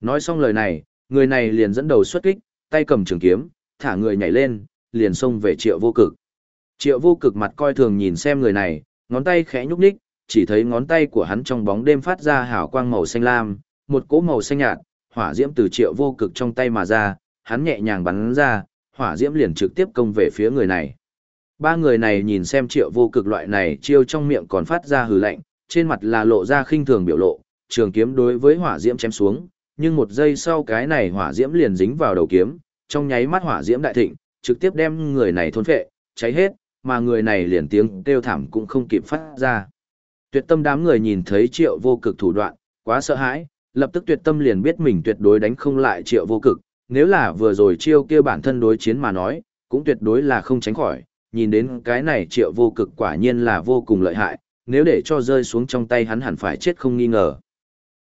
Nói xong lời này, người này liền dẫn đầu xuất kích, tay cầm trường kiếm, thả người nhảy lên, liền xông về triệu vô cực. Triệu vô cực mặt coi thường nhìn xem người này, ngón tay khẽ nhúc nhích, chỉ thấy ngón tay của hắn trong bóng đêm phát ra hào quang màu xanh lam, một cỗ màu xanh nhạt, hỏa diễm từ triệu vô cực trong tay mà ra, hắn nhẹ nhàng bắn ra, hỏa diễm liền trực tiếp công về phía người này. Ba người này nhìn xem triệu vô cực loại này chiêu trong miệng còn phát ra hừ lạnh, trên mặt là lộ ra khinh thường biểu lộ, trường kiếm đối với hỏa diễm chém xuống, nhưng một giây sau cái này hỏa diễm liền dính vào đầu kiếm, trong nháy mắt hỏa diễm đại thịnh, trực tiếp đem người này thôn phệ, cháy hết, mà người này liền tiếng kêu thảm cũng không kịp phát ra. Tuyệt tâm đám người nhìn thấy triệu vô cực thủ đoạn, quá sợ hãi, lập tức tuyệt tâm liền biết mình tuyệt đối đánh không lại triệu vô cực, nếu là vừa rồi chiêu kia bản thân đối chiến mà nói, cũng tuyệt đối là không tránh khỏi, nhìn đến cái này triệu vô cực quả nhiên là vô cùng lợi hại, nếu để cho rơi xuống trong tay hắn hẳn phải chết không nghi ngờ.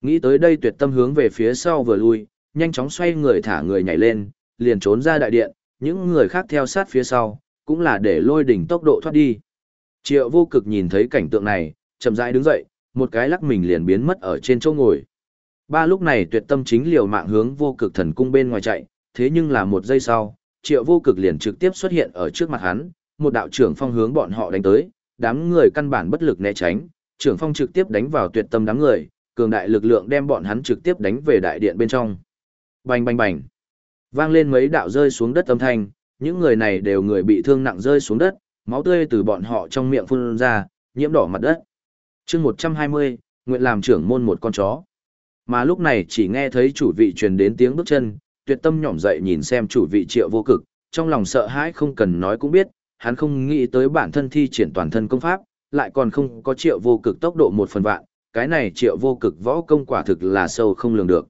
Nghĩ tới đây tuyệt tâm hướng về phía sau vừa lui, nhanh chóng xoay người thả người nhảy lên, liền trốn ra đại điện, những người khác theo sát phía sau, cũng là để lôi đỉnh tốc độ thoát đi. Triệu vô cực nhìn thấy cảnh tượng này, chậm rãi đứng dậy, một cái lắc mình liền biến mất ở trên chỗ ngồi. Ba lúc này tuyệt tâm chính liều mạng hướng vô cực thần cung bên ngoài chạy, thế nhưng là một giây sau, triệu vô cực liền trực tiếp xuất hiện ở trước mặt hắn, một đạo trưởng phong hướng bọn họ đánh tới, đám người căn bản bất lực né tránh, trưởng phong trực tiếp đánh vào tuyệt tâm đám người, cường đại lực lượng đem bọn hắn trực tiếp đánh về đại điện bên trong. Bành bành bành. Vang lên mấy đạo rơi xuống đất âm thanh, những người này đều người bị thương nặng rơi xuống đất, máu tươi từ bọn họ trong miệng phun ra, nhiễm đỏ mặt đất. chương 120, nguyện làm trưởng môn một con chó. Mà lúc này chỉ nghe thấy chủ vị truyền đến tiếng bước chân, tuyệt tâm nhỏm dậy nhìn xem chủ vị triệu vô cực, trong lòng sợ hãi không cần nói cũng biết, hắn không nghĩ tới bản thân thi triển toàn thân công pháp, lại còn không có triệu vô cực tốc độ một phần vạn, cái này triệu vô cực võ công quả thực là sâu không lường được.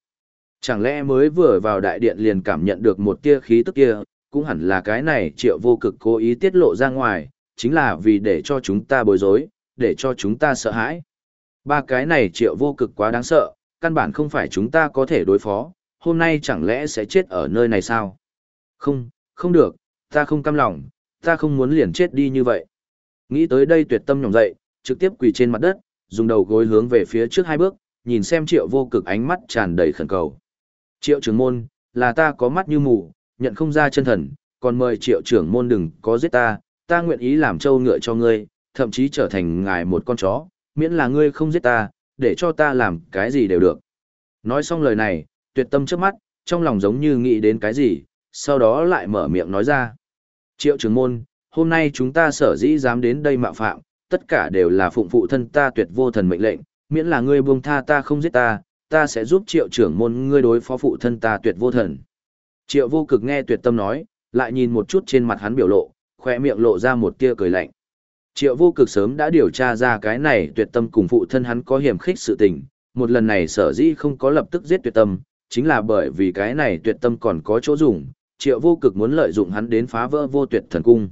Chẳng lẽ mới vừa vào đại điện liền cảm nhận được một tia khí tức kia, cũng hẳn là cái này triệu vô cực cố ý tiết lộ ra ngoài, chính là vì để cho chúng ta bối rối, để cho chúng ta sợ hãi. Ba cái này triệu vô cực quá đáng sợ, căn bản không phải chúng ta có thể đối phó, hôm nay chẳng lẽ sẽ chết ở nơi này sao? Không, không được, ta không cam lòng, ta không muốn liền chết đi như vậy. Nghĩ tới đây tuyệt tâm nhỏng dậy, trực tiếp quỳ trên mặt đất, dùng đầu gối hướng về phía trước hai bước, nhìn xem triệu vô cực ánh mắt tràn đầy khẩn cầu. Triệu trưởng môn, là ta có mắt như mù, nhận không ra chân thần, còn mời triệu trưởng môn đừng có giết ta, ta nguyện ý làm trâu ngựa cho ngươi, thậm chí trở thành ngài một con chó, miễn là ngươi không giết ta, để cho ta làm cái gì đều được. Nói xong lời này, tuyệt tâm trước mắt, trong lòng giống như nghĩ đến cái gì, sau đó lại mở miệng nói ra. Triệu trưởng môn, hôm nay chúng ta sở dĩ dám đến đây mạo phạm, tất cả đều là phụng phụ thân ta tuyệt vô thần mệnh lệnh, miễn là ngươi buông tha ta không giết ta, ta sẽ giúp triệu trưởng môn ngươi đối phó phụ thân ta tuyệt vô thần. Triệu vô cực nghe tuyệt tâm nói, lại nhìn một chút trên mặt hắn biểu lộ, khỏe miệng lộ ra một tia cười lạnh. Triệu vô cực sớm đã điều tra ra cái này tuyệt tâm cùng phụ thân hắn có hiểm khích sự tình, một lần này sở dĩ không có lập tức giết tuyệt tâm, chính là bởi vì cái này tuyệt tâm còn có chỗ dùng, triệu vô cực muốn lợi dụng hắn đến phá vỡ vô tuyệt thần cung.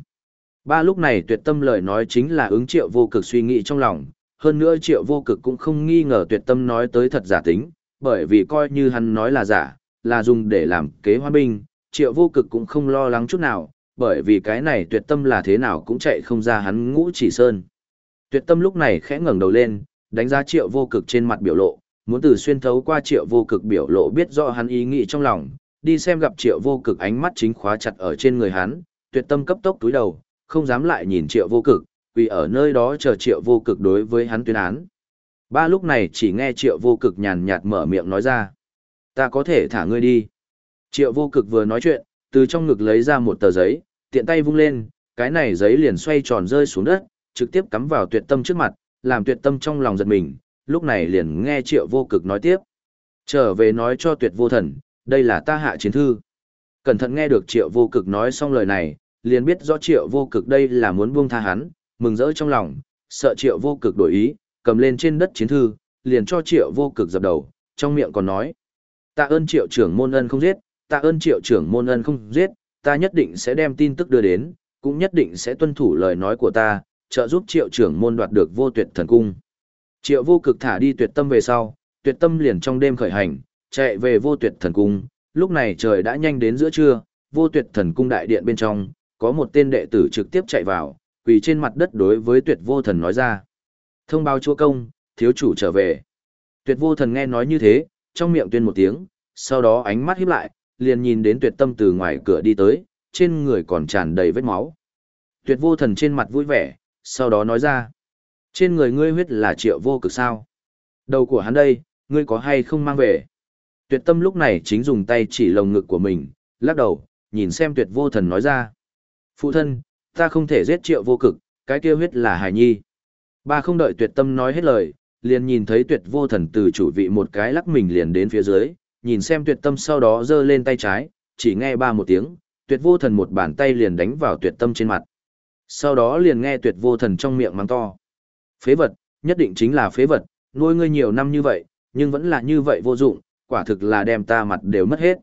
Ba lúc này tuyệt tâm lời nói chính là ứng triệu vô cực suy nghĩ trong lòng, hơn nữa triệu vô cực cũng không nghi ngờ tuyệt tâm nói tới thật giả tính, bởi vì coi như hắn nói là giả, là dùng để làm kế hoa binh, triệu vô cực cũng không lo lắng chút nào, bởi vì cái này tuyệt tâm là thế nào cũng chạy không ra hắn ngũ chỉ sơn. Tuyệt tâm lúc này khẽ ngẩng đầu lên, đánh giá triệu vô cực trên mặt biểu lộ, muốn từ xuyên thấu qua triệu vô cực biểu lộ biết rõ hắn ý nghĩ trong lòng, đi xem gặp triệu vô cực ánh mắt chính khóa chặt ở trên người hắn, tuyệt tâm cấp tốc túi đầu, không dám lại nhìn triệu vô cực, vì ở nơi đó chờ triệu vô cực đối với hắn tuyên án. Ba lúc này chỉ nghe triệu vô cực nhàn nhạt mở miệng nói ra. Ta có thể thả ngươi đi. Triệu vô cực vừa nói chuyện, từ trong ngực lấy ra một tờ giấy, tiện tay vung lên, cái này giấy liền xoay tròn rơi xuống đất, trực tiếp cắm vào tuyệt tâm trước mặt, làm tuyệt tâm trong lòng giật mình, lúc này liền nghe triệu vô cực nói tiếp. Trở về nói cho tuyệt vô thần, đây là ta hạ chiến thư. Cẩn thận nghe được triệu vô cực nói xong lời này, liền biết rõ triệu vô cực đây là muốn buông tha hắn, mừng rỡ trong lòng, sợ triệu vô cực đổi ý, cầm lên trên đất chiến thư, liền cho triệu vô cực dập đầu, trong miệng còn nói. Tạ ơn triệu trưởng môn ân không giết, tạ ơn triệu trưởng môn ân không giết, ta nhất định sẽ đem tin tức đưa đến, cũng nhất định sẽ tuân thủ lời nói của ta, trợ giúp triệu trưởng môn đoạt được vô tuyệt thần cung. Triệu vô cực thả đi tuyệt tâm về sau, tuyệt tâm liền trong đêm khởi hành, chạy về vô tuyệt thần cung, lúc này trời đã nhanh đến giữa trưa, vô tuyệt thần cung đại điện bên trong, có một tên đệ tử trực tiếp chạy vào, quỳ trên mặt đất đối với tuyệt vô thần nói ra. Thông báo chúa công, thiếu chủ trở về. Tuyệt vô thần nghe nói như thế, trong miệng tuyên một tiếng, sau đó ánh mắt híp lại, liền nhìn đến tuyệt tâm từ ngoài cửa đi tới, trên người còn tràn đầy vết máu. Tuyệt vô thần trên mặt vui vẻ, sau đó nói ra. Trên người ngươi huyết là triệu vô cực sao? Đầu của hắn đây, ngươi có hay không mang về? Tuyệt tâm lúc này chính dùng tay chỉ lồng ngực của mình, lắc đầu, nhìn xem tuyệt vô thần nói ra. Phụ thân, ta không thể giết triệu vô cực, cái kia huyết là hài nhi. Ba không đợi tuyệt tâm nói hết lời, liền nhìn thấy tuyệt vô thần từ chủ vị một cái lắc mình liền đến phía dưới, nhìn xem tuyệt tâm sau đó giơ lên tay trái, chỉ nghe ba một tiếng, tuyệt vô thần một bàn tay liền đánh vào tuyệt tâm trên mặt. Sau đó liền nghe tuyệt vô thần trong miệng mắng to. Phế vật, nhất định chính là phế vật, nuôi ngươi nhiều năm như vậy, nhưng vẫn là như vậy vô dụng, quả thực là đem ta mặt đều mất hết.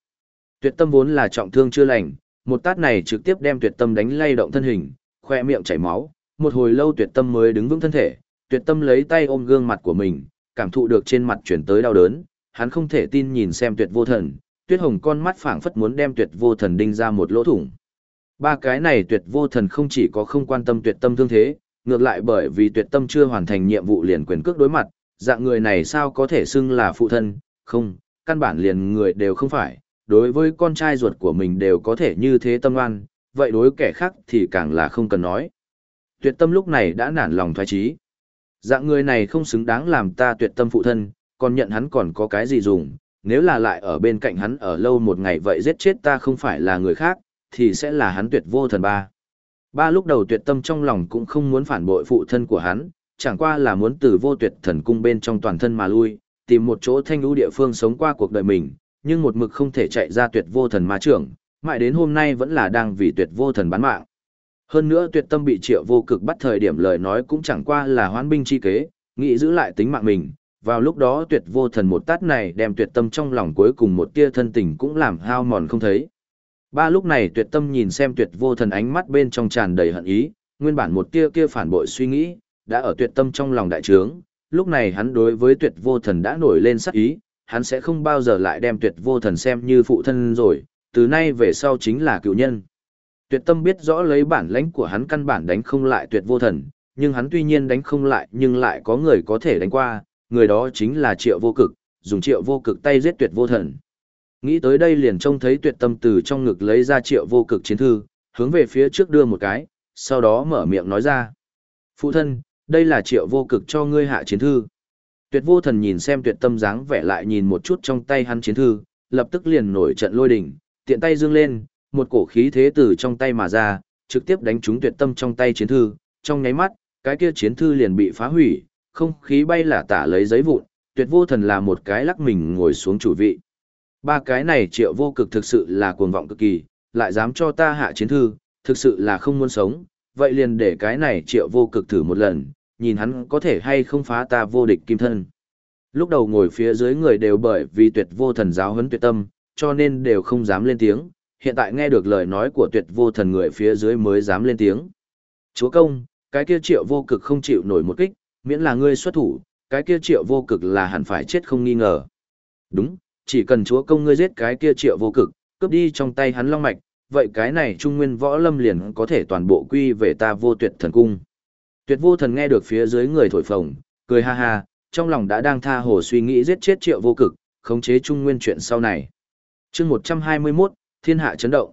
Tuyệt tâm vốn là trọng thương chưa lành, một tát này trực tiếp đem tuyệt tâm đánh lay động thân hình, khoe miệng chảy máu, một hồi lâu tuyệt tâm mới đứng vững thân thể, tuyệt tâm lấy tay ôm gương mặt của mình, cảm thụ được trên mặt chuyển tới đau đớn, hắn không thể tin nhìn xem tuyệt vô thần, tuyết hồng con mắt phảng phất muốn đem tuyệt vô thần đinh ra một lỗ thủng. Ba cái này tuyệt vô thần không chỉ có không quan tâm tuyệt tâm thương thế, ngược lại bởi vì tuyệt tâm chưa hoàn thành nhiệm vụ liền quyền cước đối mặt, dạng người này sao có thể xưng là phụ thân, không, căn bản liền người đều không phải, đối với con trai ruột của mình đều có thể như thế tâm oan, vậy đối kẻ khác thì càng là không cần nói. Tuyệt tâm lúc này đã nản lòng thoái trí. Dạng người này không xứng đáng làm ta tuyệt tâm phụ thân, còn nhận hắn còn có cái gì dùng, nếu là lại ở bên cạnh hắn ở lâu một ngày vậy giết chết ta không phải là người khác, thì sẽ là hắn tuyệt vô thần ba. Ba lúc đầu tuyệt tâm trong lòng cũng không muốn phản bội phụ thân của hắn, chẳng qua là muốn từ vô tuyệt thần cung bên trong toàn thân mà lui, tìm một chỗ thanh lũ địa phương sống qua cuộc đời mình, nhưng một mực không thể chạy ra tuyệt vô thần ma trưởng, mãi đến hôm nay vẫn là đang vì tuyệt vô thần bán mạng. Hơn nữa tuyệt tâm bị triệu vô cực bắt thời điểm lời nói cũng chẳng qua là hoán binh chi kế, nghĩ giữ lại tính mạng mình. Vào lúc đó tuyệt vô thần một tát này đem tuyệt tâm trong lòng cuối cùng một tia thân tình cũng làm hao mòn không thấy. Ba lúc này tuyệt tâm nhìn xem tuyệt vô thần ánh mắt bên trong tràn đầy hận ý, nguyên bản một tia kia phản bội suy nghĩ, đã ở tuyệt tâm trong lòng đại trướng, lúc này hắn đối với tuyệt vô thần đã nổi lên sắc ý, hắn sẽ không bao giờ lại đem tuyệt vô thần xem như phụ thân rồi, từ nay về sau chính là cựu nhân. Tuyệt tâm biết rõ lấy bản lãnh của hắn căn bản đánh không lại tuyệt vô thần, nhưng hắn tuy nhiên đánh không lại nhưng lại có người có thể đánh qua, người đó chính là triệu vô cực, dùng triệu vô cực tay giết tuyệt vô thần. Nghĩ tới đây liền trông thấy tuyệt tâm từ trong ngực lấy ra triệu vô cực chiến thư, hướng về phía trước đưa một cái, sau đó mở miệng nói ra. Phụ thân, đây là triệu vô cực cho ngươi hạ chiến thư. Tuyệt vô thần nhìn xem tuyệt tâm dáng vẻ lại nhìn một chút trong tay hắn chiến thư, lập tức liền nổi trận lôi đỉnh, tiện tay dương lên, một cổ khí thế từ trong tay mà ra, trực tiếp đánh trúng tuyệt tâm trong tay chiến thư, trong nháy mắt, cái kia chiến thư liền bị phá hủy, không khí bay là tả lấy giấy vụn, tuyệt vô thần là một cái lắc mình ngồi xuống chủ vị. Ba cái này triệu vô cực thực sự là cuồng vọng cực kỳ, lại dám cho ta hạ chiến thư, thực sự là không muốn sống, vậy liền để cái này triệu vô cực thử một lần, nhìn hắn có thể hay không phá ta vô địch kim thân. Lúc đầu ngồi phía dưới người đều bởi vì tuyệt vô thần giáo huấn tuyệt tâm, cho nên đều không dám lên tiếng, hiện tại nghe được lời nói của tuyệt vô thần người phía dưới mới dám lên tiếng. Chúa công, cái kia triệu vô cực không chịu nổi một kích, miễn là ngươi xuất thủ, cái kia triệu vô cực là hẳn phải chết không nghi ngờ. Đúng, chỉ cần chúa công ngươi giết cái kia triệu vô cực, cướp đi trong tay hắn long mạch, vậy cái này trung nguyên võ lâm liền có thể toàn bộ quy về ta vô tuyệt thần cung. Tuyệt vô thần nghe được phía dưới người thổi phồng, cười ha ha, trong lòng đã đang tha hồ suy nghĩ giết chết triệu vô cực, khống chế trung nguyên chuyện sau này. chương 121, thiên hạ chấn động.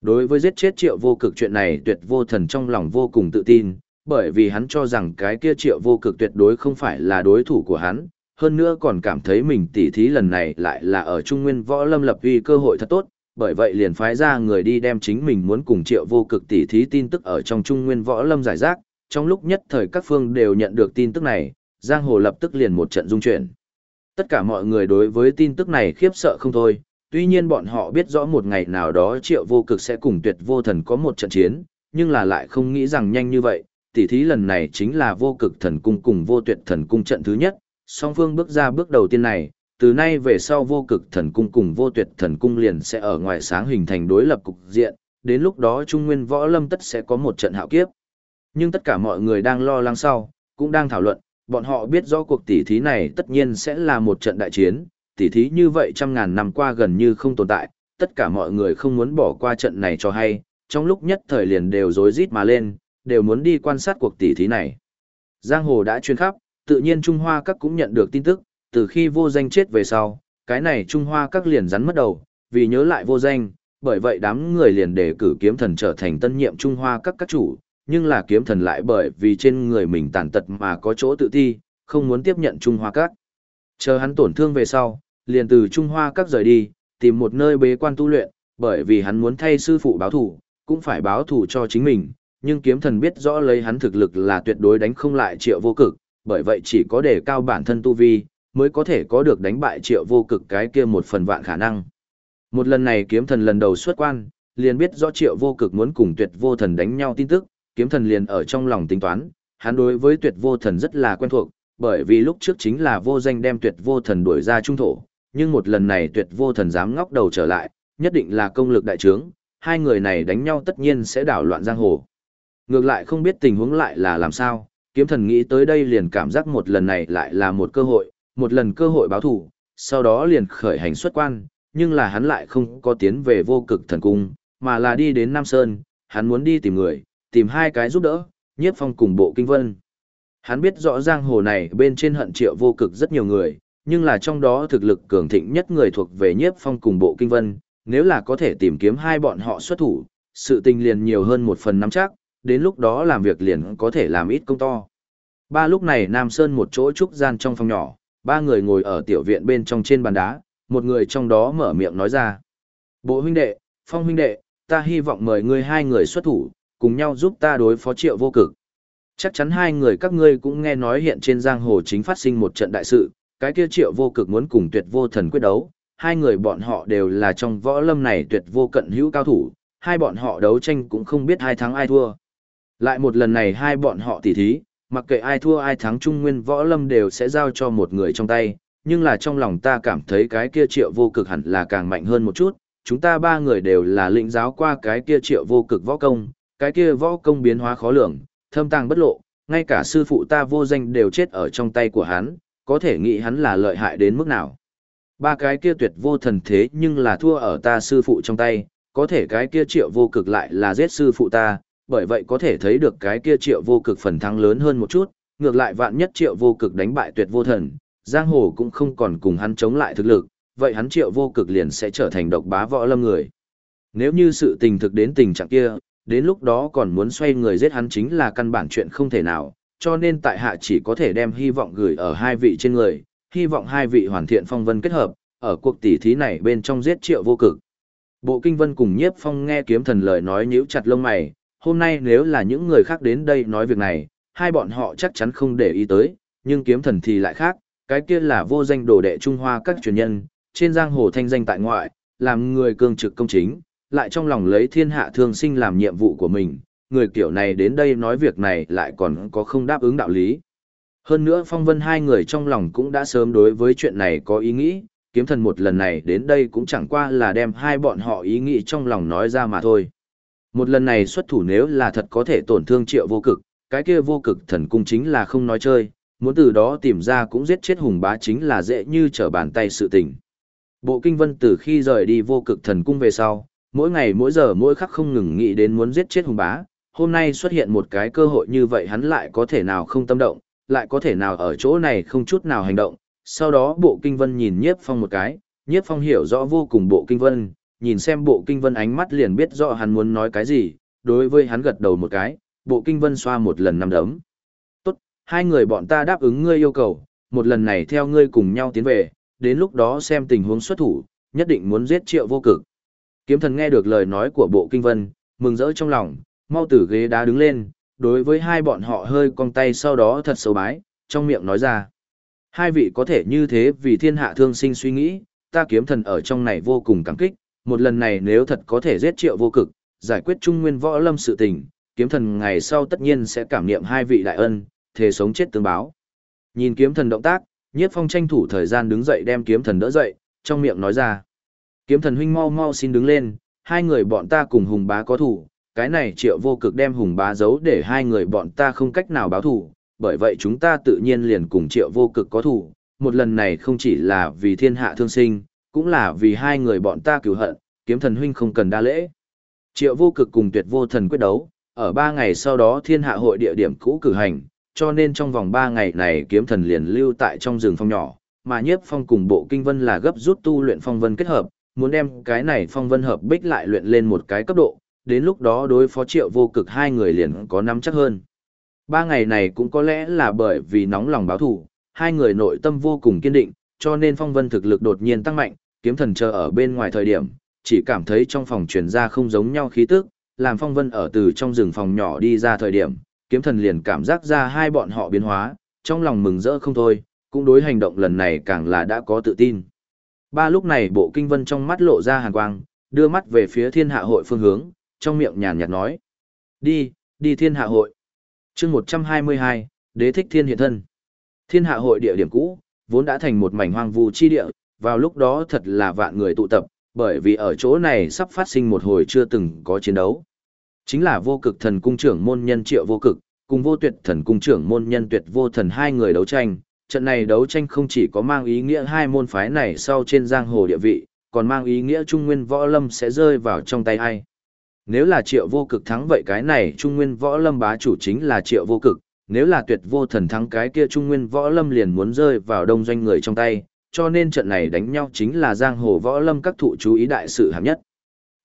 Đối với giết chết triệu vô cực chuyện này tuyệt vô thần trong lòng vô cùng tự tin, bởi vì hắn cho rằng cái kia triệu vô cực tuyệt đối không phải là đối thủ của hắn, hơn nữa còn cảm thấy mình tỉ thí lần này lại là ở Trung Nguyên Võ Lâm lập uy cơ hội thật tốt, bởi vậy liền phái ra người đi đem chính mình muốn cùng triệu vô cực tỉ thí tin tức ở trong Trung Nguyên Võ Lâm giải rác, trong lúc nhất thời các phương đều nhận được tin tức này, giang hồ lập tức liền một trận dung chuyển. Tất cả mọi người đối với tin tức này khiếp sợ không thôi, tuy nhiên bọn họ biết rõ một ngày nào đó triệu vô cực sẽ cùng tuyệt vô thần có một trận chiến, nhưng là lại không nghĩ rằng nhanh như vậy, tỉ thí lần này chính là vô cực thần cung cùng vô tuyệt thần cung trận thứ nhất, song phương bước ra bước đầu tiên này, từ nay về sau vô cực thần cung cùng vô tuyệt thần cung liền sẽ ở ngoài sáng hình thành đối lập cục diện, đến lúc đó Trung Nguyên Võ Lâm tất sẽ có một trận hạo kiếp. Nhưng tất cả mọi người đang lo lắng sau, cũng đang thảo luận, bọn họ biết rõ cuộc tỉ thí này tất nhiên sẽ là một trận đại chiến, tỉ thí như vậy trăm ngàn năm qua gần như không tồn tại, tất cả mọi người không muốn bỏ qua trận này cho hay, trong lúc nhất thời liền đều rối rít mà lên, đều muốn đi quan sát cuộc tỉ thí này. Giang hồ đã chuyên khắp, tự nhiên Trung Hoa các cũng nhận được tin tức, từ khi vô danh chết về sau, cái này Trung Hoa các liền rắn mất đầu, vì nhớ lại vô danh, bởi vậy đám người liền đề cử kiếm thần trở thành tân nhiệm Trung Hoa các các chủ, nhưng là kiếm thần lại bởi vì trên người mình tàn tật mà có chỗ tự ti, không muốn tiếp nhận Trung Hoa các. Chờ hắn tổn thương về sau, liền từ Trung Hoa các rời đi, tìm một nơi bế quan tu luyện, bởi vì hắn muốn thay sư phụ báo thủ, cũng phải báo thủ cho chính mình, nhưng kiếm thần biết rõ lấy hắn thực lực là tuyệt đối đánh không lại triệu vô cực, bởi vậy chỉ có để cao bản thân tu vi, mới có thể có được đánh bại triệu vô cực cái kia một phần vạn khả năng. Một lần này kiếm thần lần đầu xuất quan, liền biết rõ triệu vô cực muốn cùng tuyệt vô thần đánh nhau tin tức, kiếm thần liền ở trong lòng tính toán, hắn đối với tuyệt vô thần rất là quen thuộc, bởi vì lúc trước chính là vô danh đem tuyệt vô thần đuổi ra trung thổ, nhưng một lần này tuyệt vô thần dám ngóc đầu trở lại, nhất định là công lực đại trướng, hai người này đánh nhau tất nhiên sẽ đảo loạn giang hồ. Ngược lại không biết tình huống lại là làm sao, kiếm thần nghĩ tới đây liền cảm giác một lần này lại là một cơ hội, một lần cơ hội báo thủ, sau đó liền khởi hành xuất quan, nhưng là hắn lại không có tiến về vô cực thần cung, mà là đi đến Nam Sơn, hắn muốn đi tìm người, tìm hai cái giúp đỡ, nhiếp phong cùng bộ kinh vân. Hắn biết rõ giang hồ này bên trên hận triệu vô cực rất nhiều người, nhưng là trong đó thực lực cường thịnh nhất người thuộc về nhiếp phong cùng bộ kinh vân, nếu là có thể tìm kiếm hai bọn họ xuất thủ, sự tình liền nhiều hơn một phần nắm chắc, đến lúc đó làm việc liền có thể làm ít công to. Ba lúc này Nam Sơn một chỗ trúc gian trong phòng nhỏ, ba người ngồi ở tiểu viện bên trong trên bàn đá, một người trong đó mở miệng nói ra. Bộ huynh đệ, phong huynh đệ, ta hy vọng mời ngươi hai người xuất thủ, cùng nhau giúp ta đối phó triệu vô cực. Chắc chắn hai người các ngươi cũng nghe nói hiện trên giang hồ chính phát sinh một trận đại sự, cái kia triệu vô cực muốn cùng tuyệt vô thần quyết đấu, hai người bọn họ đều là trong võ lâm này tuyệt vô cận hữu cao thủ, hai bọn họ đấu tranh cũng không biết ai thắng ai thua. Lại một lần này hai bọn họ tỉ thí, mặc kệ ai thua ai thắng trung nguyên võ lâm đều sẽ giao cho một người trong tay, nhưng là trong lòng ta cảm thấy cái kia triệu vô cực hẳn là càng mạnh hơn một chút, chúng ta ba người đều là lĩnh giáo qua cái kia triệu vô cực võ công, cái kia võ công biến hóa khó lường, thâm tàng bất lộ, ngay cả sư phụ ta vô danh đều chết ở trong tay của hắn, có thể nghĩ hắn là lợi hại đến mức nào. Ba cái kia tuyệt vô thần thế nhưng là thua ở ta sư phụ trong tay, có thể cái kia triệu vô cực lại là giết sư phụ ta, bởi vậy có thể thấy được cái kia triệu vô cực phần thắng lớn hơn một chút, ngược lại vạn nhất triệu vô cực đánh bại tuyệt vô thần, giang hồ cũng không còn cùng hắn chống lại thực lực, vậy hắn triệu vô cực liền sẽ trở thành độc bá võ lâm người. Nếu như sự tình thực đến tình trạng kia, đến lúc đó còn muốn xoay người giết hắn chính là căn bản chuyện không thể nào, cho nên tại hạ chỉ có thể đem hy vọng gửi ở hai vị trên người, hy vọng hai vị hoàn thiện phong vân kết hợp, ở cuộc tỷ thí này bên trong giết triệu vô cực. Bộ kinh vân cùng nhiếp phong nghe kiếm thần lời nói nhíu chặt lông mày, hôm nay nếu là những người khác đến đây nói việc này, hai bọn họ chắc chắn không để ý tới, nhưng kiếm thần thì lại khác, cái kia là vô danh đồ đệ Trung Hoa các truyền nhân, trên giang hồ thanh danh tại ngoại, làm người cương trực công chính, lại trong lòng lấy thiên hạ thương sinh làm nhiệm vụ của mình, người kiểu này đến đây nói việc này lại còn có không đáp ứng đạo lý. Hơn nữa phong vân hai người trong lòng cũng đã sớm đối với chuyện này có ý nghĩ, kiếm thần một lần này đến đây cũng chẳng qua là đem hai bọn họ ý nghĩ trong lòng nói ra mà thôi. Một lần này xuất thủ nếu là thật có thể tổn thương triệu vô cực, cái kia vô cực thần cung chính là không nói chơi, muốn từ đó tìm ra cũng giết chết hùng bá chính là dễ như trở bàn tay sự tình. Bộ kinh vân từ khi rời đi vô cực thần cung về sau, mỗi ngày mỗi giờ mỗi khắc không ngừng nghĩ đến muốn giết chết hùng bá, hôm nay xuất hiện một cái cơ hội như vậy hắn lại có thể nào không tâm động, lại có thể nào ở chỗ này không chút nào hành động. Sau đó bộ kinh vân nhìn nhiếp phong một cái, nhiếp phong hiểu rõ vô cùng bộ kinh vân, nhìn xem bộ kinh vân ánh mắt liền biết rõ hắn muốn nói cái gì, đối với hắn gật đầu một cái, bộ kinh vân xoa một lần năm đấm. Tốt, hai người bọn ta đáp ứng ngươi yêu cầu, một lần này theo ngươi cùng nhau tiến về, đến lúc đó xem tình huống xuất thủ, nhất định muốn giết triệu vô cực. Kiếm thần nghe được lời nói của bộ kinh vân, mừng rỡ trong lòng, mau từ ghế đá đứng lên, đối với hai bọn họ hơi cong tay sau đó thật xấu bái, trong miệng nói ra. Hai vị có thể như thế vì thiên hạ thương sinh suy nghĩ, ta kiếm thần ở trong này vô cùng cảm kích, một lần này nếu thật có thể giết triệu vô cực, giải quyết trung nguyên võ lâm sự tình, kiếm thần ngày sau tất nhiên sẽ cảm niệm hai vị đại ân, thề sống chết tương báo. Nhìn kiếm thần động tác, Nhiếp Phong tranh thủ thời gian đứng dậy đem kiếm thần đỡ dậy, trong miệng nói ra. Kiếm thần huynh mau mau xin đứng lên, hai người bọn ta cùng hùng bá có thủ, cái này triệu vô cực đem hùng bá giấu để hai người bọn ta không cách nào báo thủ, bởi vậy chúng ta tự nhiên liền cùng triệu vô cực có thủ, một lần này không chỉ là vì thiên hạ thương sinh, cũng là vì hai người bọn ta cứu hận, kiếm thần huynh không cần đa lễ. Triệu vô cực cùng tuyệt vô thần quyết đấu, ở ba ngày sau đó thiên hạ hội địa điểm cũ cử hành, cho nên trong vòng ba ngày này kiếm thần liền lưu tại trong rừng phong nhỏ, mà nhiếp phong cùng bộ kinh vân là gấp rút tu luyện phong vân kết hợp, muốn đem cái này phong vân hợp bích lại luyện lên một cái cấp độ, đến lúc đó đối phó triệu vô cực hai người liền có nắm chắc hơn. Ba ngày này cũng có lẽ là bởi vì nóng lòng báo thủ, hai người nội tâm vô cùng kiên định, cho nên phong vân thực lực đột nhiên tăng mạnh, kiếm thần chờ ở bên ngoài thời điểm, chỉ cảm thấy trong phòng truyền ra không giống nhau khí tức, làm phong vân ở từ trong rừng phòng nhỏ đi ra thời điểm, kiếm thần liền cảm giác ra hai bọn họ biến hóa, trong lòng mừng rỡ không thôi, cũng đối hành động lần này càng là đã có tự tin. Ba lúc này bộ kinh vân trong mắt lộ ra hàn quang, đưa mắt về phía thiên hạ hội phương hướng, trong miệng nhàn nhạt nói. Đi, đi thiên hạ hội. chương 122, đế thích thiên hiện thân. Thiên hạ hội địa điểm cũ, vốn đã thành một mảnh hoang vu chi địa, vào lúc đó thật là vạn người tụ tập, bởi vì ở chỗ này sắp phát sinh một hồi chưa từng có chiến đấu. Chính là vô cực thần cung trưởng môn nhân triệu vô cực, cùng vô tuyệt thần cung trưởng môn nhân tuyệt vô thần hai người đấu tranh. Trận này đấu tranh không chỉ có mang ý nghĩa hai môn phái này sau trên giang hồ địa vị, còn mang ý nghĩa Trung Nguyên Võ Lâm sẽ rơi vào trong tay ai. Nếu là triệu vô cực thắng vậy cái này Trung Nguyên Võ Lâm bá chủ chính là triệu vô cực, nếu là tuyệt vô thần thắng cái kia Trung Nguyên Võ Lâm liền muốn rơi vào đông doanh người trong tay, cho nên trận này đánh nhau chính là giang hồ Võ Lâm các thụ chú ý đại sự hạng nhất.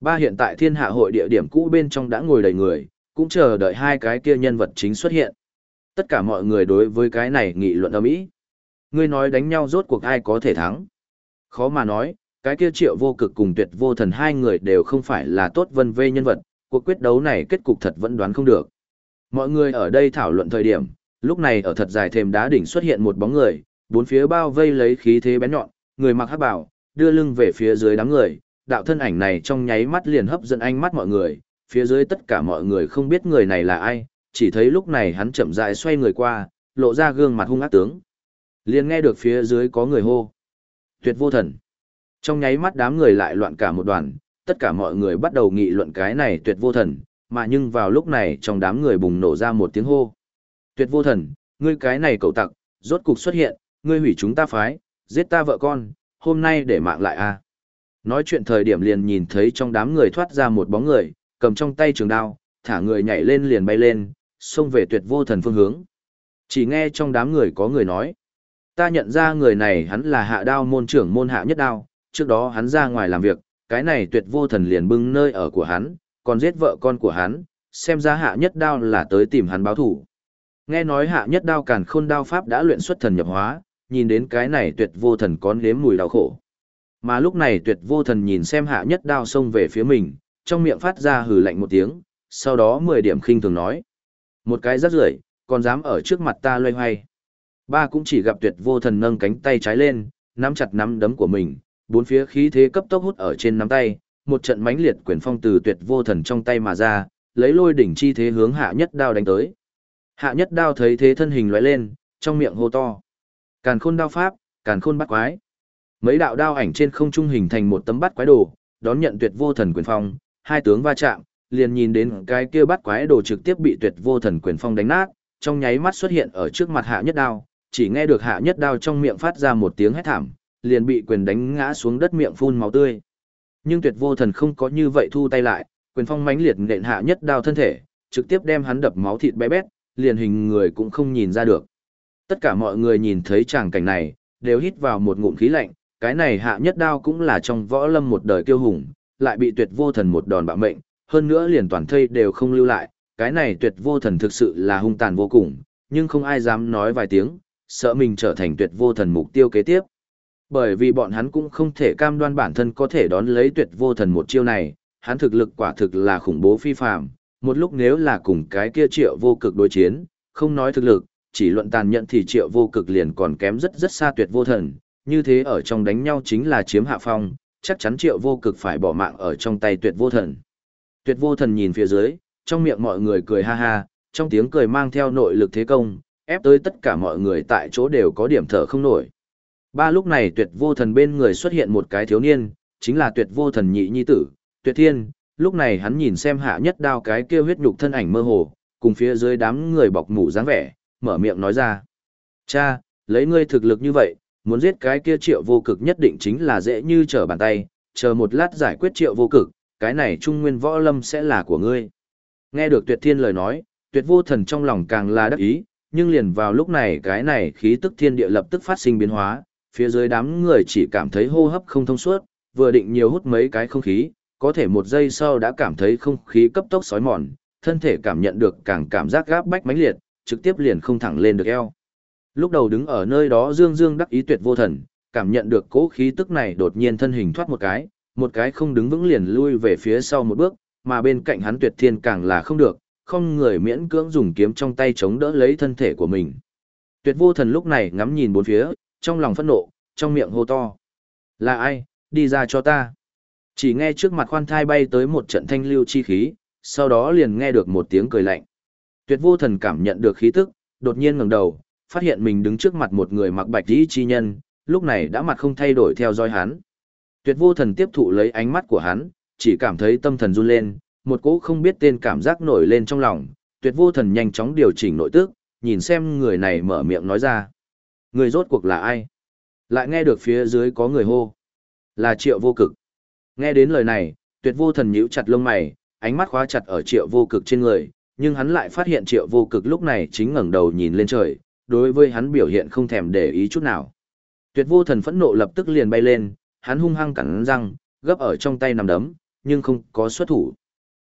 Ba hiện tại thiên hạ hội địa điểm cũ bên trong đã ngồi đầy người, cũng chờ đợi hai cái kia nhân vật chính xuất hiện. Tất cả mọi người đối với cái này nghị luận âm ý. Ngươi nói đánh nhau rốt cuộc ai có thể thắng. Khó mà nói, cái kia triệu vô cực cùng tuyệt vô thần hai người đều không phải là tốt vân vê nhân vật, cuộc quyết đấu này kết cục thật vẫn đoán không được. Mọi người ở đây thảo luận thời điểm, lúc này ở thật dài thềm đá đỉnh xuất hiện một bóng người, bốn phía bao vây lấy khí thế bén nhọn, người mặc hắc bảo, đưa lưng về phía dưới đám người, đạo thân ảnh này trong nháy mắt liền hấp dẫn ánh mắt mọi người, phía dưới tất cả mọi người không biết người này là ai, chỉ thấy lúc này hắn chậm rãi xoay người qua, lộ ra gương mặt hung ác tướng. Liền nghe được phía dưới có người hô. Tuyệt vô thần. Trong nháy mắt đám người lại loạn cả một đoàn, tất cả mọi người bắt đầu nghị luận cái này tuyệt vô thần, mà nhưng vào lúc này trong đám người bùng nổ ra một tiếng hô. Tuyệt vô thần, ngươi cái này cậu tặc, rốt cục xuất hiện, ngươi hủy chúng ta phái, giết ta vợ con, hôm nay để mạng lại a. À? Nói chuyện thời điểm liền nhìn thấy trong đám người thoát ra một bóng người, cầm trong tay trường đao, thả người nhảy lên liền bay lên, xông về tuyệt vô thần phương hướng. Chỉ nghe trong đám người có người nói, ta nhận ra người này hắn là hạ đao môn trưởng môn hạ nhất đao, trước đó hắn ra ngoài làm việc, cái này tuyệt vô thần liền bưng nơi ở của hắn, còn giết vợ con của hắn, xem ra hạ nhất đao là tới tìm hắn báo thủ. Nghe nói hạ nhất đao càn khôn đao pháp đã luyện xuất thần nhập hóa, nhìn đến cái này tuyệt vô thần có nếm mùi đau khổ. Mà lúc này tuyệt vô thần nhìn xem hạ nhất đao xông về phía mình, trong miệng phát ra hừ lạnh một tiếng, sau đó mười điểm khinh thường nói. Một cái rắc rưởi còn dám ở trước mặt ta loay hoay. Ba cũng chỉ gặp tuyệt vô thần nâng cánh tay trái lên, nắm chặt nắm đấm của mình, bốn phía khí thế cấp tốc hút ở trên nắm tay, một trận mãnh liệt quyền phong từ tuyệt vô thần trong tay mà ra, lấy lôi đỉnh chi thế hướng hạ nhất đao đánh tới. Hạ nhất đao thấy thế thân hình lóe lên, trong miệng hô to. Càn khôn đao pháp, càn khôn bắt quái. Mấy đạo đao ảnh trên không trung hình thành một tấm bắt quái đồ, đón nhận tuyệt vô thần quyền phong, hai tướng va chạm, liền nhìn đến cái kia bắt quái đồ trực tiếp bị tuyệt vô thần quyền phong đánh nát, trong nháy mắt xuất hiện ở trước mặt hạ nhất đao, chỉ nghe được hạ nhất đao trong miệng phát ra một tiếng hét thảm, liền bị quyền đánh ngã xuống đất miệng phun máu tươi. Nhưng tuyệt vô thần không có như vậy thu tay lại, quyền phong mãnh liệt nện hạ nhất đao thân thể, trực tiếp đem hắn đập máu thịt bé bét, liền hình người cũng không nhìn ra được. Tất cả mọi người nhìn thấy tràng cảnh này, đều hít vào một ngụm khí lạnh, cái này hạ nhất đao cũng là trong võ lâm một đời kiêu hùng, lại bị tuyệt vô thần một đòn bạo mệnh, hơn nữa liền toàn thây đều không lưu lại, cái này tuyệt vô thần thực sự là hung tàn vô cùng, nhưng không ai dám nói vài tiếng, sợ mình trở thành tuyệt vô thần mục tiêu kế tiếp. Bởi vì bọn hắn cũng không thể cam đoan bản thân có thể đón lấy tuyệt vô thần một chiêu này, hắn thực lực quả thực là khủng bố phi phàm, một lúc nếu là cùng cái kia triệu vô cực đối chiến, không nói thực lực, chỉ luận tàn nhẫn thì triệu vô cực liền còn kém rất rất xa tuyệt vô thần, như thế ở trong đánh nhau chính là chiếm hạ phong, chắc chắn triệu vô cực phải bỏ mạng ở trong tay tuyệt vô thần. Tuyệt vô thần nhìn phía dưới, trong miệng mọi người cười ha ha, trong tiếng cười mang theo nội lực thế công, ép tới tất cả mọi người tại chỗ đều có điểm thở không nổi. Ba lúc này tuyệt vô thần bên người xuất hiện một cái thiếu niên, chính là tuyệt vô thần nhị nhi tử, tuyệt thiên, lúc này hắn nhìn xem hạ nhất đao cái kia huyết nhục thân ảnh mơ hồ, cùng phía dưới đám người bọc mũ dáng vẻ, mở miệng nói ra. Cha, lấy ngươi thực lực như vậy, muốn giết cái kia triệu vô cực nhất định chính là dễ như trở bàn tay, chờ một lát giải quyết triệu vô cực, cái này trung nguyên võ lâm sẽ là của ngươi. Nghe được tuyệt thiên lời nói, tuyệt vô thần trong lòng càng là đắc ý, nhưng liền vào lúc này cái này khí tức thiên địa lập tức phát sinh biến hóa, phía dưới đám người chỉ cảm thấy hô hấp không thông suốt, vừa định nhiều hút mấy cái không khí, có thể một giây sau đã cảm thấy không khí cấp tốc sói mòn, thân thể cảm nhận được càng cảm giác gáp bách mãnh liệt, trực tiếp liền không thẳng lên được eo. Lúc đầu đứng ở nơi đó Dương Dương đắc ý tuyệt vô thần, cảm nhận được cỗ khí tức này đột nhiên thân hình thoát một cái, một cái không đứng vững liền lui về phía sau một bước, mà bên cạnh hắn tuyệt thiên càng là không được, không người miễn cưỡng dùng kiếm trong tay chống đỡ lấy thân thể của mình. Tuyệt vô thần lúc này ngắm nhìn bốn phía, trong lòng phẫn nộ, trong miệng hô to. Là ai, đi ra cho ta. Chỉ nghe trước mặt khoan thai bay tới một trận thanh lưu chi khí, sau đó liền nghe được một tiếng cười lạnh. Tuyệt vô thần cảm nhận được khí tức, đột nhiên ngẩng đầu, phát hiện mình đứng trước mặt một người mặc bạch y chi nhân, lúc này đã mặt không thay đổi theo dõi hắn. Tuyệt vô thần tiếp thụ lấy ánh mắt của hắn, chỉ cảm thấy tâm thần run lên, một cỗ không biết tên cảm giác nổi lên trong lòng, tuyệt vô thần nhanh chóng điều chỉnh nội tức, nhìn xem người này mở miệng nói ra. Người rốt cuộc là ai? Lại nghe được phía dưới có người hô. Là triệu vô cực. Nghe đến lời này, tuyệt vô thần nhíu chặt lông mày, ánh mắt khóa chặt ở triệu vô cực trên người, nhưng hắn lại phát hiện triệu vô cực lúc này chính ngẩng đầu nhìn lên trời, đối với hắn biểu hiện không thèm để ý chút nào. Tuyệt vô thần phẫn nộ lập tức liền bay lên, hắn hung hăng cắn răng, gấp ở trong tay nằm đấm, nhưng không có xuất thủ.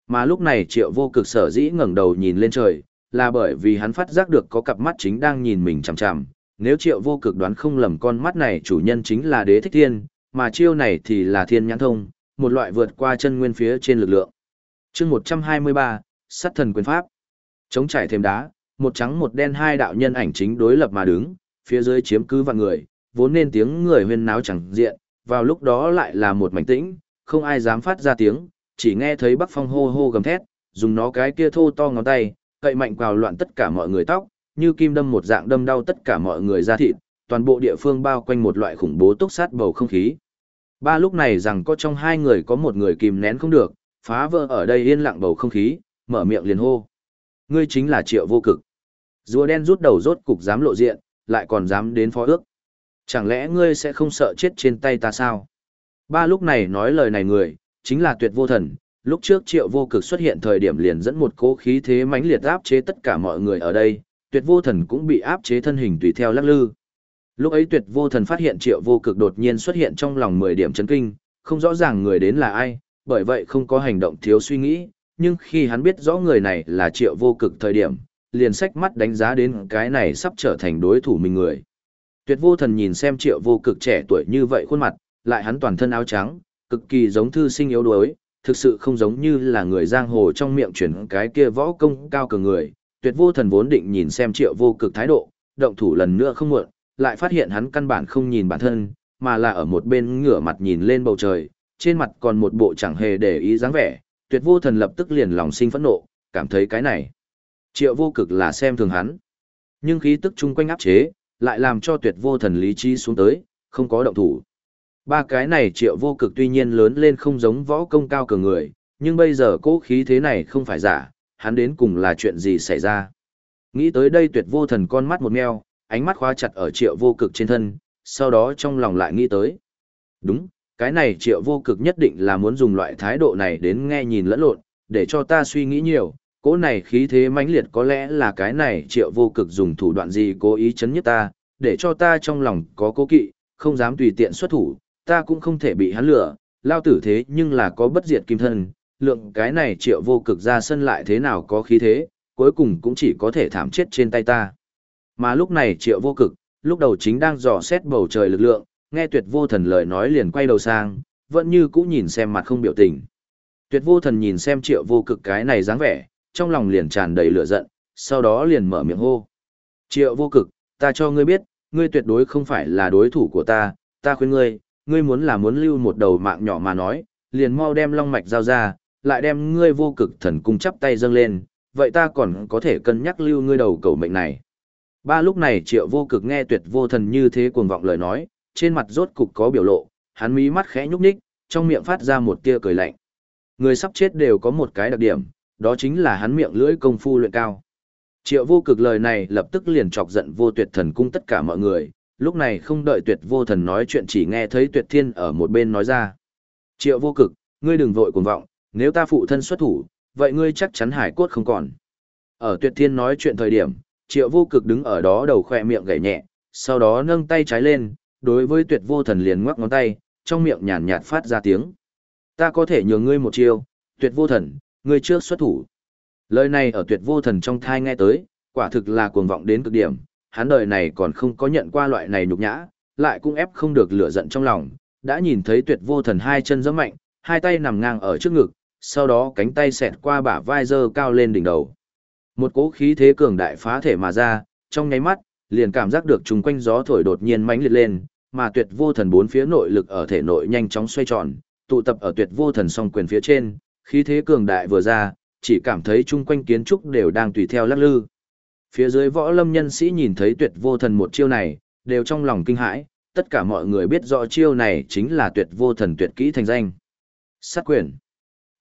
Mà lúc này triệu vô cực sở dĩ ngẩng đầu nhìn lên trời, là bởi vì hắn phát giác được có cặp mắt chính đang nhìn mình chằm chằm. Nếu triệu vô cực đoán không lầm con mắt này chủ nhân chính là đế thích thiên, mà chiêu này thì là thiên nhãn thông, một loại vượt qua chân nguyên phía trên lực lượng. chương 123, sát thần quyền pháp. Chống trải thêm đá, một trắng một đen hai đạo nhân ảnh chính đối lập mà đứng, phía dưới chiếm cứ vạn người, vốn nên tiếng người huyên náo chẳng diện, vào lúc đó lại là một mảnh tĩnh, không ai dám phát ra tiếng, chỉ nghe thấy Bắc Phong hô hô gầm thét, dùng nó cái kia thô to ngón tay, cậy mạnh vào loạn tất cả mọi người tóc, như kim đâm một dạng đâm đau tất cả mọi người ra thịt, toàn bộ địa phương bao quanh một loại khủng bố túc sát bầu không khí. Ba lúc này rằng có trong hai người có một người kìm nén không được, phá vỡ ở đây yên lặng bầu không khí, mở miệng liền hô. Ngươi chính là triệu vô cực. Rùa đen rút đầu rốt cục dám lộ diện, lại còn dám đến phó ước. Chẳng lẽ ngươi sẽ không sợ chết trên tay ta sao? Ba lúc này nói lời này người, chính là tuyệt vô thần. Lúc trước triệu vô cực xuất hiện thời điểm liền dẫn một cố khí thế mãnh liệt áp chế tất cả mọi người ở đây, tuyệt vô thần cũng bị áp chế thân hình tùy theo lắc lư. Lúc ấy tuyệt vô thần phát hiện triệu vô cực đột nhiên xuất hiện trong lòng 10 điểm chấn kinh, không rõ ràng người đến là ai, bởi vậy không có hành động thiếu suy nghĩ, nhưng khi hắn biết rõ người này là triệu vô cực thời điểm, liền sách mắt đánh giá đến cái này sắp trở thành đối thủ mình người. Tuyệt vô thần nhìn xem triệu vô cực trẻ tuổi như vậy khuôn mặt, lại hắn toàn thân áo trắng, cực kỳ giống thư sinh yếu đuối, thực sự không giống như là người giang hồ trong miệng chuyển cái kia võ công cao cường người. Tuyệt vô thần vốn định nhìn xem triệu vô cực thái độ, động thủ lần nữa không muộn, lại phát hiện hắn căn bản không nhìn bản thân, mà là ở một bên ngửa mặt nhìn lên bầu trời, trên mặt còn một bộ chẳng hề để ý dáng vẻ, tuyệt vô thần lập tức liền lòng sinh phẫn nộ, cảm thấy cái này. Triệu vô cực là xem thường hắn. Nhưng khí tức chung quanh áp chế, lại làm cho tuyệt vô thần lý trí xuống tới, không có động thủ. Ba cái này triệu vô cực tuy nhiên lớn lên không giống võ công cao cường người, nhưng bây giờ cố khí thế này không phải giả, hắn đến cùng là chuyện gì xảy ra. Nghĩ tới đây tuyệt vô thần con mắt một meo, ánh mắt khóa chặt ở triệu vô cực trên thân, sau đó trong lòng lại nghĩ tới. Đúng, cái này triệu vô cực nhất định là muốn dùng loại thái độ này đến nghe nhìn lẫn lộn, để cho ta suy nghĩ nhiều, cỗ này khí thế mãnh liệt có lẽ là cái này triệu vô cực dùng thủ đoạn gì cố ý chấn nhất ta, để cho ta trong lòng có cố kỵ, không dám tùy tiện xuất thủ, ta cũng không thể bị hắn lừa, lao tử thế nhưng là có bất diệt kim thân, lượng cái này triệu vô cực ra sân lại thế nào có khí thế, cuối cùng cũng chỉ có thể thảm chết trên tay ta. Mà lúc này triệu vô cực, lúc đầu chính đang dò xét bầu trời lực lượng, nghe tuyệt vô thần lời nói liền quay đầu sang, vẫn như cũ nhìn xem mặt không biểu tình. Tuyệt vô thần nhìn xem triệu vô cực cái này dáng vẻ, trong lòng liền tràn đầy lửa giận, sau đó liền mở miệng hô. Triệu vô cực, ta cho ngươi biết, ngươi tuyệt đối không phải là đối thủ của ta, ta khuyên ngươi, ngươi muốn là muốn lưu một đầu mạng nhỏ mà nói, liền mau đem long mạch giao ra, lại đem ngươi vô cực thần cung chắp tay dâng lên, vậy ta còn có thể cân nhắc lưu ngươi đầu cầu mệnh này. Ba lúc này triệu vô cực nghe tuyệt vô thần như thế cuồng vọng lời nói, trên mặt rốt cục có biểu lộ, hắn mí mắt khẽ nhúc nhích, trong miệng phát ra một tia cười lạnh. Người sắp chết đều có một cái đặc điểm, đó chính là hắn miệng lưỡi công phu luyện cao. Triệu vô cực lời này lập tức liền chọc giận vô tuyệt thần cung tất cả mọi người, lúc này không đợi tuyệt vô thần nói chuyện chỉ nghe thấy tuyệt thiên ở một bên nói ra. Triệu vô cực, ngươi đừng vội cuồng vọng, nếu ta phụ thân xuất thủ, vậy ngươi chắc chắn hải cốt không còn. Ở tuyệt thiên nói chuyện thời điểm, triệu vô cực đứng ở đó đầu khoe miệng gảy nhẹ, sau đó nâng tay trái lên, đối với tuyệt vô thần liền ngoắc ngón tay, trong miệng nhàn nhạt phát ra tiếng. Ta có thể nhường ngươi một chiêu, tuyệt vô thần, ngươi trước xuất thủ. Lời này ở tuyệt vô thần trong thai nghe tới, quả thực là cuồng vọng đến cực điểm, hắn đời này còn không có nhận qua loại này nhục nhã, lại cũng ép không được lửa giận trong lòng, đã nhìn thấy tuyệt vô thần hai chân giẫm mạnh, hai tay nằm ngang ở trước ngực, sau đó cánh tay xẹt qua bả vai dơ cao lên đỉnh đầu. Một cỗ khí thế cường đại phá thể mà ra, trong nháy mắt, liền cảm giác được chung quanh gió thổi đột nhiên mãnh liệt lên, mà tuyệt vô thần bốn phía nội lực ở thể nội nhanh chóng xoay tròn, tụ tập ở tuyệt vô thần song quyền phía trên, khí thế cường đại vừa ra, chỉ cảm thấy chung quanh kiến trúc đều đang tùy theo lắc lư. Phía dưới võ lâm nhân sĩ nhìn thấy tuyệt vô thần một chiêu này, đều trong lòng kinh hãi, tất cả mọi người biết rõ chiêu này chính là tuyệt vô thần tuyệt kỹ thành danh. Sát quyền.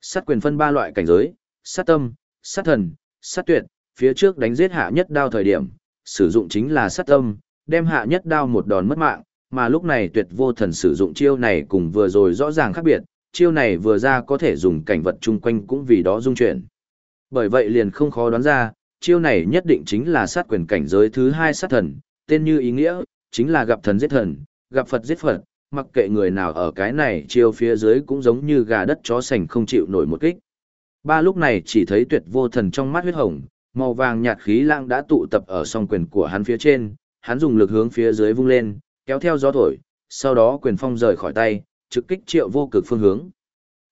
Sát quyền phân ba loại cảnh giới, sát tâm, sát thần, sát tuyệt, phía trước đánh giết hạ nhất đao thời điểm, sử dụng chính là sát tâm, đem hạ nhất đao một đòn mất mạng, mà lúc này tuyệt vô thần sử dụng chiêu này cùng vừa rồi rõ ràng khác biệt, chiêu này vừa ra có thể dùng cảnh vật chung quanh cũng vì đó dung chuyển. Bởi vậy liền không khó đoán ra, chiêu này nhất định chính là sát quyền cảnh giới thứ hai sát thần, tên như ý nghĩa, chính là gặp thần giết thần, gặp Phật giết Phật, mặc kệ người nào ở cái này chiêu phía dưới cũng giống như gà đất chó sành không chịu nổi một kích. Ba lúc này chỉ thấy tuyệt vô thần trong mắt huyết hồng, màu vàng nhạt khí lãng đã tụ tập ở song quyền của hắn phía trên, hắn dùng lực hướng phía dưới vung lên, kéo theo gió thổi, sau đó quyền phong rời khỏi tay, trực kích triệu vô cực phương hướng.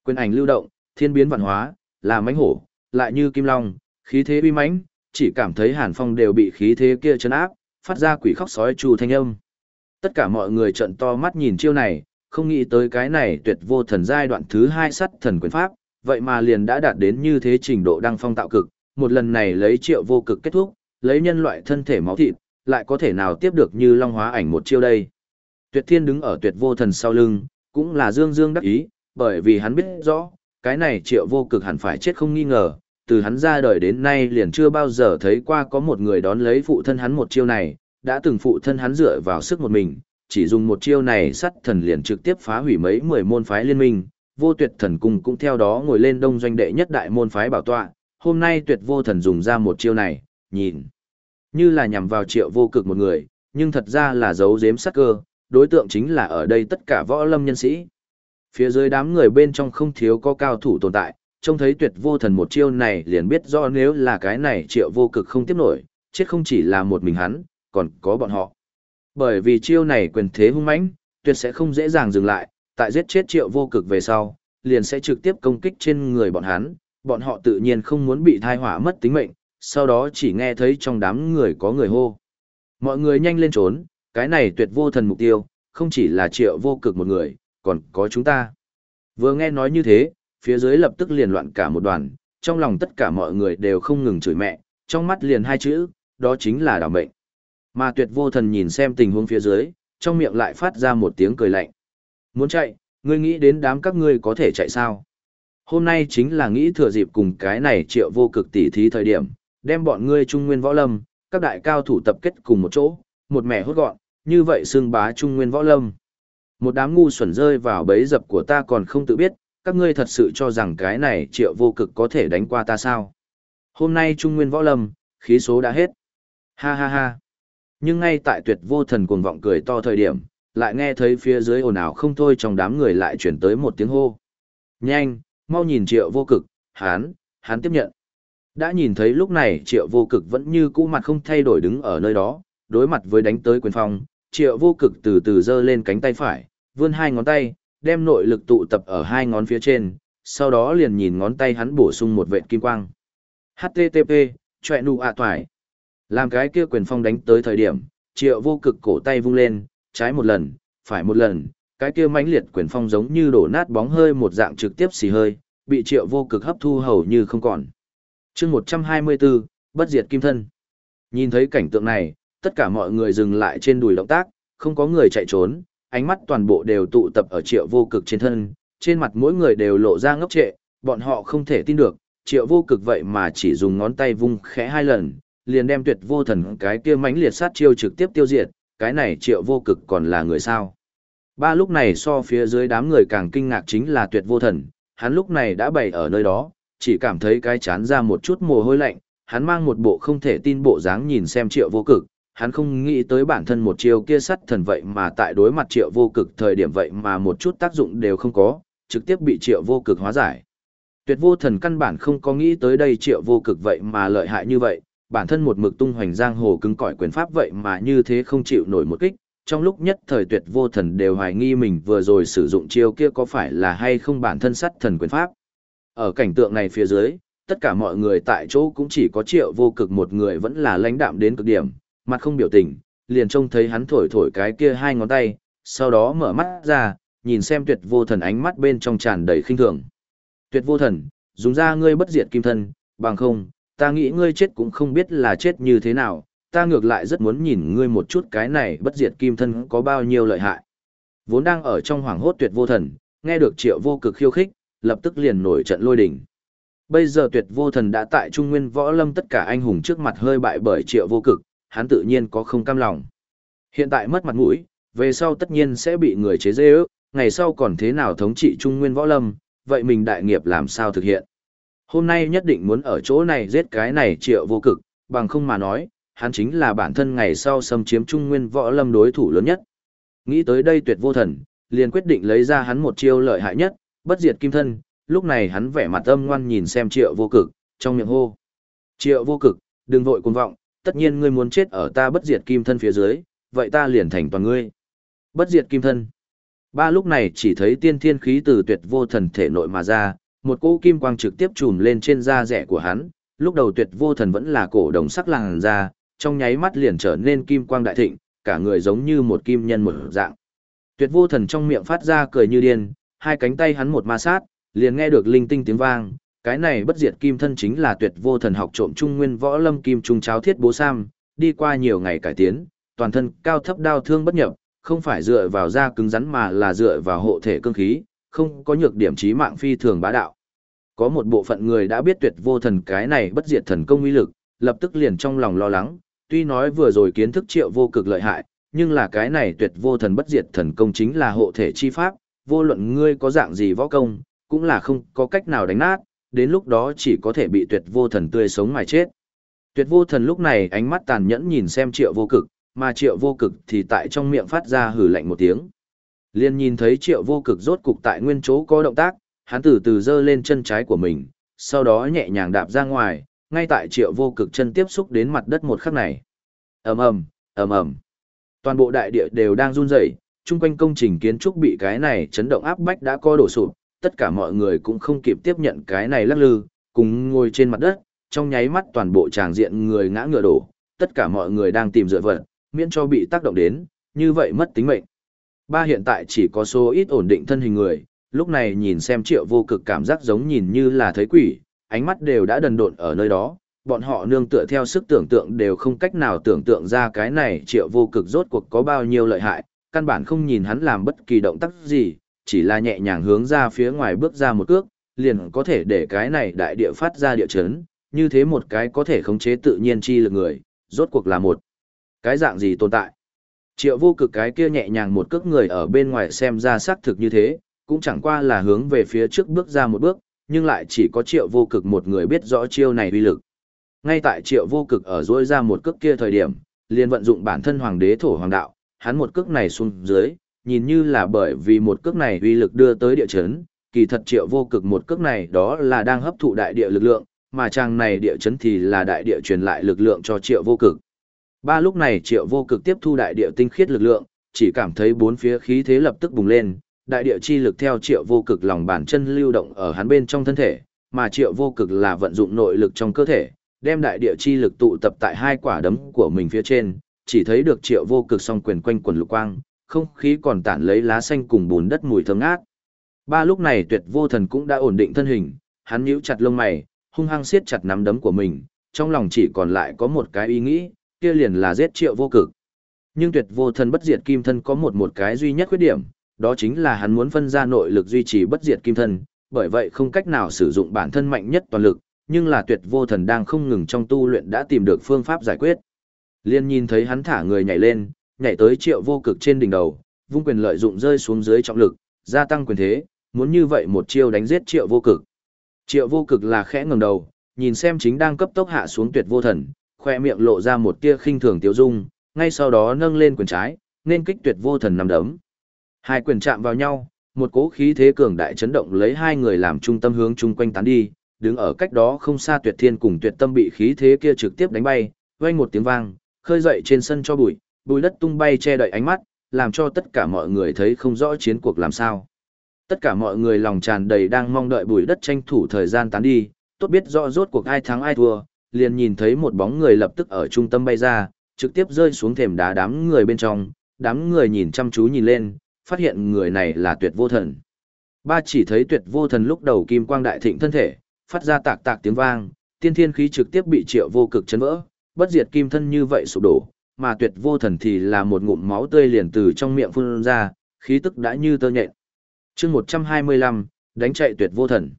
Quyền ảnh lưu động, thiên biến vạn hóa, là mãnh hổ, lại như kim long, khí thế uy mãnh, chỉ cảm thấy hàn phong đều bị khí thế kia chấn áp, phát ra quỷ khóc sói chu thanh âm. Tất cả mọi người trợn to mắt nhìn chiêu này, không nghĩ tới cái này tuyệt vô thần giai đoạn thứ hai sắt thần quyền pháp, vậy mà liền đã đạt đến như thế trình độ đăng phong tạo cực, một lần này lấy triệu vô cực kết thúc, lấy nhân loại thân thể máu thịt, lại có thể nào tiếp được như long hóa ảnh một chiêu đây. Tuyệt thiên đứng ở tuyệt vô thần sau lưng, cũng là dương dương đắc ý, bởi vì hắn biết rõ, cái này triệu vô cực hẳn phải chết không nghi ngờ, từ hắn ra đời đến nay liền chưa bao giờ thấy qua có một người đón lấy phụ thân hắn một chiêu này, đã từng phụ thân hắn dựa vào sức một mình, chỉ dùng một chiêu này sắt thần liền trực tiếp phá hủy mấy mười môn phái liên minh, vô tuyệt thần cung cũng theo đó ngồi lên đông doanh đệ nhất đại môn phái bảo tọa, hôm nay tuyệt vô thần dùng ra một chiêu này, nhìn, như là nhằm vào triệu vô cực một người, nhưng thật ra là giấu giếm sắc cơ, đối tượng chính là ở đây tất cả võ lâm nhân sĩ. Phía dưới đám người bên trong không thiếu có cao thủ tồn tại, trông thấy tuyệt vô thần một chiêu này liền biết rõ nếu là cái này triệu vô cực không tiếp nổi, chết không chỉ là một mình hắn, còn có bọn họ. Bởi vì chiêu này quyền thế hung mãnh, tuyệt sẽ không dễ dàng dừng lại, tại giết chết triệu vô cực về sau, liền sẽ trực tiếp công kích trên người bọn hắn, bọn họ tự nhiên không muốn bị thai hỏa mất tính mệnh, sau đó chỉ nghe thấy trong đám người có người hô. Mọi người nhanh lên trốn, cái này tuyệt vô thần mục tiêu, không chỉ là triệu vô cực một người, còn có chúng ta. Vừa nghe nói như thế, phía dưới lập tức liền loạn cả một đoàn, trong lòng tất cả mọi người đều không ngừng chửi mẹ, trong mắt liền hai chữ, đó chính là đảo mệnh. Mà tuyệt vô thần nhìn xem tình huống phía dưới, trong miệng lại phát ra một tiếng cười lạnh. Muốn chạy, ngươi nghĩ đến đám các ngươi có thể chạy sao? Hôm nay chính là nghĩ thừa dịp cùng cái này triệu vô cực tỉ thí thời điểm, đem bọn ngươi trung nguyên võ lâm, các đại cao thủ tập kết cùng một chỗ, một mẻ hốt gọn, như vậy xương bá trung nguyên võ lâm. Một đám ngu xuẩn rơi vào bẫy dập của ta còn không tự biết, các ngươi thật sự cho rằng cái này triệu vô cực có thể đánh qua ta sao? Hôm nay trung nguyên võ lâm, khí số đã hết. Ha ha ha. Nhưng ngay tại tuyệt vô thần cuồng vọng cười to thời điểm, lại nghe thấy phía dưới ồn ào không thôi trong đám người lại chuyển tới một tiếng hô. Nhanh, mau nhìn triệu vô cực, hán, hán tiếp nhận. Đã nhìn thấy lúc này triệu vô cực vẫn như cũ mặt không thay đổi đứng ở nơi đó, đối mặt với đánh tới quyền phong, triệu vô cực từ từ giơ lên cánh tay phải, vươn hai ngón tay, đem nội lực tụ tập ở hai ngón phía trên, sau đó liền nhìn ngón tay hắn bổ sung một vệt kim quang. HTTP, chọe nụ ạ toài. Làm cái kia quyền phong đánh tới thời điểm, triệu vô cực cổ tay vung lên, trái một lần, phải một lần, cái kia mãnh liệt quyền phong giống như đổ nát bóng hơi một dạng trực tiếp xì hơi, bị triệu vô cực hấp thu hầu như không còn. chương 124, bất diệt kim thân. Nhìn thấy cảnh tượng này, tất cả mọi người dừng lại trên đùi động tác, không có người chạy trốn, ánh mắt toàn bộ đều tụ tập ở triệu vô cực trên thân, trên mặt mỗi người đều lộ ra ngốc trệ, bọn họ không thể tin được, triệu vô cực vậy mà chỉ dùng ngón tay vung khẽ hai lần, liền đem tuyệt vô thần cái kia mãnh liệt sát chiêu trực tiếp tiêu diệt, cái này triệu vô cực còn là người sao. Ba lúc này so phía dưới đám người càng kinh ngạc chính là tuyệt vô thần, hắn lúc này đã bày ở nơi đó, chỉ cảm thấy cái chán ra một chút mồ hôi lạnh, hắn mang một bộ không thể tin bộ dáng nhìn xem triệu vô cực, hắn không nghĩ tới bản thân một chiêu kia sắt thần vậy mà tại đối mặt triệu vô cực thời điểm vậy mà một chút tác dụng đều không có, trực tiếp bị triệu vô cực hóa giải. Tuyệt vô thần căn bản không có nghĩ tới đây triệu vô cực vậy mà lợi hại như vậy, bản thân một mực tung hoành giang hồ cứng cỏi quyền pháp vậy mà như thế không chịu nổi một kích, trong lúc nhất thời tuyệt vô thần đều hoài nghi mình vừa rồi sử dụng chiêu kia có phải là hay không bản thân sắt thần quyền pháp. Ở cảnh tượng này phía dưới, tất cả mọi người tại chỗ cũng chỉ có triệu vô cực một người vẫn là lãnh đạm đến cực điểm, mặt không biểu tình, liền trông thấy hắn thổi thổi cái kia hai ngón tay, sau đó mở mắt ra, nhìn xem tuyệt vô thần ánh mắt bên trong tràn đầy khinh thường. Tuyệt vô thần, dùng ra ngươi bất diệt kim thân, bằng không, ta nghĩ ngươi chết cũng không biết là chết như thế nào, ta ngược lại rất muốn nhìn ngươi một chút cái này bất diệt kim thân có bao nhiêu lợi hại. Vốn đang ở trong hoàng hốt tuyệt vô thần, nghe được triệu vô cực khiêu khích, lập tức liền nổi trận lôi đỉnh. Bây giờ tuyệt vô thần đã tại trung nguyên võ lâm tất cả anh hùng trước mặt hơi bại bởi triệu vô cực, hắn tự nhiên có không cam lòng. Hiện tại mất mặt mũi, về sau tất nhiên sẽ bị người chế dê ước, ngày sau còn thế nào thống trị trung nguyên võ lâm, vậy mình đại nghiệp làm sao thực hiện. Hôm nay nhất định muốn ở chỗ này giết cái này triệu vô cực, bằng không mà nói, hắn chính là bản thân ngày sau xâm chiếm trung nguyên võ lâm đối thủ lớn nhất. Nghĩ tới đây tuyệt vô thần, liền quyết định lấy ra hắn một chiêu lợi hại nhất, bất diệt kim thân, lúc này hắn vẻ mặt âm ngoan nhìn xem triệu vô cực, trong miệng hô. Triệu vô cực, đừng vội cuồng vọng, tất nhiên ngươi muốn chết ở ta bất diệt kim thân phía dưới, vậy ta liền thành toàn ngươi. Bất diệt kim thân. Ba lúc này chỉ thấy tiên thiên khí từ tuyệt vô thần thể nội mà ra, một cỗ kim quang trực tiếp trùm lên trên da rẻ của hắn, lúc đầu tuyệt vô thần vẫn là cổ đồng sắc làng da, trong nháy mắt liền trở nên kim quang đại thịnh, cả người giống như một kim nhân một dạng. Tuyệt vô thần trong miệng phát ra cười như điên, hai cánh tay hắn một ma sát, liền nghe được linh tinh tiếng vang, cái này bất diệt kim thân chính là tuyệt vô thần học trộm trung nguyên võ lâm kim trung cháo thiết bố sam, đi qua nhiều ngày cải tiến, toàn thân cao thấp đao thương bất nhập, không phải dựa vào da cứng rắn mà là dựa vào hộ thể cương khí, không có nhược điểm chí mạng phi thường bá đạo. Có một bộ phận người đã biết tuyệt vô thần cái này bất diệt thần công uy lực, lập tức liền trong lòng lo lắng, tuy nói vừa rồi kiến thức triệu vô cực lợi hại, nhưng là cái này tuyệt vô thần bất diệt thần công chính là hộ thể chi pháp, vô luận ngươi có dạng gì võ công, cũng là không có cách nào đánh nát, đến lúc đó chỉ có thể bị tuyệt vô thần tươi sống mà chết. Tuyệt vô thần lúc này ánh mắt tàn nhẫn nhìn xem triệu vô cực, mà triệu vô cực thì tại trong miệng phát ra hử lạnh một tiếng. Liên nhìn thấy triệu vô cực rốt cục tại nguyên chỗ có động tác, hắn từ từ giơ lên chân trái của mình, sau đó nhẹ nhàng đạp ra ngoài, ngay tại triệu vô cực chân tiếp xúc đến mặt đất một khắc này. ầm ầm, ầm ầm, toàn bộ đại địa đều đang run rẩy, chung quanh công trình kiến trúc bị cái này chấn động áp bách đã co đổ sụp, tất cả mọi người cũng không kịp tiếp nhận cái này lắc lư, cùng ngồi trên mặt đất, trong nháy mắt toàn bộ tràng diện người ngã ngựa đổ, tất cả mọi người đang tìm dựa vật, miễn cho bị tác động đến, như vậy mất tính mệnh. Ba hiện tại chỉ có số ít ổn định thân hình người, lúc này nhìn xem triệu vô cực cảm giác giống nhìn như là thấy quỷ, ánh mắt đều đã đần độn ở nơi đó, bọn họ nương tựa theo sức tưởng tượng đều không cách nào tưởng tượng ra cái này triệu vô cực rốt cuộc có bao nhiêu lợi hại, căn bản không nhìn hắn làm bất kỳ động tác gì, chỉ là nhẹ nhàng hướng ra phía ngoài bước ra một cước, liền có thể để cái này đại địa phát ra địa chấn, như thế một cái có thể khống chế tự nhiên chi lực người, rốt cuộc là một cái dạng gì tồn tại. Triệu vô cực cái kia nhẹ nhàng một cước người ở bên ngoài xem ra xác thực như thế, cũng chẳng qua là hướng về phía trước bước ra một bước, nhưng lại chỉ có triệu vô cực một người biết rõ chiêu này uy lực. Ngay tại triệu vô cực ở dối ra một cước kia thời điểm, liền vận dụng bản thân hoàng đế thổ hoàng đạo, hắn một cước này xuống dưới, nhìn như là bởi vì một cước này uy lực đưa tới địa chấn, kỳ thật triệu vô cực một cước này đó là đang hấp thụ đại địa lực lượng, mà trang này địa chấn thì là đại địa truyền lại lực lượng cho triệu vô cực. Ba lúc này triệu vô cực tiếp thu đại địa tinh khiết lực lượng, chỉ cảm thấy bốn phía khí thế lập tức bùng lên, đại địa chi lực theo triệu vô cực lòng bàn chân lưu động ở hắn bên trong thân thể, mà triệu vô cực là vận dụng nội lực trong cơ thể, đem đại địa chi lực tụ tập tại hai quả đấm của mình phía trên, chỉ thấy được triệu vô cực song quyền quanh quần lục quang, không khí còn tản lấy lá xanh cùng bùn đất mùi thơm ngát. Ba lúc này tuyệt vô thần cũng đã ổn định thân hình, hắn nhíu chặt lông mày, hung hăng siết chặt nắm đấm của mình, trong lòng chỉ còn lại có một cái ý nghĩ, kia liền là giết triệu vô cực. Nhưng tuyệt vô thần bất diệt kim thân có một một cái duy nhất khuyết điểm, đó chính là hắn muốn phân ra nội lực duy trì bất diệt kim thân, bởi vậy không cách nào sử dụng bản thân mạnh nhất toàn lực, nhưng là tuyệt vô thần đang không ngừng trong tu luyện đã tìm được phương pháp giải quyết. Liên nhìn thấy hắn thả người nhảy lên, nhảy tới triệu vô cực trên đỉnh đầu, vung quyền lợi dụng rơi xuống dưới trọng lực, gia tăng quyền thế, muốn như vậy một chiêu đánh giết triệu vô cực. Triệu vô cực là khẽ ngẩng đầu, nhìn xem chính đang cấp tốc hạ xuống tuyệt vô thần, khoe miệng lộ ra một tia khinh thường tiêu dung, ngay sau đó nâng lên quyền trái, nên kích tuyệt vô thần nằm đấm. Hai quyền chạm vào nhau, một cỗ khí thế cường đại chấn động lấy hai người làm trung tâm hướng chung quanh tán đi, đứng ở cách đó không xa tuyệt thiên cùng tuyệt tâm bị khí thế kia trực tiếp đánh bay, vang một tiếng vang, khơi dậy trên sân cho bụi, Bùi đất tung bay che đậy ánh mắt, làm cho tất cả mọi người thấy không rõ chiến cuộc làm sao. Tất cả mọi người lòng tràn đầy đang mong đợi bùi đất tranh thủ thời gian tán đi, tốt biết rõ rốt cuộc ai thắng ai thua, liền nhìn thấy một bóng người lập tức ở trung tâm bay ra, trực tiếp rơi xuống thềm đá đám người bên trong, đám người nhìn chăm chú nhìn lên, phát hiện người này là tuyệt vô thần. Ba chỉ thấy tuyệt vô thần lúc đầu kim quang đại thịnh thân thể, phát ra tạc tạc tiếng vang, tiên thiên khí trực tiếp bị triệu vô cực chấn vỡ, bất diệt kim thân như vậy sụp đổ, mà tuyệt vô thần thì là một ngụm máu tươi liền từ trong miệng phun ra, khí tức đã như tơ nhện. chương 125, đánh chạy tuyệt vô thần.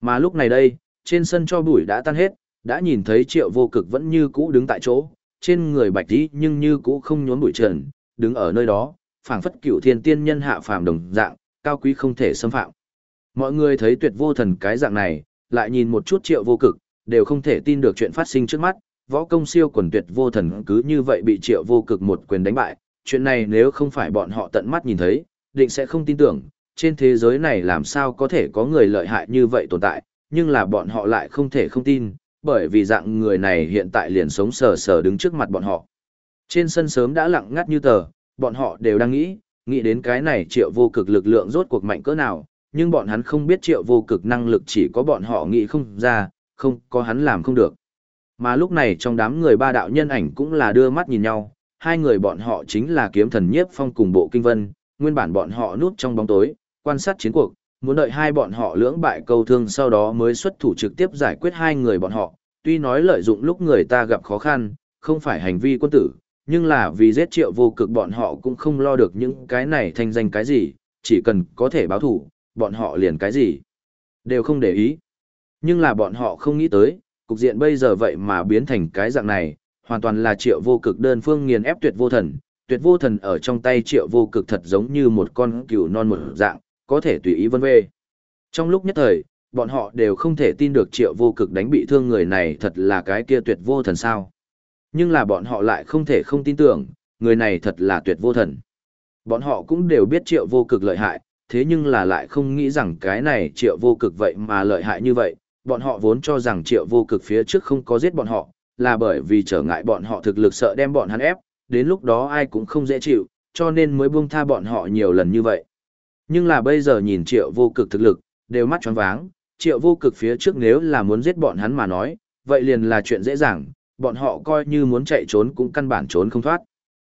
Mà lúc này đây, trên sân cho bụi đã tan hết, đã nhìn thấy triệu vô cực vẫn như cũ đứng tại chỗ, trên người bạch tí nhưng như cũ không nhốn bụi trần, đứng ở nơi đó, phảng phất cửu thiên tiên nhân hạ phàm đồng dạng, cao quý không thể xâm phạm. Mọi người thấy tuyệt vô thần cái dạng này, lại nhìn một chút triệu vô cực, đều không thể tin được chuyện phát sinh trước mắt, võ công siêu quần tuyệt vô thần cứ như vậy bị triệu vô cực một quyền đánh bại, chuyện này nếu không phải bọn họ tận mắt nhìn thấy, định sẽ không tin tưởng, trên thế giới này làm sao có thể có người lợi hại như vậy tồn tại, nhưng là bọn họ lại không thể không tin, bởi vì dạng người này hiện tại liền sống sờ sờ đứng trước mặt bọn họ. Trên sân sớm đã lặng ngắt như tờ, bọn họ đều đang nghĩ, nghĩ đến cái này triệu vô cực lực lượng rốt cuộc mạnh cỡ nào, nhưng bọn hắn không biết triệu vô cực năng lực chỉ có bọn họ nghĩ không ra, không có hắn làm không được. Mà lúc này trong đám người ba đạo nhân ảnh cũng là đưa mắt nhìn nhau, hai người bọn họ chính là kiếm thần nhiếp phong cùng bộ kinh vân, nguyên bản bọn họ núp trong bóng tối, quan sát chiến cuộc, muốn đợi hai bọn họ lưỡng bại câu thương sau đó mới xuất thủ trực tiếp giải quyết hai người bọn họ, tuy nói lợi dụng lúc người ta gặp khó khăn, không phải hành vi quân tử, nhưng là vì giết triệu vô cực bọn họ cũng không lo được những cái này thanh danh cái gì, chỉ cần có thể báo thủ, bọn họ liền cái gì, đều không để ý. Nhưng là bọn họ không nghĩ tới, cục diện bây giờ vậy mà biến thành cái dạng này, hoàn toàn là triệu vô cực đơn phương nghiền ép tuyệt vô thần. Tuyệt vô thần ở trong tay triệu vô cực thật giống như một con cừu non một dạng, có thể tùy ý vân vê. Trong lúc nhất thời, bọn họ đều không thể tin được triệu vô cực đánh bị thương người này thật là cái kia tuyệt vô thần sao. Nhưng là bọn họ lại không thể không tin tưởng, người này thật là tuyệt vô thần. Bọn họ cũng đều biết triệu vô cực lợi hại, thế nhưng là lại không nghĩ rằng cái này triệu vô cực vậy mà lợi hại như vậy. Bọn họ vốn cho rằng triệu vô cực phía trước không có giết bọn họ, là bởi vì trở ngại bọn họ thực lực sợ đem bọn hắn ép, đến lúc đó ai cũng không dễ chịu, cho nên mới buông tha bọn họ nhiều lần như vậy. Nhưng là bây giờ nhìn triệu vô cực thực lực, đều mắt tròn váng, triệu vô cực phía trước nếu là muốn giết bọn hắn mà nói, vậy liền là chuyện dễ dàng, bọn họ coi như muốn chạy trốn cũng căn bản trốn không thoát.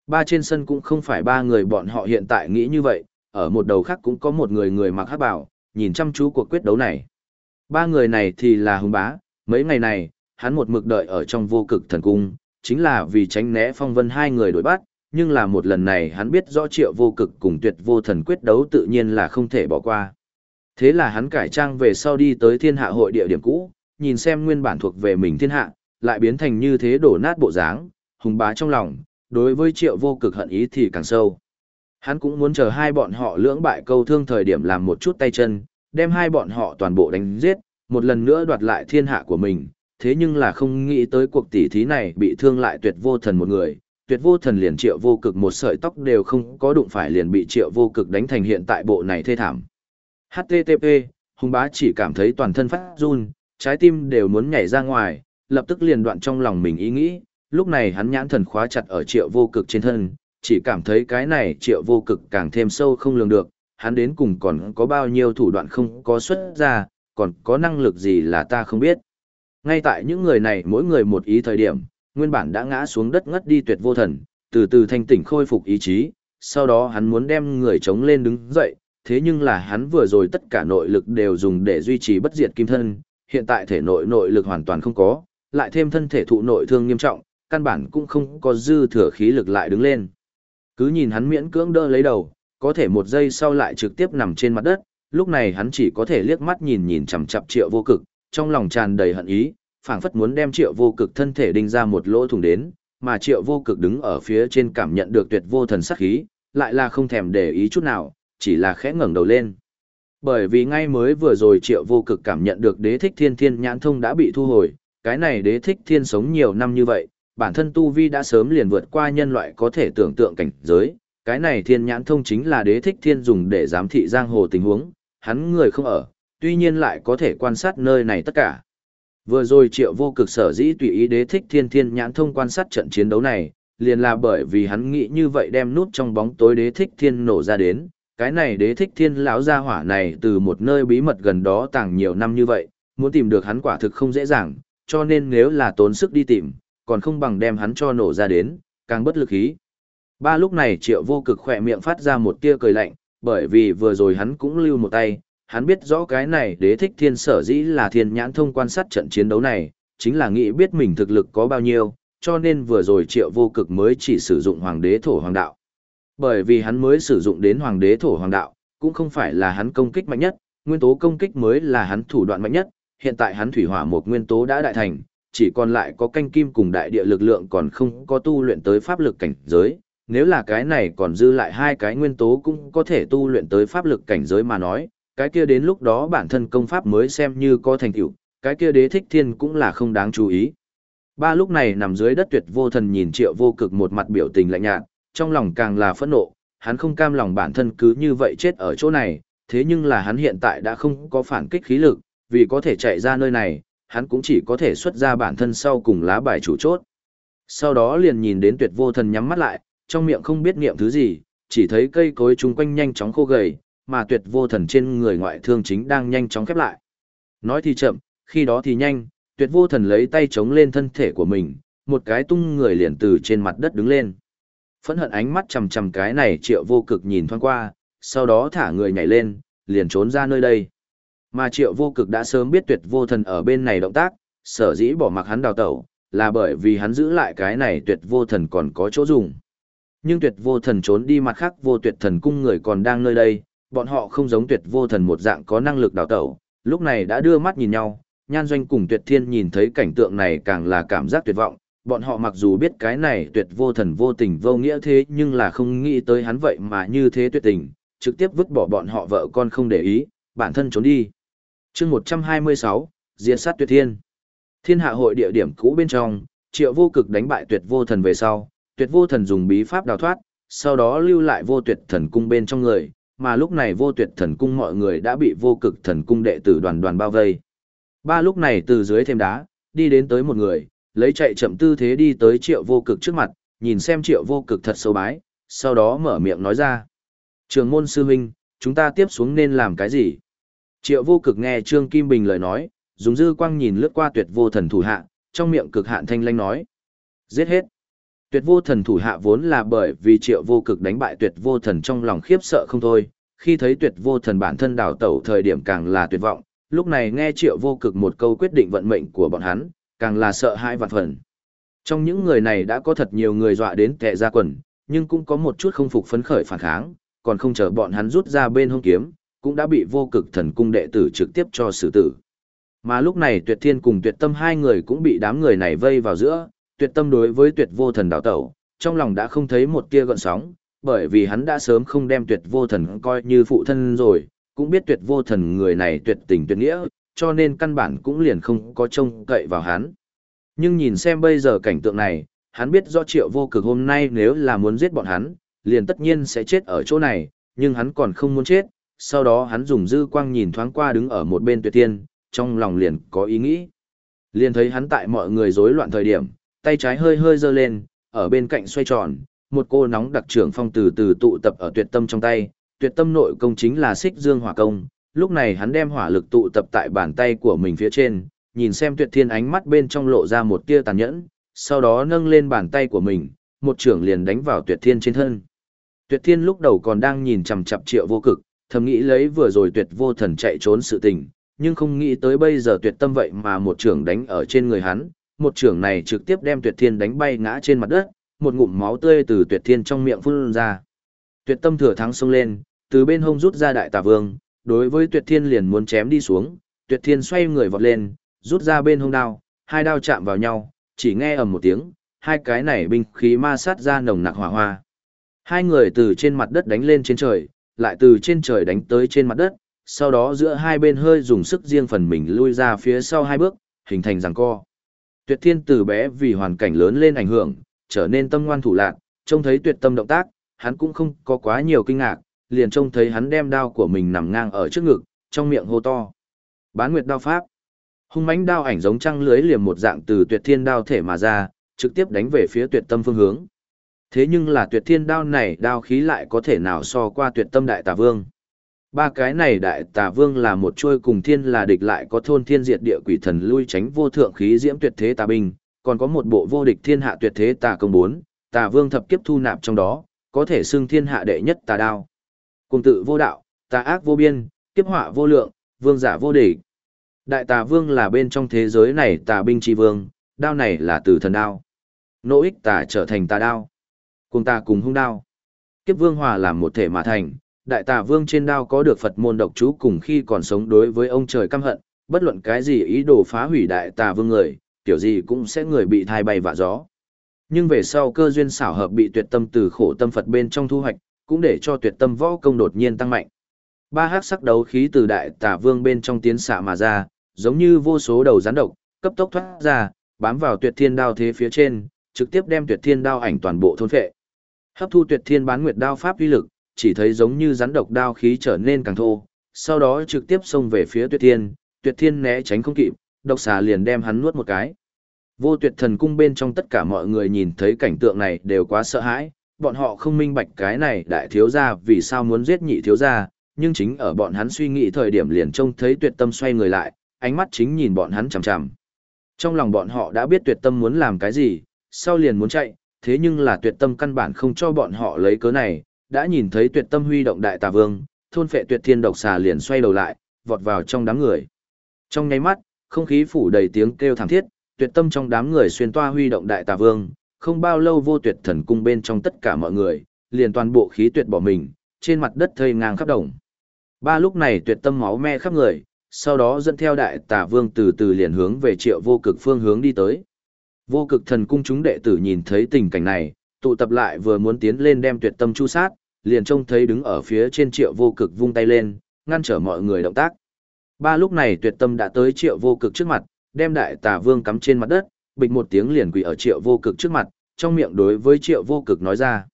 Ba trên sân cũng không phải ba người bọn họ hiện tại nghĩ như vậy, ở một đầu khác cũng có một người người mặc hắc bảo, nhìn chăm chú cuộc quyết đấu này. Ba người này thì là hùng bá, mấy ngày này, hắn một mực đợi ở trong vô cực thần cung, chính là vì tránh né phong vân hai người đối bắt, nhưng là một lần này hắn biết rõ triệu vô cực cùng tuyệt vô thần quyết đấu tự nhiên là không thể bỏ qua. Thế là hắn cải trang về sau đi tới thiên hạ hội địa điểm cũ, nhìn xem nguyên bản thuộc về mình thiên hạ, lại biến thành như thế đổ nát bộ dáng, hùng bá trong lòng, đối với triệu vô cực hận ý thì càng sâu. Hắn cũng muốn chờ hai bọn họ lưỡng bại câu thương thời điểm làm một chút tay chân, đem hai bọn họ toàn bộ đánh giết, một lần nữa đoạt lại thiên hạ của mình, thế nhưng là không nghĩ tới cuộc tỷ thí này bị thương lại tuyệt vô thần một người, tuyệt vô thần liền triệu vô cực một sợi tóc đều không có đụng phải liền bị triệu vô cực đánh thành hiện tại bộ này thê thảm. HTTP, hùng bá chỉ cảm thấy toàn thân phát run, trái tim đều muốn nhảy ra ngoài, lập tức liền đoạn trong lòng mình ý nghĩ, lúc này hắn nhãn thần khóa chặt ở triệu vô cực trên thân, chỉ cảm thấy cái này triệu vô cực càng thêm sâu không lường được, hắn đến cùng còn có bao nhiêu thủ đoạn không có xuất ra, còn có năng lực gì là ta không biết. Ngay tại những người này mỗi người một ý thời điểm, nguyên bản đã ngã xuống đất ngất đi tuyệt vô thần, từ từ thanh tỉnh khôi phục ý chí, sau đó hắn muốn đem người chống lên đứng dậy, thế nhưng là hắn vừa rồi tất cả nội lực đều dùng để duy trì bất diệt kim thân, hiện tại thể nội nội lực hoàn toàn không có, lại thêm thân thể thụ nội thương nghiêm trọng, căn bản cũng không có dư thừa khí lực lại đứng lên. Cứ nhìn hắn miễn cưỡng đỡ lấy đầu, có thể một giây sau lại trực tiếp nằm trên mặt đất, lúc này hắn chỉ có thể liếc mắt nhìn nhìn chằm chằm triệu vô cực, trong lòng tràn đầy hận ý, phảng phất muốn đem triệu vô cực thân thể đinh ra một lỗ thủng đến, mà triệu vô cực đứng ở phía trên cảm nhận được tuyệt vô thần sắc khí, lại là không thèm để ý chút nào, chỉ là khẽ ngẩng đầu lên. Bởi vì ngay mới vừa rồi triệu vô cực cảm nhận được đế thích thiên thiên nhãn thông đã bị thu hồi, cái này đế thích thiên sống nhiều năm như vậy, bản thân tu vi đã sớm liền vượt qua nhân loại có thể tưởng tượng cảnh giới, cái này thiên nhãn thông chính là đế thích thiên dùng để giám thị giang hồ tình huống, hắn người không ở, tuy nhiên lại có thể quan sát nơi này tất cả. Vừa rồi triệu vô cực sở dĩ tùy ý đế thích thiên thiên nhãn thông quan sát trận chiến đấu này, liền là bởi vì hắn nghĩ như vậy đem nút trong bóng tối đế thích thiên nổ ra đến, cái này đế thích thiên lão gia hỏa này từ một nơi bí mật gần đó tàng nhiều năm như vậy, muốn tìm được hắn quả thực không dễ dàng, cho nên nếu là tốn sức đi tìm, còn không bằng đem hắn cho nổ ra đến, càng bất lực ý Ba lúc này triệu vô cực khỏe miệng phát ra một tia cười lạnh, bởi vì vừa rồi hắn cũng lưu một tay, hắn biết rõ cái này đế thích thiên sở dĩ là thiên nhãn thông quan sát trận chiến đấu này, chính là nghĩ biết mình thực lực có bao nhiêu, cho nên vừa rồi triệu vô cực mới chỉ sử dụng hoàng đế thổ hoàng đạo. Bởi vì hắn mới sử dụng đến hoàng đế thổ hoàng đạo, cũng không phải là hắn công kích mạnh nhất, nguyên tố công kích mới là hắn thủ đoạn mạnh nhất, hiện tại hắn thủy hỏa một nguyên tố đã đại thành, chỉ còn lại có canh kim cùng đại địa lực lượng còn không có tu luyện tới pháp lực cảnh giới. Nếu là cái này còn dư lại hai cái nguyên tố cũng có thể tu luyện tới pháp lực cảnh giới mà nói, cái kia đến lúc đó bản thân công pháp mới xem như có thành tựu, cái kia đế thích thiên cũng là không đáng chú ý. Ba lúc này nằm dưới đất tuyệt vô thần nhìn triệu vô cực một mặt biểu tình lạnh nhạt, trong lòng càng là phẫn nộ, hắn không cam lòng bản thân cứ như vậy chết ở chỗ này, thế nhưng là hắn hiện tại đã không có phản kích khí lực, vì có thể chạy ra nơi này, hắn cũng chỉ có thể xuất ra bản thân sau cùng lá bài chủ chốt. Sau đó liền nhìn đến tuyệt vô thần nhắm mắt lại, trong miệng không biết niệm thứ gì, chỉ thấy cây cối chung quanh nhanh chóng khô gầy, mà tuyệt vô thần trên người ngoại thương chính đang nhanh chóng khép lại. Nói thì chậm, khi đó thì nhanh, tuyệt vô thần lấy tay chống lên thân thể của mình, một cái tung người liền từ trên mặt đất đứng lên. Phẫn hận ánh mắt chầm chầm cái này triệu vô cực nhìn thoáng qua, sau đó thả người nhảy lên, liền trốn ra nơi đây. Mà triệu vô cực đã sớm biết tuyệt vô thần ở bên này động tác, sở dĩ bỏ mặc hắn đào tẩu, là bởi vì hắn giữ lại cái này tuyệt vô thần còn có chỗ dùng. Nhưng tuyệt vô thần trốn đi mặt khác vô tuyệt thần cung người còn đang nơi đây, bọn họ không giống tuyệt vô thần một dạng có năng lực đào tẩu, lúc này đã đưa mắt nhìn nhau, nhan doanh cùng tuyệt thiên nhìn thấy cảnh tượng này càng là cảm giác tuyệt vọng, bọn họ mặc dù biết cái này tuyệt vô thần vô tình vô nghĩa thế nhưng là không nghĩ tới hắn vậy mà như thế tuyệt tình, trực tiếp vứt bỏ bọn họ vợ con không để ý, bản thân trốn đi. chương 126, Diệt sát tuyệt thiên. Thiên hạ hội địa điểm cũ bên trong, triệu vô cực đánh bại tuyệt vô thần về sau, tuyệt vô thần dùng bí pháp đào thoát, sau đó lưu lại vô tuyệt thần cung bên trong người, mà lúc này vô tuyệt thần cung mọi người đã bị vô cực thần cung đệ tử đoàn đoàn bao vây. Ba lúc này từ dưới thêm đá, đi đến tới một người, lấy chạy chậm tư thế đi tới triệu vô cực trước mặt, nhìn xem triệu vô cực thật sâu bái, sau đó mở miệng nói ra. Trường môn sư huynh, chúng ta tiếp xuống nên làm cái gì? Triệu vô cực nghe Trương Kim Bình lời nói, dùng dư quang nhìn lướt qua tuyệt vô thần thủ hạ, trong miệng cực hạn thanh lanh nói. Giết hết. Tuyệt vô thần thủ hạ vốn là bởi vì triệu vô cực đánh bại tuyệt vô thần trong lòng khiếp sợ không thôi, khi thấy tuyệt vô thần bản thân đào tẩu thời điểm càng là tuyệt vọng, lúc này nghe triệu vô cực một câu quyết định vận mệnh của bọn hắn, càng là sợ hãi vạn phần. Trong những người này đã có thật nhiều người dọa đến tệ ra quần, nhưng cũng có một chút không phục phấn khởi phản kháng, còn không chờ bọn hắn rút ra bên hông kiếm, cũng đã bị vô cực thần cung đệ tử trực tiếp cho xử tử. Mà lúc này tuyệt thiên cùng tuyệt tâm hai người cũng bị đám người này vây vào giữa, tuyệt tâm đối với tuyệt vô thần đào tẩu, trong lòng đã không thấy một tia gợn sóng, bởi vì hắn đã sớm không đem tuyệt vô thần coi như phụ thân rồi, cũng biết tuyệt vô thần người này tuyệt tình tuyệt nghĩa, cho nên căn bản cũng liền không có trông cậy vào hắn. Nhưng nhìn xem bây giờ cảnh tượng này, hắn biết do triệu vô cực hôm nay nếu là muốn giết bọn hắn, liền tất nhiên sẽ chết ở chỗ này, nhưng hắn còn không muốn chết, sau đó hắn dùng dư quang nhìn thoáng qua đứng ở một bên tuyệt tiên, trong lòng liền có ý nghĩ. Liền thấy hắn tại mọi người rối loạn thời điểm, tay trái hơi hơi giơ lên, ở bên cạnh xoay tròn, một cô nóng đặc trưởng phong từ từ tụ tập ở tuyệt tâm trong tay, tuyệt tâm nội công chính là xích dương hỏa công, lúc này hắn đem hỏa lực tụ tập tại bàn tay của mình phía trên, nhìn xem tuyệt thiên ánh mắt bên trong lộ ra một tia tàn nhẫn, sau đó nâng lên bàn tay của mình, một trưởng liền đánh vào tuyệt thiên trên thân. Tuyệt thiên lúc đầu còn đang nhìn chằm chằm triệu vô cực, thầm nghĩ lấy vừa rồi tuyệt vô thần chạy trốn sự tình, nhưng không nghĩ tới bây giờ tuyệt tâm vậy mà một trưởng đánh ở trên người hắn, một trưởng này trực tiếp đem tuyệt thiên đánh bay ngã trên mặt đất, một ngụm máu tươi từ tuyệt thiên trong miệng phun ra. Tuyệt tâm thừa thắng xông lên, từ bên hông rút ra đại tà vương, đối với tuyệt thiên liền muốn chém đi xuống, tuyệt thiên xoay người vọt lên, rút ra bên hông đao, hai đao chạm vào nhau, chỉ nghe ầm một tiếng, hai cái này binh khí ma sát ra nồng nặc hỏa hoa. Hai người từ trên mặt đất đánh lên trên trời, lại từ trên trời đánh tới trên mặt đất, sau đó giữa hai bên hơi dùng sức riêng phần mình lui ra phía sau hai bước, hình thành giằng co. Tuyệt thiên từ bé vì hoàn cảnh lớn lên ảnh hưởng, trở nên tâm ngoan thủ lạc, trông thấy tuyệt tâm động tác, hắn cũng không có quá nhiều kinh ngạc, liền trông thấy hắn đem đao của mình nằm ngang ở trước ngực, trong miệng hô to. Bán nguyệt đao pháp. Hung mãnh đao ảnh giống trăng lưới liềm một dạng từ tuyệt thiên đao thể mà ra, trực tiếp đánh về phía tuyệt tâm phương hướng. Thế nhưng là tuyệt thiên đao này đao khí lại có thể nào so qua tuyệt tâm đại tà vương. Ba cái này đại tà vương là một chuôi cùng thiên là địch lại có thôn thiên diệt địa quỷ thần lui tránh vô thượng khí diễm tuyệt thế tà binh, còn có một bộ vô địch thiên hạ tuyệt thế tà công bốn, tà vương thập kiếp thu nạp trong đó, có thể xưng thiên hạ đệ nhất tà đao. Cùng tự vô đạo, tà ác vô biên, kiếp họa vô lượng, vương giả vô địch. Đại tà vương là bên trong thế giới này tà binh chi vương, đao này là từ thần đao. Nỗ ích tà trở thành tà đao. Cùng tà cùng hung đao. Kiếp vương hòa làm một thể mà thành, đại tà vương trên đao có được Phật môn độc chú cùng khi còn sống đối với ông trời căm hận, bất luận cái gì ý đồ phá hủy đại tà vương người, kiểu gì cũng sẽ người bị thai bay vạ gió. Nhưng về sau cơ duyên xảo hợp bị tuyệt tâm từ khổ tâm Phật bên trong thu hoạch, cũng để cho tuyệt tâm võ công đột nhiên tăng mạnh. Ba hắc sắc đấu khí từ đại tà vương bên trong tiến xạ mà ra, giống như vô số đầu rắn độc, cấp tốc thoát ra, bám vào tuyệt thiên đao thế phía trên, trực tiếp đem tuyệt thiên đao ảnh toàn bộ thôn phệ. Hấp thu tuyệt thiên bán nguyệt đao pháp uy lực, chỉ thấy giống như rắn độc đao khí trở nên càng thô, sau đó trực tiếp xông về phía tuyệt thiên, tuyệt thiên né tránh không kịp, độc xà liền đem hắn nuốt một cái. Vô tuyệt thần cung bên trong tất cả mọi người nhìn thấy cảnh tượng này đều quá sợ hãi, bọn họ không minh bạch cái này đại thiếu gia vì sao muốn giết nhị thiếu gia, nhưng chính ở bọn hắn suy nghĩ thời điểm liền trông thấy tuyệt tâm xoay người lại, ánh mắt chính nhìn bọn hắn chằm chằm. Trong lòng bọn họ đã biết tuyệt tâm muốn làm cái gì, sau liền muốn chạy, thế nhưng là tuyệt tâm căn bản không cho bọn họ lấy cớ này, đã nhìn thấy tuyệt tâm huy động đại tà vương, thôn phệ tuyệt thiên độc xà liền xoay đầu lại, vọt vào trong đám người. Trong nháy mắt, không khí phủ đầy tiếng kêu thảm thiết, tuyệt tâm trong đám người xuyên toa huy động đại tà vương, không bao lâu vô tuyệt thần cung bên trong tất cả mọi người, liền toàn bộ khí tuyệt bỏ mình, trên mặt đất thây ngang khắp đồng. Ba lúc này tuyệt tâm máu me khắp người, sau đó dẫn theo đại tà vương từ từ liền hướng về triệu vô cực phương hướng đi tới. Vô cực thần cung chúng đệ tử nhìn thấy tình cảnh này, tụ tập lại vừa muốn tiến lên đem tuyệt tâm chu sát, liền trông thấy đứng ở phía trên triệu vô cực vung tay lên, ngăn trở mọi người động tác. Ba lúc này tuyệt tâm đã tới triệu vô cực trước mặt, đem đại tà vương cắm trên mặt đất, bịch một tiếng liền quỳ ở triệu vô cực trước mặt, trong miệng đối với triệu vô cực nói ra.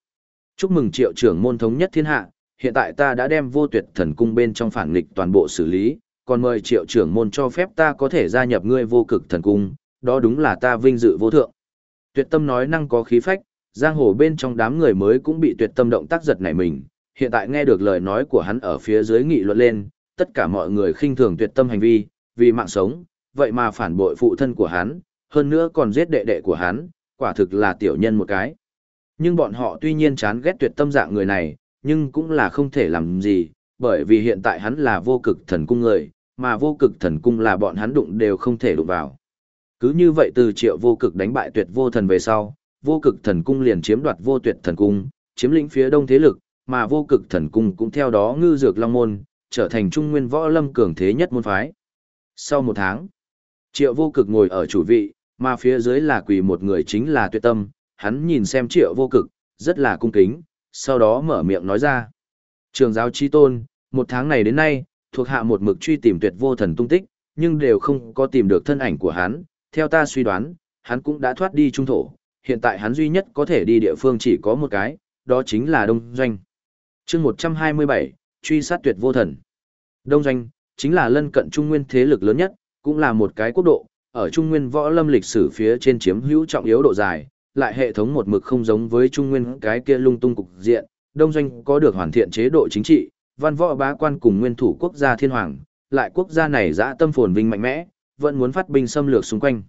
Chúc mừng triệu trưởng môn thống nhất thiên hạ, hiện tại ta đã đem vô tuyệt thần cung bên trong phản nghịch toàn bộ xử lý, còn mời triệu trưởng môn cho phép ta có thể gia nhập ngươi vô cực thần cung, đó đúng là ta vinh dự vô thượng. Tuyệt tâm nói năng có khí phách, giang hồ bên trong đám người mới cũng bị tuyệt tâm động tác giật nảy mình, hiện tại nghe được lời nói của hắn ở phía dưới nghị luận lên, tất cả mọi người khinh thường tuyệt tâm hành vi, vì mạng sống, vậy mà phản bội phụ thân của hắn, hơn nữa còn giết đệ đệ của hắn, quả thực là tiểu nhân một cái. Nhưng bọn họ tuy nhiên chán ghét tuyệt tâm dạng người này, nhưng cũng là không thể làm gì, bởi vì hiện tại hắn là vô cực thần cung người, mà vô cực thần cung là bọn hắn đụng đều không thể đụng vào. Cứ như vậy từ triệu vô cực đánh bại tuyệt vô thần về sau, vô cực thần cung liền chiếm đoạt vô tuyệt thần cung, chiếm lĩnh phía đông thế lực, mà vô cực thần cung cũng theo đó ngư dược long môn, trở thành trung nguyên võ lâm cường thế nhất môn phái. Sau một tháng, triệu vô cực ngồi ở chủ vị, mà phía dưới là quỳ một người chính là tuyệt tâm, hắn nhìn xem triệu vô cực, rất là cung kính, sau đó mở miệng nói ra. Trường giáo chi tôn, một tháng này đến nay, thuộc hạ một mực truy tìm tuyệt vô thần tung tích, nhưng đều không có tìm được thân ảnh của hắn, theo ta suy đoán, hắn cũng đã thoát đi trung thổ, hiện tại hắn duy nhất có thể đi địa phương chỉ có một cái, đó chính là Đông Doanh. chương 127, truy sát tuyệt vô thần. Đông Doanh, chính là lân cận trung nguyên thế lực lớn nhất, cũng là một cái quốc độ, ở trung nguyên võ lâm lịch sử phía trên chiếm hữu trọng yếu độ dài, lại hệ thống một mực không giống với trung nguyên cái kia lung tung cục diện, Đông Doanh có được hoàn thiện chế độ chính trị, văn võ bá quan cùng nguyên thủ quốc gia thiên hoàng, lại quốc gia này dã tâm phồn vinh mạnh mẽ, vẫn muốn phát binh xâm lược xung quanh.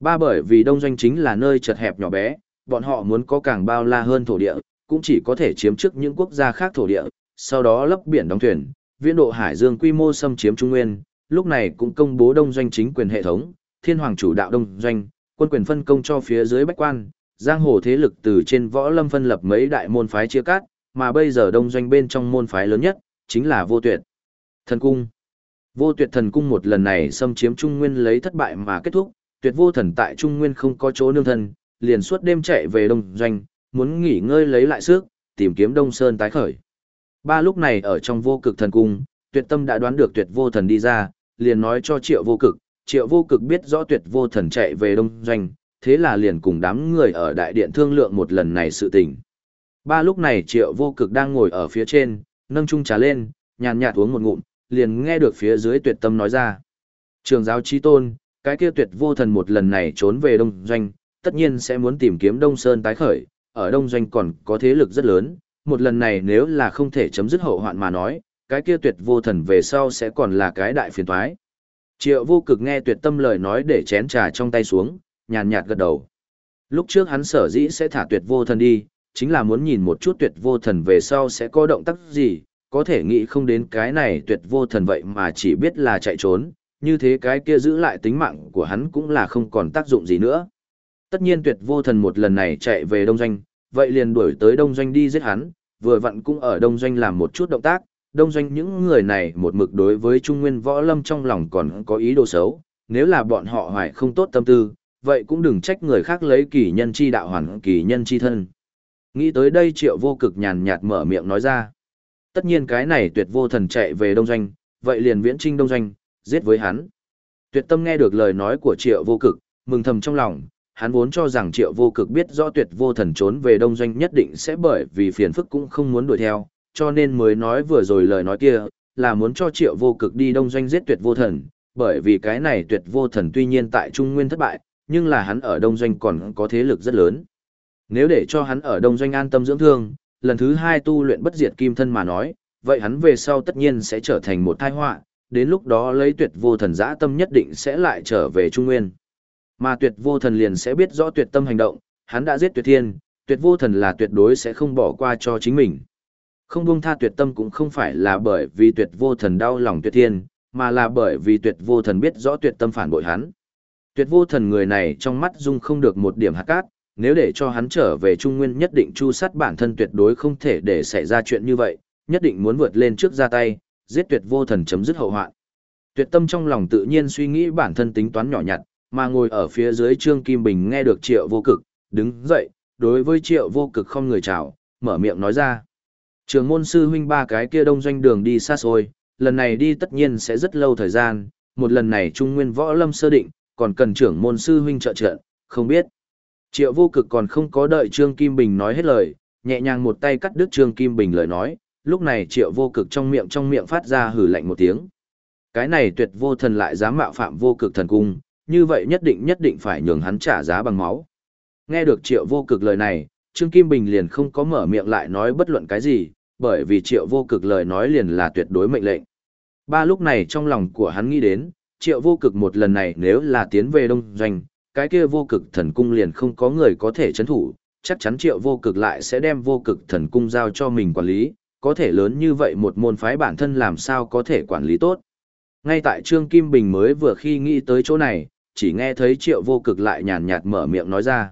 Ba bởi vì đông doanh chính là nơi chật hẹp nhỏ bé, bọn họ muốn có càng bao la hơn thổ địa, cũng chỉ có thể chiếm trước những quốc gia khác thổ địa, sau đó lấp biển đóng thuyền, viễn độ hải dương quy mô xâm chiếm Trung Nguyên, lúc này cũng công bố đông doanh chính quyền hệ thống, thiên hoàng chủ đạo đông doanh, quân quyền phân công cho phía dưới bách quan, giang hồ thế lực từ trên võ lâm phân lập mấy đại môn phái chia cắt, mà bây giờ đông doanh bên trong môn phái lớn nhất, chính là vô tuyệt. Thần cung Vô tuyệt thần cung một lần này xâm chiếm Trung Nguyên lấy thất bại mà kết thúc, tuyệt vô thần tại Trung Nguyên không có chỗ nương thân, liền suốt đêm chạy về Đông Doanh, muốn nghỉ ngơi lấy lại sức, tìm kiếm Đông Sơn tái khởi. Ba lúc này ở trong vô cực thần cung, tuyệt tâm đã đoán được tuyệt vô thần đi ra, liền nói cho triệu vô cực, triệu vô cực biết rõ tuyệt vô thần chạy về đông doanh, thế là liền cùng đám người ở đại điện thương lượng một lần này sự tình. Ba lúc này triệu vô cực đang ngồi ở phía trên, nâng chung trà lên, nhàn nhạt uống một ngụm, liền nghe được phía dưới tuyệt tâm nói ra. Trường giáo chi tôn, cái kia tuyệt vô thần một lần này trốn về đông doanh, tất nhiên sẽ muốn tìm kiếm đông sơn tái khởi, ở đông doanh còn có thế lực rất lớn, một lần này nếu là không thể chấm dứt hậu hoạn mà nói, cái kia tuyệt vô thần về sau sẽ còn là cái đại phiền toái. Triệu vô cực nghe tuyệt tâm lời nói để chén trà trong tay xuống, nhàn nhạt gật đầu. Lúc trước hắn sở dĩ sẽ thả tuyệt vô thần đi, chính là muốn nhìn một chút tuyệt vô thần về sau sẽ có động tác gì, có thể nghĩ không đến cái này tuyệt vô thần vậy mà chỉ biết là chạy trốn, như thế cái kia giữ lại tính mạng của hắn cũng là không còn tác dụng gì nữa. Tất nhiên tuyệt vô thần một lần này chạy về đông doanh, vậy liền đuổi tới đông doanh đi giết hắn, vừa vặn cũng ở đông doanh làm một chút động tác, đông doanh những người này một mực đối với trung nguyên võ lâm trong lòng còn có ý đồ xấu, nếu là bọn họ hoài không tốt tâm tư, vậy cũng đừng trách người khác lấy kỳ nhân chi đạo hoàn kỳ nhân chi thân. Nghĩ tới đây triệu vô cực nhàn nhạt mở miệng nói ra. Tất nhiên cái này tuyệt vô thần chạy về đông doanh, vậy liền viễn trinh đông doanh, giết với hắn. Tuyệt tâm nghe được lời nói của triệu vô cực, mừng thầm trong lòng, hắn vốn cho rằng triệu vô cực biết rõ tuyệt vô thần trốn về đông doanh nhất định sẽ bởi vì phiền phức cũng không muốn đuổi theo, cho nên mới nói vừa rồi lời nói kia, là muốn cho triệu vô cực đi đông doanh giết tuyệt vô thần, bởi vì cái này tuyệt vô thần tuy nhiên tại Trung Nguyên thất bại, nhưng là hắn ở đông doanh còn có thế lực rất lớn. Nếu để cho hắn ở đông doanh an tâm dưỡng thương, lần thứ hai tu luyện bất diệt kim thân mà nói, vậy hắn về sau tất nhiên sẽ trở thành một tai họa, đến lúc đó lấy tuyệt vô thần giã tâm nhất định sẽ lại trở về Trung Nguyên. Mà tuyệt vô thần liền sẽ biết rõ tuyệt tâm hành động, hắn đã giết tuyệt thiên, tuyệt vô thần là tuyệt đối sẽ không bỏ qua cho chính mình. Không buông tha tuyệt tâm cũng không phải là bởi vì tuyệt vô thần đau lòng tuyệt thiên, mà là bởi vì tuyệt vô thần biết rõ tuyệt tâm phản bội hắn. Tuyệt vô thần người này trong mắt dung không được một điểm hạt cát, nếu để cho hắn trở về Trung Nguyên nhất định chu sát bản thân tuyệt đối không thể để xảy ra chuyện như vậy, nhất định muốn vượt lên trước ra tay, giết tuyệt vô thần chấm dứt hậu hoạn. Tuyệt tâm trong lòng tự nhiên suy nghĩ bản thân tính toán nhỏ nhặt, mà ngồi ở phía dưới Trương Kim Bình nghe được triệu vô cực, đứng dậy, đối với triệu vô cực không người chào, mở miệng nói ra. Trường môn sư huynh ba cái kia đông doanh đường đi xa xôi, lần này đi tất nhiên sẽ rất lâu thời gian, một lần này Trung Nguyên Võ Lâm sơ định, còn cần trưởng môn sư huynh trợ trợ, không biết. Triệu vô cực còn không có đợi Trương Kim Bình nói hết lời, nhẹ nhàng một tay cắt đứt Trương Kim Bình lời nói, lúc này triệu vô cực trong miệng trong miệng phát ra hử lạnh một tiếng. Cái này tuyệt vô thần lại dám mạo phạm vô cực thần cung, như vậy nhất định nhất định phải nhường hắn trả giá bằng máu. Nghe được triệu vô cực lời này, Trương Kim Bình liền không có mở miệng lại nói bất luận cái gì, bởi vì triệu vô cực lời nói liền là tuyệt đối mệnh lệnh. Ba lúc này trong lòng của hắn nghĩ đến, triệu vô cực một lần này nếu là tiến về đông doanh, cái kia vô cực thần cung liền không có người có thể chấn thủ, chắc chắn triệu vô cực lại sẽ đem vô cực thần cung giao cho mình quản lý, có thể lớn như vậy một môn phái bản thân làm sao có thể quản lý tốt. Ngay tại Trương Kim Bình mới vừa khi nghĩ tới chỗ này, chỉ nghe thấy triệu vô cực lại nhàn nhạt mở miệng nói ra.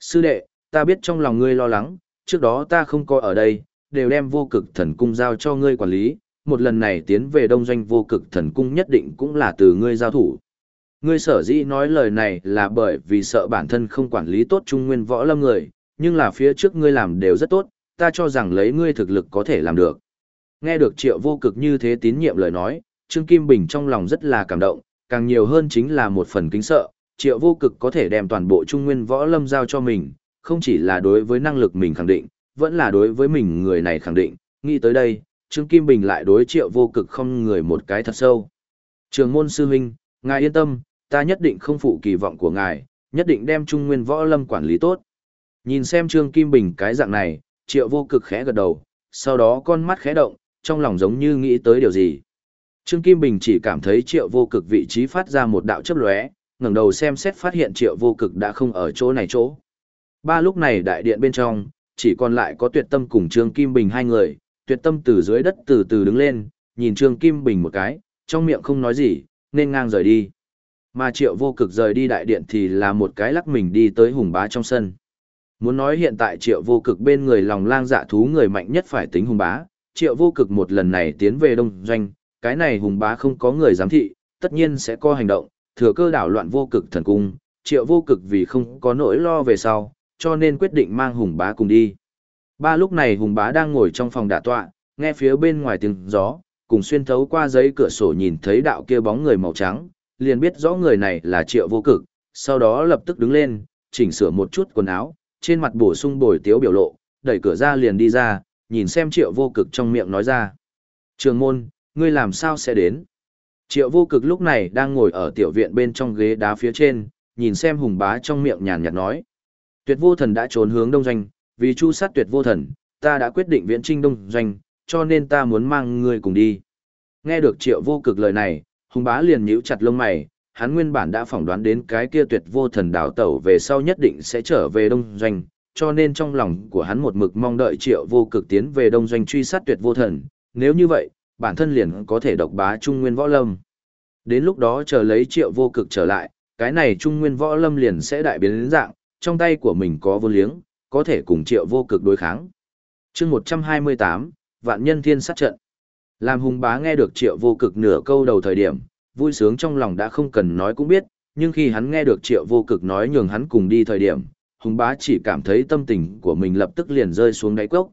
Sư đệ, ta biết trong lòng ngươi lo lắng, trước đó ta không có ở đây, đều đem vô cực thần cung giao cho ngươi quản lý, một lần này tiến về đông doanh vô cực thần cung nhất định cũng là từ ngươi giao thủ. Ngươi sở dĩ nói lời này là bởi vì sợ bản thân không quản lý tốt trung nguyên võ lâm người, nhưng là phía trước ngươi làm đều rất tốt, ta cho rằng lấy ngươi thực lực có thể làm được. Nghe được triệu vô cực như thế tín nhiệm lời nói, Trương Kim Bình trong lòng rất là cảm động, càng nhiều hơn chính là một phần kính sợ, triệu vô cực có thể đem toàn bộ trung nguyên võ lâm giao cho mình, không chỉ là đối với năng lực mình khẳng định, vẫn là đối với mình người này khẳng định, nghĩ tới đây, Trương Kim Bình lại đối triệu vô cực không người một cái thật sâu. Trường môn sư huynh, ngài yên tâm, ta nhất định không phụ kỳ vọng của ngài, nhất định đem trung nguyên võ lâm quản lý tốt. Nhìn xem Trương Kim Bình cái dạng này, triệu vô cực khẽ gật đầu, sau đó con mắt khẽ động, trong lòng giống như nghĩ tới điều gì. Trương Kim Bình chỉ cảm thấy triệu vô cực vị trí phát ra một đạo chấp lóe, ngẩng đầu xem xét phát hiện triệu vô cực đã không ở chỗ này chỗ. Ba lúc này đại điện bên trong, chỉ còn lại có tuyệt tâm cùng Trương Kim Bình hai người, tuyệt tâm từ dưới đất từ từ đứng lên, nhìn Trương Kim Bình một cái, trong miệng không nói gì, nên ngang rời đi. Mà triệu vô cực rời đi đại điện thì là một cái lắc mình đi tới hùng bá trong sân. Muốn nói hiện tại triệu vô cực bên người lòng lang dạ thú người mạnh nhất phải tính hùng bá, triệu vô cực một lần này tiến về đông doanh, cái này hùng bá không có người giám thị, tất nhiên sẽ có hành động, thừa cơ đảo loạn vô cực thần cung, triệu vô cực vì không có nỗi lo về sau, cho nên quyết định mang hùng bá cùng đi. Ba lúc này hùng bá đang ngồi trong phòng đả tọa, nghe phía bên ngoài tiếng gió, cùng xuyên thấu qua giấy cửa sổ nhìn thấy đạo kia bóng người màu trắng, liền biết rõ người này là triệu vô cực, sau đó lập tức đứng lên, chỉnh sửa một chút quần áo, trên mặt bổ sung bồi tiếu biểu lộ, đẩy cửa ra liền đi ra, nhìn xem triệu vô cực trong miệng nói ra. Trường môn, ngươi làm sao sẽ đến? Triệu vô cực lúc này đang ngồi ở tiểu viện bên trong ghế đá phía trên, nhìn xem hùng bá trong miệng nhàn nhạt nói. Tuyệt vô thần đã trốn hướng đông doanh, vì chu sát tuyệt vô thần, ta đã quyết định viễn trinh đông doanh, cho nên ta muốn mang ngươi cùng đi. Nghe được triệu vô cực lời này, hùng bá liền nhíu chặt lông mày, hắn nguyên bản đã phỏng đoán đến cái kia tuyệt vô thần đảo tẩu về sau nhất định sẽ trở về đông doanh, cho nên trong lòng của hắn một mực mong đợi triệu vô cực tiến về đông doanh truy sát tuyệt vô thần, nếu như vậy, bản thân liền có thể độc bá trung nguyên võ lâm. Đến lúc đó chờ lấy triệu vô cực trở lại, cái này trung nguyên võ lâm liền sẽ đại biến đến dạng, trong tay của mình có vô liếng, có thể cùng triệu vô cực đối kháng. chương 128, Vạn Nhân Thiên sát trận. Làm hùng bá nghe được triệu vô cực nửa câu đầu thời điểm, vui sướng trong lòng đã không cần nói cũng biết, nhưng khi hắn nghe được triệu vô cực nói nhường hắn cùng đi thời điểm, hùng bá chỉ cảm thấy tâm tình của mình lập tức liền rơi xuống đáy cốc.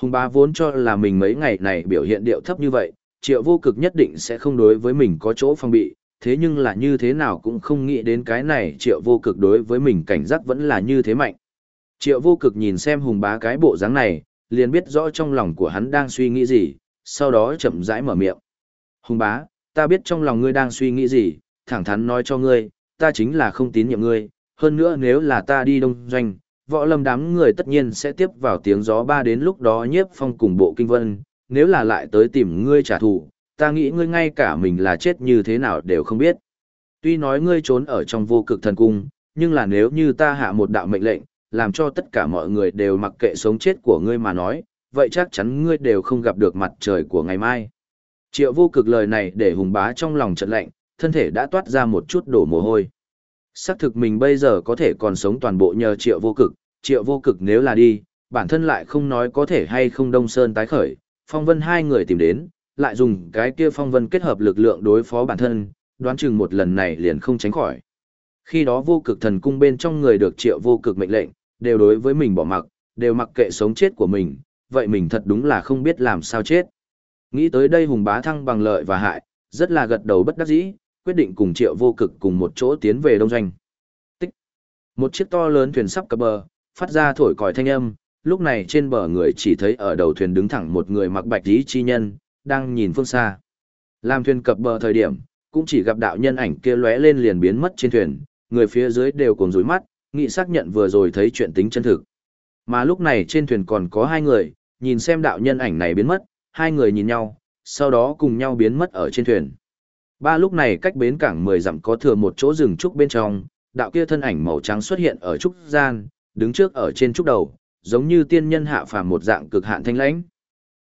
Hùng bá vốn cho là mình mấy ngày này biểu hiện điệu thấp như vậy, triệu vô cực nhất định sẽ không đối với mình có chỗ phòng bị, thế nhưng là như thế nào cũng không nghĩ đến cái này triệu vô cực đối với mình cảnh giác vẫn là như thế mạnh. Triệu vô cực nhìn xem hùng bá cái bộ dáng này, liền biết rõ trong lòng của hắn đang suy nghĩ gì, sau đó chậm rãi mở miệng. Hùng bá, ta biết trong lòng ngươi đang suy nghĩ gì, thẳng thắn nói cho ngươi, ta chính là không tín nhiệm ngươi, hơn nữa nếu là ta đi đông doanh, võ lâm đám người tất nhiên sẽ tiếp vào tiếng gió ba đến lúc đó nhiếp phong cùng bộ kinh vân, nếu là lại tới tìm ngươi trả thù, ta nghĩ ngươi ngay cả mình là chết như thế nào đều không biết. Tuy nói ngươi trốn ở trong vô cực thần cung, nhưng là nếu như ta hạ một đạo mệnh lệnh, làm cho tất cả mọi người đều mặc kệ sống chết của ngươi mà nói, vậy chắc chắn ngươi đều không gặp được mặt trời của ngày mai. Triệu vô cực lời này để hùng bá trong lòng trận lạnh, thân thể đã toát ra một chút đổ mồ hôi. Xác thực mình bây giờ có thể còn sống toàn bộ nhờ triệu vô cực, triệu vô cực nếu là đi, bản thân lại không nói có thể hay không đông sơn tái khởi, phong vân hai người tìm đến, lại dùng cái kia phong vân kết hợp lực lượng đối phó bản thân, đoán chừng một lần này liền không tránh khỏi. Khi đó vô cực thần cung bên trong người được triệu vô cực mệnh lệnh, đều đối với mình bỏ mặc, đều mặc kệ sống chết của mình, vậy mình thật đúng là không biết làm sao chết. Nghĩ tới đây hùng bá thăng bằng lợi và hại, rất là gật đầu bất đắc dĩ, quyết định cùng triệu vô cực cùng một chỗ tiến về đông doanh. Tích. Một chiếc to lớn thuyền sắp cập bờ, phát ra thổi còi thanh âm, lúc này trên bờ người chỉ thấy ở đầu thuyền đứng thẳng một người mặc bạch lý chi nhân, đang nhìn phương xa. Làm thuyền cập bờ thời điểm, cũng chỉ gặp đạo nhân ảnh kia lóe lên liền biến mất trên thuyền, người phía dưới đều cùng rối mắt, nghị xác nhận vừa rồi thấy chuyện tính chân thực. Mà lúc này trên thuyền còn có hai người, nhìn xem đạo nhân ảnh này biến mất, hai người nhìn nhau, sau đó cùng nhau biến mất ở trên thuyền. Ba lúc này cách bến cảng 10 dặm có thừa một chỗ rừng trúc bên trong, đạo kia thân ảnh màu trắng xuất hiện ở trúc gian, đứng trước ở trên trúc đầu, giống như tiên nhân hạ phàm một dạng cực hạn thanh lãnh.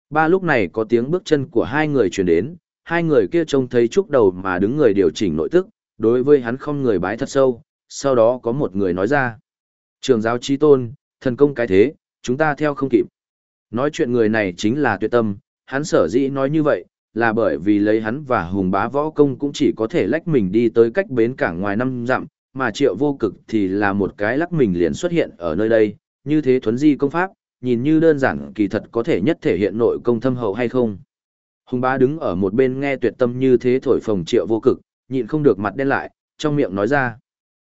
Ba lúc này có tiếng bước chân của hai người truyền đến, hai người kia trông thấy trúc đầu mà đứng người điều chỉnh nội tức, đối với hắn không người bái thật sâu, sau đó có một người nói ra. Trường giáo trí tôn, thần công cái thế, chúng ta theo không kịp. Nói chuyện người này chính là tuyệt tâm, hắn sở dĩ nói như vậy, là bởi vì lấy hắn và hùng bá võ công cũng chỉ có thể lách mình đi tới cách bến cảng ngoài năm dặm, mà triệu vô cực thì là một cái lắc mình liền xuất hiện ở nơi đây, như thế thuấn di công pháp, nhìn như đơn giản kỳ thật có thể nhất thể hiện nội công thâm hậu hay không. Hùng bá đứng ở một bên nghe tuyệt tâm như thế thổi phồng triệu vô cực, nhịn không được mặt đen lại, trong miệng nói ra.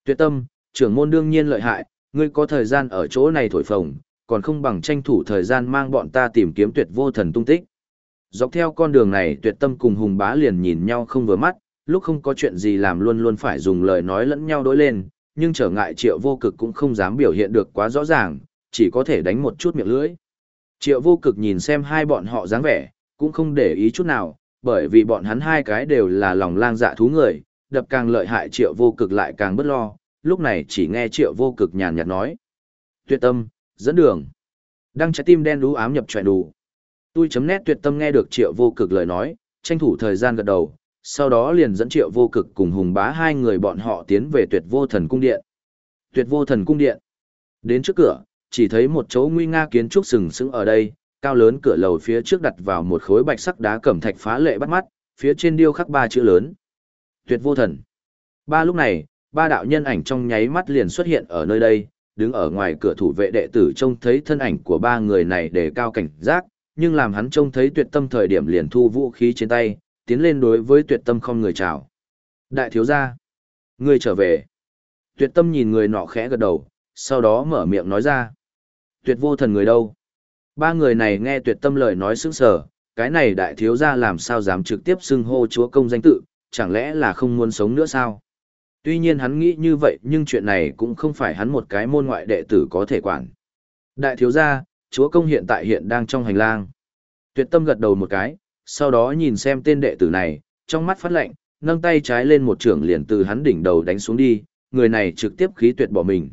Tuyệt tâm, trưởng môn đương nhiên lợi hại, ngươi có thời gian ở chỗ này thổi phồng, còn không bằng tranh thủ thời gian mang bọn ta tìm kiếm tuyệt vô thần tung tích. Dọc theo con đường này tuyệt tâm cùng hùng bá liền nhìn nhau không vừa mắt, lúc không có chuyện gì làm luôn luôn phải dùng lời nói lẫn nhau đối lên, nhưng trở ngại triệu vô cực cũng không dám biểu hiện được quá rõ ràng, chỉ có thể đánh một chút miệng lưỡi. Triệu vô cực nhìn xem hai bọn họ dáng vẻ, cũng không để ý chút nào, bởi vì bọn hắn hai cái đều là lòng lang dạ thú người, đập càng lợi hại triệu vô cực lại càng bất lo, lúc này chỉ nghe triệu vô cực nhàn nhạt nói. Tuyệt tâm, dẫn đường. Đăng trái tim đen đú ám nhập tròi đủ. Tôi chấm nét tuyệt tâm nghe được triệu vô cực lời nói, tranh thủ thời gian gật đầu, sau đó liền dẫn triệu vô cực cùng hùng bá hai người bọn họ tiến về tuyệt vô thần cung điện. Tuyệt vô thần cung điện. Đến trước cửa, chỉ thấy một chỗ nguy nga kiến trúc sừng sững ở đây, cao lớn cửa lầu phía trước đặt vào một khối bạch sắc đá cẩm thạch phá lệ bắt mắt, phía trên điêu khắc ba chữ lớn. Tuyệt vô thần. Ba lúc này, ba đạo nhân ảnh trong nháy mắt liền xuất hiện ở nơi đây, đứng ở ngoài cửa thủ vệ đệ tử trông thấy thân ảnh của ba người này để cao cảnh giác, nhưng làm hắn trông thấy tuyệt tâm thời điểm liền thu vũ khí trên tay, tiến lên đối với tuyệt tâm không người chào. Đại thiếu gia, ngươi trở về. Tuyệt tâm nhìn người nọ khẽ gật đầu, sau đó mở miệng nói ra. Tuyệt vô thần người đâu? Ba người này nghe tuyệt tâm lời nói sững sờ, cái này đại thiếu gia làm sao dám trực tiếp xưng hô chúa công danh tự, chẳng lẽ là không muốn sống nữa sao? Tuy nhiên hắn nghĩ như vậy nhưng chuyện này cũng không phải hắn một cái môn ngoại đệ tử có thể quản. Đại thiếu gia, chúa công hiện tại hiện đang trong hành lang. Tuyệt tâm gật đầu một cái, sau đó nhìn xem tên đệ tử này, trong mắt phát lạnh, nâng tay trái lên một trưởng liền từ hắn đỉnh đầu đánh xuống đi, người này trực tiếp khí tuyệt bỏ mình.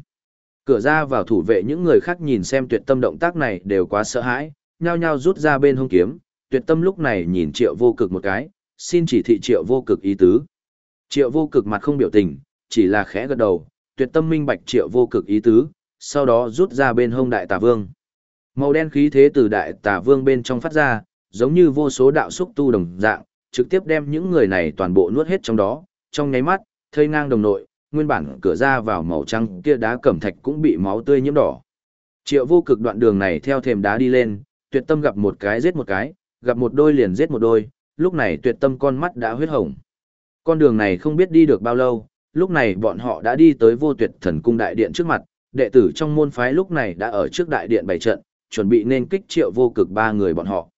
Cửa ra vào thủ vệ những người khác nhìn xem tuyệt tâm động tác này đều quá sợ hãi, nhao nhao rút ra bên hông kiếm, tuyệt tâm lúc này nhìn triệu vô cực một cái, xin chỉ thị triệu vô cực ý tứ. Triệu vô cực mặt không biểu tình, chỉ là khẽ gật đầu, tuyệt tâm minh bạch triệu vô cực ý tứ, sau đó rút ra bên hông đại tà vương. Màu đen khí thế từ đại tà vương bên trong phát ra, giống như vô số đạo xúc tu đồng dạng, trực tiếp đem những người này toàn bộ nuốt hết trong đó, trong nháy mắt, thây ngang đồng nội, nguyên bản cửa ra vào màu trắng kia đá cẩm thạch cũng bị máu tươi nhiễm đỏ. Triệu vô cực đoạn đường này theo thềm đá đi lên, tuyệt tâm gặp một cái giết một cái, gặp một đôi liền giết một đôi, lúc này tuyệt tâm con mắt đã huyết hồng. Con đường này không biết đi được bao lâu, lúc này bọn họ đã đi tới vô tuyệt thần cung đại điện trước mặt, đệ tử trong môn phái lúc này đã ở trước đại điện bày trận, chuẩn bị nên kích triệu vô cực ba người bọn họ.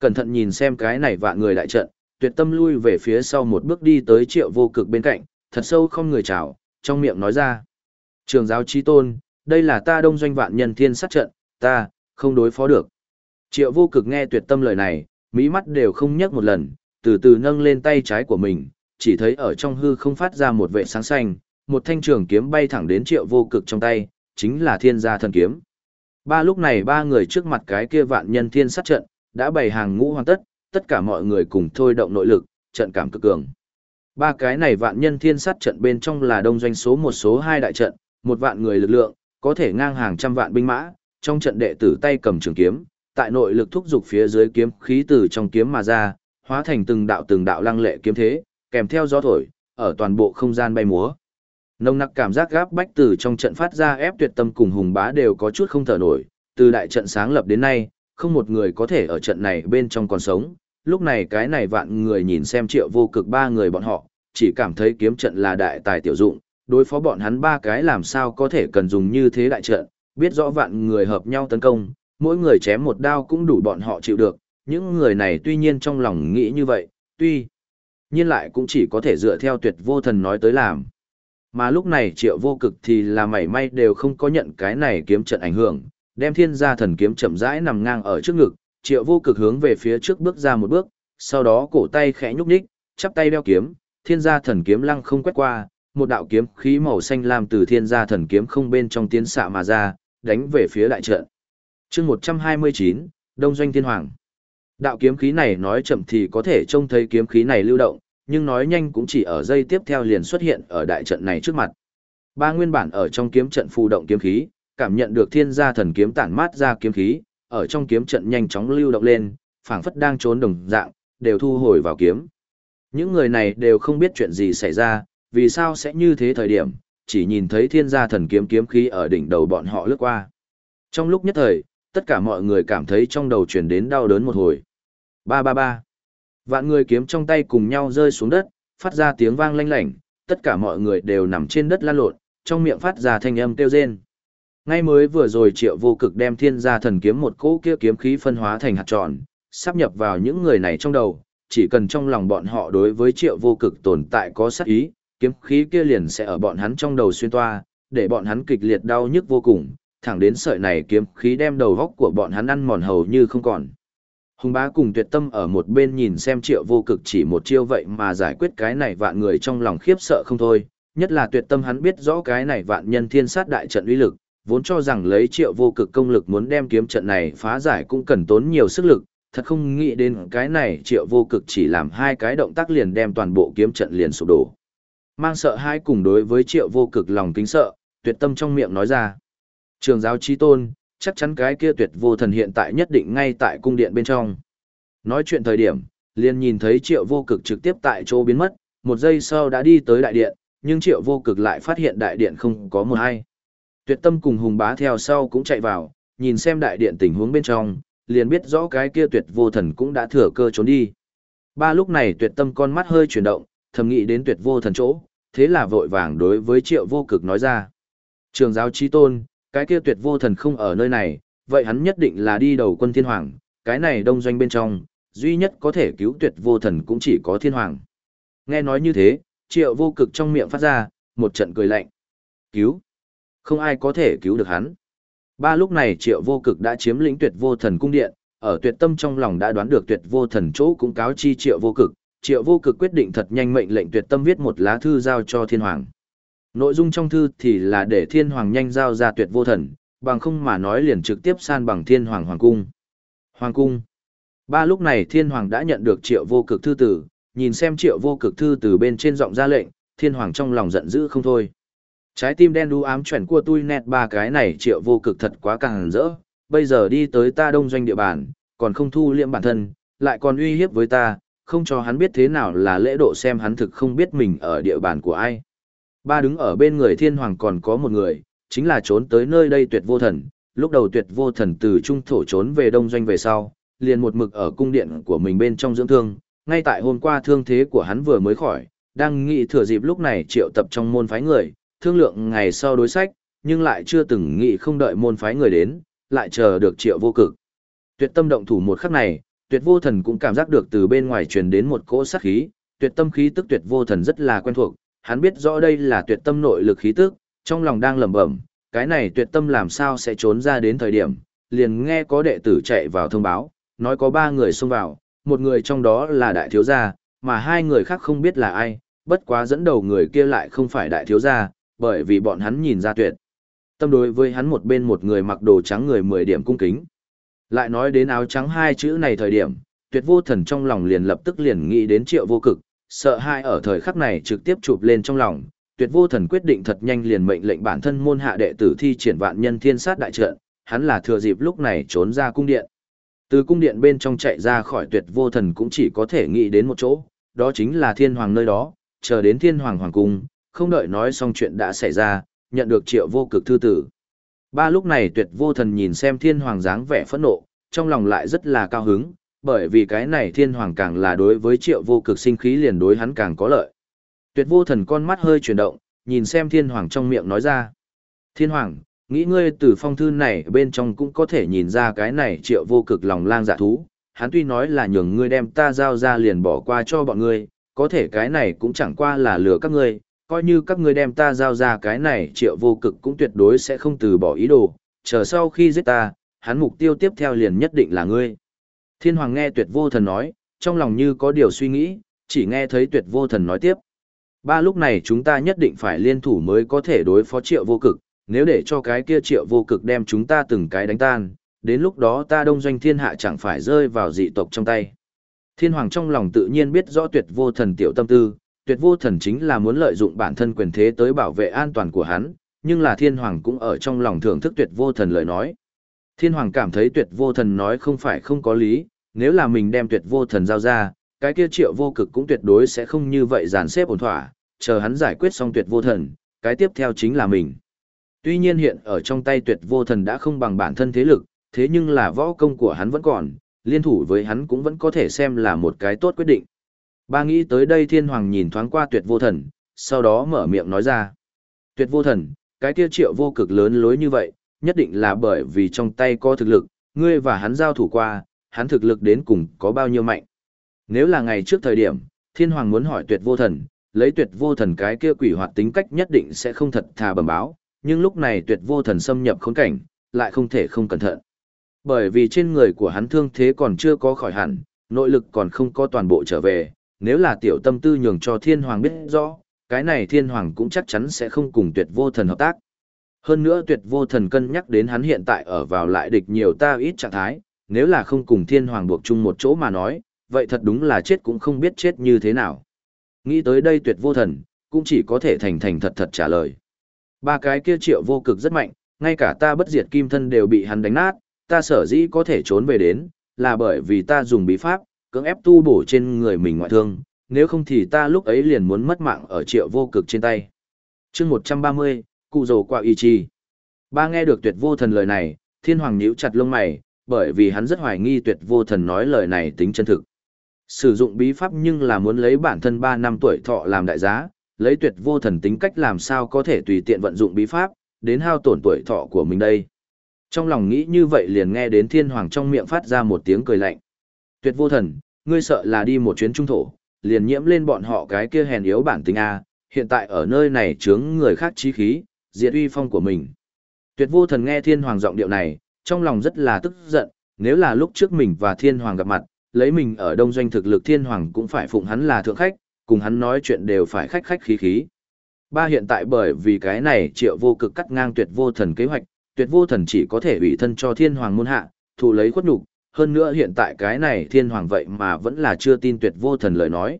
Cẩn thận nhìn xem cái này vạn người đại trận, tuyệt tâm lui về phía sau một bước đi tới triệu vô cực bên cạnh, thật sâu không người chào, trong miệng nói ra. Trường giáo trí tôn, đây là ta đông doanh vạn nhân thiên sát trận, ta, không đối phó được. Triệu vô cực nghe tuyệt tâm lời này, mỹ mắt đều không nhấc một lần, từ từ nâng lên tay trái của mình, chỉ thấy ở trong hư không phát ra một vệ sáng xanh, một thanh trường kiếm bay thẳng đến triệu vô cực trong tay, chính là thiên gia thần kiếm. Ba lúc này ba người trước mặt cái kia vạn nhân thiên sát trận, đã bày hàng ngũ hoàn tất, tất cả mọi người cùng thôi động nội lực, trận cảm cực cường. Ba cái này vạn nhân thiên sát trận bên trong là đông doanh số một số hai đại trận, một vạn người lực lượng, có thể ngang hàng trăm vạn binh mã, trong trận đệ tử tay cầm trường kiếm, tại nội lực thúc dục phía dưới kiếm khí từ trong kiếm mà ra, hóa thành từng đạo từng đạo lăng lệ kiếm thế, kèm theo gió thổi, ở toàn bộ không gian bay múa. Nồng nặc cảm giác gáp bách từ trong trận phát ra ép tuyệt tâm cùng hùng bá đều có chút không thở nổi, từ đại trận sáng lập đến nay, không một người có thể ở trận này bên trong còn sống. Lúc này cái này vạn người nhìn xem triệu vô cực ba người bọn họ, chỉ cảm thấy kiếm trận là đại tài tiểu dụng, đối phó bọn hắn ba cái làm sao có thể cần dùng như thế đại trận, biết rõ vạn người hợp nhau tấn công, mỗi người chém một đao cũng đủ bọn họ chịu được, những người này tuy nhiên trong lòng nghĩ như vậy, tuy nhiên lại cũng chỉ có thể dựa theo tuyệt vô thần nói tới làm. Mà lúc này triệu vô cực thì là mảy may đều không có nhận cái này kiếm trận ảnh hưởng, đem thiên gia thần kiếm chậm rãi nằm ngang ở trước ngực, triệu vô cực hướng về phía trước bước ra một bước, sau đó cổ tay khẽ nhúc nhích, chắp tay đeo kiếm, thiên gia thần kiếm lăng không quét qua, một đạo kiếm khí màu xanh lam từ thiên gia thần kiếm không bên trong tiến xạ mà ra, đánh về phía đại trận. chương 129, Đông Doanh Thiên Hoàng. Đạo kiếm khí này nói chậm thì có thể trông thấy kiếm khí này lưu động, nhưng nói nhanh cũng chỉ ở giây tiếp theo liền xuất hiện ở đại trận này trước mặt. Ba nguyên bản ở trong kiếm trận phù động kiếm khí, cảm nhận được thiên gia thần kiếm tản mát ra kiếm khí, ở trong kiếm trận nhanh chóng lưu động lên, phảng phất đang trốn đồng dạng, đều thu hồi vào kiếm. Những người này đều không biết chuyện gì xảy ra, vì sao sẽ như thế thời điểm, chỉ nhìn thấy thiên gia thần kiếm kiếm khí ở đỉnh đầu bọn họ lướt qua. Trong lúc nhất thời, tất cả mọi người cảm thấy trong đầu truyền đến đau đớn một hồi. Ba ba ba. Vạn người kiếm trong tay cùng nhau rơi xuống đất, phát ra tiếng vang lanh lảnh, tất cả mọi người đều nằm trên đất lăn lộn, trong miệng phát ra thanh âm kêu rên. Ngay mới vừa rồi triệu vô cực đem thiên gia thần kiếm một cỗ kia kiếm khí phân hóa thành hạt tròn, sắp nhập vào những người này trong đầu, chỉ cần trong lòng bọn họ đối với triệu vô cực tồn tại có sát ý, kiếm khí kia liền sẽ ở bọn hắn trong đầu xuyên toa, để bọn hắn kịch liệt đau nhức vô cùng, thẳng đến sợi này kiếm khí đem đầu góc của bọn hắn ăn mòn hầu như không còn. Hùng bá cùng tuyệt tâm ở một bên nhìn xem triệu vô cực chỉ một chiêu vậy mà giải quyết cái này vạn người trong lòng khiếp sợ không thôi, nhất là tuyệt tâm hắn biết rõ cái này vạn nhân thiên sát đại trận uy lực, vốn cho rằng lấy triệu vô cực công lực muốn đem kiếm trận này phá giải cũng cần tốn nhiều sức lực, thật không nghĩ đến cái này triệu vô cực chỉ làm hai cái động tác liền đem toàn bộ kiếm trận liền sụp đổ. Mang sợ hai cùng đối với triệu vô cực lòng kính sợ, tuyệt tâm trong miệng nói ra. Trường giáo chi tôn, chắc chắn cái kia tuyệt vô thần hiện tại nhất định ngay tại cung điện bên trong. Nói chuyện thời điểm, liền nhìn thấy triệu vô cực trực tiếp tại chỗ biến mất, một giây sau đã đi tới đại điện, nhưng triệu vô cực lại phát hiện đại điện không có một ai. Tuyệt tâm cùng hùng bá theo sau cũng chạy vào, nhìn xem đại điện tình huống bên trong, liền biết rõ cái kia tuyệt vô thần cũng đã thừa cơ trốn đi. Ba lúc này tuyệt tâm con mắt hơi chuyển động, thầm nghĩ đến tuyệt vô thần chỗ, thế là vội vàng đối với triệu vô cực nói ra. Trường giáo chi tôn, cái kia tuyệt vô thần không ở nơi này, vậy hắn nhất định là đi đầu quân thiên hoàng, cái này đông doanh bên trong, duy nhất có thể cứu tuyệt vô thần cũng chỉ có thiên hoàng. Nghe nói như thế, triệu vô cực trong miệng phát ra, một trận cười lạnh. Cứu? Không ai có thể cứu được hắn. Ba lúc này triệu vô cực đã chiếm lĩnh tuyệt vô thần cung điện, ở tuyệt tâm trong lòng đã đoán được tuyệt vô thần chỗ cũng cáo chi triệu vô cực, triệu vô cực quyết định thật nhanh mệnh lệnh tuyệt tâm viết một lá thư giao cho thiên hoàng. Nội dung trong thư thì là để thiên hoàng nhanh giao ra tuyệt vô thần, bằng không mà nói liền trực tiếp san bằng thiên hoàng hoàng cung. Hoàng cung. Ba lúc này thiên hoàng đã nhận được triệu vô cực thư tử, nhìn xem triệu vô cực thư từ bên trên giọng ra lệnh, thiên hoàng trong lòng giận dữ không thôi. Trái tim đen đu ám chuyển của tôi nẹt ba cái này triệu vô cực thật quá càng rỡ, bây giờ đi tới ta đông doanh địa bàn, còn không thu liệm bản thân, lại còn uy hiếp với ta, không cho hắn biết thế nào là lễ độ xem hắn thực không biết mình ở địa bàn của ai. Ba đứng ở bên người thiên hoàng còn có một người, chính là trốn tới nơi đây tuyệt vô thần, lúc đầu tuyệt vô thần từ trung thổ trốn về đông doanh về sau, liền một mực ở cung điện của mình bên trong dưỡng thương, ngay tại hôm qua thương thế của hắn vừa mới khỏi, đang nghĩ thừa dịp lúc này triệu tập trong môn phái người, thương lượng ngày sau đối sách, nhưng lại chưa từng nghĩ không đợi môn phái người đến, lại chờ được triệu vô cực. Tuyệt tâm động thủ một khắc này, tuyệt vô thần cũng cảm giác được từ bên ngoài truyền đến một cỗ sát khí, tuyệt tâm khí tức tuyệt vô thần rất là quen thuộc, hắn biết rõ đây là tuyệt tâm nội lực khí tức, trong lòng đang lẩm bẩm, cái này tuyệt tâm làm sao sẽ trốn ra đến thời điểm, liền nghe có đệ tử chạy vào thông báo, nói có ba người xông vào, một người trong đó là đại thiếu gia, mà hai người khác không biết là ai, bất quá dẫn đầu người kia lại không phải đại thiếu gia, bởi vì bọn hắn nhìn ra tuyệt. Tâm đối với hắn một bên một người mặc đồ trắng người 10 điểm cung kính. Lại nói đến áo trắng hai chữ này thời điểm, tuyệt vô thần trong lòng liền lập tức liền nghĩ đến triệu vô cực, sợ hãi ở thời khắc này trực tiếp chụp lên trong lòng, tuyệt vô thần quyết định thật nhanh liền mệnh lệnh bản thân môn hạ đệ tử thi triển vạn nhân thiên sát đại trận, hắn là thừa dịp lúc này trốn ra cung điện. Từ cung điện bên trong chạy ra khỏi tuyệt vô thần cũng chỉ có thể nghĩ đến một chỗ, đó chính là thiên hoàng nơi đó, chờ đến thiên hoàng hoàng cung, không đợi nói xong chuyện đã xảy ra, nhận được triệu vô cực thư tử. Ba lúc này tuyệt vô thần nhìn xem thiên hoàng dáng vẻ phẫn nộ, trong lòng lại rất là cao hứng, bởi vì cái này thiên hoàng càng là đối với triệu vô cực sinh khí liền đối hắn càng có lợi. Tuyệt vô thần con mắt hơi chuyển động, nhìn xem thiên hoàng trong miệng nói ra. Thiên hoàng, nghĩ ngươi từ phong thư này bên trong cũng có thể nhìn ra cái này triệu vô cực lòng lang dạ thú. Hắn tuy nói là nhường ngươi đem ta giao ra liền bỏ qua cho bọn ngươi, có thể cái này cũng chẳng qua là lừa các ngươi, coi như các ngươi đem ta giao ra cái này triệu vô cực cũng tuyệt đối sẽ không từ bỏ ý đồ, chờ sau khi giết ta, hắn mục tiêu tiếp theo liền nhất định là ngươi. Thiên hoàng nghe tuyệt vô thần nói, trong lòng như có điều suy nghĩ, chỉ nghe thấy tuyệt vô thần nói tiếp. Ba lúc này chúng ta nhất định phải liên thủ mới có thể đối phó triệu vô cực, nếu để cho cái kia triệu vô cực đem chúng ta từng cái đánh tan, đến lúc đó ta đông doanh thiên hạ chẳng phải rơi vào dị tộc trong tay. Thiên hoàng trong lòng tự nhiên biết rõ tuyệt vô thần tiểu tâm tư, tuyệt vô thần chính là muốn lợi dụng bản thân quyền thế tới bảo vệ an toàn của hắn, nhưng là thiên hoàng cũng ở trong lòng thưởng thức tuyệt vô thần lời nói. Thiên hoàng cảm thấy tuyệt vô thần nói không phải không có lý, nếu là mình đem tuyệt vô thần giao ra, cái kia triệu vô cực cũng tuyệt đối sẽ không như vậy dàn xếp ổn thỏa, chờ hắn giải quyết xong tuyệt vô thần, cái tiếp theo chính là mình. Tuy nhiên hiện ở trong tay tuyệt vô thần đã không bằng bản thân thế lực, thế nhưng là võ công của hắn vẫn còn, liên thủ với hắn cũng vẫn có thể xem là một cái tốt quyết định. Ba nghĩ tới đây thiên hoàng nhìn thoáng qua tuyệt vô thần, sau đó mở miệng nói ra. Tuyệt vô thần, cái kia triệu vô cực lớn lối như vậy, nhất định là bởi vì trong tay có thực lực, ngươi và hắn giao thủ qua, hắn thực lực đến cùng có bao nhiêu mạnh. Nếu là ngày trước thời điểm, thiên hoàng muốn hỏi tuyệt vô thần, lấy tuyệt vô thần cái kia quỷ hoạt tính cách nhất định sẽ không thật thà bẩm báo, nhưng lúc này tuyệt vô thần xâm nhập khốn cảnh, lại không thể không cẩn thận. Bởi vì trên người của hắn thương thế còn chưa có khỏi hẳn, nội lực còn không có toàn bộ trở về, nếu là tiểu tâm tư nhường cho thiên hoàng biết rõ, cái này thiên hoàng cũng chắc chắn sẽ không cùng tuyệt vô thần hợp tác. Hơn nữa tuyệt vô thần cân nhắc đến hắn hiện tại ở vào lại địch nhiều ta ít trạng thái, nếu là không cùng thiên hoàng buộc chung một chỗ mà nói, vậy thật đúng là chết cũng không biết chết như thế nào. Nghĩ tới đây tuyệt vô thần, cũng chỉ có thể thành thành thật thật trả lời. Ba cái kia triệu vô cực rất mạnh, ngay cả ta bất diệt kim thân đều bị hắn đánh nát, ta sở dĩ có thể trốn về đến, là bởi vì ta dùng bí pháp, cưỡng ép tu bổ trên người mình ngoại thương, nếu không thì ta lúc ấy liền muốn mất mạng ở triệu vô cực trên tay. chương 130, cụ rồ qua y chi. Ba nghe được tuyệt vô thần lời này, thiên hoàng nhíu chặt lông mày, bởi vì hắn rất hoài nghi tuyệt vô thần nói lời này tính chân thực. Sử dụng bí pháp nhưng là muốn lấy bản thân 3 năm tuổi thọ làm đại giá, lấy tuyệt vô thần tính cách làm sao có thể tùy tiện vận dụng bí pháp, đến hao tổn tuổi thọ của mình đây. Trong lòng nghĩ như vậy liền nghe đến thiên hoàng trong miệng phát ra một tiếng cười lạnh. Tuyệt vô thần, ngươi sợ là đi một chuyến trung thổ, liền nhiễm lên bọn họ cái kia hèn yếu bản tính A, hiện tại ở nơi này chướng người khác chí khí, diệt uy phong của mình. Tuyệt vô thần nghe thiên hoàng giọng điệu này, trong lòng rất là tức giận, nếu là lúc trước mình và thiên hoàng gặp mặt, lấy mình ở đông doanh thực lực thiên hoàng cũng phải phụng hắn là thượng khách, cùng hắn nói chuyện đều phải khách khách khí khí. Ba hiện tại bởi vì cái này triệu vô cực cắt ngang tuyệt vô thần kế hoạch, tuyệt vô thần chỉ có thể ủy thân cho thiên hoàng môn hạ, thụ lấy khuất nhục hơn nữa hiện tại cái này thiên hoàng vậy mà vẫn là chưa tin tuyệt vô thần lời nói.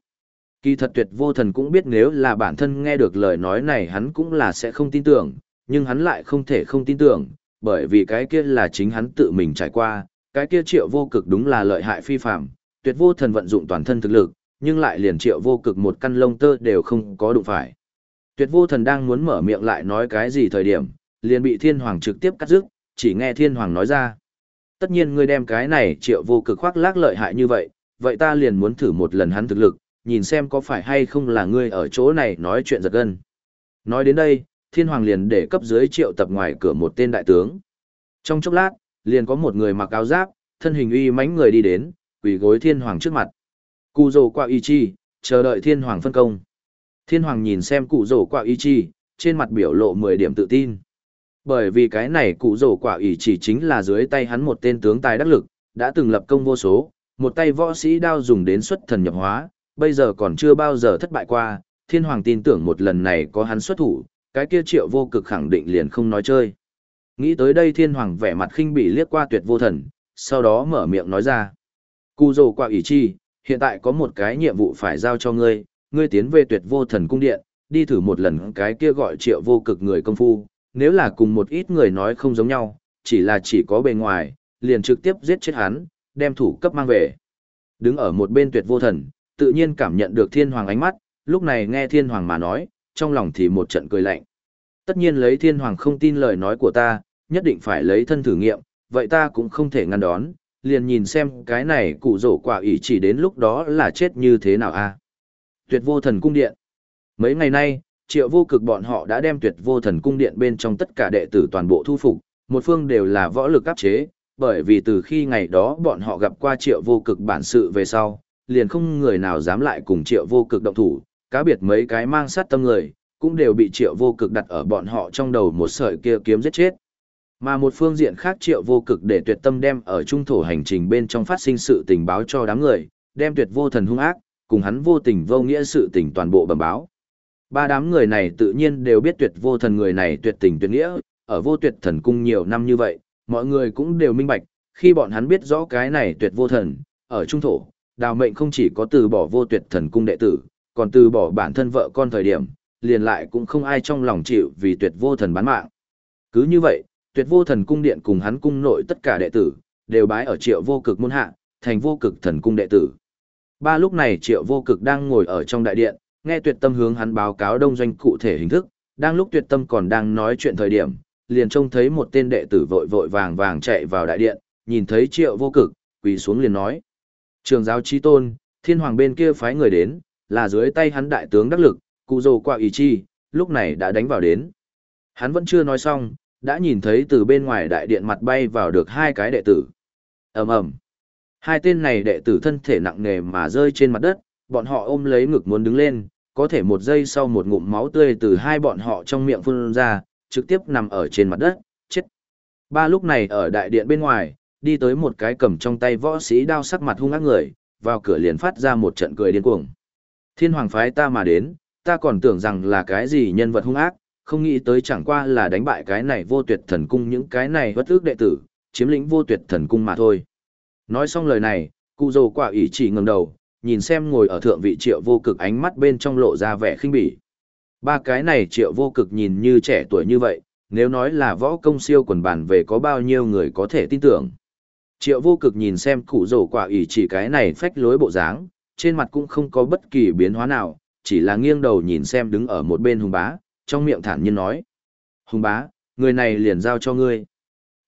Kỳ thật tuyệt vô thần cũng biết nếu là bản thân nghe được lời nói này hắn cũng là sẽ không tin tưởng, nhưng hắn lại không thể không tin tưởng, bởi vì cái kia là chính hắn tự mình trải qua, cái kia triệu vô cực đúng là lợi hại phi phạm, tuyệt vô thần vận dụng toàn thân thực lực, nhưng lại liền triệu vô cực một căn lông tơ đều không có đụng phải. Tuyệt vô thần đang muốn mở miệng lại nói cái gì thời điểm, liền bị thiên hoàng trực tiếp cắt dứt, chỉ nghe thiên hoàng nói ra. Tất nhiên ngươi đem cái này triệu vô cực khoác lác lợi hại như vậy, vậy ta liền muốn thử một lần hắn thực lực, nhìn xem có phải hay không là ngươi ở chỗ này nói chuyện giật gân. Nói đến đây, thiên hoàng liền để cấp dưới triệu tập ngoài cửa một tên đại tướng. Trong chốc lát, liền có một người mặc áo giáp, thân hình uy mãnh người đi đến, quỳ gối thiên hoàng trước mặt. Cụ rồ qua y chi, chờ đợi thiên hoàng phân công. Thiên hoàng nhìn xem cụ rồ qua y chi, trên mặt biểu lộ 10 điểm tự tin. Bởi vì cái này cụ rổ quả ỷ chỉ chính là dưới tay hắn một tên tướng tài đắc lực, đã từng lập công vô số, một tay võ sĩ đao dùng đến xuất thần nhập hóa, bây giờ còn chưa bao giờ thất bại qua, thiên hoàng tin tưởng một lần này có hắn xuất thủ, cái kia triệu vô cực khẳng định liền không nói chơi. Nghĩ tới đây thiên hoàng vẻ mặt khinh bị liếc qua tuyệt vô thần, sau đó mở miệng nói ra. Cù dồ quạ ý chi, hiện tại có một cái nhiệm vụ phải giao cho ngươi, ngươi tiến về tuyệt vô thần cung điện, đi thử một lần cái kia gọi triệu vô cực người công phu, nếu là cùng một ít người nói không giống nhau, chỉ là chỉ có bề ngoài, liền trực tiếp giết chết hắn, đem thủ cấp mang về. Đứng ở một bên tuyệt vô thần, tự nhiên cảm nhận được thiên hoàng ánh mắt, lúc này nghe thiên hoàng mà nói, trong lòng thì một trận cười lạnh. Tất nhiên lấy thiên hoàng không tin lời nói của ta, nhất định phải lấy thân thử nghiệm, vậy ta cũng không thể ngăn đón, liền nhìn xem cái này cụ rổ quả ý chỉ đến lúc đó là chết như thế nào a Tuyệt vô thần cung điện. Mấy ngày nay, triệu vô cực bọn họ đã đem tuyệt vô thần cung điện bên trong tất cả đệ tử toàn bộ thu phục, một phương đều là võ lực áp chế, bởi vì từ khi ngày đó bọn họ gặp qua triệu vô cực bản sự về sau, liền không người nào dám lại cùng triệu vô cực động thủ, cá biệt mấy cái mang sát tâm người, cũng đều bị triệu vô cực đặt ở bọn họ trong đầu một sợi kia kiếm giết chết. Mà một phương diện khác triệu vô cực để tuyệt tâm đem ở trung thổ hành trình bên trong phát sinh sự tình báo cho đám người, đem tuyệt vô thần hung ác, cùng hắn vô tình vô nghĩa sự tình toàn bộ bẩm báo. Ba đám người này tự nhiên đều biết tuyệt vô thần người này tuyệt tình tuyệt nghĩa, ở vô tuyệt thần cung nhiều năm như vậy, mọi người cũng đều minh bạch, khi bọn hắn biết rõ cái này tuyệt vô thần, ở trung thổ, đào mệnh không chỉ có từ bỏ vô tuyệt thần cung đệ tử, còn từ bỏ bản thân vợ con thời điểm, liền lại cũng không ai trong lòng chịu vì tuyệt vô thần bán mạng. Cứ như vậy, tuyệt vô thần cung điện cùng hắn cung nội tất cả đệ tử, đều bái ở triệu vô cực môn hạ, thành vô cực thần cung đệ tử. Ba lúc này triệu vô cực đang ngồi ở trong đại điện, nghe tuyệt tâm hướng hắn báo cáo đông doanh cụ thể hình thức, đang lúc tuyệt tâm còn đang nói chuyện thời điểm, liền trông thấy một tên đệ tử vội vội vàng vàng chạy vào đại điện, nhìn thấy triệu vô cực, quỳ xuống liền nói. Trường giáo chi tôn, thiên hoàng bên kia phái người đến, là dưới tay hắn đại tướng đắc lực, cụ dồ qua ý chi, lúc này đã đánh vào đến. Hắn vẫn chưa nói xong, đã nhìn thấy từ bên ngoài đại điện mặt bay vào được hai cái đệ tử. ầm ầm Hai tên này đệ tử thân thể nặng nề mà rơi trên mặt đất, bọn họ ôm lấy ngực muốn đứng lên, có thể một giây sau một ngụm máu tươi từ hai bọn họ trong miệng phun ra, trực tiếp nằm ở trên mặt đất, chết. Ba lúc này ở đại điện bên ngoài, đi tới một cái cầm trong tay võ sĩ đao sắc mặt hung ác người, vào cửa liền phát ra một trận cười điên cuồng. Thiên hoàng phái ta mà đến, ta còn tưởng rằng là cái gì nhân vật hung ác, không nghĩ tới chẳng qua là đánh bại cái này vô tuyệt thần cung những cái này bất ước đệ tử, chiếm lĩnh vô tuyệt thần cung mà thôi. Nói xong lời này, cụ dồ quả ủy chỉ ngẩng đầu, nhìn xem ngồi ở thượng vị triệu vô cực ánh mắt bên trong lộ ra vẻ khinh bỉ. Ba cái này triệu vô cực nhìn như trẻ tuổi như vậy, nếu nói là võ công siêu quần bản về có bao nhiêu người có thể tin tưởng. Triệu vô cực nhìn xem cụ rổ quả ủy chỉ cái này phách lối bộ dáng, trên mặt cũng không có bất kỳ biến hóa nào, chỉ là nghiêng đầu nhìn xem đứng ở một bên hùng bá, trong miệng thản nhiên nói. Hùng bá, người này liền giao cho ngươi.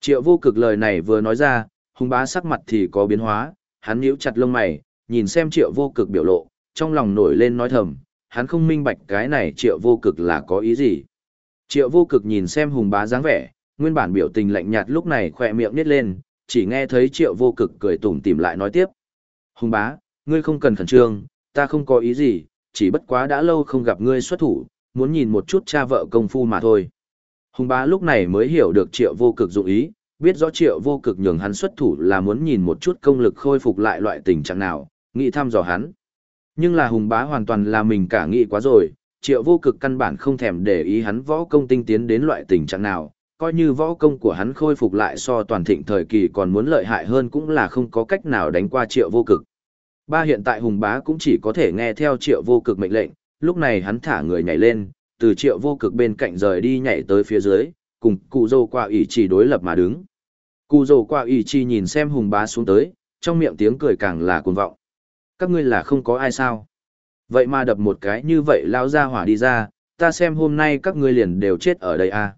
Triệu vô cực lời này vừa nói ra, hùng bá sắc mặt thì có biến hóa, hắn nhíu chặt lông mày, nhìn xem triệu vô cực biểu lộ, trong lòng nổi lên nói thầm, hắn không minh bạch cái này triệu vô cực là có ý gì. Triệu vô cực nhìn xem hùng bá dáng vẻ, nguyên bản biểu tình lạnh nhạt lúc này khỏe miệng nít lên, chỉ nghe thấy triệu vô cực cười tủm tỉm lại nói tiếp. Hùng bá, ngươi không cần khẩn trương, ta không có ý gì, chỉ bất quá đã lâu không gặp ngươi xuất thủ, muốn nhìn một chút cha vợ công phu mà thôi. Hùng bá lúc này mới hiểu được triệu vô cực dụng ý, biết rõ triệu vô cực nhường hắn xuất thủ là muốn nhìn một chút công lực khôi phục lại loại tình trạng nào, nghĩ thăm dò hắn. Nhưng là hùng bá hoàn toàn là mình cả nghĩ quá rồi, triệu vô cực căn bản không thèm để ý hắn võ công tinh tiến đến loại tình trạng nào, coi như võ công của hắn khôi phục lại so toàn thịnh thời kỳ còn muốn lợi hại hơn cũng là không có cách nào đánh qua triệu vô cực. Ba hiện tại hùng bá cũng chỉ có thể nghe theo triệu vô cực mệnh lệnh, lúc này hắn thả người nhảy lên, từ triệu vô cực bên cạnh rời đi nhảy tới phía dưới, cùng cụ dô qua ủy chỉ đối lập mà đứng. Cụ dô qua ủy chỉ nhìn xem hùng bá xuống tới, trong miệng tiếng cười càng là cuồng vọng. Các ngươi là không có ai sao. Vậy mà đập một cái như vậy lao ra hỏa đi ra, ta xem hôm nay các ngươi liền đều chết ở đây à.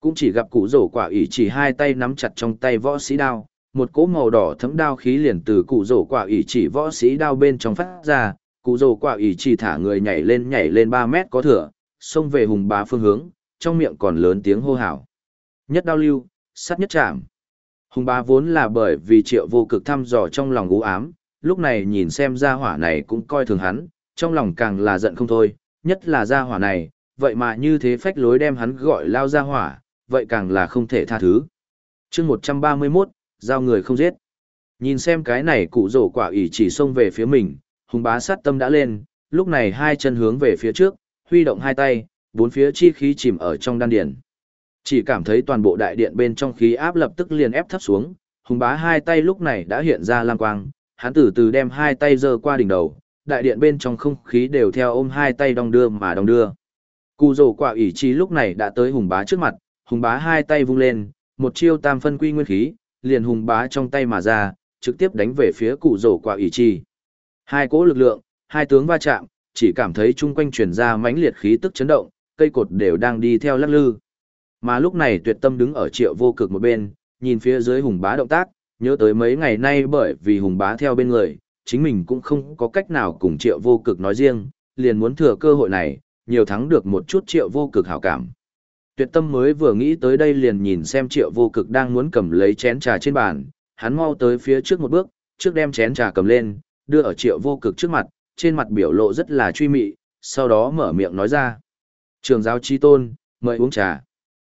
Cũng chỉ gặp cụ rổ quả ủy chỉ hai tay nắm chặt trong tay võ sĩ đao, một cỗ màu đỏ thấm đao khí liền từ cụ rổ quả ủy chỉ võ sĩ đao bên trong phát ra, cụ rổ quả ủy chỉ thả người nhảy lên nhảy lên ba mét có thừa, xông về hùng bá phương hướng, trong miệng còn lớn tiếng hô hào. Nhất đao lưu, sát nhất chạm. Hùng bá vốn là bởi vì triệu vô cực thăm dò trong lòng u ám, lúc này nhìn xem gia hỏa này cũng coi thường hắn, trong lòng càng là giận không thôi, nhất là gia hỏa này, vậy mà như thế phách lối đem hắn gọi lao gia hỏa, vậy càng là không thể tha thứ. chương 131, giao người không giết. Nhìn xem cái này cụ rổ quả ỉ chỉ xông về phía mình, hùng bá sát tâm đã lên, lúc này hai chân hướng về phía trước, huy động hai tay, bốn phía chi khí chìm ở trong đan điển. Chỉ cảm thấy toàn bộ đại điện bên trong khí áp lập tức liền ép thấp xuống, hùng bá hai tay lúc này đã hiện ra lam quang, hắn từ từ đem hai tay giơ qua đỉnh đầu, đại điện bên trong không khí đều theo ôm hai tay đong đưa mà đong đưa. Cụ rổ quả ỉ chi lúc này đã tới hùng bá trước mặt, hùng bá hai tay vung lên, một chiêu tam phân quy nguyên khí, liền hùng bá trong tay mà ra, trực tiếp đánh về phía cụ rổ quả ủy chi. Hai cỗ lực lượng, hai tướng va chạm, chỉ cảm thấy chung quanh truyền ra mãnh liệt khí tức chấn động, cây cột đều đang đi theo lắc lư. Mà lúc này tuyệt tâm đứng ở triệu vô cực một bên, nhìn phía dưới hùng bá động tác, nhớ tới mấy ngày nay bởi vì hùng bá theo bên người, chính mình cũng không có cách nào cùng triệu vô cực nói riêng, liền muốn thừa cơ hội này, nhiều thắng được một chút triệu vô cực hảo cảm. Tuyệt tâm mới vừa nghĩ tới đây liền nhìn xem triệu vô cực đang muốn cầm lấy chén trà trên bàn, hắn mau tới phía trước một bước, trước đem chén trà cầm lên, đưa ở triệu vô cực trước mặt, trên mặt biểu lộ rất là truy mị, sau đó mở miệng nói ra. Trường giáo chi tôn, mời uống trà.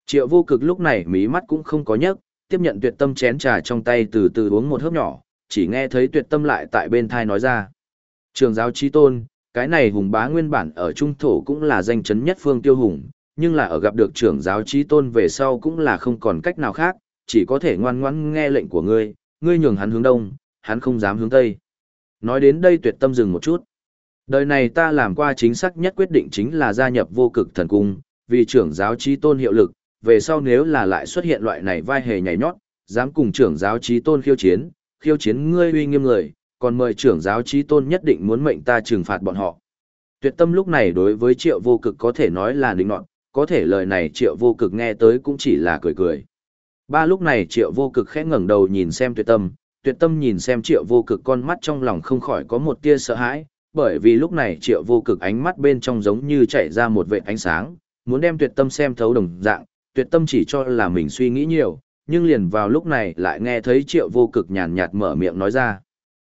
Triệu vô cực lúc này mí mắt cũng không có nhấc, tiếp nhận tuyệt tâm chén trà trong tay từ từ uống một hớp nhỏ, chỉ nghe thấy tuyệt tâm lại tại bên thai nói ra. Trường giáo chi tôn, cái này hùng bá nguyên bản ở trung thổ cũng là danh chấn nhất phương tiêu hùng, nhưng là ở gặp được trưởng giáo trí tôn về sau cũng là không còn cách nào khác, chỉ có thể ngoan ngoãn nghe lệnh của ngươi, ngươi nhường hắn hướng đông, hắn không dám hướng tây. Nói đến đây tuyệt tâm dừng một chút. Đời này ta làm qua chính xác nhất quyết định chính là gia nhập vô cực thần cung, vì trưởng giáo trí tôn hiệu lực, về sau nếu là lại xuất hiện loại này vai hề nhảy nhót, dám cùng trưởng giáo trí tôn khiêu chiến, khiêu chiến ngươi uy nghiêm người, còn mời trưởng giáo trí tôn nhất định muốn mệnh ta trừng phạt bọn họ. Tuyệt tâm lúc này đối với triệu vô cực có thể nói là định nọt, có thể lời này triệu vô cực nghe tới cũng chỉ là cười cười. Ba lúc này triệu vô cực khẽ ngẩng đầu nhìn xem tuyệt tâm, tuyệt tâm nhìn xem triệu vô cực con mắt trong lòng không khỏi có một tia sợ hãi, bởi vì lúc này triệu vô cực ánh mắt bên trong giống như chảy ra một vệt ánh sáng, muốn đem tuyệt tâm xem thấu đồng dạng, tuyệt tâm chỉ cho là mình suy nghĩ nhiều, nhưng liền vào lúc này lại nghe thấy triệu vô cực nhàn nhạt mở miệng nói ra.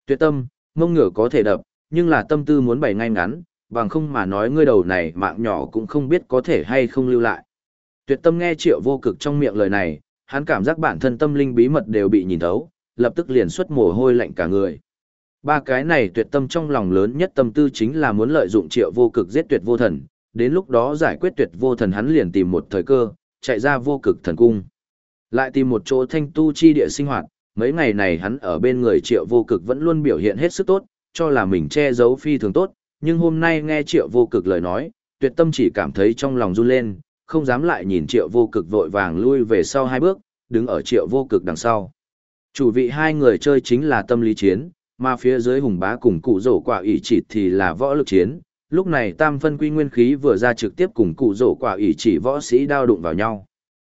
Tuyệt tâm, mông ngửa có thể đập, nhưng là tâm tư muốn bày ngay ngắn, bằng không mà nói ngươi đầu này mạng nhỏ cũng không biết có thể hay không lưu lại. Tuyệt tâm nghe triệu vô cực trong miệng lời này, hắn cảm giác bản thân tâm linh bí mật đều bị nhìn thấu, lập tức liền xuất mồ hôi lạnh cả người. Ba cái này tuyệt tâm trong lòng lớn nhất tâm tư chính là muốn lợi dụng triệu vô cực giết tuyệt vô thần, đến lúc đó giải quyết tuyệt vô thần hắn liền tìm một thời cơ, chạy ra vô cực thần cung. Lại tìm một chỗ thanh tu chi địa sinh hoạt, mấy ngày này hắn ở bên người triệu vô cực vẫn luôn biểu hiện hết sức tốt, cho là mình che giấu phi thường tốt, nhưng hôm nay nghe triệu vô cực lời nói, tuyệt tâm chỉ cảm thấy trong lòng run lên, không dám lại nhìn triệu vô cực vội vàng lui về sau hai bước, đứng ở triệu vô cực đằng sau. Chủ vị hai người chơi chính là tâm lý chiến, mà phía dưới hùng bá cùng cụ rổ quả ủy chỉ thì là võ lực chiến. Lúc này tam phân quy nguyên khí vừa ra trực tiếp cùng cụ rổ quả ủy chỉ võ sĩ đao đụng vào nhau.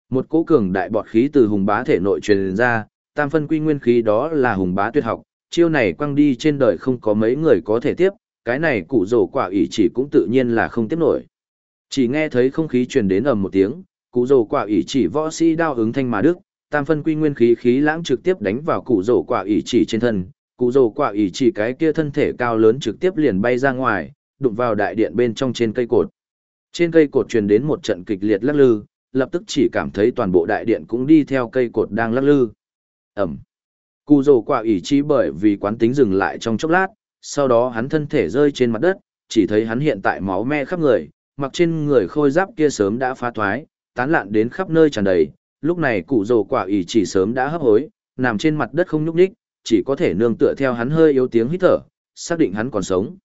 Một cỗ cường đại bọt khí từ hùng bá thể nội truyền ra, tam phân quy nguyên khí đó là hùng bá tuyệt học, chiêu này quăng đi trên đời không có mấy người có thể tiếp, cái này cụ rổ quả ủy chỉ cũng tự nhiên là không tiếp nổi. Chỉ nghe thấy không khí truyền đến ầm một tiếng, cụ rổ quả ủy chỉ võ sĩ đao ứng thanh mà đức, tam phân quy nguyên khí khí lãng trực tiếp đánh vào cụ rổ quả ủy chỉ trên thân, cụ rổ quả ủy chỉ cái kia thân thể cao lớn trực tiếp liền bay ra ngoài, đụng vào đại điện bên trong trên cây cột. Trên cây cột truyền đến một trận kịch liệt lắc lư, lập tức chỉ cảm thấy toàn bộ đại điện cũng đi theo cây cột đang lắc lư. Ẩm. Cụ rổ quả ủy chỉ bởi vì quán tính dừng lại trong chốc lát, sau đó hắn thân thể rơi trên mặt đất, chỉ thấy hắn hiện tại máu me khắp người, mặc trên người khôi giáp kia sớm đã phá thoái, tán lạn đến khắp nơi tràn đầy, lúc này cụ rồ quả ỉ chỉ sớm đã hấp hối, nằm trên mặt đất không nhúc nhích, chỉ có thể nương tựa theo hắn hơi yếu tiếng hít thở, xác định hắn còn sống.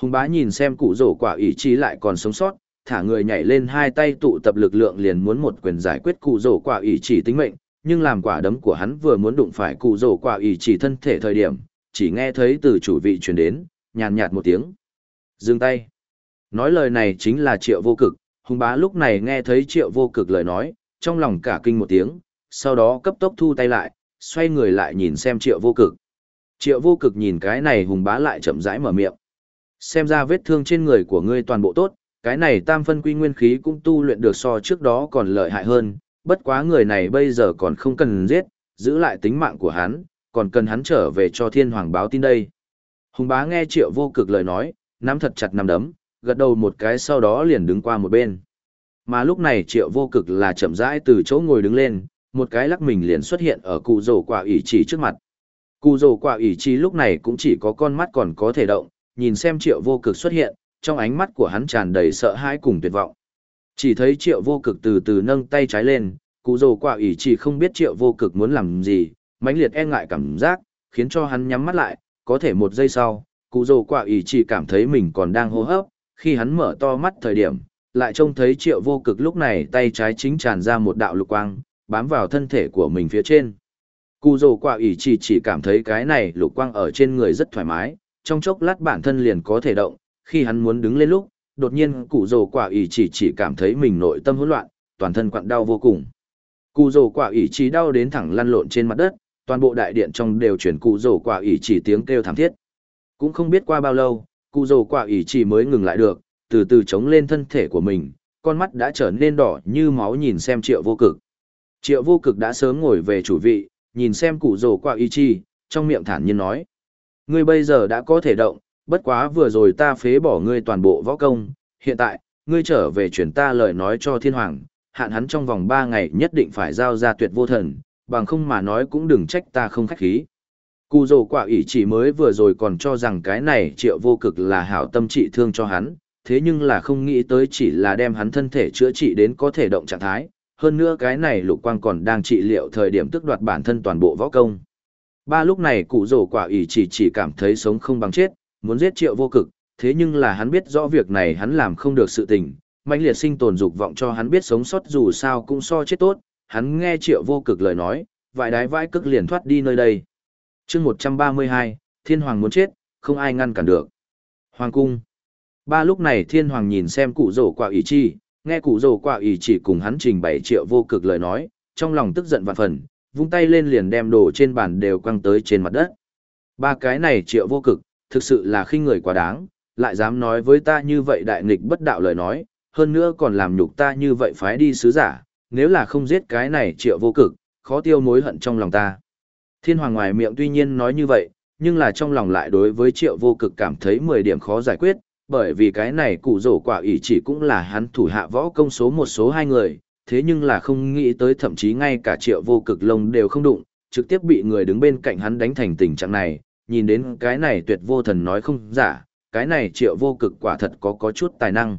Hùng bá nhìn xem cụ rổ quả ỉ chỉ lại còn sống sót, thả người nhảy lên hai tay tụ tập lực lượng liền muốn một quyền giải quyết cụ rổ quả ỉ chỉ tính mệnh, nhưng làm quả đấm của hắn vừa muốn đụng phải cụ rổ quả ý chỉ thân thể thời điểm, chỉ nghe thấy từ chủ vị truyền đến, nhàn nhạt một tiếng. Dừng tay. Nói lời này chính là triệu vô cực, hùng bá lúc này nghe thấy triệu vô cực lời nói, trong lòng cả kinh một tiếng, sau đó cấp tốc thu tay lại, xoay người lại nhìn xem triệu vô cực. Triệu vô cực nhìn cái này hùng bá lại chậm rãi mở miệng. Xem ra vết thương trên người của ngươi toàn bộ tốt, cái này tam phân quy nguyên khí cũng tu luyện được so trước đó còn lợi hại hơn, bất quá người này bây giờ còn không cần giết, giữ lại tính mạng của hắn, còn cần hắn trở về cho thiên hoàng báo tin đây. Hùng bá nghe triệu vô cực lời nói, nắm thật chặt nắm đấm, gật đầu một cái sau đó liền đứng qua một bên. Mà lúc này triệu vô cực là chậm rãi từ chỗ ngồi đứng lên, một cái lắc mình liền xuất hiện ở cụ rổ quả Ý chỉ trước mặt. Cụ rổ quả Ý chỉ lúc này cũng chỉ có con mắt còn có thể động, nhìn xem triệu vô cực xuất hiện, trong ánh mắt của hắn tràn đầy sợ hãi cùng tuyệt vọng. Chỉ thấy triệu vô cực từ từ nâng tay trái lên, cụ rổ quả Ý chỉ không biết triệu vô cực muốn làm gì, mãnh liệt e ngại cảm giác, khiến cho hắn nhắm mắt lại, có thể một giây sau, cụ rồ quả ý chỉ cảm thấy mình còn đang hô hấp, khi hắn mở to mắt thời điểm, lại trông thấy triệu vô cực lúc này tay trái chính tràn ra một đạo lục quang, bám vào thân thể của mình phía trên. Cụ rồ quả ý chỉ chỉ cảm thấy cái này lục quang ở trên người rất thoải mái, trong chốc lát bản thân liền có thể động, khi hắn muốn đứng lên lúc, đột nhiên cụ rồ quả ý chỉ chỉ cảm thấy mình nội tâm hỗn loạn, toàn thân quặn đau vô cùng. Cụ rồ quả ý chỉ đau đến thẳng lăn lộn trên mặt đất, toàn bộ đại điện trong đều chuyển cụ rồ quả ỷ chỉ tiếng kêu thảm thiết. Cũng không biết qua bao lâu, cụ rồ quả ỷ chỉ mới ngừng lại được, từ từ chống lên thân thể của mình, con mắt đã trở nên đỏ như máu nhìn xem triệu vô cực. Triệu vô cực đã sớm ngồi về chủ vị, nhìn xem cụ rồ quả ỷ chỉ, trong miệng thản nhiên nói. Ngươi bây giờ đã có thể động, bất quá vừa rồi ta phế bỏ ngươi toàn bộ võ công, hiện tại, ngươi trở về chuyển ta lời nói cho thiên hoàng, hạn hắn trong vòng 3 ngày nhất định phải giao ra tuyệt vô thần, bằng không mà nói cũng đừng trách ta không khách khí. Cụ dồ quả ý chỉ mới vừa rồi còn cho rằng cái này triệu vô cực là hảo tâm trị thương cho hắn, thế nhưng là không nghĩ tới chỉ là đem hắn thân thể chữa trị đến có thể động trạng thái, hơn nữa cái này lục quang còn đang trị liệu thời điểm tức đoạt bản thân toàn bộ võ công. Ba lúc này cụ rổ quả ý chỉ chỉ cảm thấy sống không bằng chết, muốn giết triệu vô cực, thế nhưng là hắn biết rõ việc này hắn làm không được sự tình, mãnh liệt sinh tồn dục vọng cho hắn biết sống sót dù sao cũng so chết tốt, hắn nghe triệu vô cực lời nói, vài đái vãi cước liền thoát đi nơi đây. chương 132, thiên hoàng muốn chết, không ai ngăn cản được. Hoàng cung. Ba lúc này thiên hoàng nhìn xem cụ rổ quả ý chi, nghe cụ rổ quả ý chỉ cùng hắn trình bày triệu vô cực lời nói, trong lòng tức giận vạn phần, vung tay lên liền đem đồ trên bàn đều quăng tới trên mặt đất. Ba cái này triệu vô cực, thực sự là khinh người quá đáng, lại dám nói với ta như vậy đại nghịch bất đạo lời nói, hơn nữa còn làm nhục ta như vậy phái đi sứ giả, nếu là không giết cái này triệu vô cực, khó tiêu mối hận trong lòng ta. Thiên hoàng ngoài miệng tuy nhiên nói như vậy, nhưng là trong lòng lại đối với triệu vô cực cảm thấy 10 điểm khó giải quyết, bởi vì cái này cụ rổ quả ý chỉ cũng là hắn thủ hạ võ công số một số hai người, thế nhưng là không nghĩ tới thậm chí ngay cả triệu vô cực lông đều không đụng, trực tiếp bị người đứng bên cạnh hắn đánh thành tình trạng này, nhìn đến cái này tuyệt vô thần nói không giả, cái này triệu vô cực quả thật có có chút tài năng.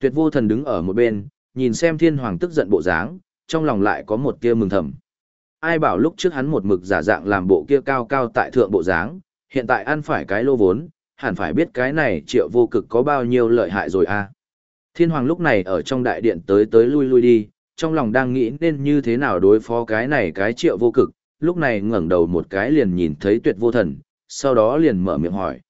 Tuyệt vô thần đứng ở một bên, nhìn xem thiên hoàng tức giận bộ dáng, trong lòng lại có một tia mừng thầm. Ai bảo lúc trước hắn một mực giả dạng làm bộ kia cao cao tại thượng bộ dáng, hiện tại ăn phải cái lô vốn, hẳn phải biết cái này triệu vô cực có bao nhiêu lợi hại rồi à. Thiên hoàng lúc này ở trong đại điện tới tới lui lui đi, trong lòng đang nghĩ nên như thế nào đối phó cái này cái triệu vô cực, lúc này ngẩng đầu một cái liền nhìn thấy tuyệt vô thần, sau đó liền mở miệng hỏi.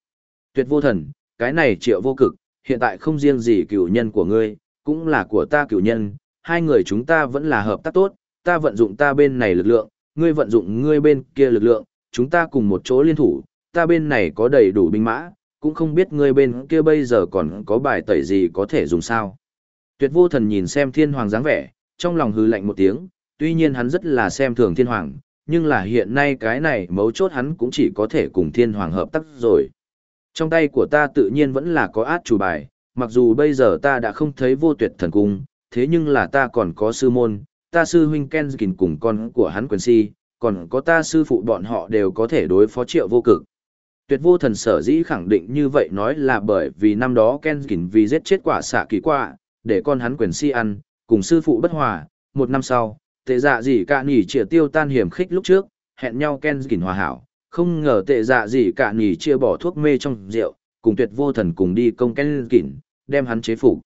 Tuyệt vô thần, cái này triệu vô cực, hiện tại không riêng gì cựu nhân của ngươi, cũng là của ta cửu nhân, hai người chúng ta vẫn là hợp tác tốt, ta vận dụng ta bên này lực lượng, ngươi vận dụng ngươi bên kia lực lượng, chúng ta cùng một chỗ liên thủ, ta bên này có đầy đủ binh mã, cũng không biết ngươi bên kia bây giờ còn có bài tẩy gì có thể dùng sao. Tuyệt vô thần nhìn xem thiên hoàng dáng vẻ, trong lòng hư lạnh một tiếng, tuy nhiên hắn rất là xem thường thiên hoàng, nhưng là hiện nay cái này mấu chốt hắn cũng chỉ có thể cùng thiên hoàng hợp tác rồi. Trong tay của ta tự nhiên vẫn là có át chủ bài, mặc dù bây giờ ta đã không thấy vô tuyệt thần cung, thế nhưng là ta còn có sư môn, ta sư huynh Kenskin cùng con của hắn quyền si, còn có ta sư phụ bọn họ đều có thể đối phó triệu vô cực. Tuyệt vô thần sở dĩ khẳng định như vậy nói là bởi vì năm đó Kenskin vì giết chết quả xạ kỳ quả, để con hắn quyền si ăn, cùng sư phụ bất hòa, một năm sau, tệ dạ gì cả nỉ trịa tiêu tan hiểm khích lúc trước, hẹn nhau Kenskin hòa hảo, không ngờ tệ dạ gì cả nghỉ chia bỏ thuốc mê trong rượu, cùng tuyệt vô thần cùng đi công Kenskin, đem hắn chế phục.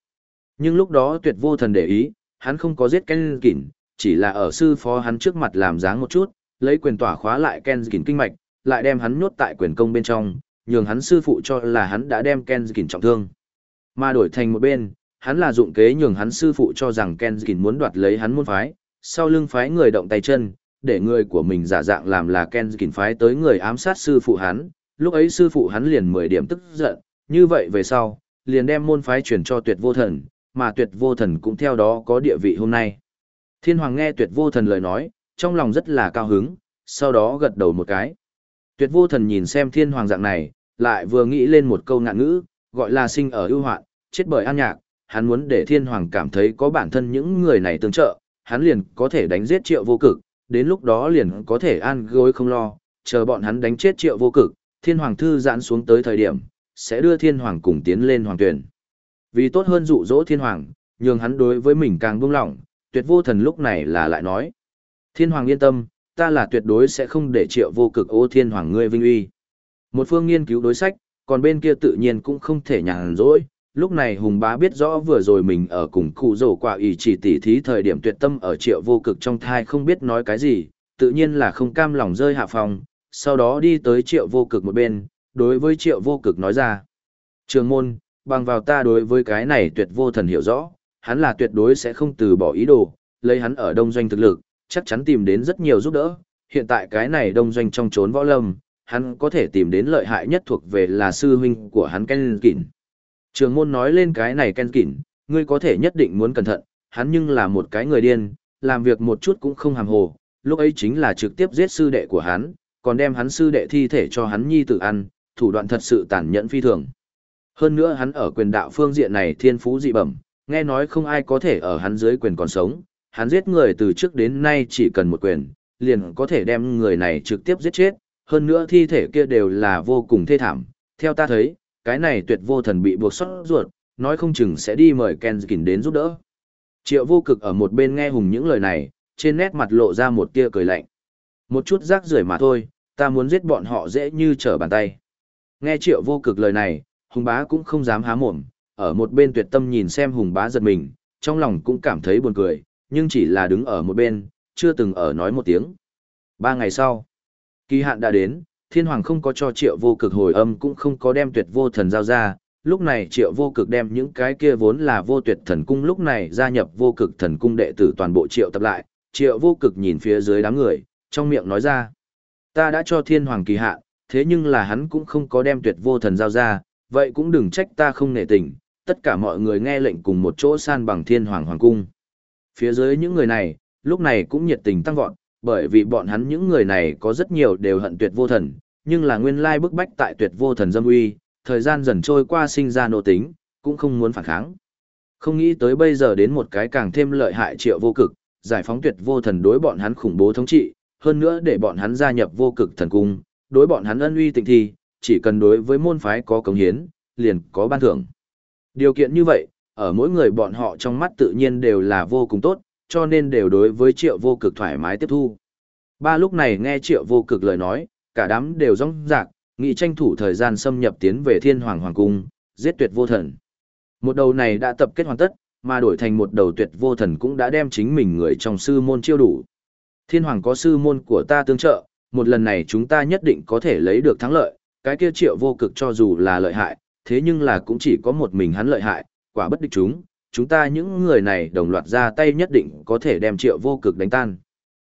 Nhưng lúc đó tuyệt vô thần để ý, hắn không có giết Kenskin, chỉ là ở sư phó hắn trước mặt làm dáng một chút, lấy quyền tỏa khóa lại Kenskin kinh mạch, lại đem hắn nhốt tại quyền công bên trong, nhường hắn sư phụ cho là hắn đã đem Kenskin trọng thương. Mà đổi thành một bên, hắn là dụng kế nhường hắn sư phụ cho rằng Kenskin muốn đoạt lấy hắn môn phái, sau lưng phái người động tay chân, để người của mình giả dạng làm là Kenskin phái tới người ám sát sư phụ hắn, lúc ấy sư phụ hắn liền 10 điểm tức giận, như vậy về sau, liền đem môn phái chuyển cho tuyệt vô thần, mà tuyệt vô thần cũng theo đó có địa vị hôm nay. Thiên hoàng nghe tuyệt vô thần lời nói, trong lòng rất là cao hứng, sau đó gật đầu một cái. Tuyệt vô thần nhìn xem thiên hoàng dạng này, lại vừa nghĩ lên một câu ngạn ngữ, gọi là sinh ở ưu hoạn, chết bởi an nhạc, hắn muốn để thiên hoàng cảm thấy có bản thân những người này tương trợ, hắn liền có thể đánh giết triệu vô cực, đến lúc đó liền có thể an gối không lo, chờ bọn hắn đánh chết triệu vô cực, thiên hoàng thư giãn xuống tới thời điểm, sẽ đưa thiên hoàng cùng tiến lên hoàng tuyển. Vì tốt hơn dụ dỗ thiên hoàng, nhường hắn đối với mình càng buông lỏng, tuyệt vô thần lúc này là lại nói. Thiên hoàng yên tâm, ta là tuyệt đối sẽ không để triệu vô cực ô thiên hoàng ngươi vinh uy. Một phương nghiên cứu đối sách, còn bên kia tự nhiên cũng không thể nhàn rỗi. Lúc này Hùng bá biết rõ vừa rồi mình ở cùng cụ rổ quả ý chỉ tỉ thí thời điểm tuyệt tâm ở triệu vô cực trong thai không biết nói cái gì, tự nhiên là không cam lòng rơi hạ phòng, sau đó đi tới triệu vô cực một bên, đối với triệu vô cực nói ra. Trường môn, bằng vào ta đối với cái này tuyệt vô thần hiểu rõ, hắn là tuyệt đối sẽ không từ bỏ ý đồ, lấy hắn ở đông doanh thực lực, chắc chắn tìm đến rất nhiều giúp đỡ. Hiện tại cái này đông doanh trong trốn võ lâm, hắn có thể tìm đến lợi hại nhất thuộc về là sư huynh của hắn Ken Kỳn. Trường môn nói lên cái này Ken Kỳn, ngươi có thể nhất định muốn cẩn thận, hắn nhưng là một cái người điên, làm việc một chút cũng không hàm hồ, lúc ấy chính là trực tiếp giết sư đệ của hắn, còn đem hắn sư đệ thi thể cho hắn nhi tử ăn, thủ đoạn thật sự tàn nhẫn phi thường. Hơn nữa hắn ở quyền đạo phương diện này thiên phú dị bẩm, nghe nói không ai có thể ở hắn dưới quyền còn sống, hắn giết người từ trước đến nay chỉ cần một quyền, liền có thể đem người này trực tiếp giết chết, hơn nữa thi thể kia đều là vô cùng thê thảm. Theo ta thấy, cái này tuyệt vô thần bị buộc xuất ruột, nói không chừng sẽ đi mời Kenskin đến giúp đỡ. Triệu vô cực ở một bên nghe hùng những lời này, trên nét mặt lộ ra một tia cười lạnh. Một chút rác rưởi mà thôi, ta muốn giết bọn họ dễ như trở bàn tay. Nghe triệu vô cực lời này, hùng bá cũng không dám há mồm, ở một bên tuyệt tâm nhìn xem hùng bá giật mình, trong lòng cũng cảm thấy buồn cười, nhưng chỉ là đứng ở một bên, chưa từng ở nói một tiếng. Ba ngày sau, kỳ hạn đã đến, thiên hoàng không có cho triệu vô cực hồi âm cũng không có đem tuyệt vô thần giao ra, lúc này triệu vô cực đem những cái kia vốn là vô tuyệt thần cung lúc này gia nhập vô cực thần cung đệ tử toàn bộ triệu tập lại, triệu vô cực nhìn phía dưới đám người, trong miệng nói ra, ta đã cho thiên hoàng kỳ hạn, thế nhưng là hắn cũng không có đem tuyệt vô thần giao ra, vậy cũng đừng trách ta không nể tình, tất cả mọi người nghe lệnh cùng một chỗ san bằng thiên hoàng hoàng cung. Phía dưới những người này, lúc này cũng nhiệt tình tăng vọt, bởi vì bọn hắn những người này có rất nhiều đều hận tuyệt vô thần, nhưng là nguyên lai bức bách tại tuyệt vô thần dâm uy, thời gian dần trôi qua sinh ra nô tính, cũng không muốn phản kháng. Không nghĩ tới bây giờ đến một cái càng thêm lợi hại triệu vô cực, giải phóng tuyệt vô thần đối bọn hắn khủng bố thống trị, hơn nữa để bọn hắn gia nhập vô cực thần cung, đối bọn hắn ân uy tịnh thi, chỉ cần đối với môn phái có cống hiến, liền có ban thưởng. Điều kiện như vậy, ở mỗi người bọn họ trong mắt tự nhiên đều là vô cùng tốt, cho nên đều đối với triệu vô cực thoải mái tiếp thu. Ba lúc này nghe triệu vô cực lời nói, cả đám đều rong rạc, nghị tranh thủ thời gian xâm nhập tiến về thiên hoàng hoàng cung, giết tuyệt vô thần. Một đầu này đã tập kết hoàn tất, mà đổi thành một đầu tuyệt vô thần cũng đã đem chính mình người trong sư môn chiêu đủ. Thiên hoàng có sư môn của ta tương trợ, một lần này chúng ta nhất định có thể lấy được thắng lợi, cái kia triệu vô cực cho dù là lợi hại, thế nhưng là cũng chỉ có một mình hắn lợi hại, quả bất địch chúng, chúng ta những người này đồng loạt ra tay nhất định có thể đem triệu vô cực đánh tan.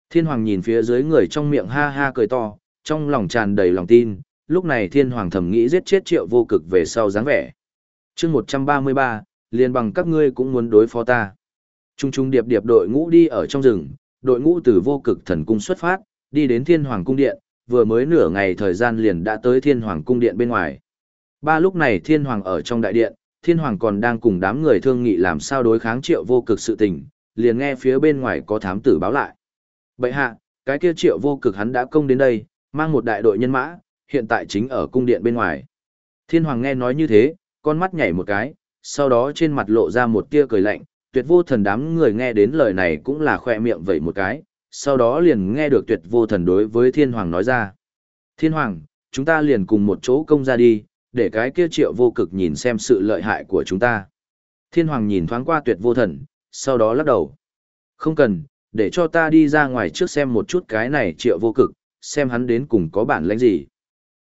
Thiên hoàng nhìn phía dưới người trong miệng ha ha cười to, trong lòng tràn đầy lòng tin, lúc này thiên hoàng thầm nghĩ giết chết triệu vô cực về sau dáng vẻ. chương 133, liền bằng các ngươi cũng muốn đối phó ta. Trung trung điệp điệp đội ngũ đi ở trong rừng, đội ngũ từ vô cực thần cung xuất phát, đi đến thiên hoàng cung điện, vừa mới nửa ngày thời gian liền đã tới thiên hoàng cung điện bên ngoài. Ba lúc này thiên hoàng ở trong đại điện, thiên hoàng còn đang cùng đám người thương nghị làm sao đối kháng triệu vô cực sự tình, liền nghe phía bên ngoài có thám tử báo lại. Bậy hạ, cái kia triệu vô cực hắn đã công đến đây, mang một đại đội nhân mã, hiện tại chính ở cung điện bên ngoài. Thiên hoàng nghe nói như thế, con mắt nhảy một cái, sau đó trên mặt lộ ra một tia cười lạnh, tuyệt vô thần đám người nghe đến lời này cũng là khoe miệng vậy một cái, sau đó liền nghe được tuyệt vô thần đối với thiên hoàng nói ra. Thiên hoàng, chúng ta liền cùng một chỗ công ra đi, để cái kia triệu vô cực nhìn xem sự lợi hại của chúng ta. Thiên hoàng nhìn thoáng qua tuyệt vô thần, sau đó lắc đầu. Không cần, để cho ta đi ra ngoài trước xem một chút cái này triệu vô cực, xem hắn đến cùng có bản lãnh gì.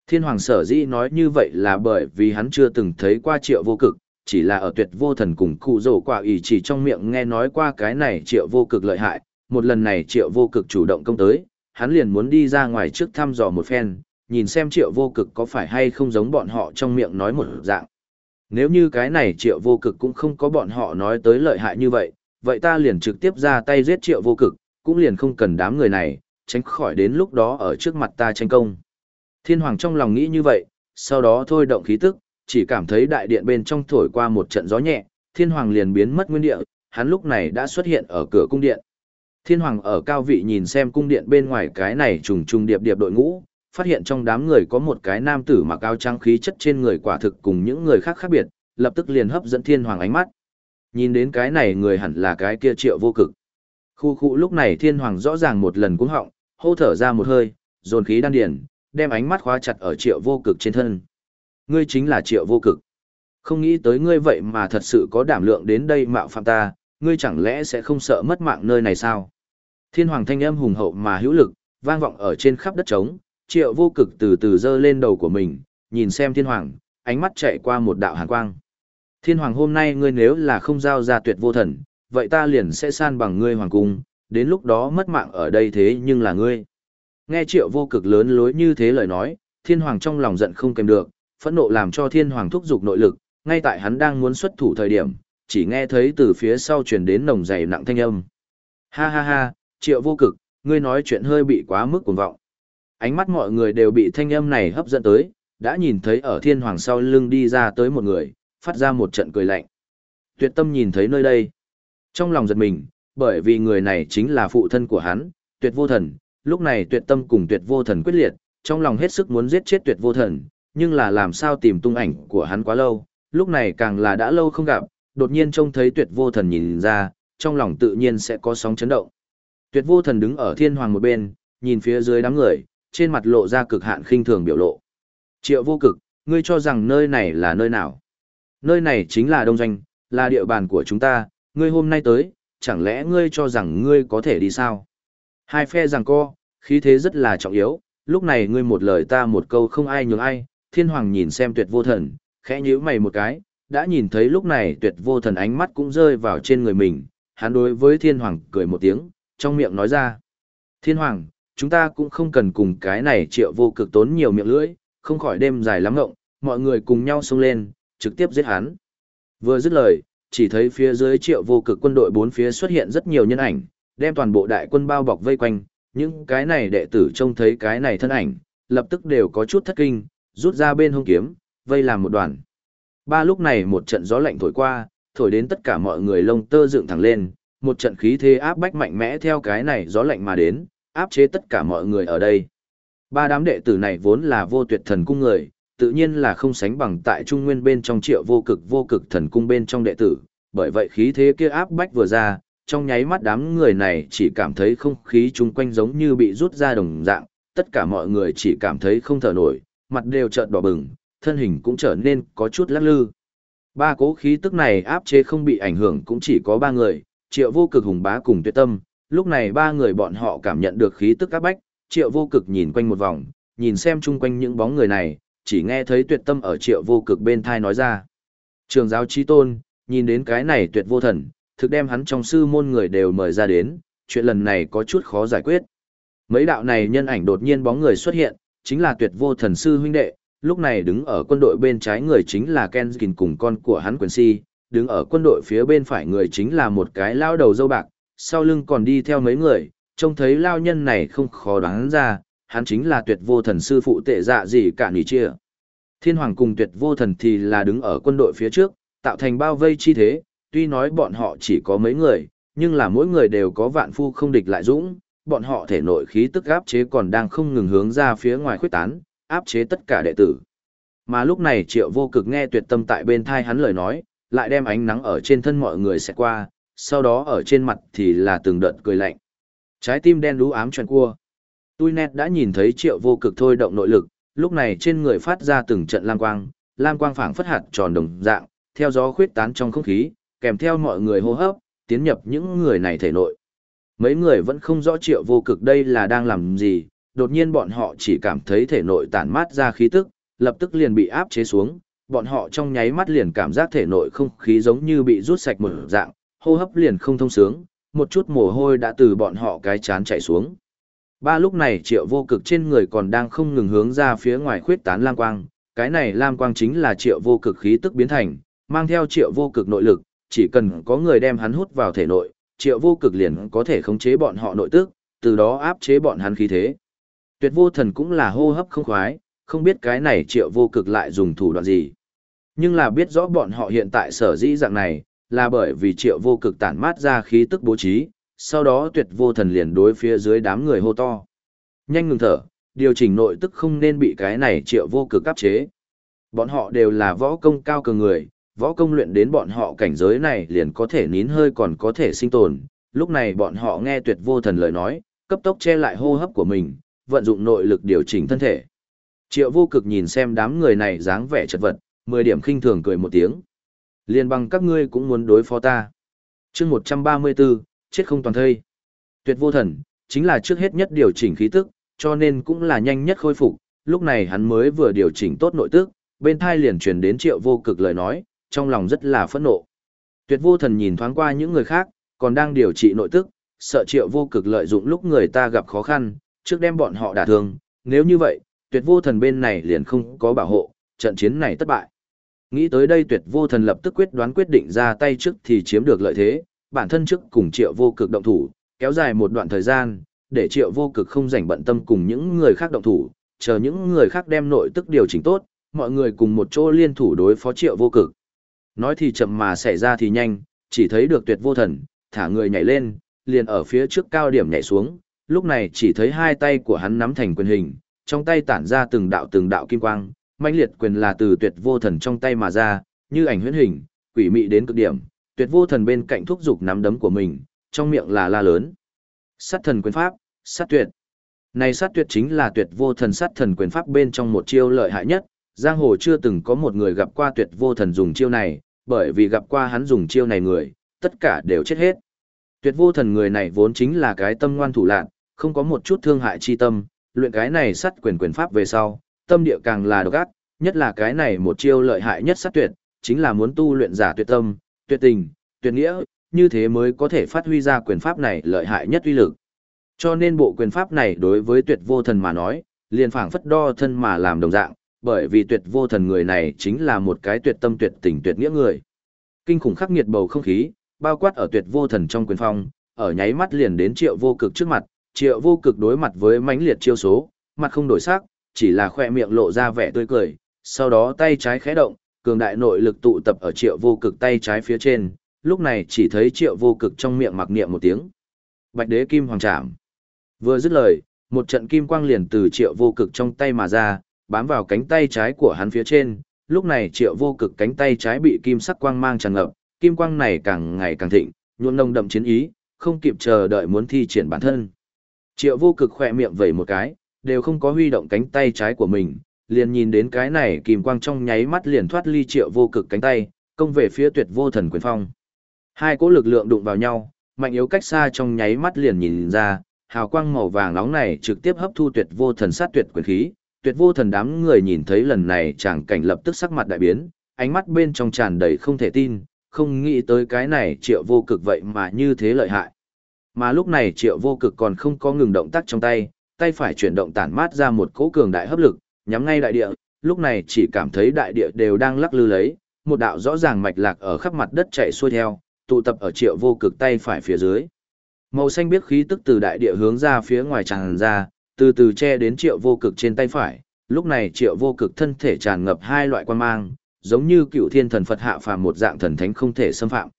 Thiên hoàng sở dĩ nói như vậy là bởi vì hắn chưa từng thấy qua triệu vô cực, chỉ là ở tuyệt vô thần cùng cụ rổ quả ý chỉ trong miệng nghe nói qua cái này triệu vô cực lợi hại, một lần này triệu vô cực chủ động công tới, hắn liền muốn đi ra ngoài trước thăm dò một phen, nhìn xem triệu vô cực có phải hay không giống bọn họ trong miệng nói một dạng. Nếu như cái này triệu vô cực cũng không có bọn họ nói tới lợi hại như vậy, vậy ta liền trực tiếp ra tay giết triệu vô cực, cũng liền không cần đám người này, tránh khỏi đến lúc đó ở trước mặt ta tranh công. Thiên hoàng trong lòng nghĩ như vậy, sau đó thôi động khí tức, chỉ cảm thấy đại điện bên trong thổi qua một trận gió nhẹ, thiên hoàng liền biến mất nguyên địa, hắn lúc này đã xuất hiện ở cửa cung điện. Thiên hoàng ở cao vị nhìn xem cung điện bên ngoài cái này trùng trùng điệp điệp đội ngũ, phát hiện trong đám người có một cái nam tử mặc áo trang khí chất trên người quả thực cùng những người khác khác biệt, lập tức liền hấp dẫn thiên hoàng ánh mắt. Nhìn đến cái này người hẳn là cái kia triệu vô cực. Khu khu lúc này thiên hoàng rõ ràng một lần cuống họng, hô thở ra một hơi, dồn khí đan điển, đem ánh mắt khóa chặt ở triệu vô cực trên thân. Ngươi chính là triệu vô cực. Không nghĩ tới ngươi vậy mà thật sự có đảm lượng đến đây mạo phạm ta, ngươi chẳng lẽ sẽ không sợ mất mạng nơi này sao? Thiên hoàng thanh âm hùng hậu mà hữu lực, vang vọng ở trên khắp đất trống, triệu vô cực từ từ dơ lên đầu của mình, nhìn xem thiên hoàng, ánh mắt chạy qua một đạo hàn quang. Thiên hoàng hôm nay ngươi nếu là không giao ra tuyệt vô thần, vậy ta liền sẽ san bằng ngươi hoàng cung, đến lúc đó mất mạng ở đây thế nhưng là ngươi. Nghe triệu vô cực lớn lối như thế lời nói, thiên hoàng trong lòng giận không kèm được, phẫn nộ làm cho thiên hoàng thúc giục nội lực, ngay tại hắn đang muốn xuất thủ thời điểm, chỉ nghe thấy từ phía sau truyền đến nồng dày nặng thanh âm. Ha ha ha, triệu vô cực, ngươi nói chuyện hơi bị quá mức cuồng vọng. Ánh mắt mọi người đều bị thanh âm này hấp dẫn tới, đã nhìn thấy ở thiên hoàng sau lưng đi ra tới một người, phát ra một trận cười lạnh. Tuyệt tâm nhìn thấy nơi đây. Trong lòng giật mình, bởi vì người này chính là phụ thân của hắn, tuyệt vô thần, lúc này tuyệt tâm cùng tuyệt vô thần quyết liệt, trong lòng hết sức muốn giết chết tuyệt vô thần, nhưng là làm sao tìm tung ảnh của hắn quá lâu, lúc này càng là đã lâu không gặp, đột nhiên trông thấy tuyệt vô thần nhìn ra, trong lòng tự nhiên sẽ có sóng chấn động. Tuyệt vô thần đứng ở thiên hoàng một bên, nhìn phía dưới đám người, trên mặt lộ ra cực hạn khinh thường biểu lộ. Triệu vô cực, ngươi cho rằng nơi này là nơi nào? Nơi này chính là đông doanh, là địa bàn của chúng ta, ngươi hôm nay tới, chẳng lẽ ngươi cho rằng ngươi có thể đi sao? Hai phe rằng co, khí thế rất là trọng yếu, lúc này ngươi một lời ta một câu không ai nhường ai, thiên hoàng nhìn xem tuyệt vô thần, khẽ nhíu mày một cái, đã nhìn thấy lúc này tuyệt vô thần ánh mắt cũng rơi vào trên người mình, hắn đối với thiên hoàng cười một tiếng, trong miệng nói ra. Thiên hoàng, chúng ta cũng không cần cùng cái này triệu vô cực tốn nhiều miệng lưỡi, không khỏi đêm dài lắm ngộng, mọi người cùng nhau xông lên, trực tiếp giết hắn. Vừa dứt lời, chỉ thấy phía dưới triệu vô cực quân đội bốn phía xuất hiện rất nhiều nhân ảnh, đem toàn bộ đại quân bao bọc vây quanh, những cái này đệ tử trông thấy cái này thân ảnh, lập tức đều có chút thất kinh, rút ra bên hông kiếm, vây làm một đoàn. Ba lúc này một trận gió lạnh thổi qua, thổi đến tất cả mọi người lông tơ dựng thẳng lên, một trận khí thế áp bách mạnh mẽ theo cái này gió lạnh mà đến, áp chế tất cả mọi người ở đây. Ba đám đệ tử này vốn là vô tuyệt thần cung người, tự nhiên là không sánh bằng tại trung nguyên bên trong triệu vô cực vô cực thần cung bên trong đệ tử, bởi vậy khí thế kia áp bách vừa ra, trong nháy mắt đám người này chỉ cảm thấy không khí chung quanh giống như bị rút ra đồng dạng, tất cả mọi người chỉ cảm thấy không thở nổi, mặt đều trợn đỏ bừng, thân hình cũng trở nên có chút lắc lư. Ba cố khí tức này áp chế không bị ảnh hưởng cũng chỉ có ba người, triệu vô cực hùng bá cùng tuyệt tâm, lúc này ba người bọn họ cảm nhận được khí tức áp bách, triệu vô cực nhìn quanh một vòng, nhìn xem chung quanh những bóng người này, chỉ nghe thấy tuyệt tâm ở triệu vô cực bên thai nói ra. Trường giáo chi tôn, nhìn đến cái này tuyệt vô thần, thực đem hắn trong sư môn người đều mời ra đến, chuyện lần này có chút khó giải quyết. Mấy đạo này nhân ảnh đột nhiên bóng người xuất hiện, chính là tuyệt vô thần sư huynh đệ, lúc này đứng ở quân đội bên trái người chính là Kenskin cùng con của hắn quyền si, đứng ở quân đội phía bên phải người chính là một cái lao đầu dâu bạc, sau lưng còn đi theo mấy người, trông thấy lao nhân này không khó đoán ra, hắn chính là tuyệt vô thần sư phụ tệ dạ gì cả nỉ chia. Thiên hoàng cùng tuyệt vô thần thì là đứng ở quân đội phía trước, tạo thành bao vây chi thế, tuy nói bọn họ chỉ có mấy người, nhưng là mỗi người đều có vạn phu không địch lại dũng, bọn họ thể nội khí tức áp chế còn đang không ngừng hướng ra phía ngoài khuyết tán, áp chế tất cả đệ tử. Mà lúc này triệu vô cực nghe tuyệt tâm tại bên thai hắn lời nói, lại đem ánh nắng ở trên thân mọi người sẽ qua, sau đó ở trên mặt thì là từng đợt cười lạnh. Trái tim đen đú ám tròn cua. Tui nét đã nhìn thấy triệu vô cực thôi động nội lực, lúc này trên người phát ra từng trận lam quang, lam quang phảng phất hạt tròn đồng dạng, theo gió khuyết tán trong không khí, kèm theo mọi người hô hấp, tiến nhập những người này thể nội. Mấy người vẫn không rõ triệu vô cực đây là đang làm gì, đột nhiên bọn họ chỉ cảm thấy thể nội tản mát ra khí tức, lập tức liền bị áp chế xuống, bọn họ trong nháy mắt liền cảm giác thể nội không khí giống như bị rút sạch một dạng, hô hấp liền không thông sướng, một chút mồ hôi đã từ bọn họ cái chán chạy xuống. Ba lúc này triệu vô cực trên người còn đang không ngừng hướng ra phía ngoài khuyết tán lam quang, cái này lam quang chính là triệu vô cực khí tức biến thành, mang theo triệu vô cực nội lực, chỉ cần có người đem hắn hút vào thể nội, triệu vô cực liền có thể khống chế bọn họ nội tức, từ đó áp chế bọn hắn khí thế. Tuyệt vô thần cũng là hô hấp không khoái, không biết cái này triệu vô cực lại dùng thủ đoạn gì. Nhưng là biết rõ bọn họ hiện tại sở dĩ dạng này, là bởi vì triệu vô cực tản mát ra khí tức bố trí, sau đó tuyệt vô thần liền đối phía dưới đám người hô to. Nhanh ngừng thở, điều chỉnh nội tức không nên bị cái này triệu vô cực áp chế. Bọn họ đều là võ công cao cường người, võ công luyện đến bọn họ cảnh giới này liền có thể nín hơi còn có thể sinh tồn. Lúc này bọn họ nghe tuyệt vô thần lời nói, cấp tốc che lại hô hấp của mình, vận dụng nội lực điều chỉnh thân thể. Triệu vô cực nhìn xem đám người này dáng vẻ chật vật, mười điểm khinh thường cười một tiếng. Liên bằng các ngươi cũng muốn đối phó ta. chương 134, chết không toàn thây. Tuyệt vô thần, chính là trước hết nhất điều chỉnh khí tức, cho nên cũng là nhanh nhất khôi phục. Lúc này hắn mới vừa điều chỉnh tốt nội tức, bên thai liền truyền đến triệu vô cực lời nói, trong lòng rất là phẫn nộ. Tuyệt vô thần nhìn thoáng qua những người khác, còn đang điều trị nội tức, sợ triệu vô cực lợi dụng lúc người ta gặp khó khăn, trước đem bọn họ đả thương. Nếu như vậy, tuyệt vô thần bên này liền không có bảo hộ, trận chiến này thất bại. Nghĩ tới đây tuyệt vô thần lập tức quyết đoán quyết định ra tay trước thì chiếm được lợi thế, bản thân trước cùng triệu vô cực động thủ, kéo dài một đoạn thời gian, để triệu vô cực không rảnh bận tâm cùng những người khác động thủ, chờ những người khác đem nội tức điều chỉnh tốt, mọi người cùng một chỗ liên thủ đối phó triệu vô cực. Nói thì chậm mà xảy ra thì nhanh, chỉ thấy được tuyệt vô thần, thả người nhảy lên, liền ở phía trước cao điểm nhảy xuống, lúc này chỉ thấy hai tay của hắn nắm thành quyền hình, trong tay tản ra từng đạo từng đạo kim quang, mãnh liệt quyền là từ tuyệt vô thần trong tay mà ra, như ảnh huyễn hình, quỷ mị đến cực điểm, tuyệt vô thần bên cạnh thúc giục nắm đấm của mình, trong miệng là la lớn. Sát thần quyền pháp, sát tuyệt. Này sát tuyệt chính là tuyệt vô thần sát thần quyền pháp bên trong một chiêu lợi hại nhất, giang hồ chưa từng có một người gặp qua tuyệt vô thần dùng chiêu này, bởi vì gặp qua hắn dùng chiêu này người, tất cả đều chết hết. Tuyệt vô thần người này vốn chính là cái tâm ngoan thủ lạn, không có một chút thương hại chi tâm, luyện cái này sát quyền quyền pháp về sau, tâm địa càng là độc ác, nhất là cái này một chiêu lợi hại nhất sát tuyệt, chính là muốn tu luyện giả tuyệt tâm, tuyệt tình, tuyệt nghĩa, như thế mới có thể phát huy ra quyền pháp này lợi hại nhất uy lực. Cho nên bộ quyền pháp này đối với tuyệt vô thần mà nói, liền phảng phất đo thân mà làm đồng dạng, bởi vì tuyệt vô thần người này chính là một cái tuyệt tâm tuyệt tình tuyệt nghĩa người. Kinh khủng khắc nghiệt bầu không khí, bao quát ở tuyệt vô thần trong quyền phong, ở nháy mắt liền đến triệu vô cực trước mặt, triệu vô cực đối mặt với mãnh liệt chiêu số, mặt không đổi sắc, chỉ là khoe miệng lộ ra vẻ tươi cười, sau đó tay trái khẽ động, cường đại nội lực tụ tập ở triệu vô cực tay trái phía trên, lúc này chỉ thấy triệu vô cực trong miệng mặc niệm một tiếng. Bạch đế kim hoàng trảm. Vừa dứt lời, một trận kim quang liền từ triệu vô cực trong tay mà ra, bám vào cánh tay trái của hắn phía trên, lúc này triệu vô cực cánh tay trái bị kim sắc quang mang tràn ngập, kim quang này càng ngày càng thịnh, nhuộm nồng đậm chiến ý, không kịp chờ đợi muốn thi triển bản thân. Triệu vô cực khỏe miệng vẩy một cái, đều không có huy động cánh tay trái của mình, liền nhìn đến cái này kim quang trong nháy mắt liền thoát ly triệu vô cực cánh tay, công về phía tuyệt vô thần quyền phong. Hai cỗ lực lượng đụng vào nhau, mạnh yếu cách xa trong nháy mắt liền nhìn ra, hào quang màu vàng nóng này trực tiếp hấp thu tuyệt vô thần sát tuyệt quyền khí, tuyệt vô thần đám người nhìn thấy lần này chẳng cảnh lập tức sắc mặt đại biến, ánh mắt bên trong tràn đầy không thể tin, không nghĩ tới cái này triệu vô cực vậy mà như thế lợi hại. Mà lúc này triệu vô cực còn không có ngừng động tác trong tay, tay phải chuyển động tản mát ra một cỗ cường đại hấp lực, nhắm ngay đại địa, lúc này chỉ cảm thấy đại địa đều đang lắc lư lấy, một đạo rõ ràng mạch lạc ở khắp mặt đất chạy xuôi theo, tụ tập ở triệu vô cực tay phải phía dưới. Màu xanh biết khí tức từ đại địa hướng ra phía ngoài tràn ra, từ từ che đến triệu vô cực trên tay phải, lúc này triệu vô cực thân thể tràn ngập hai loại quan mang, giống như cựu thiên thần Phật hạ phàm một dạng thần thánh không thể xâm phạm.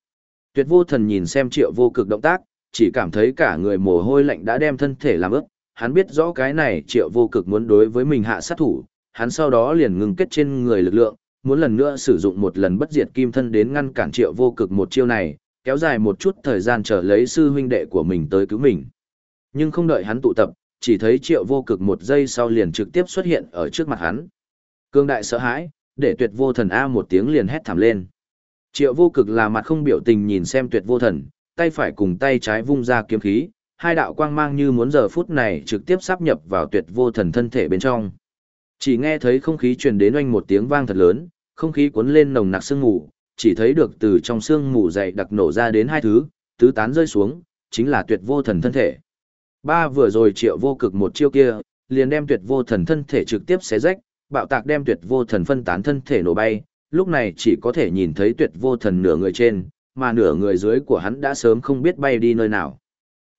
Tuyệt vô thần nhìn xem triệu vô cực động tác, chỉ cảm thấy cả người mồ hôi lạnh đã đem thân thể làm ướt, hắn biết rõ cái này triệu vô cực muốn đối với mình hạ sát thủ, hắn sau đó liền ngừng kết trên người lực lượng, muốn lần nữa sử dụng một lần bất diệt kim thân đến ngăn cản triệu vô cực một chiêu này, kéo dài một chút thời gian chờ lấy sư huynh đệ của mình tới cứu mình. Nhưng không đợi hắn tụ tập, chỉ thấy triệu vô cực một giây sau liền trực tiếp xuất hiện ở trước mặt hắn. Cương đại sợ hãi, để tuyệt vô thần A một tiếng liền hét thảm lên. Triệu vô cực là mặt không biểu tình nhìn xem tuyệt vô thần, tay phải cùng tay trái vung ra kiếm khí, hai đạo quang mang như muốn giờ phút này trực tiếp sắp nhập vào tuyệt vô thần thân thể bên trong. Chỉ nghe thấy không khí truyền đến oanh một tiếng vang thật lớn, không khí cuốn lên nồng nặc sương mù, chỉ thấy được từ trong sương mù dày đặc nổ ra đến hai thứ, tứ tán rơi xuống, chính là tuyệt vô thần thân thể. Ba vừa rồi triệu vô cực một chiêu kia, liền đem tuyệt vô thần thân thể trực tiếp xé rách, bạo tạc đem tuyệt vô thần phân tán thân thể nổ bay, lúc này chỉ có thể nhìn thấy tuyệt vô thần nửa người trên, mà nửa người dưới của hắn đã sớm không biết bay đi nơi nào.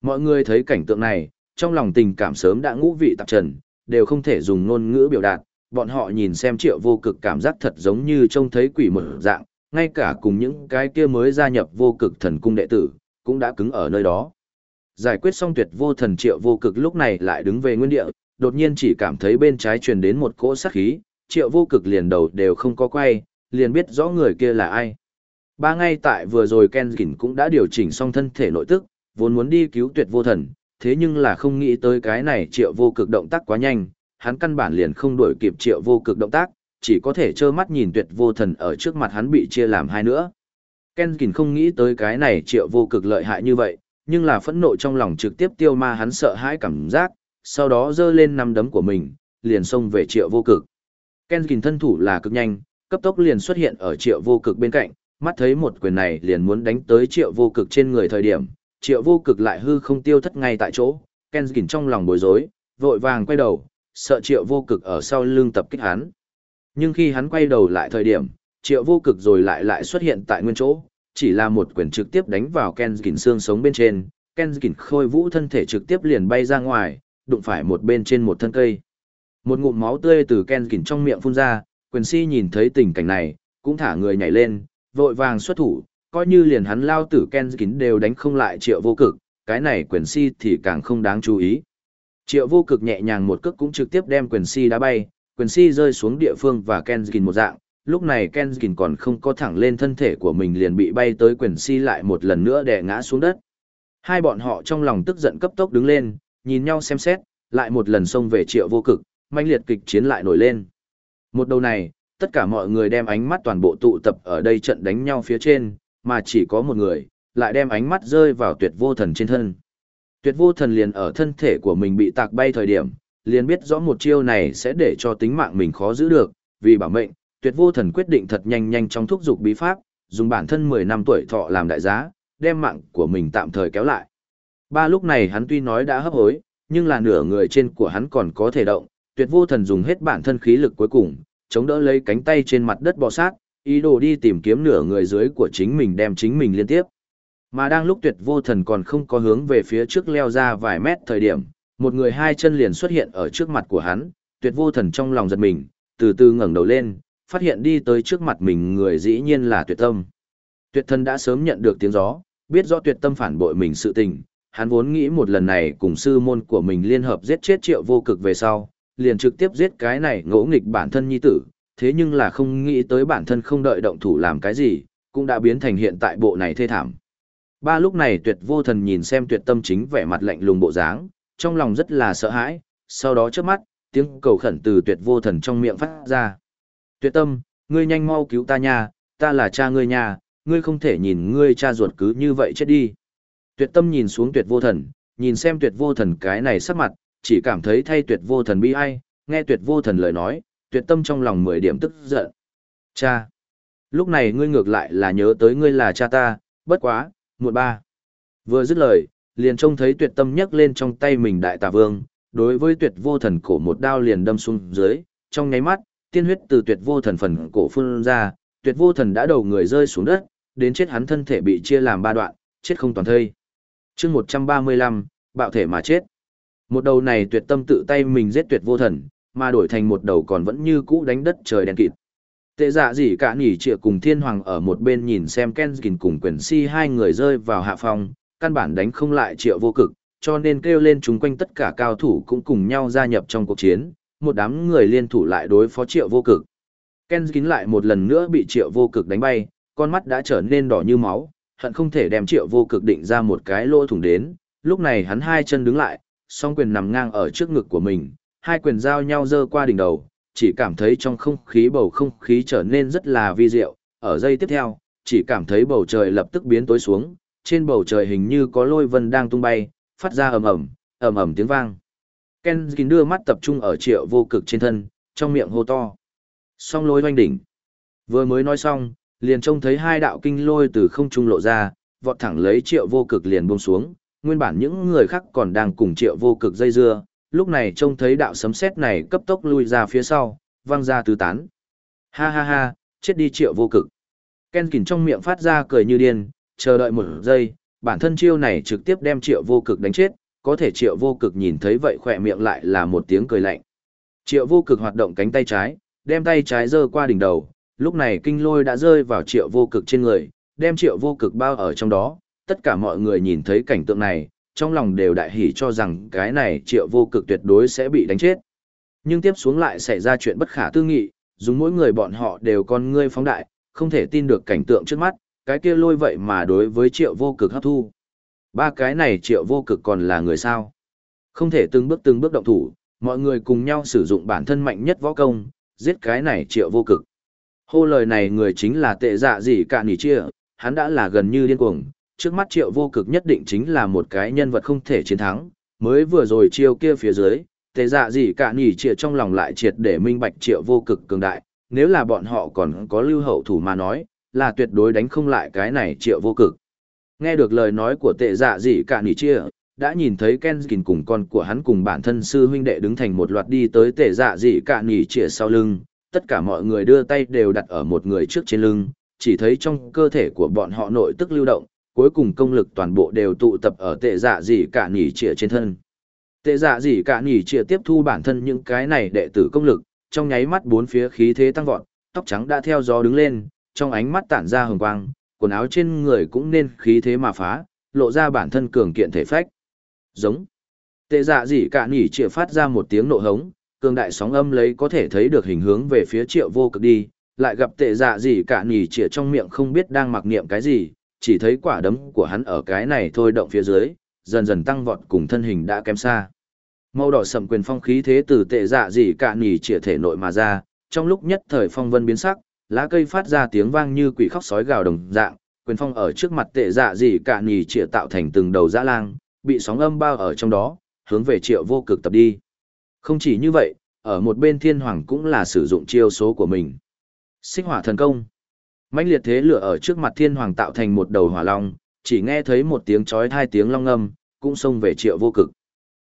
Mọi người thấy cảnh tượng này, trong lòng tình cảm sớm đã ngũ vị tạp trần, đều không thể dùng ngôn ngữ biểu đạt, bọn họ nhìn xem triệu vô cực cảm giác thật giống như trông thấy quỷ một dạng, ngay cả cùng những cái kia mới gia nhập vô cực thần cung đệ tử, cũng đã cứng ở nơi đó. Giải quyết xong tuyệt vô thần triệu vô cực lúc này lại đứng về nguyên địa, đột nhiên chỉ cảm thấy bên trái truyền đến một cỗ sát khí, triệu vô cực liền đầu đều không có quay, liền biết rõ người kia là ai. Ba ngay tại vừa rồi Ken cũng đã điều chỉnh xong thân thể nội tức, vốn muốn đi cứu tuyệt vô thần, thế nhưng là không nghĩ tới cái này triệu vô cực động tác quá nhanh, hắn căn bản liền không đuổi kịp triệu vô cực động tác, chỉ có thể trơ mắt nhìn tuyệt vô thần ở trước mặt hắn bị chia làm hai nữa. Ken không nghĩ tới cái này triệu vô cực lợi hại như vậy, nhưng là phẫn nộ trong lòng trực tiếp tiêu ma hắn sợ hãi cảm giác, sau đó giơ lên năm đấm của mình, liền xông về triệu vô cực. Ken thân thủ là cực nhanh, cấp tốc liền xuất hiện ở triệu vô cực bên cạnh, mắt thấy một quyền này liền muốn đánh tới triệu vô cực trên người thời điểm, triệu vô cực lại hư không tiêu thất ngay tại chỗ, Ken trong lòng bối rối, vội vàng quay đầu, sợ triệu vô cực ở sau lưng tập kích hắn. Nhưng khi hắn quay đầu lại thời điểm, triệu vô cực rồi lại lại xuất hiện tại nguyên chỗ, chỉ là một quyền trực tiếp đánh vào Kenskin xương sống bên trên, Kenskin khôi vũ thân thể trực tiếp liền bay ra ngoài, đụng phải một bên trên một thân cây. Một ngụm máu tươi từ Kenskin trong miệng phun ra, quyền si nhìn thấy tình cảnh này, cũng thả người nhảy lên, vội vàng xuất thủ, coi như liền hắn lao tử Kenskin đều đánh không lại triệu vô cực, cái này quyền si thì càng không đáng chú ý. Triệu vô cực nhẹ nhàng một cước cũng trực tiếp đem quyền si đá bay, quyền si rơi xuống địa phương và Kenskin một dạng, lúc này Kenskin còn không có thẳng lên thân thể của mình liền bị bay tới quyền si lại một lần nữa đè ngã xuống đất. Hai bọn họ trong lòng tức giận cấp tốc đứng lên, nhìn nhau xem xét, lại một lần xông về triệu vô cực, manh liệt kịch chiến lại nổi lên. Một đầu này, tất cả mọi người đem ánh mắt toàn bộ tụ tập ở đây trận đánh nhau phía trên, mà chỉ có một người, lại đem ánh mắt rơi vào tuyệt vô thần trên thân. Tuyệt vô thần liền ở thân thể của mình bị tạc bay thời điểm, liền biết rõ một chiêu này sẽ để cho tính mạng mình khó giữ được, vì bảo mệnh, tuyệt vô thần quyết định thật nhanh nhanh trong thúc dục bí pháp, dùng bản thân 10 năm tuổi thọ làm đại giá, đem mạng của mình tạm thời kéo lại. Ba lúc này hắn tuy nói đã hấp hối, nhưng là nửa người trên của hắn còn có thể động, tuyệt vô thần dùng hết bản thân khí lực cuối cùng, chống đỡ lấy cánh tay trên mặt đất bò sát, ý đồ đi tìm kiếm nửa người dưới của chính mình đem chính mình liên tiếp. Mà đang lúc tuyệt vô thần còn không có hướng về phía trước leo ra vài mét thời điểm, một người hai chân liền xuất hiện ở trước mặt của hắn, tuyệt vô thần trong lòng giật mình, từ từ ngẩng đầu lên, phát hiện đi tới trước mặt mình người dĩ nhiên là tuyệt tâm. Tuyệt thần đã sớm nhận được tiếng gió, biết rõ tuyệt tâm phản bội mình sự tình, hắn vốn nghĩ một lần này cùng sư môn của mình liên hợp giết chết triệu vô cực về sau, liền trực tiếp giết cái này ngỗ nghịch bản thân nhi tử, thế nhưng là không nghĩ tới bản thân không đợi động thủ làm cái gì, cũng đã biến thành hiện tại bộ này thê thảm. Ba lúc này tuyệt vô thần nhìn xem tuyệt tâm chính vẻ mặt lạnh lùng bộ dáng, trong lòng rất là sợ hãi, sau đó trước mắt, tiếng cầu khẩn từ tuyệt vô thần trong miệng phát ra. Tuyệt tâm, ngươi nhanh mau cứu ta nha, ta là cha ngươi nha, ngươi không thể nhìn ngươi cha ruột cứ như vậy chết đi. Tuyệt tâm nhìn xuống tuyệt vô thần, nhìn xem tuyệt vô thần cái này sắc mặt, chỉ cảm thấy thay tuyệt vô thần bi ai, nghe tuyệt vô thần lời nói, tuyệt tâm trong lòng mười điểm tức giận. Cha! Lúc này ngươi ngược lại là nhớ tới ngươi là cha ta, bất quá, muộn ba. Vừa dứt lời, liền trông thấy tuyệt tâm nhấc lên trong tay mình đại tà vương, đối với tuyệt vô thần cổ một đao liền đâm xuống dưới, trong nháy mắt, tiên huyết từ tuyệt vô thần phần cổ phun ra, tuyệt vô thần đã đầu người rơi xuống đất, đến chết hắn thân thể bị chia làm ba đoạn, chết không toàn thây. chương 135, bạo thể mà chết. Một đầu này tuyệt tâm tự tay mình giết tuyệt vô thần, mà đổi thành một đầu còn vẫn như cũ đánh đất trời đen kịt. Tệ dạ gì cả nỉ trịa cùng thiên hoàng ở một bên nhìn xem Kenskin cùng quyền si hai người rơi vào hạ phòng, căn bản đánh không lại triệu vô cực, cho nên kêu lên chúng quanh tất cả cao thủ cũng cùng nhau gia nhập trong cuộc chiến, một đám người liên thủ lại đối phó triệu vô cực. Kenskin lại một lần nữa bị triệu vô cực đánh bay, con mắt đã trở nên đỏ như máu, hận không thể đem triệu vô cực định ra một cái lỗ thủng đến, lúc này hắn hai chân đứng lại, song quyền nằm ngang ở trước ngực của mình, hai quyền giao nhau dơ qua đỉnh đầu, chỉ cảm thấy trong không khí bầu không khí trở nên rất là vi diệu, ở giây tiếp theo, chỉ cảm thấy bầu trời lập tức biến tối xuống, trên bầu trời hình như có lôi vân đang tung bay, phát ra ầm ầm, ầm ầm tiếng vang. Kenjin đưa mắt tập trung ở triệu vô cực trên thân, trong miệng hô to. Song lôi oanh đỉnh. Vừa mới nói xong, liền trông thấy hai đạo kinh lôi từ không trung lộ ra, vọt thẳng lấy triệu vô cực liền buông xuống, nguyên bản những người khác còn đang cùng triệu vô cực dây dưa, lúc này trông thấy đạo sấm sét này cấp tốc lui ra phía sau, văng ra tứ tán. Ha ha ha, chết đi triệu vô cực. Ken kỉnh trong miệng phát ra cười như điên, chờ đợi một giây, bản thân chiêu này trực tiếp đem triệu vô cực đánh chết, có thể triệu vô cực nhìn thấy vậy khỏe miệng lại là một tiếng cười lạnh. Triệu vô cực hoạt động cánh tay trái, đem tay trái giơ qua đỉnh đầu, lúc này kinh lôi đã rơi vào triệu vô cực trên người, đem triệu vô cực bao ở trong đó, tất cả mọi người nhìn thấy cảnh tượng này, trong lòng đều đại hỉ cho rằng cái này triệu vô cực tuyệt đối sẽ bị đánh chết. Nhưng tiếp xuống lại xảy ra chuyện bất khả tư nghị, dùng mỗi người bọn họ đều con ngươi phóng đại, không thể tin được cảnh tượng trước mắt, cái kia lôi vậy mà đối với triệu vô cực hấp thu. Ba cái này triệu vô cực còn là người sao? Không thể từng bước từng bước động thủ, mọi người cùng nhau sử dụng bản thân mạnh nhất võ công, giết cái này triệu vô cực. Hô lời này người chính là tệ dạ gì cả nỉ chia, hắn đã là gần như điên cuồng, trước mắt triệu vô cực nhất định chính là một cái nhân vật không thể chiến thắng, mới vừa rồi chiêu kia phía dưới, Tề dạ gì cả Nhỉ chia trong lòng lại triệt để minh bạch triệu vô cực cường đại, nếu là bọn họ còn có lưu hậu thủ mà nói, là tuyệt đối đánh không lại cái này triệu vô cực. Nghe được lời nói của tệ dạ gì cả Nhỉ chia, đã nhìn thấy Kenskin cùng con của hắn cùng bản thân sư huynh đệ đứng thành một loạt đi tới tệ dạ gì cả Nhỉ chia sau lưng, tất cả mọi người đưa tay đều đặt ở một người trước trên lưng, chỉ thấy trong cơ thể của bọn họ nội tức lưu động, cuối cùng công lực toàn bộ đều tụ tập ở tệ dạ gì cả nỉ trịa trên thân. Tệ dạ gì cả nỉ trịa tiếp thu bản thân những cái này đệ tử công lực, trong nháy mắt bốn phía khí thế tăng vọt, tóc trắng đã theo gió đứng lên, trong ánh mắt tản ra hồng quang, quần áo trên người cũng nên khí thế mà phá, lộ ra bản thân cường kiện thể phách. Giống. Tệ dạ gì cả nỉ trịa phát ra một tiếng nộ hống, cường đại sóng âm lấy có thể thấy được hình hướng về phía triệu vô cực đi, lại gặp tệ dạ gì cả nỉ trịa trong miệng không biết đang mặc niệm cái gì, chỉ thấy quả đấm của hắn ở cái này thôi động phía dưới, dần dần tăng vọt cùng thân hình đã kém xa. Màu đỏ sầm quyền phong khí thế từ tệ dạ gì cả nỉ trịa thể nội mà ra, trong lúc nhất thời phong vân biến sắc, lá cây phát ra tiếng vang như quỷ khóc sói gào đồng dạng, quyền phong ở trước mặt tệ dạ gì cả nỉ trịa tạo thành từng đầu dã lang, bị sóng âm bao ở trong đó, hướng về triệu vô cực tập đi. Không chỉ như vậy, ở một bên thiên hoàng cũng là sử dụng chiêu số của mình. Xích hỏa thần công mãnh liệt thế lửa ở trước mặt thiên hoàng tạo thành một đầu hỏa long, chỉ nghe thấy một tiếng chói hai tiếng long âm cũng xông về triệu vô cực.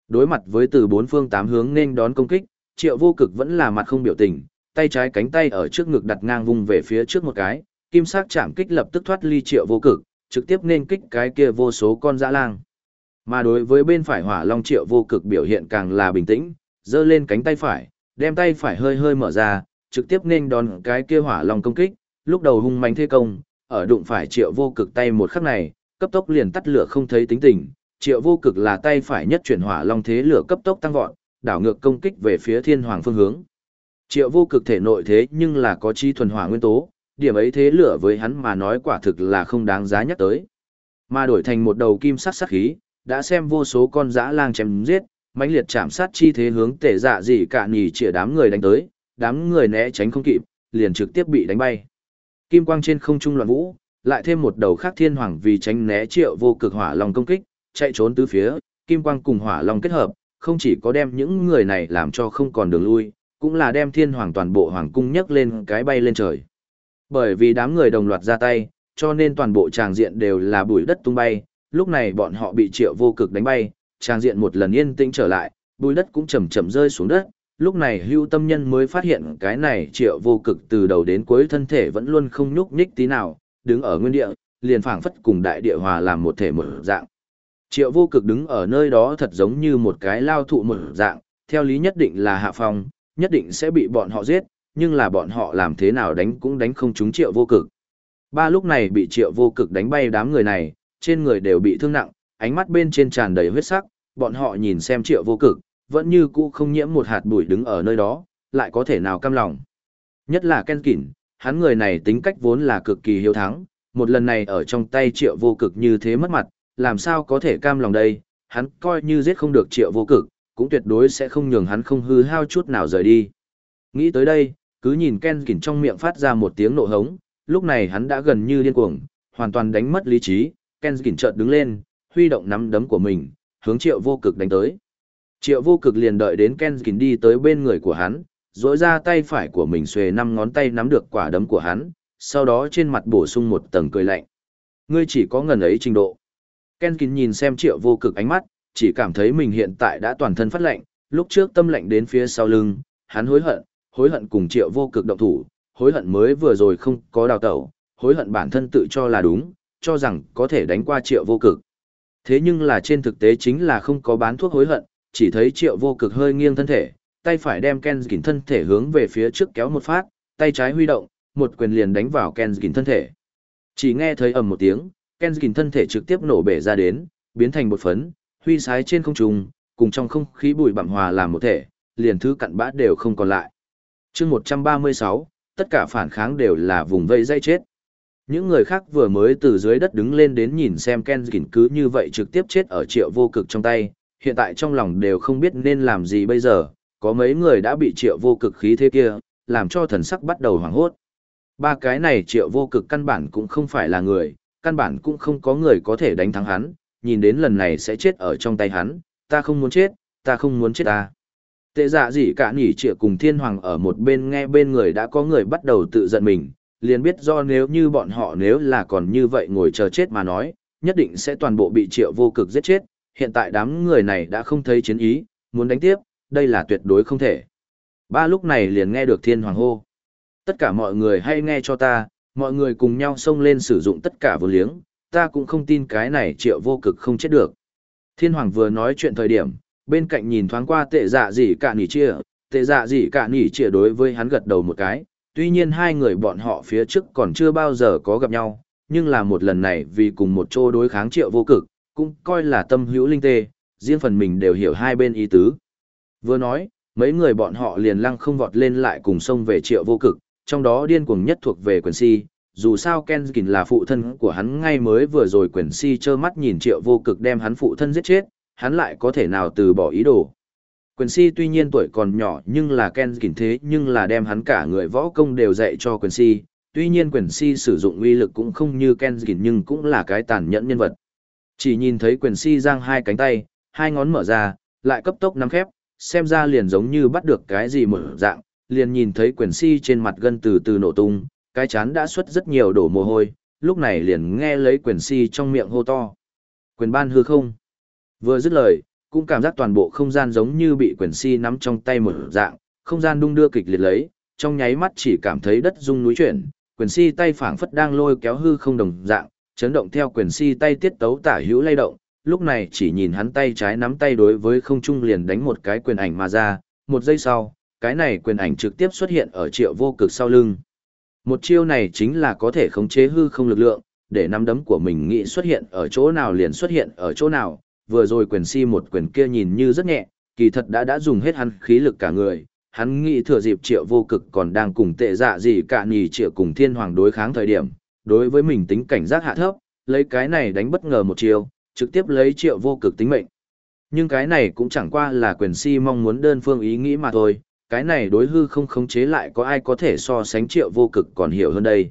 Đối mặt với từ bốn phương tám hướng nên đón công kích, triệu vô cực vẫn là mặt không biểu tình, tay trái cánh tay ở trước ngực đặt ngang vung về phía trước một cái, kim sắc chạm kích lập tức thoát ly triệu vô cực, trực tiếp nên kích cái kia vô số con dã lang. Mà đối với bên phải hỏa long triệu vô cực biểu hiện càng là bình tĩnh, giơ lên cánh tay phải, đem tay phải hơi hơi mở ra, trực tiếp nên đón cái kia hỏa long công kích, lúc đầu hung manh thế công, ở đụng phải triệu vô cực tay một khắc này, cấp tốc liền tắt lửa không thấy tính tình, triệu vô cực là tay phải nhất chuyển hỏa long thế lửa cấp tốc tăng vọt, đảo ngược công kích về phía thiên hoàng phương hướng. Triệu vô cực thể nội thế nhưng là có chi thuần hỏa nguyên tố, điểm ấy thế lửa với hắn mà nói quả thực là không đáng giá nhắc tới. Mà đổi thành một đầu kim sắc sắc khí, đã xem vô số con dã lang chém giết, mãnh liệt chạm sát chi thế hướng tể dạ gì cả nhì chĩa đám người đánh tới, đám người né tránh không kịp, liền trực tiếp bị đánh bay. Kim quang trên không trung loạn vũ, lại thêm một đầu khác thiên hoàng vì tránh né triệu vô cực hỏa long công kích, chạy trốn tứ phía, kim quang cùng hỏa long kết hợp, không chỉ có đem những người này làm cho không còn đường lui, cũng là đem thiên hoàng toàn bộ hoàng cung nhấc lên cái bay lên trời. Bởi vì đám người đồng loạt ra tay, cho nên toàn bộ tràng diện đều là bụi đất tung bay, lúc này bọn họ bị triệu vô cực đánh bay, tràng diện một lần yên tĩnh trở lại, bụi đất cũng chậm chậm rơi xuống đất. Lúc này hưu tâm nhân mới phát hiện cái này triệu vô cực từ đầu đến cuối thân thể vẫn luôn không nhúc nhích tí nào, đứng ở nguyên địa, liền phảng phất cùng đại địa hòa làm một thể một dạng. Triệu vô cực đứng ở nơi đó thật giống như một cái lao thụ một dạng, theo lý nhất định là hạ phong, nhất định sẽ bị bọn họ giết, nhưng là bọn họ làm thế nào đánh cũng đánh không trúng triệu vô cực. Ba lúc này bị triệu vô cực đánh bay đám người này, trên người đều bị thương nặng, ánh mắt bên trên tràn đầy huyết sắc, bọn họ nhìn xem triệu vô cực, vẫn như cũ không nhiễm một hạt bụi đứng ở nơi đó, lại có thể nào cam lòng. Nhất là Ken Kỳn, hắn người này tính cách vốn là cực kỳ hiếu thắng, một lần này ở trong tay triệu vô cực như thế mất mặt, làm sao có thể cam lòng đây, hắn coi như giết không được triệu vô cực, cũng tuyệt đối sẽ không nhường hắn không hư hao chút nào rời đi. Nghĩ tới đây, cứ nhìn Ken Kỳn trong miệng phát ra một tiếng nộ hống, lúc này hắn đã gần như điên cuồng, hoàn toàn đánh mất lý trí, Ken Kỳn chợt đứng lên, huy động nắm đấm của mình, hướng triệu vô cực đánh tới. Triệu vô cực liền đợi đến Ken kín đi tới bên người của hắn, dỗi ra tay phải của mình xuề năm ngón tay nắm được quả đấm của hắn, sau đó trên mặt bổ sung một tầng cười lạnh. Ngươi chỉ có ngần ấy trình độ. Kenkin nhìn xem triệu vô cực ánh mắt, chỉ cảm thấy mình hiện tại đã toàn thân phát lạnh, lúc trước tâm lạnh đến phía sau lưng, hắn hối hận, hối hận cùng triệu vô cực động thủ, hối hận mới vừa rồi không có đào tẩu, hối hận bản thân tự cho là đúng, cho rằng có thể đánh qua triệu vô cực. Thế nhưng là trên thực tế chính là không có bán thuốc hối hận, chỉ thấy triệu vô cực hơi nghiêng thân thể, tay phải đem Kenskin thân thể hướng về phía trước kéo một phát, tay trái huy động, một quyền liền đánh vào Kenskin thân thể. Chỉ nghe thấy ầm một tiếng, Kenskin thân thể trực tiếp nổ bể ra đến, biến thành một phấn, huy sái trên không trung, cùng trong không khí bụi bặm hòa làm một thể, liền thứ cặn bã đều không còn lại. chương 136, tất cả phản kháng đều là vùng vây dây chết. Những người khác vừa mới từ dưới đất đứng lên đến nhìn xem Kenskin cứ như vậy trực tiếp chết ở triệu vô cực trong tay, hiện tại trong lòng đều không biết nên làm gì bây giờ, có mấy người đã bị triệu vô cực khí thế kia, làm cho thần sắc bắt đầu hoảng hốt. Ba cái này triệu vô cực căn bản cũng không phải là người, căn bản cũng không có người có thể đánh thắng hắn, nhìn đến lần này sẽ chết ở trong tay hắn, ta không muốn chết, ta không muốn chết ta. Tệ dạ gì cả nhỉ triệu cùng thiên hoàng ở một bên nghe bên người đã có người bắt đầu tự giận mình, liền biết do nếu như bọn họ nếu là còn như vậy ngồi chờ chết mà nói, nhất định sẽ toàn bộ bị triệu vô cực giết chết, hiện tại đám người này đã không thấy chiến ý, muốn đánh tiếp, đây là tuyệt đối không thể. Ba lúc này liền nghe được thiên hoàng hô. Tất cả mọi người hay nghe cho ta, mọi người cùng nhau xông lên sử dụng tất cả vô liếng, ta cũng không tin cái này triệu vô cực không chết được. Thiên hoàng vừa nói chuyện thời điểm, bên cạnh nhìn thoáng qua tệ dạ gì cả nỉ chia, tệ dạ gì cả nỉ chia đối với hắn gật đầu một cái, tuy nhiên hai người bọn họ phía trước còn chưa bao giờ có gặp nhau, nhưng là một lần này vì cùng một chỗ đối kháng triệu vô cực, cũng coi là tâm hữu linh tê, riêng phần mình đều hiểu hai bên ý tứ. Vừa nói, mấy người bọn họ liền lăng không vọt lên lại cùng sông về triệu vô cực, trong đó điên cuồng nhất thuộc về quyền si, dù sao Kenkin là phụ thân của hắn ngay mới vừa rồi quyền si trơ mắt nhìn triệu vô cực đem hắn phụ thân giết chết, hắn lại có thể nào từ bỏ ý đồ. Quyền si tuy nhiên tuổi còn nhỏ nhưng là Kenkin thế nhưng là đem hắn cả người võ công đều dạy cho quyền si, tuy nhiên quyền si sử dụng uy lực cũng không như Kenkin nhưng cũng là cái tàn nhẫn nhân vật. Chỉ nhìn thấy quyền si giang hai cánh tay, hai ngón mở ra, lại cấp tốc nắm khép, xem ra liền giống như bắt được cái gì mở dạng, liền nhìn thấy quyền si trên mặt gân từ từ nổ tung, cái chán đã xuất rất nhiều đổ mồ hôi, lúc này liền nghe lấy quyền si trong miệng hô to. Quyền ban hư không? Vừa dứt lời, cũng cảm giác toàn bộ không gian giống như bị quyền si nắm trong tay một dạng, không gian đung đưa kịch liệt lấy, trong nháy mắt chỉ cảm thấy đất rung núi chuyển, quyền si tay phảng phất đang lôi kéo hư không đồng dạng, chấn động theo quyền si tay tiết tấu tả hữu lay động, lúc này chỉ nhìn hắn tay trái nắm tay đối với không trung liền đánh một cái quyền ảnh mà ra, một giây sau, cái này quyền ảnh trực tiếp xuất hiện ở triệu vô cực sau lưng. Một chiêu này chính là có thể khống chế hư không lực lượng, để nắm đấm của mình nghĩ xuất hiện ở chỗ nào liền xuất hiện ở chỗ nào, vừa rồi quyền si một quyền kia nhìn như rất nhẹ, kỳ thật đã đã dùng hết hắn khí lực cả người, hắn nghĩ thừa dịp triệu vô cực còn đang cùng tệ dạ gì cả nhì triệu cùng thiên hoàng đối kháng thời điểm, đối với mình tính cảnh giác hạ thấp, lấy cái này đánh bất ngờ một chiều trực tiếp lấy triệu vô cực tính mệnh. Nhưng cái này cũng chẳng qua là quyền si mong muốn đơn phương ý nghĩ mà thôi, cái này đối hư không khống chế lại có ai có thể so sánh triệu vô cực còn hiểu hơn đây.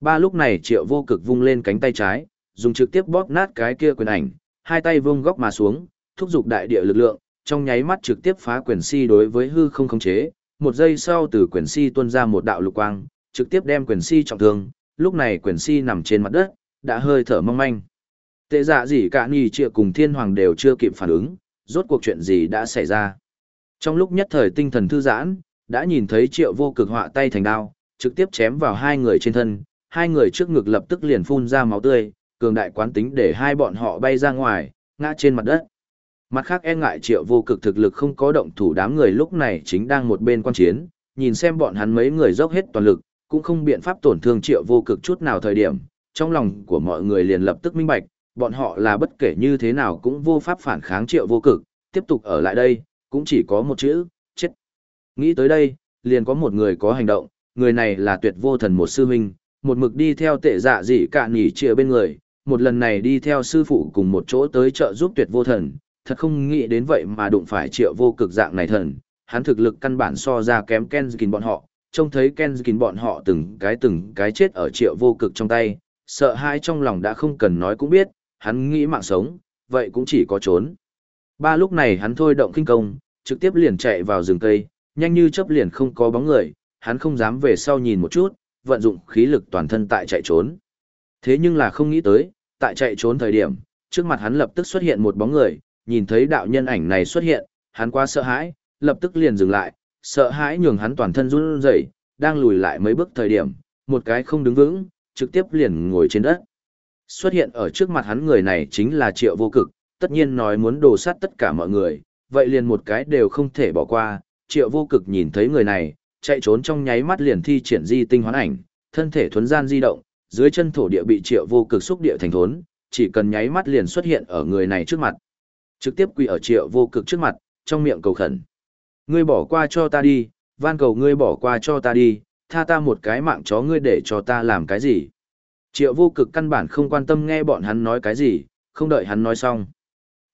Ba lúc này triệu vô cực vung lên cánh tay trái, dùng trực tiếp bóp nát cái kia quyền ảnh, hai tay vung góc mà xuống, thúc giục đại địa lực lượng, trong nháy mắt trực tiếp phá quyền si đối với hư không khống chế, một giây sau từ quyền si tuôn ra một đạo lục quang, trực tiếp đem quyền si trọng thương, lúc này quyền si nằm trên mặt đất, đã hơi thở mong manh. Tệ dạ gì cả nhì trịa cùng thiên hoàng đều chưa kịp phản ứng, rốt cuộc chuyện gì đã xảy ra. Trong lúc nhất thời tinh thần thư giãn, đã nhìn thấy triệu vô cực họa tay thành đao, trực tiếp chém vào hai người trên thân, hai người trước ngực lập tức liền phun ra máu tươi, cường đại quán tính để hai bọn họ bay ra ngoài, ngã trên mặt đất. Mặt khác e ngại triệu vô cực thực lực không có động thủ đám người lúc này chính đang một bên quan chiến, nhìn xem bọn hắn mấy người dốc hết toàn lực, cũng không biện pháp tổn thương triệu vô cực chút nào thời điểm, trong lòng của mọi người liền lập tức minh bạch, bọn họ là bất kể như thế nào cũng vô pháp phản kháng triệu vô cực, tiếp tục ở lại đây, cũng chỉ có một chữ, chết. Nghĩ tới đây, liền có một người có hành động, người này là tuyệt vô thần một sư huynh, một mực đi theo tệ dạ dị cạn nhỉ chia bên người, một lần này đi theo sư phụ cùng một chỗ tới trợ giúp tuyệt vô thần, thật không nghĩ đến vậy mà đụng phải triệu vô cực dạng này thần, hắn thực lực căn bản so ra kém Kenskin bọn họ, trông thấy Kenskin bọn họ từng cái từng cái chết ở triệu vô cực trong tay, sợ hãi trong lòng đã không cần nói cũng biết, hắn nghĩ mạng sống, vậy cũng chỉ có trốn. Ba lúc này hắn thôi động kinh công, trực tiếp liền chạy vào rừng cây, nhanh như chớp liền không có bóng người, hắn không dám về sau nhìn một chút, vận dụng khí lực toàn thân tại chạy trốn. Thế nhưng là không nghĩ tới, tại chạy trốn thời điểm, trước mặt hắn lập tức xuất hiện một bóng người, nhìn thấy đạo nhân ảnh này xuất hiện, hắn quá sợ hãi, lập tức liền dừng lại, sợ hãi nhường hắn toàn thân run rẩy, đang lùi lại mấy bước thời điểm, một cái không đứng vững, trực tiếp liền ngồi trên đất. Xuất hiện ở trước mặt hắn người này chính là Triệu Vô Cực, tất nhiên nói muốn đồ sát tất cả mọi người, vậy liền một cái đều không thể bỏ qua. Triệu Vô Cực nhìn thấy người này, chạy trốn trong nháy mắt liền thi triển di tinh hoán ảnh, thân thể thuấn gian di động, dưới chân thổ địa bị Triệu Vô Cực xúc địa thành thốn, chỉ cần nháy mắt liền xuất hiện ở người này trước mặt. Trực tiếp quỳ ở Triệu Vô Cực trước mặt, trong miệng cầu khẩn. Ngươi bỏ qua cho ta đi, van cầu ngươi bỏ qua cho ta đi, tha ta một cái mạng chó ngươi để cho ta làm cái gì. Triệu vô cực căn bản không quan tâm nghe bọn hắn nói cái gì, không đợi hắn nói xong.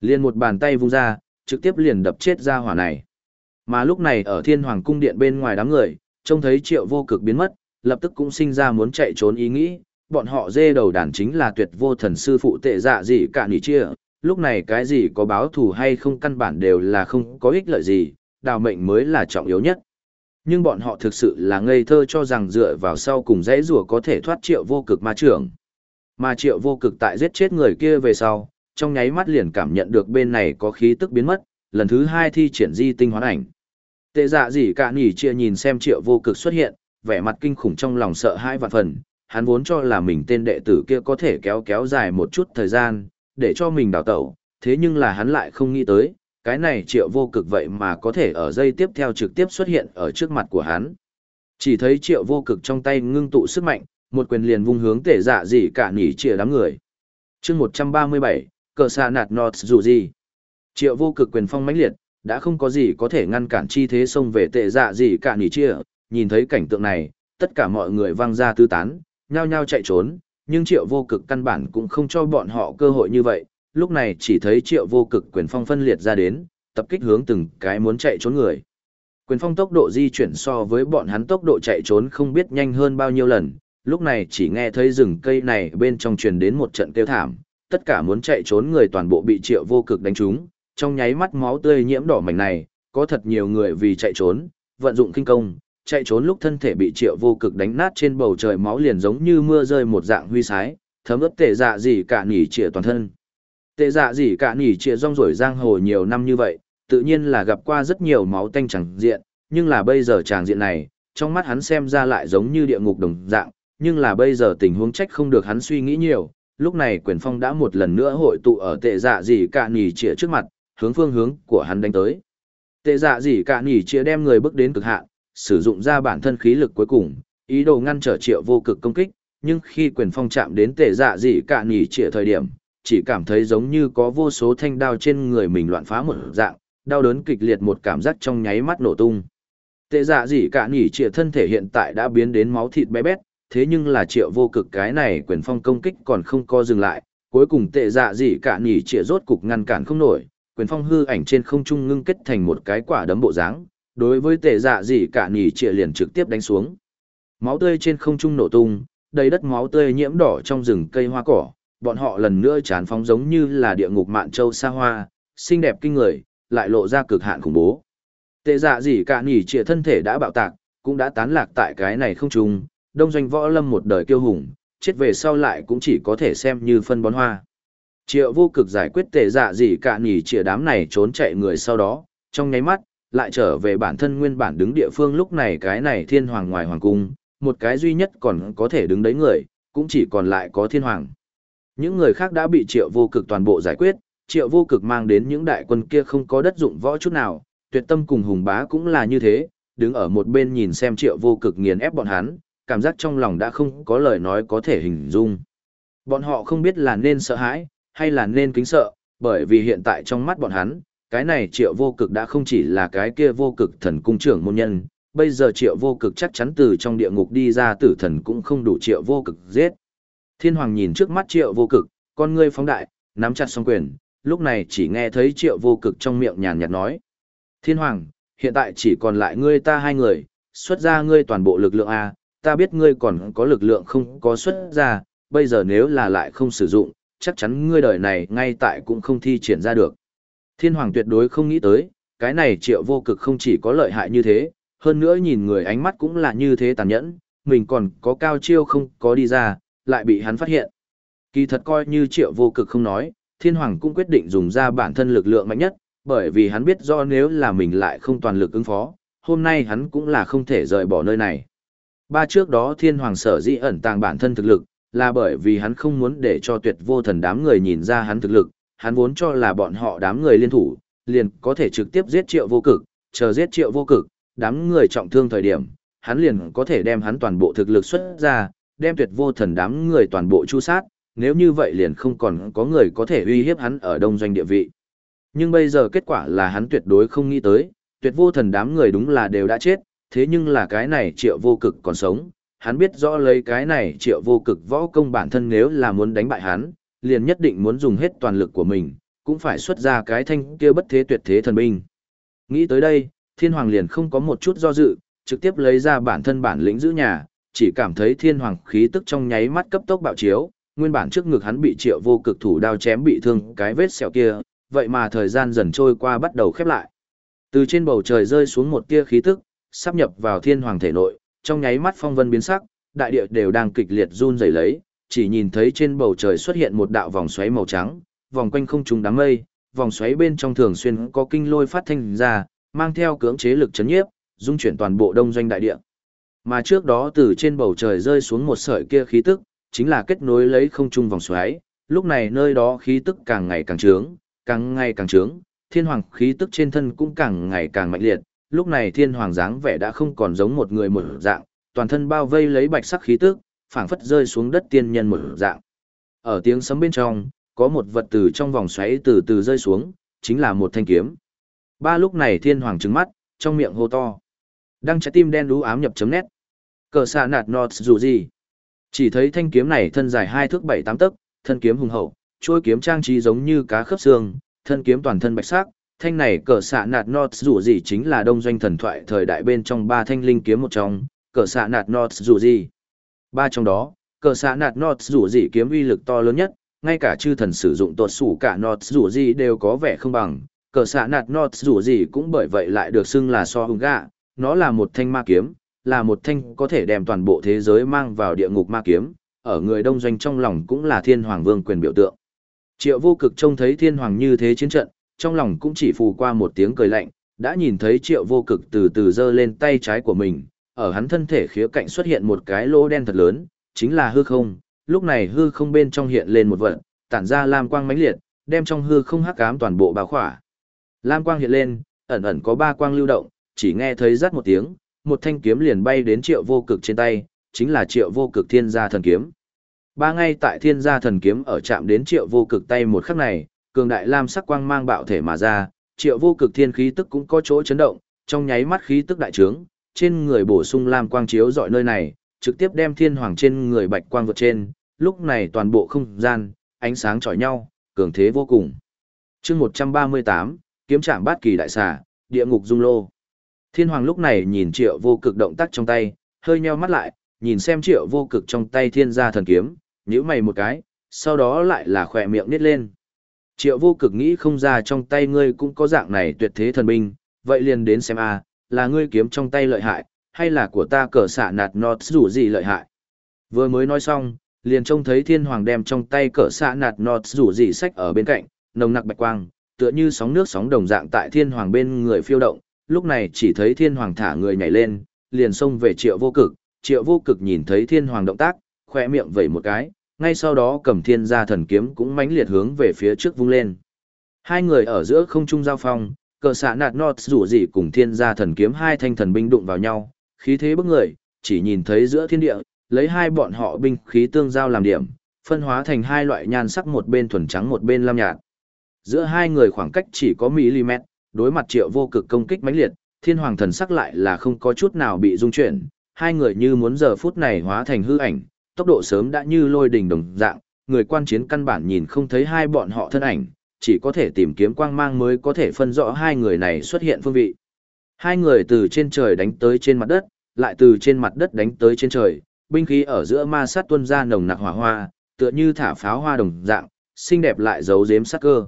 Liền một bàn tay vung ra, trực tiếp liền đập chết ra hỏa này. Mà lúc này ở thiên hoàng cung điện bên ngoài đám người, trông thấy triệu vô cực biến mất, lập tức cũng sinh ra muốn chạy trốn ý nghĩ, bọn họ dê đầu đàn chính là tuyệt vô thần sư phụ tệ dạ gì cả nỉ chia, lúc này cái gì có báo thù hay không căn bản đều là không có ích lợi gì, đào mệnh mới là trọng yếu nhất. Nhưng bọn họ thực sự là ngây thơ cho rằng dựa vào sau cùng dãy rùa có thể thoát triệu vô cực ma trưởng. Mà triệu vô cực tại giết chết người kia về sau, trong nháy mắt liền cảm nhận được bên này có khí tức biến mất, lần thứ hai thi triển di tinh hoán ảnh. Tệ dạ gì cả nỉ chia nhìn xem triệu vô cực xuất hiện, vẻ mặt kinh khủng trong lòng sợ hãi vạn phần, hắn vốn cho là mình tên đệ tử kia có thể kéo kéo dài một chút thời gian, để cho mình đào tẩu, thế nhưng là hắn lại không nghĩ tới, cái này triệu vô cực vậy mà có thể ở dây tiếp theo trực tiếp xuất hiện ở trước mặt của hắn. Chỉ thấy triệu vô cực trong tay ngưng tụ sức mạnh, một quyền liền vung hướng tể dạ gì cả nỉ trịa đám người. chương 137, cờ xa nạt nọt dù gì. Triệu vô cực quyền phong mãnh liệt, đã không có gì có thể ngăn cản chi thế xông về tệ dạ gì cả nỉ chia, nhìn thấy cảnh tượng này, tất cả mọi người văng ra tư tán, nhao nhao chạy trốn, nhưng triệu vô cực căn bản cũng không cho bọn họ cơ hội như vậy, lúc này chỉ thấy triệu vô cực quyền phong phân liệt ra đến, tập kích hướng từng cái muốn chạy trốn người. Quyền phong tốc độ di chuyển so với bọn hắn tốc độ chạy trốn không biết nhanh hơn bao nhiêu lần, lúc này chỉ nghe thấy rừng cây này bên trong truyền đến một trận kêu thảm, tất cả muốn chạy trốn người toàn bộ bị triệu vô cực đánh trúng, trong nháy mắt máu tươi nhiễm đỏ mảnh này, có thật nhiều người vì chạy trốn, vận dụng kinh công, chạy trốn lúc thân thể bị triệu vô cực đánh nát trên bầu trời máu liền giống như mưa rơi một dạng huy sái, thấm ướt tệ dạ gì cả nỉ trịa toàn thân. Tệ dạ gì cả nỉ trịa rong rổi giang hồ nhiều năm như vậy, tự nhiên là gặp qua rất nhiều máu tanh chẳng diện, nhưng là bây giờ chàng diện này, trong mắt hắn xem ra lại giống như địa ngục đồng dạng, nhưng là bây giờ tình huống trách không được hắn suy nghĩ nhiều, lúc này quyền phong đã một lần nữa hội tụ ở tệ dạ gì cả nỉ trịa trước mặt, hướng phương hướng của hắn đánh tới. Tệ dạ gì cả nỉ trịa đem người bước đến cực hạn, sử dụng ra bản thân khí lực cuối cùng, ý đồ ngăn trở triệu vô cực công kích, nhưng khi quyền phong chạm đến tệ dạ gì cả nỉ trịa thời điểm, chỉ cảm thấy giống như có vô số thanh đao trên người mình loạn phá một dạng, đau đớn kịch liệt một cảm giác trong nháy mắt nổ tung. Tệ dạ gì cả nhỉ trịa thân thể hiện tại đã biến đến máu thịt bé bét, thế nhưng là triệu vô cực cái này quyền phong công kích còn không co dừng lại, cuối cùng tệ dạ gì cả nhỉ trịa rốt cục ngăn cản không nổi, quyền phong hư ảnh trên không trung ngưng kết thành một cái quả đấm bộ dáng, đối với tệ dạ gì cả nhỉ trịa liền trực tiếp đánh xuống. Máu tươi trên không trung nổ tung, đầy đất máu tươi nhiễm đỏ trong rừng cây hoa cỏ, bọn họ lần nữa chán phóng giống như là địa ngục mạn châu xa hoa, xinh đẹp kinh người, lại lộ ra cực hạn khủng bố. Tệ dạ gì cả nỉ trịa thân thể đã bạo tạc, cũng đã tán lạc tại cái này không trung, đông doanh võ lâm một đời kiêu hùng, chết về sau lại cũng chỉ có thể xem như phân bón hoa. Triệu vô cực giải quyết tệ dạ gì cả nhỉ chìa đám này trốn chạy người sau đó, trong nháy mắt, lại trở về bản thân nguyên bản đứng địa phương lúc này cái này thiên hoàng ngoài hoàng cung, một cái duy nhất còn có thể đứng đấy người, cũng chỉ còn lại có thiên hoàng. Những người khác đã bị triệu vô cực toàn bộ giải quyết, triệu vô cực mang đến những đại quân kia không có đất dụng võ chút nào, tuyệt tâm cùng hùng bá cũng là như thế, đứng ở một bên nhìn xem triệu vô cực nghiền ép bọn hắn, cảm giác trong lòng đã không có lời nói có thể hình dung. Bọn họ không biết là nên sợ hãi, hay là nên kính sợ, bởi vì hiện tại trong mắt bọn hắn, cái này triệu vô cực đã không chỉ là cái kia vô cực thần cung trưởng môn nhân, bây giờ triệu vô cực chắc chắn từ trong địa ngục đi ra tử thần cũng không đủ triệu vô cực giết. Thiên hoàng nhìn trước mắt triệu vô cực, con ngươi phóng đại, nắm chặt song quyền, lúc này chỉ nghe thấy triệu vô cực trong miệng nhàn nhạt nói. Thiên hoàng, hiện tại chỉ còn lại ngươi ta hai người, xuất ra ngươi toàn bộ lực lượng A, ta biết ngươi còn có lực lượng không có xuất ra, bây giờ nếu là lại không sử dụng, chắc chắn ngươi đời này ngay tại cũng không thi triển ra được. Thiên hoàng tuyệt đối không nghĩ tới, cái này triệu vô cực không chỉ có lợi hại như thế, hơn nữa nhìn người ánh mắt cũng là như thế tàn nhẫn, mình còn có cao chiêu không có đi ra, lại bị hắn phát hiện. Kỳ thật coi như triệu vô cực không nói, thiên hoàng cũng quyết định dùng ra bản thân lực lượng mạnh nhất, bởi vì hắn biết do nếu là mình lại không toàn lực ứng phó, hôm nay hắn cũng là không thể rời bỏ nơi này. Ba trước đó thiên hoàng sở dĩ ẩn tàng bản thân thực lực, là bởi vì hắn không muốn để cho tuyệt vô thần đám người nhìn ra hắn thực lực, hắn vốn cho là bọn họ đám người liên thủ, liền có thể trực tiếp giết triệu vô cực, chờ giết triệu vô cực, đám người trọng thương thời điểm, hắn liền có thể đem hắn toàn bộ thực lực xuất ra, đem tuyệt vô thần đám người toàn bộ chu sát, nếu như vậy liền không còn có người có thể uy hiếp hắn ở đông doanh địa vị. Nhưng bây giờ kết quả là hắn tuyệt đối không nghĩ tới, tuyệt vô thần đám người đúng là đều đã chết, thế nhưng là cái này triệu vô cực còn sống, hắn biết rõ lấy cái này triệu vô cực võ công bản thân nếu là muốn đánh bại hắn, liền nhất định muốn dùng hết toàn lực của mình, cũng phải xuất ra cái thanh kia bất thế tuyệt thế thần binh. Nghĩ tới đây, thiên hoàng liền không có một chút do dự, trực tiếp lấy ra bản thân bản lĩnh giữ nhà, chỉ cảm thấy thiên hoàng khí tức trong nháy mắt cấp tốc bạo chiếu, nguyên bản trước ngực hắn bị triệu vô cực thủ đao chém bị thương cái vết sẹo kia, vậy mà thời gian dần trôi qua bắt đầu khép lại. Từ trên bầu trời rơi xuống một tia khí tức, sắp nhập vào thiên hoàng thể nội, trong nháy mắt phong vân biến sắc, đại địa đều đang kịch liệt run rẩy lấy, chỉ nhìn thấy trên bầu trời xuất hiện một đạo vòng xoáy màu trắng, vòng quanh không trung đám mây, vòng xoáy bên trong thường xuyên có kinh lôi phát thanh ra, mang theo cưỡng chế lực chấn nhiếp, dung chuyển toàn bộ đông doanh đại địa. Mà trước đó từ trên bầu trời rơi xuống một sợi kia khí tức, chính là kết nối lấy không trung vòng xoáy, lúc này nơi đó khí tức càng ngày càng trướng, càng ngày càng trướng, thiên hoàng khí tức trên thân cũng càng ngày càng mạnh liệt, lúc này thiên hoàng dáng vẻ đã không còn giống một người một dạng, toàn thân bao vây lấy bạch sắc khí tức, phảng phất rơi xuống đất tiên nhân một dạng. Ở tiếng sấm bên trong, có một vật từ trong vòng xoáy từ từ rơi xuống, chính là một thanh kiếm. Ba lúc này thiên hoàng trừng mắt, trong miệng hô to. Đăng trái tim đen đú ám nhập chấm nét. Cờ xạ nạt nọt dù gì. Chỉ thấy thanh kiếm này thân dài hai thước bảy tám tấc, thân kiếm hùng hậu, trôi kiếm trang trí giống như cá khớp xương, thân kiếm toàn thân bạch sắc. Thanh này cờ xạ nạt nọt dù gì chính là đông doanh thần thoại thời đại bên trong ba thanh linh kiếm một trong, cờ xạ nạt nọt dù gì. Ba trong đó, cờ xạ nạt nọt dù gì kiếm uy lực to lớn nhất, ngay cả chư thần sử dụng tuột sủ cả nọt dù gì đều có vẻ không bằng. Cờ xạ nạt nọt dù gì cũng bởi vậy lại được xưng là so hùng gạ, nó là một thanh ma kiếm, là một thanh có thể đem toàn bộ thế giới mang vào địa ngục ma kiếm, ở người đông doanh trong lòng cũng là thiên hoàng vương quyền biểu tượng. Triệu vô cực trông thấy thiên hoàng như thế chiến trận, trong lòng cũng chỉ phù qua một tiếng cười lạnh, đã nhìn thấy triệu vô cực từ từ giơ lên tay trái của mình, ở hắn thân thể khía cạnh xuất hiện một cái lỗ đen thật lớn, chính là hư không, lúc này hư không bên trong hiện lên một vật, tản ra lam quang mãnh liệt, đem trong hư không hắc ám toàn bộ bao khỏa. Lam quang hiện lên, ẩn ẩn có ba quang lưu động, chỉ nghe thấy rát một tiếng, một thanh kiếm liền bay đến triệu vô cực trên tay, chính là triệu vô cực thiên gia thần kiếm. Ba ngay tại thiên gia thần kiếm ở chạm đến triệu vô cực tay một khắc này, cường đại lam sắc quang mang bạo thể mà ra, triệu vô cực thiên khí tức cũng có chỗ chấn động, trong nháy mắt khí tức đại trướng, trên người bổ sung lam quang chiếu dọi nơi này, trực tiếp đem thiên hoàng trên người bạch quang vượt trên, lúc này toàn bộ không gian, ánh sáng chói nhau, cường thế vô cùng. chương 138, kiếm trạm bát kỳ đại xà, địa ngục dung lô. Thiên hoàng lúc này nhìn triệu vô cực động tác trong tay, hơi nheo mắt lại, nhìn xem triệu vô cực trong tay thiên gia thần kiếm, nhíu mày một cái, sau đó lại là khỏe miệng nít lên. Triệu vô cực nghĩ không ra trong tay ngươi cũng có dạng này tuyệt thế thần binh, vậy liền đến xem a là ngươi kiếm trong tay lợi hại, hay là của ta cờ xạ nạt nọt rủ gì lợi hại. Vừa mới nói xong, liền trông thấy thiên hoàng đem trong tay cỡ xạ nạt nọt rủ gì sách ở bên cạnh, nồng nặc bạch quang, tựa như sóng nước sóng đồng dạng tại thiên hoàng bên người phiêu động, lúc này chỉ thấy thiên hoàng thả người nhảy lên, liền xông về triệu vô cực, triệu vô cực nhìn thấy thiên hoàng động tác, khoe miệng vẩy một cái, ngay sau đó cầm thiên gia thần kiếm cũng mãnh liệt hướng về phía trước vung lên. Hai người ở giữa không trung giao phong, cờ xạ nạt nọt rủ gì cùng thiên gia thần kiếm hai thanh thần binh đụng vào nhau, khí thế bức người, chỉ nhìn thấy giữa thiên địa, lấy hai bọn họ binh khí tương giao làm điểm, phân hóa thành hai loại nhan sắc một bên thuần trắng một bên lam nhạt. Giữa hai người khoảng cách chỉ có mm, đối mặt triệu vô cực công kích mãnh liệt, thiên hoàng thần sắc lại là không có chút nào bị rung chuyển, hai người như muốn giờ phút này hóa thành hư ảnh, tốc độ sớm đã như lôi đình đồng dạng, người quan chiến căn bản nhìn không thấy hai bọn họ thân ảnh, chỉ có thể tìm kiếm quang mang mới có thể phân rõ hai người này xuất hiện phương vị. Hai người từ trên trời đánh tới trên mặt đất, lại từ trên mặt đất đánh tới trên trời, binh khí ở giữa ma sát tuôn ra nồng nặc hỏa hoa, tựa như thả pháo hoa đồng dạng, xinh đẹp lại giấu giếm sát cơ.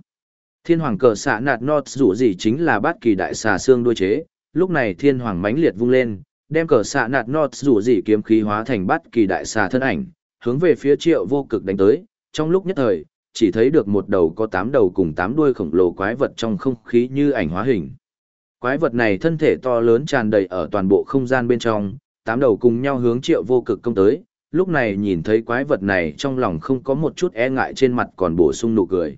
Thiên hoàng cờ xạ nạt nọt dù gì chính là bát kỳ đại xà xương đuôi chế, lúc này thiên hoàng mãnh liệt vung lên, đem cờ xạ nạt nọt dù gì kiếm khí hóa thành bát kỳ đại xà thân ảnh, hướng về phía triệu vô cực đánh tới, trong lúc nhất thời, chỉ thấy được một đầu có tám đầu cùng tám đuôi khổng lồ quái vật trong không khí như ảnh hóa hình. Quái vật này thân thể to lớn tràn đầy ở toàn bộ không gian bên trong, tám đầu cùng nhau hướng triệu vô cực công tới, lúc này nhìn thấy quái vật này trong lòng không có một chút e ngại trên mặt còn bổ sung nụ cười.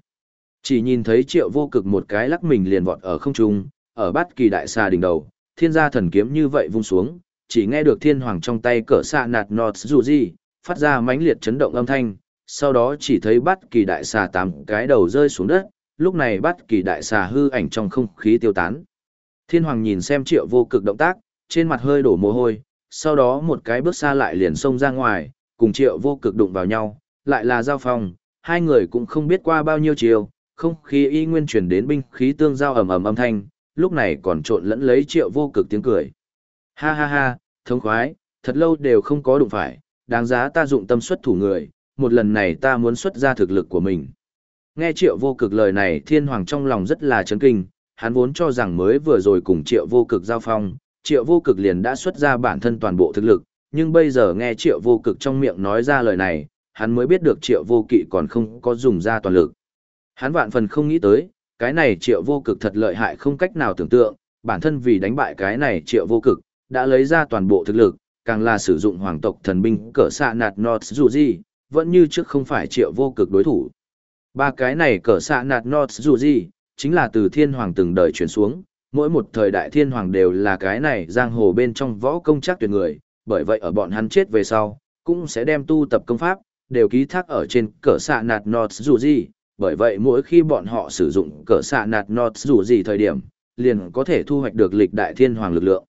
Chỉ nhìn thấy triệu vô cực một cái lắc mình liền vọt ở không trung, ở bát kỳ đại xà đỉnh đầu, thiên gia thần kiếm như vậy vung xuống, chỉ nghe được thiên hoàng trong tay cỡ xạ nạt nọt dù gì, phát ra mãnh liệt chấn động âm thanh, sau đó chỉ thấy bát kỳ đại xà tám cái đầu rơi xuống đất, lúc này bát kỳ đại xà hư ảnh trong không khí tiêu tán. Thiên hoàng nhìn xem triệu vô cực động tác, trên mặt hơi đổ mồ hôi, sau đó một cái bước xa lại liền xông ra ngoài, cùng triệu vô cực đụng vào nhau, lại là giao phong, hai người cũng không biết qua bao nhiêu chiều, không khí y nguyên truyền đến binh khí tương giao ầm ầm âm thanh, lúc này còn trộn lẫn lấy triệu vô cực tiếng cười. Ha ha ha, thống khoái, thật lâu đều không có đụng phải, đáng giá ta dụng tâm xuất thủ người, một lần này ta muốn xuất ra thực lực của mình. Nghe triệu vô cực lời này thiên hoàng trong lòng rất là chấn kinh, hắn vốn cho rằng mới vừa rồi cùng triệu vô cực giao phong, triệu vô cực liền đã xuất ra bản thân toàn bộ thực lực, nhưng bây giờ nghe triệu vô cực trong miệng nói ra lời này, hắn mới biết được triệu vô kỵ còn không có dùng ra toàn lực. Hắn vạn phần không nghĩ tới, cái này triệu vô cực thật lợi hại không cách nào tưởng tượng, bản thân vì đánh bại cái này triệu vô cực, đã lấy ra toàn bộ thực lực, càng là sử dụng hoàng tộc thần binh cỡ xạ nạt nọt dù gì, vẫn như trước không phải triệu vô cực đối thủ. Ba cái này cỡ xạ nạt nọt dù gì, chính là từ thiên hoàng từng đời chuyển xuống, mỗi một thời đại thiên hoàng đều là cái này giang hồ bên trong võ công chắc tuyệt người, bởi vậy ở bọn hắn chết về sau, cũng sẽ đem tu tập công pháp, đều ký thác ở trên cỡ xạ nạt nọt dù gì, bởi vậy mỗi khi bọn họ sử dụng cỡ xạ nạt nọt dù gì thời điểm, liền có thể thu hoạch được lịch đại thiên hoàng lực lượng.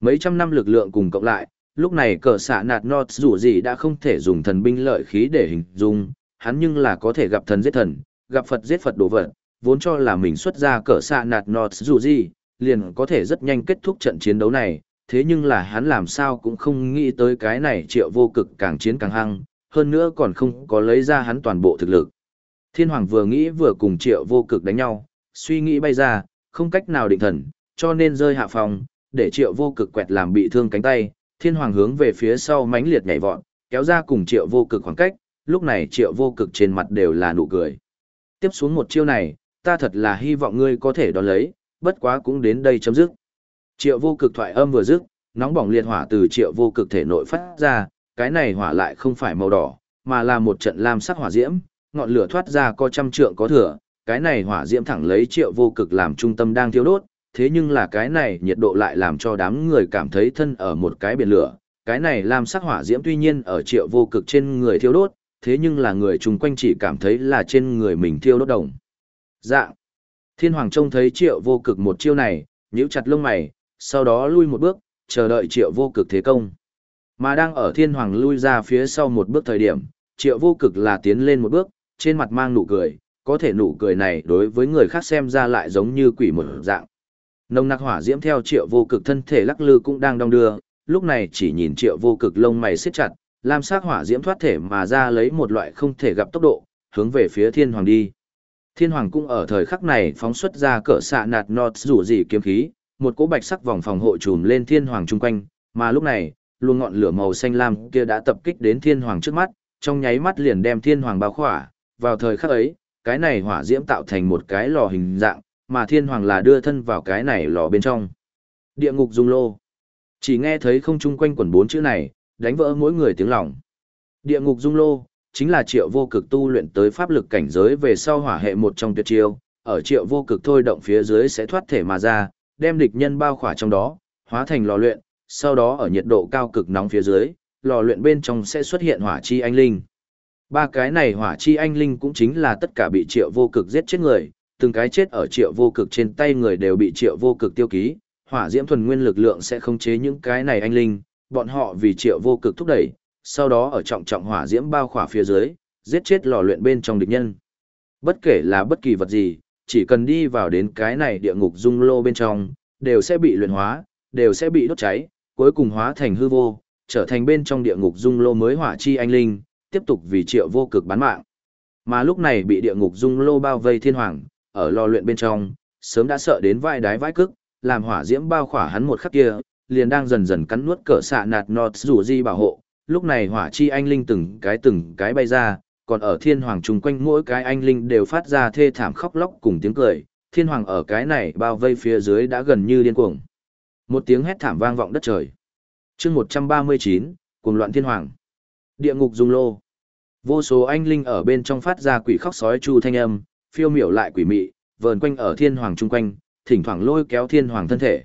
Mấy trăm năm lực lượng cùng cộng lại, lúc này cỡ xạ nạt nọt dù gì đã không thể dùng thần binh lợi khí để hình dung, hắn nhưng là có thể gặp thần giết thần, gặp Phật giết Phật đồ vật, vốn cho là mình xuất ra cỡ xạ nạt nọt dù gì, liền có thể rất nhanh kết thúc trận chiến đấu này, thế nhưng là hắn làm sao cũng không nghĩ tới cái này triệu vô cực càng chiến càng hăng, hơn nữa còn không có lấy ra hắn toàn bộ thực lực. Thiên Hoàng vừa nghĩ vừa cùng triệu vô cực đánh nhau, suy nghĩ bay ra, không cách nào định thần, cho nên rơi hạ phòng, để triệu vô cực quẹt làm bị thương cánh tay, Thiên Hoàng hướng về phía sau mãnh liệt nhảy vọt, kéo ra cùng triệu vô cực khoảng cách, lúc này triệu vô cực trên mặt đều là nụ cười. Tiếp xuống một chiêu này, ta thật là hy vọng ngươi có thể đón lấy, bất quá cũng đến đây chấm dứt. Triệu vô cực thoại âm vừa dứt, nóng bỏng liệt hỏa từ triệu vô cực thể nội phát ra, cái này hỏa lại không phải màu đỏ, mà là một trận lam sắc hỏa diễm, ngọn lửa thoát ra có trăm trượng có thừa, cái này hỏa diễm thẳng lấy triệu vô cực làm trung tâm đang thiêu đốt, thế nhưng là cái này nhiệt độ lại làm cho đám người cảm thấy thân ở một cái biển lửa, cái này làm sắc hỏa diễm tuy nhiên ở triệu vô cực trên người thiêu đốt, thế nhưng là người chung quanh chỉ cảm thấy là trên người mình thiêu đốt đồng. Dạng. Thiên Hoàng trông thấy triệu vô cực một chiêu này, nhíu chặt lông mày, sau đó lui một bước, chờ đợi triệu vô cực thế công. Mà đang ở thiên hoàng lui ra phía sau một bước thời điểm, triệu vô cực là tiến lên một bước, trên mặt mang nụ cười, có thể nụ cười này đối với người khác xem ra lại giống như quỷ một dạng. Nồng nặc hỏa diễm theo triệu vô cực thân thể lắc lư cũng đang đong đưa, lúc này chỉ nhìn triệu vô cực lông mày siết chặt, lam sắc hỏa diễm thoát thể mà ra lấy một loại không thể gặp tốc độ, hướng về phía thiên hoàng đi. Thiên hoàng cũng ở thời khắc này phóng xuất ra cỡ xạ nạt nọt rủ gì kiếm khí, một cỗ bạch sắc vòng phòng hộ trùm lên thiên hoàng chung quanh, mà lúc này, luồng ngọn lửa màu xanh lam kia đã tập kích đến thiên hoàng trước mắt, trong nháy mắt liền đem thiên hoàng bao khỏa, vào thời khắc ấy, cái này hỏa diễm tạo thành một cái lò hình dạng, mà thiên hoàng là đưa thân vào cái này lò bên trong. Địa ngục dung lô. Chỉ nghe thấy không chung quanh quần bốn chữ này, đánh vỡ mỗi người tiếng lòng. Địa ngục dung lô, chính là triệu vô cực tu luyện tới pháp lực cảnh giới về sau hỏa hệ một trong tuyệt chiêu, ở triệu vô cực thôi động phía dưới sẽ thoát thể mà ra, đem địch nhân bao khỏa trong đó, hóa thành lò luyện, sau đó ở nhiệt độ cao cực nóng phía dưới, lò luyện bên trong sẽ xuất hiện hỏa chi anh linh. Ba cái này hỏa chi anh linh cũng chính là tất cả bị triệu vô cực giết chết người, từng cái chết ở triệu vô cực trên tay người đều bị triệu vô cực tiêu ký, hỏa diễm thuần nguyên lực lượng sẽ khống chế những cái này anh linh, bọn họ vì triệu vô cực thúc đẩy, sau đó ở trọng trọng hỏa diễm bao khỏa phía dưới, giết chết lò luyện bên trong địch nhân. Bất kể là bất kỳ vật gì, chỉ cần đi vào đến cái này địa ngục dung lô bên trong, đều sẽ bị luyện hóa, đều sẽ bị đốt cháy, cuối cùng hóa thành hư vô, trở thành bên trong địa ngục dung lô mới hỏa chi anh linh, tiếp tục vì triệu vô cực bán mạng. Mà lúc này bị địa ngục dung lô bao vây thiên hoàng, ở lò luyện bên trong, sớm đã sợ đến vai đái vai cức, làm hỏa diễm bao khỏa hắn một khắc kia, liền đang dần dần cắn nuốt cỡ xạ nạt nọt rủ di bảo hộ. Lúc này hỏa chi anh linh từng cái từng cái bay ra, còn ở thiên hoàng chung quanh mỗi cái anh linh đều phát ra thê thảm khóc lóc cùng tiếng cười, thiên hoàng ở cái này bao vây phía dưới đã gần như điên cuồng. Một tiếng hét thảm vang vọng đất trời. chương 139, cuồng loạn thiên hoàng. Địa ngục dung lô. Vô số anh linh ở bên trong phát ra quỷ khóc sói chu thanh âm, phiêu miểu lại quỷ mị, vờn quanh ở thiên hoàng chung quanh, thỉnh thoảng lôi kéo thiên hoàng thân thể.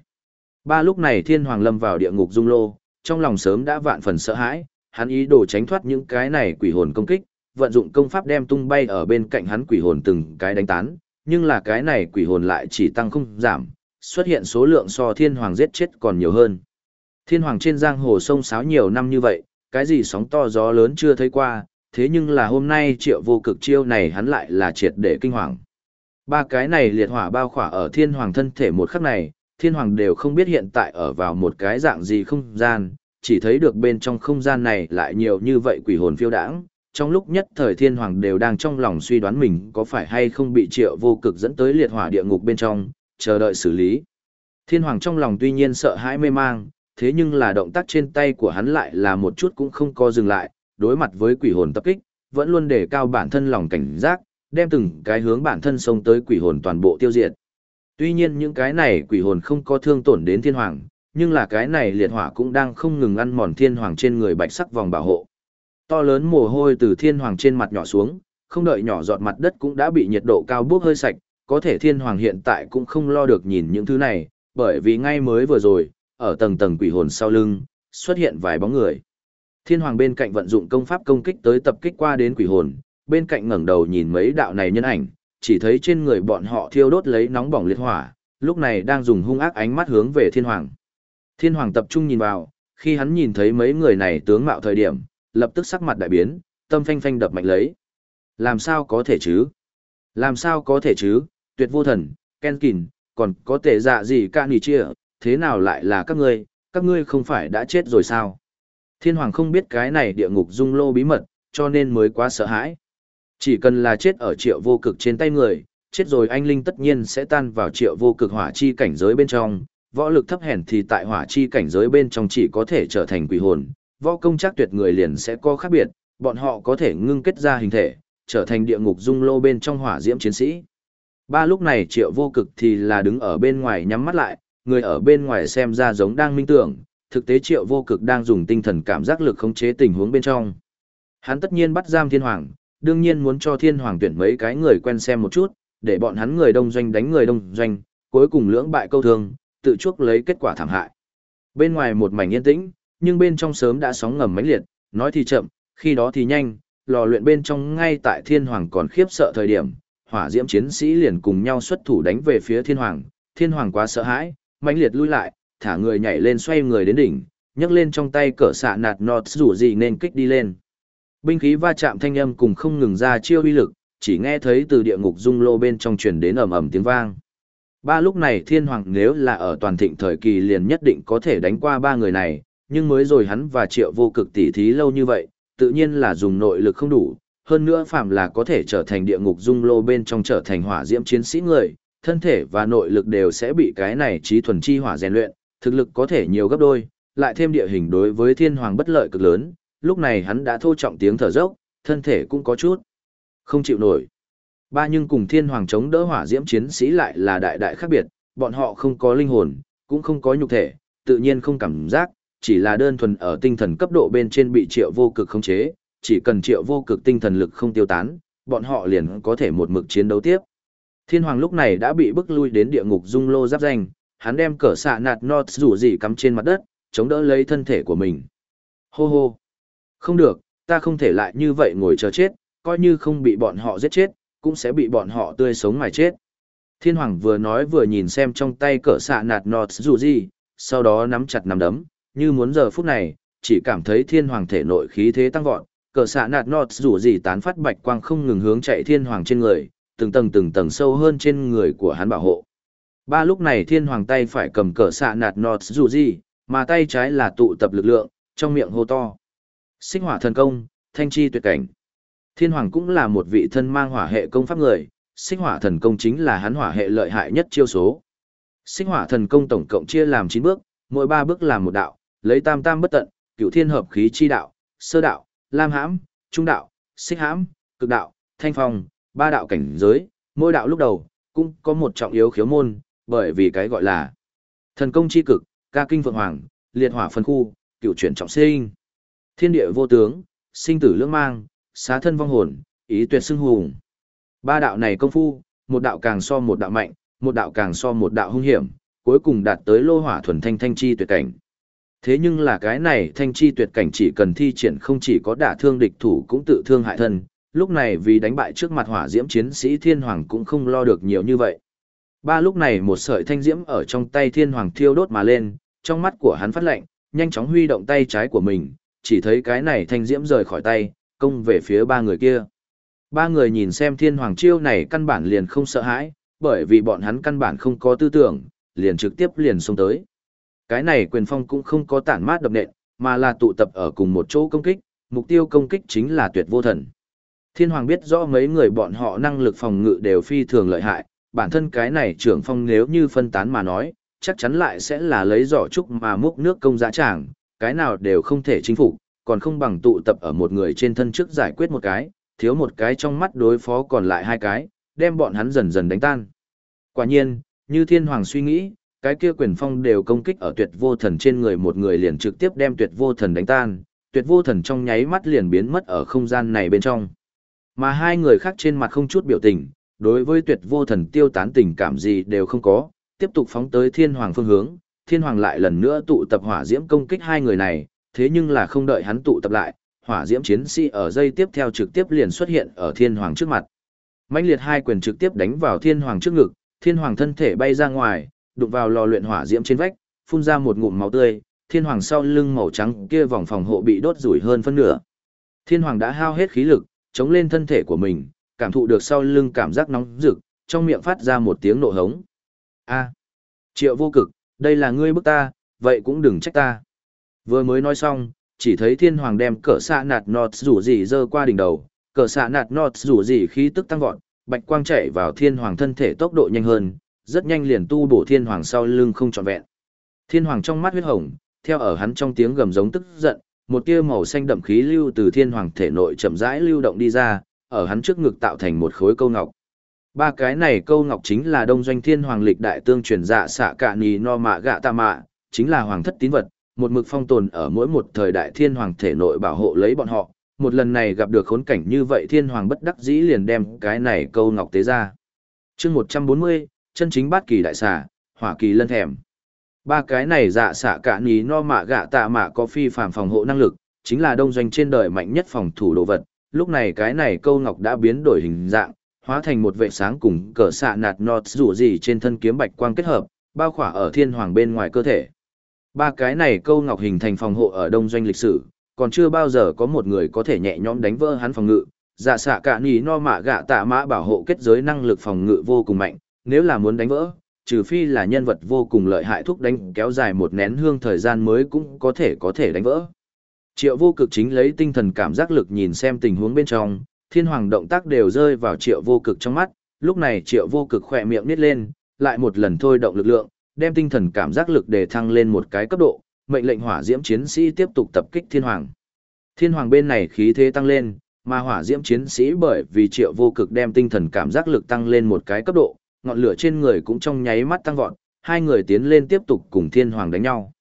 Ba lúc này thiên hoàng lâm vào địa ngục dung lô, trong lòng sớm đã vạn phần sợ hãi, hắn ý đồ tránh thoát những cái này quỷ hồn công kích, vận dụng công pháp đem tung bay ở bên cạnh hắn quỷ hồn từng cái đánh tán, nhưng là cái này quỷ hồn lại chỉ tăng không giảm, xuất hiện số lượng so thiên hoàng giết chết còn nhiều hơn. Thiên hoàng trên giang hồ sông sáo nhiều năm như vậy, cái gì sóng to gió lớn chưa thấy qua, thế nhưng là hôm nay triệu vô cực chiêu này hắn lại là triệt để kinh hoàng. Ba cái này liệt hỏa bao khỏa ở thiên hoàng thân thể một khắc này, thiên hoàng đều không biết hiện tại ở vào một cái dạng gì không gian, chỉ thấy được bên trong không gian này lại nhiều như vậy quỷ hồn phiêu đãng. Trong lúc nhất thời thiên hoàng đều đang trong lòng suy đoán mình có phải hay không bị triệu vô cực dẫn tới liệt hỏa địa ngục bên trong, chờ đợi xử lý. Thiên hoàng trong lòng tuy nhiên sợ hãi mê mang, thế nhưng là động tác trên tay của hắn lại là một chút cũng không co dừng lại, đối mặt với quỷ hồn tập kích, vẫn luôn đề cao bản thân lòng cảnh giác, đem từng cái hướng bản thân xông tới quỷ hồn toàn bộ tiêu diệt. Tuy nhiên những cái này quỷ hồn không có thương tổn đến thiên hoàng, nhưng là cái này liệt hỏa cũng đang không ngừng ăn mòn thiên hoàng trên người bạch sắc vòng bảo hộ. To lớn mồ hôi từ thiên hoàng trên mặt nhỏ xuống, không đợi nhỏ giọt mặt đất cũng đã bị nhiệt độ cao bốc hơi sạch, có thể thiên hoàng hiện tại cũng không lo được nhìn những thứ này, bởi vì ngay mới vừa rồi, ở tầng tầng quỷ hồn sau lưng, xuất hiện vài bóng người. Thiên hoàng bên cạnh vận dụng công pháp công kích tới tập kích qua đến quỷ hồn, bên cạnh ngẩng đầu nhìn mấy đạo này nhân ảnh, chỉ thấy trên người bọn họ thiêu đốt lấy nóng bỏng liệt hỏa, lúc này đang dùng hung ác ánh mắt hướng về thiên hoàng. Thiên hoàng tập trung nhìn vào, khi hắn nhìn thấy mấy người này tướng mạo thời điểm, lập tức sắc mặt đại biến, tâm phanh phanh đập mạnh lấy. Làm sao có thể chứ? Làm sao có thể chứ? Tuyệt vô thần, Kenkin, còn có thể dạ gì ca nỉ chia, thế nào lại là các ngươi, các ngươi không phải đã chết rồi sao? Thiên hoàng không biết cái này địa ngục dung lô bí mật, cho nên mới quá sợ hãi. Chỉ cần là chết ở triệu vô cực trên tay người, chết rồi anh linh tất nhiên sẽ tan vào triệu vô cực hỏa chi cảnh giới bên trong, võ lực thấp hèn thì tại hỏa chi cảnh giới bên trong chỉ có thể trở thành quỷ hồn, võ công chắc tuyệt người liền sẽ có khác biệt, bọn họ có thể ngưng kết ra hình thể, trở thành địa ngục dung lô bên trong hỏa diễm chiến sĩ. Ba lúc này triệu vô cực thì là đứng ở bên ngoài nhắm mắt lại, người ở bên ngoài xem ra giống đang minh tưởng, thực tế triệu vô cực đang dùng tinh thần cảm giác lực khống chế tình huống bên trong. Hắn tất nhiên bắt giam thiên hoàng, đương nhiên muốn cho thiên hoàng tuyển mấy cái người quen xem một chút, để bọn hắn người đông doanh đánh người đông doanh, cuối cùng lưỡng bại câu thương, tự chuốc lấy kết quả thảm hại. Bên ngoài một mảnh yên tĩnh, nhưng bên trong sớm đã sóng ngầm mãnh liệt, nói thì chậm, khi đó thì nhanh, lò luyện bên trong ngay tại thiên hoàng còn khiếp sợ thời điểm, hỏa diễm chiến sĩ liền cùng nhau xuất thủ đánh về phía thiên hoàng, thiên hoàng quá sợ hãi, mãnh liệt lui lại, thả người nhảy lên xoay người đến đỉnh, nhấc lên trong tay cỡ xạ nạt nọt rủ gì nên kích đi lên. Binh khí va chạm thanh âm cùng không ngừng ra chiêu uy lực, chỉ nghe thấy từ địa ngục dung lô bên trong truyền đến ầm ầm tiếng vang. Ba lúc này thiên hoàng nếu là ở toàn thịnh thời kỳ liền nhất định có thể đánh qua ba người này, nhưng mới rồi hắn và triệu vô cực tỉ thí lâu như vậy, tự nhiên là dùng nội lực không đủ, hơn nữa phạm là có thể trở thành địa ngục dung lô bên trong trở thành hỏa diễm chiến sĩ người, thân thể và nội lực đều sẽ bị cái này trí thuần chi hỏa rèn luyện, thực lực có thể nhiều gấp đôi, lại thêm địa hình đối với thiên hoàng bất lợi cực lớn, lúc này hắn đã thô trọng tiếng thở dốc, thân thể cũng có chút không chịu nổi. Ba nhưng cùng thiên hoàng chống đỡ hỏa diễm chiến sĩ lại là đại đại khác biệt, bọn họ không có linh hồn, cũng không có nhục thể, tự nhiên không cảm giác, chỉ là đơn thuần ở tinh thần cấp độ bên trên bị triệu vô cực khống chế, chỉ cần triệu vô cực tinh thần lực không tiêu tán, bọn họ liền có thể một mực chiến đấu tiếp. Thiên hoàng lúc này đã bị bức lui đến địa ngục dung lô giáp danh, hắn đem cỡ xạ nạt nọt rủ gì cắm trên mặt đất, chống đỡ lấy thân thể của mình. Hô hô! Không được, ta không thể lại như vậy ngồi chờ chết, coi như không bị bọn họ giết chết, cũng sẽ bị bọn họ tươi sống mà chết. Thiên hoàng vừa nói vừa nhìn xem trong tay cỡ xạ nạt nọt rủ gì, sau đó nắm chặt nắm đấm, như muốn giờ phút này, chỉ cảm thấy thiên hoàng thể nội khí thế tăng vọt, cỡ xạ nạt nọt rủ gì tán phát bạch quang không ngừng hướng chạy thiên hoàng trên người, từng tầng từng tầng sâu hơn trên người của hắn bảo hộ. Ba lúc này thiên hoàng tay phải cầm cờ xạ nạt nọt dù gì, mà tay trái là tụ tập lực lượng, trong miệng hô to. Sinh hỏa thần công, thanh chi tuyệt cảnh. Thiên hoàng cũng là một vị thân mang hỏa hệ công pháp người, sinh hỏa thần công chính là hắn hỏa hệ lợi hại nhất chiêu số. Sinh hỏa thần công tổng cộng chia làm 9 bước, mỗi 3 bước làm một đạo, lấy tam tam bất tận, cửu thiên hợp khí chi đạo, sơ đạo, lam hãm, trung đạo, xích hãm, cực đạo, thanh phong, ba đạo cảnh giới, mỗi đạo lúc đầu, cũng có một trọng yếu khiếu môn, bởi vì cái gọi là thần công chi cực, ca kinh phượng hoàng, liệt hỏa phân khu, cựu chuyển trọng sinh. Thiên địa vô tướng, sinh tử lưỡng mang, xá thân vong hồn, ý tuyệt xưng hùng. Ba đạo này công phu, một đạo càng so một đạo mạnh, một đạo càng so một đạo hung hiểm, cuối cùng đạt tới lô hỏa thuần thanh thanh chi tuyệt cảnh. Thế nhưng là cái này thanh chi tuyệt cảnh chỉ cần thi triển không chỉ có đả thương địch thủ cũng tự thương hại thân, lúc này vì đánh bại trước mặt hỏa diễm chiến sĩ thiên hoàng cũng không lo được nhiều như vậy. Ba lúc này một sợi thanh diễm ở trong tay thiên hoàng thiêu đốt mà lên, trong mắt của hắn phát lạnh, nhanh chóng huy động tay trái của mình, chỉ thấy cái này thanh diễm rời khỏi tay, công về phía ba người kia. Ba người nhìn xem thiên hoàng chiêu này căn bản liền không sợ hãi, bởi vì bọn hắn căn bản không có tư tưởng, liền trực tiếp liền xông tới. Cái này quyền phong cũng không có tản mát đập nện, mà là tụ tập ở cùng một chỗ công kích, mục tiêu công kích chính là tuyệt vô thần. Thiên hoàng biết rõ mấy người bọn họ năng lực phòng ngự đều phi thường lợi hại, bản thân cái này trưởng phong nếu như phân tán mà nói, chắc chắn lại sẽ là lấy giỏ trúc mà múc nước công giá tràng, cái nào đều không thể chinh phục, còn không bằng tụ tập ở một người trên thân trước giải quyết một cái, thiếu một cái trong mắt đối phó còn lại hai cái, đem bọn hắn dần dần đánh tan. Quả nhiên, như thiên hoàng suy nghĩ, cái kia quyền phong đều công kích ở tuyệt vô thần trên người một người liền trực tiếp đem tuyệt vô thần đánh tan, tuyệt vô thần trong nháy mắt liền biến mất ở không gian này bên trong. Mà hai người khác trên mặt không chút biểu tình, đối với tuyệt vô thần tiêu tán tình cảm gì đều không có, tiếp tục phóng tới thiên hoàng phương hướng, thiên hoàng lại lần nữa tụ tập hỏa diễm công kích hai người này, thế nhưng là không đợi hắn tụ tập lại, hỏa diễm chiến sĩ ở dây tiếp theo trực tiếp liền xuất hiện ở thiên hoàng trước mặt. mãnh liệt hai quyền trực tiếp đánh vào thiên hoàng trước ngực, thiên hoàng thân thể bay ra ngoài, đụng vào lò luyện hỏa diễm trên vách, phun ra một ngụm máu tươi, thiên hoàng sau lưng màu trắng kia vòng phòng hộ bị đốt rủi hơn phân nửa. Thiên hoàng đã hao hết khí lực, chống lên thân thể của mình, cảm thụ được sau lưng cảm giác nóng rực, trong miệng phát ra một tiếng nộ hống. A, triệu vô cực, đây là ngươi bức ta, vậy cũng đừng trách ta. Vừa mới nói xong, chỉ thấy thiên hoàng đem cỡ xạ nạt nọt rủ gì dơ qua đỉnh đầu, cỡ xạ nạt nọt rủ gì khí tức tăng vọt, bạch quang chạy vào thiên hoàng thân thể tốc độ nhanh hơn, rất nhanh liền tu bổ thiên hoàng sau lưng không trọn vẹn. Thiên hoàng trong mắt huyết hồng, theo ở hắn trong tiếng gầm giống tức giận, một tia màu xanh đậm khí lưu từ thiên hoàng thể nội chậm rãi lưu động đi ra, ở hắn trước ngực tạo thành một khối câu ngọc. Ba cái này câu ngọc chính là đông doanh thiên hoàng lịch đại tương truyền dạ xạ cạ nì no mạ gạ tạ mạ, chính là hoàng thất tín vật, một mực phong tồn ở mỗi một thời đại thiên hoàng thể nội bảo hộ lấy bọn họ. Một lần này gặp được khốn cảnh như vậy thiên hoàng bất đắc dĩ liền đem cái này câu ngọc tế ra. chương 140, chân chính bát kỳ đại xà, hỏa kỳ lân thèm. Ba cái này dạ xạ cả ní no mạ gạ tạ mạ có phi phạm phòng hộ năng lực, chính là đông doanh trên đời mạnh nhất phòng thủ đồ vật. Lúc này cái này câu ngọc đã biến đổi hình dạng, hóa thành một vệ sáng cùng cỡ xạ nạt nọt rủ gì trên thân kiếm bạch quang kết hợp, bao khỏa ở thiên hoàng bên ngoài cơ thể. Ba cái này câu ngọc hình thành phòng hộ ở đông doanh lịch sử, còn chưa bao giờ có một người có thể nhẹ nhõm đánh vỡ hắn phòng ngự. Dạ xạ cả ní no mạ gạ tạ mã bảo hộ kết giới năng lực phòng ngự vô cùng mạnh, nếu là muốn đánh vỡ, trừ phi là nhân vật vô cùng lợi hại thúc đánh kéo dài một nén hương thời gian mới cũng có thể có thể đánh vỡ. Triệu vô cực chính lấy tinh thần cảm giác lực nhìn xem tình huống bên trong, thiên hoàng động tác đều rơi vào triệu vô cực trong mắt, lúc này triệu vô cực khỏe miệng nít lên, lại một lần thôi động lực lượng, đem tinh thần cảm giác lực để thăng lên một cái cấp độ, mệnh lệnh hỏa diễm chiến sĩ tiếp tục tập kích thiên hoàng. Thiên hoàng bên này khí thế tăng lên, mà hỏa diễm chiến sĩ bởi vì triệu vô cực đem tinh thần cảm giác lực tăng lên một cái cấp độ, ngọn lửa trên người cũng trong nháy mắt tăng vọt, hai người tiến lên tiếp tục cùng thiên hoàng đánh nhau.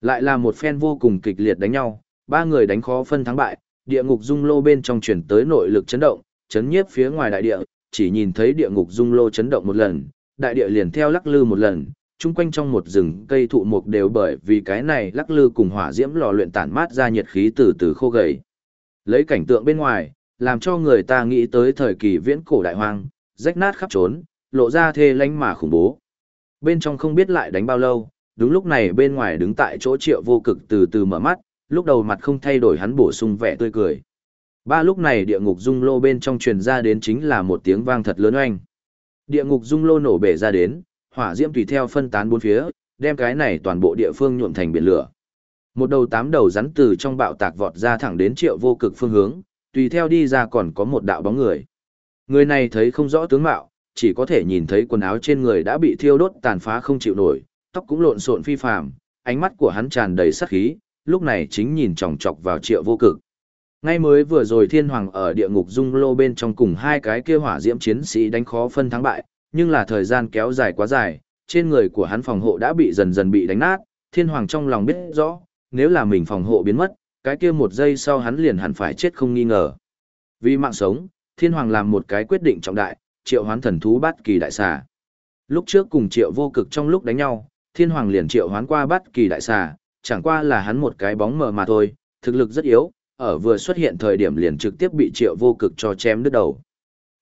Lại là một phen vô cùng kịch liệt đánh nhau, ba người đánh khó phân thắng bại, địa ngục dung lô bên trong chuyển tới nội lực chấn động, chấn nhiếp phía ngoài đại địa, chỉ nhìn thấy địa ngục dung lô chấn động một lần, đại địa liền theo lắc lư một lần, chung quanh trong một rừng cây thụ mục đều bởi vì cái này lắc lư cùng hỏa diễm lò luyện tản mát ra nhiệt khí từ từ khô gầy. Lấy cảnh tượng bên ngoài, làm cho người ta nghĩ tới thời kỳ viễn cổ đại hoang, rách nát khắp trốn, lộ ra thê lánh mà khủng bố. Bên trong không biết lại đánh bao lâu, đúng lúc này bên ngoài đứng tại chỗ triệu vô cực từ từ mở mắt, lúc đầu mặt không thay đổi hắn bổ sung vẻ tươi cười. Ba lúc này địa ngục dung lô bên trong truyền ra đến chính là một tiếng vang thật lớn oanh. Địa ngục dung lô nổ bể ra đến, hỏa diễm tùy theo phân tán bốn phía, đem cái này toàn bộ địa phương nhuộm thành biển lửa. Một đầu tám đầu rắn từ trong bạo tạc vọt ra thẳng đến triệu vô cực phương hướng, tùy theo đi ra còn có một đạo bóng người. Người này thấy không rõ tướng mạo, chỉ có thể nhìn thấy quần áo trên người đã bị thiêu đốt tàn phá không chịu nổi, tóc cũng lộn xộn phi phàm, ánh mắt của hắn tràn đầy sát khí, lúc này chính nhìn chòng chọc vào triệu vô cực. Ngay mới vừa rồi thiên hoàng ở địa ngục dung lô bên trong cùng hai cái kia hỏa diễm chiến sĩ đánh khó phân thắng bại, nhưng là thời gian kéo dài quá dài, trên người của hắn phòng hộ đã bị dần dần bị đánh nát, thiên hoàng trong lòng biết rõ, nếu là mình phòng hộ biến mất, cái kia một giây sau hắn liền hẳn phải chết không nghi ngờ. Vì mạng sống, thiên hoàng làm một cái quyết định trọng đại, triệu hoán thần thú bát kỳ đại xà. Lúc trước cùng triệu vô cực trong lúc đánh nhau, thiên hoàng liền triệu hoán qua bát kỳ đại xà, chẳng qua là hắn một cái bóng mờ mà thôi, thực lực rất yếu, ở vừa xuất hiện thời điểm liền trực tiếp bị triệu vô cực cho chém đứt đầu.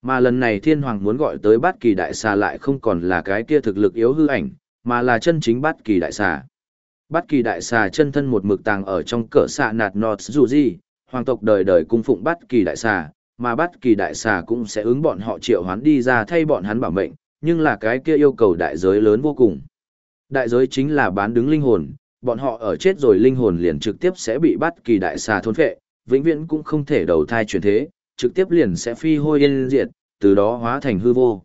Mà lần này thiên hoàng muốn gọi tới bát kỳ đại xà lại không còn là cái kia thực lực yếu hư ảnh, mà là chân chính bát kỳ đại xà. Bát kỳ đại xà chân thân một mực tàng ở trong cỡ xạ nạt nọt dù gì, hoàng tộc đời đời cung phụng bát kỳ đại xà, mà bất kỳ đại xà cũng sẽ ứng bọn họ triệu hoán đi ra thay bọn hắn bảo mệnh, nhưng là cái kia yêu cầu đại giới lớn vô cùng. Đại giới chính là bán đứng linh hồn, bọn họ ở chết rồi linh hồn liền trực tiếp sẽ bị bất kỳ đại xà thôn phệ, vĩnh viễn cũng không thể đầu thai chuyển thế, trực tiếp liền sẽ phi hôi yên diệt, từ đó hóa thành hư vô.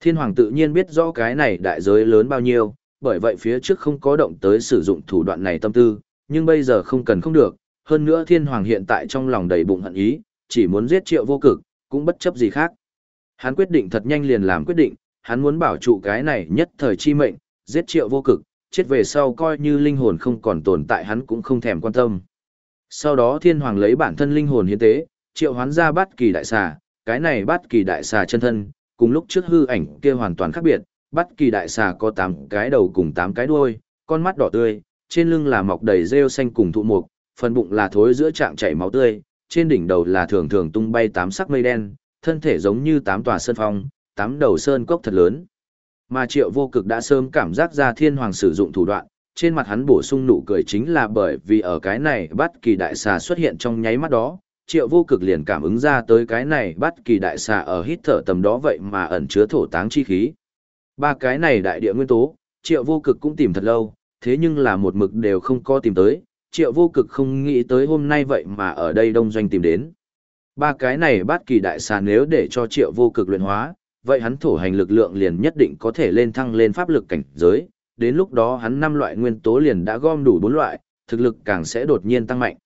Thiên hoàng tự nhiên biết rõ cái này đại giới lớn bao nhiêu, bởi vậy phía trước không có động tới sử dụng thủ đoạn này tâm tư, nhưng bây giờ không cần không được, hơn nữa thiên hoàng hiện tại trong lòng đầy bụng hận ý, chỉ muốn giết triệu vô cực, cũng bất chấp gì khác. Hắn quyết định thật nhanh liền làm quyết định, hắn muốn bảo trụ cái này nhất thời chi mệnh, giết triệu vô cực, chết về sau coi như linh hồn không còn tồn tại hắn cũng không thèm quan tâm. Sau đó thiên hoàng lấy bản thân linh hồn hiến tế, triệu hoán ra bát kỳ đại xà, cái này bát kỳ đại xà chân thân, cùng lúc trước hư ảnh kia hoàn toàn khác biệt, bát kỳ đại xà có 8 cái đầu cùng 8 cái đuôi, con mắt đỏ tươi, trên lưng là mọc đầy rêu xanh cùng thụ mục, phần bụng là thối giữa trạng chảy máu tươi, trên đỉnh đầu là thường thường tung bay tám sắc mây đen, thân thể giống như tám tòa sơn phong, tám đầu sơn cốc thật lớn. Mà triệu vô cực đã sớm cảm giác ra thiên hoàng sử dụng thủ đoạn, trên mặt hắn bổ sung nụ cười chính là bởi vì ở cái này bắt kỳ đại xà xuất hiện trong nháy mắt đó, triệu vô cực liền cảm ứng ra tới cái này bắt kỳ đại xà ở hít thở tầm đó vậy mà ẩn chứa thổ táng chi khí. Ba cái này đại địa nguyên tố, triệu vô cực cũng tìm thật lâu, thế nhưng là một mực đều không có tìm tới, triệu vô cực không nghĩ tới hôm nay vậy mà ở đây đông doanh tìm đến. Ba cái này bát kỳ đại xà nếu để cho triệu vô cực luyện hóa, vậy hắn thổ hành lực lượng liền nhất định có thể lên thăng lên pháp lực cảnh giới, đến lúc đó hắn năm loại nguyên tố liền đã gom đủ bốn loại, thực lực càng sẽ đột nhiên tăng mạnh.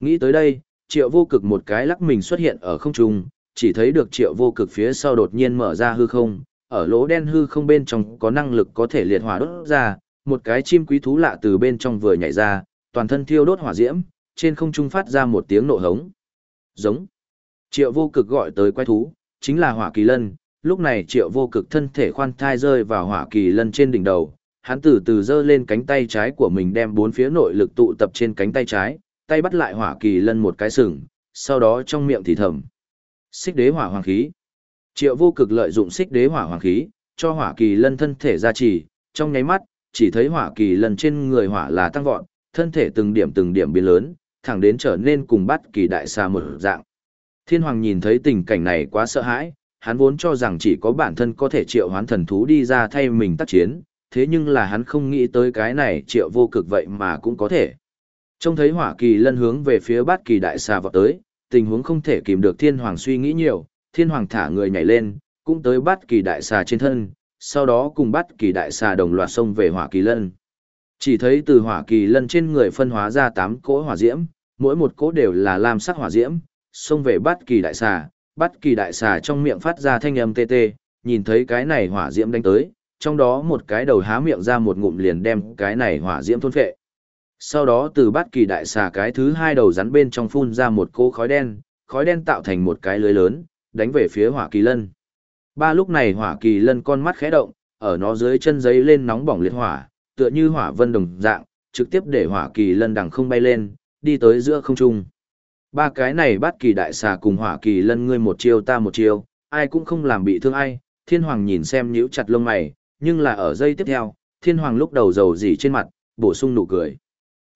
Nghĩ tới đây, triệu vô cực một cái lắc mình xuất hiện ở không trung, chỉ thấy được triệu vô cực phía sau đột nhiên mở ra hư không, ở lỗ đen hư không bên trong có năng lực có thể liệt hỏa đốt ra, một cái chim quý thú lạ từ bên trong vừa nhảy ra, toàn thân thiêu đốt hỏa diễm, trên không trung phát ra một tiếng nộ hống. Giống. Triệu vô cực gọi tới quái thú, chính là hỏa kỳ lân, lúc này triệu vô cực thân thể khoan thai rơi vào hỏa kỳ lân trên đỉnh đầu, hắn từ từ giơ lên cánh tay trái của mình đem bốn phía nội lực tụ tập trên cánh tay trái, tay bắt lại hỏa kỳ lân một cái sừng, sau đó trong miệng thì thầm. Xích đế hỏa hoàng khí. Triệu vô cực lợi dụng xích đế hỏa hoàng khí, cho hỏa kỳ lân thân thể ra trì, trong nháy mắt, chỉ thấy hỏa kỳ lân trên người hỏa là tăng vọt, thân thể từng điểm từng điểm biến lớn, thẳng đến trở nên cùng bắt kỳ đại xà một dạng. Thiên hoàng nhìn thấy tình cảnh này quá sợ hãi, hắn vốn cho rằng chỉ có bản thân có thể triệu hoán thần thú đi ra thay mình tác chiến, thế nhưng là hắn không nghĩ tới cái này triệu vô cực vậy mà cũng có thể. Trông thấy hỏa kỳ lân hướng về phía bát kỳ đại xà vọt tới, tình huống không thể kìm được thiên hoàng suy nghĩ nhiều, thiên hoàng thả người nhảy lên, cũng tới bát kỳ đại xà trên thân, sau đó cùng bát kỳ đại xà đồng loạt xông về hỏa kỳ lân. Chỉ thấy từ hỏa kỳ lân trên người phân hóa ra tám cỗ hỏa diễm, mỗi một cỗ đều là lam sắc hỏa diễm, xông về bắt kỳ đại xà, bắt kỳ đại xà trong miệng phát ra thanh âm tê tê, nhìn thấy cái này hỏa diễm đánh tới, trong đó một cái đầu há miệng ra một ngụm liền đem cái này hỏa diễm thôn phệ. Sau đó từ bắt kỳ đại xà cái thứ hai đầu rắn bên trong phun ra một cỗ khói đen, khói đen tạo thành một cái lưới lớn, đánh về phía hỏa kỳ lân. Ba lúc này hỏa kỳ lân con mắt khẽ động, ở nó dưới chân giấy lên nóng bỏng liệt hỏa, tựa như hỏa vân đồng dạng, trực tiếp để hỏa kỳ lân đằng không bay lên, đi tới giữa không trung. Ba cái này bắt kỳ đại xà cùng hỏa kỳ lân ngươi một chiêu ta một chiêu, ai cũng không làm bị thương ai, thiên hoàng nhìn xem nhíu chặt lông mày, nhưng là ở giây tiếp theo, thiên hoàng lúc đầu dầu dỉ trên mặt, bổ sung nụ cười.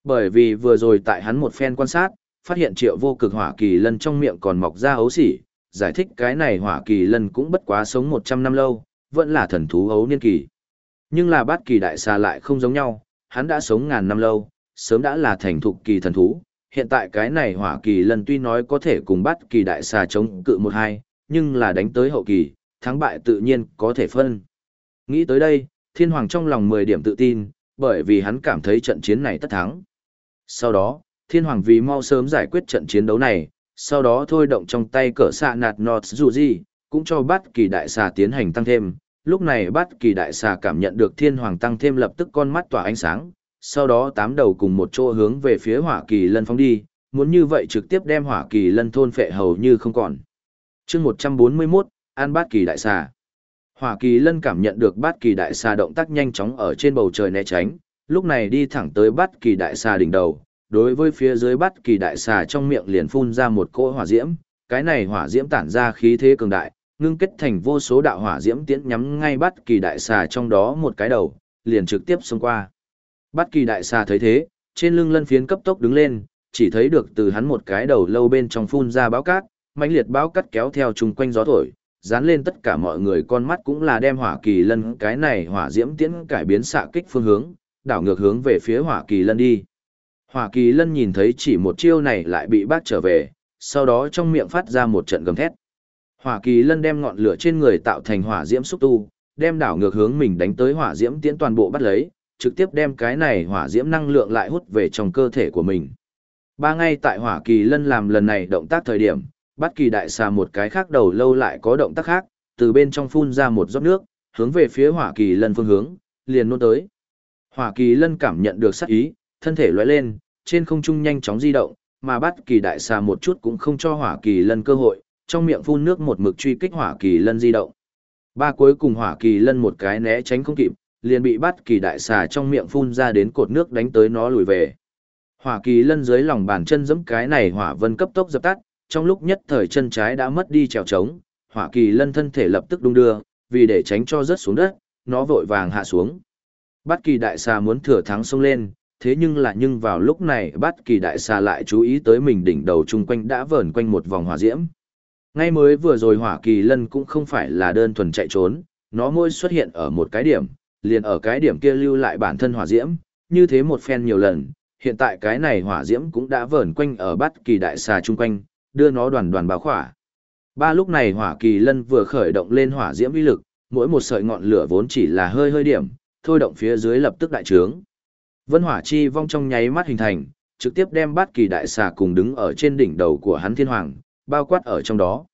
Bởi vì vừa rồi tại hắn một phen quan sát, phát hiện triệu vô cực hỏa kỳ lân trong miệng còn mọc ra ấu xỉ, giải thích cái này hỏa kỳ lân cũng bất quá sống 100 năm lâu, vẫn là thần thú ấu niên kỳ. Nhưng là bát kỳ đại xà lại không giống nhau, hắn đã sống ngàn năm lâu, sớm đã là thành thục kỳ thần thú. Hiện tại cái này hỏa kỳ lần tuy nói có thể cùng bát kỳ đại xà chống cự một hai, nhưng là đánh tới hậu kỳ, thắng bại tự nhiên có thể phân. Nghĩ tới đây, thiên hoàng trong lòng 10 điểm tự tin, bởi vì hắn cảm thấy trận chiến này tất thắng. Sau đó, thiên hoàng vì mau sớm giải quyết trận chiến đấu này, sau đó thôi động trong tay cỡ xạ nạt nọt dù gì, cũng cho bắt kỳ đại xà tiến hành tăng thêm. Lúc này bát kỳ đại xà cảm nhận được thiên hoàng tăng thêm lập tức con mắt tỏa ánh sáng, sau đó tám đầu cùng một chỗ hướng về phía hỏa kỳ lân phóng đi, muốn như vậy trực tiếp đem hỏa kỳ lân thôn phệ hầu như không còn. chương 141, An bát kỳ đại xà. Hỏa kỳ lân cảm nhận được bát kỳ đại xà động tác nhanh chóng ở trên bầu trời né tránh, lúc này đi thẳng tới bát kỳ đại xà đỉnh đầu, đối với phía dưới bát kỳ đại xà trong miệng liền phun ra một cỗ hỏa diễm, cái này hỏa diễm tản ra khí thế cường đại, ngưng kết thành vô số đạo hỏa diễm tiễn nhắm ngay bắt kỳ đại xà trong đó một cái đầu, liền trực tiếp xông qua. Bắt kỳ đại xà thấy thế, trên lưng lân phiến cấp tốc đứng lên, chỉ thấy được từ hắn một cái đầu lâu bên trong phun ra báo cát, mãnh liệt báo cát kéo theo chung quanh gió thổi, dán lên tất cả mọi người con mắt cũng là đem hỏa kỳ lân cái này hỏa diễm tiễn cải biến xạ kích phương hướng, đảo ngược hướng về phía hỏa kỳ lân đi. Hỏa kỳ lân nhìn thấy chỉ một chiêu này lại bị bác trở về, sau đó trong miệng phát ra một trận gầm thét. Hỏa kỳ lân đem ngọn lửa trên người tạo thành hỏa diễm xúc tu, đem đảo ngược hướng mình đánh tới hỏa diễm tiễn toàn bộ bắt lấy, trực tiếp đem cái này hỏa diễm năng lượng lại hút về trong cơ thể của mình. Ba ngay tại hỏa kỳ lân làm lần này động tác thời điểm, bắt kỳ đại xà một cái khác đầu lâu lại có động tác khác, từ bên trong phun ra một giọt nước, hướng về phía hỏa kỳ lân phương hướng, liền nuốt tới. Hỏa kỳ lân cảm nhận được sát ý, thân thể lóe lên, trên không trung nhanh chóng di động, mà bắt kỳ đại xà một chút cũng không cho hỏa kỳ lân cơ hội, trong miệng phun nước một mực truy kích hỏa kỳ lân di động. Ba cuối cùng hỏa kỳ lân một cái né tránh không kịp, liền bị bắt kỳ đại xà trong miệng phun ra đến cột nước đánh tới nó lùi về. Hỏa kỳ lân dưới lòng bàn chân giẫm cái này hỏa vân cấp tốc dập tắt, trong lúc nhất thời chân trái đã mất đi trèo trống, hỏa kỳ lân thân thể lập tức đung đưa, vì để tránh cho rớt xuống đất, nó vội vàng hạ xuống. Bát kỳ đại xà muốn thừa thắng xông lên, thế nhưng là nhưng vào lúc này bát kỳ đại xà lại chú ý tới mình đỉnh đầu chung quanh đã vờn quanh một vòng hỏa diễm. Ngay mới vừa rồi hỏa kỳ lân cũng không phải là đơn thuần chạy trốn, nó môi xuất hiện ở một cái điểm, liền ở cái điểm kia lưu lại bản thân hỏa diễm, như thế một phen nhiều lần, hiện tại cái này hỏa diễm cũng đã vờn quanh ở bát kỳ đại xà chung quanh, đưa nó đoàn đoàn bao khỏa. Ba lúc này hỏa kỳ lân vừa khởi động lên hỏa diễm uy lực, mỗi một sợi ngọn lửa vốn chỉ là hơi hơi điểm, thôi động phía dưới lập tức đại trướng. Vân hỏa chi vong trong nháy mắt hình thành, trực tiếp đem bát kỳ đại xà cùng đứng ở trên đỉnh đầu của hắn thiên hoàng, bao quát ở trong đó.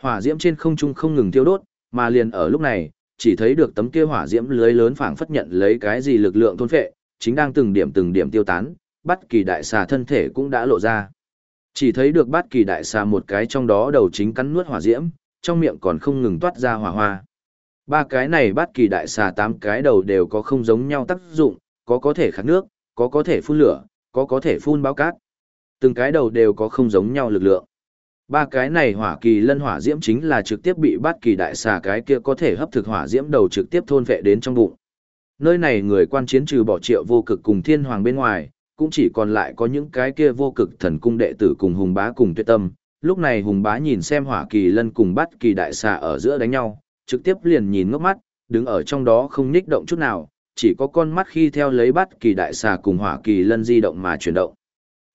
Hỏa diễm trên không trung không ngừng tiêu đốt, mà liền ở lúc này, chỉ thấy được tấm kia hỏa diễm lưới lớn phảng phất nhận lấy cái gì lực lượng thôn phệ, chính đang từng điểm từng điểm tiêu tán, bất kỳ đại xà thân thể cũng đã lộ ra. Chỉ thấy được bất kỳ đại xà một cái trong đó đầu chính cắn nuốt hỏa diễm, trong miệng còn không ngừng toát ra hỏa hoa. Ba cái này bất kỳ đại xà tám cái đầu đều có không giống nhau tác dụng, có có thể khát nước, có có thể phun lửa, có có thể phun báo cát. Từng cái đầu đều có không giống nhau lực lượng. Ba cái này hỏa kỳ lân hỏa diễm chính là trực tiếp bị bát kỳ đại xà cái kia có thể hấp thực hỏa diễm đầu trực tiếp thôn vệ đến trong bụng. Nơi này người quan chiến trừ bỏ triệu vô cực cùng thiên hoàng bên ngoài, cũng chỉ còn lại có những cái kia vô cực thần cung đệ tử cùng hùng bá cùng tuyệt tâm. Lúc này hùng bá nhìn xem hỏa kỳ lân cùng bát kỳ đại xà ở giữa đánh nhau, trực tiếp liền nhìn ngốc mắt, đứng ở trong đó không nhích động chút nào, chỉ có con mắt khi theo lấy bát kỳ đại xà cùng hỏa kỳ lân di động mà chuyển động.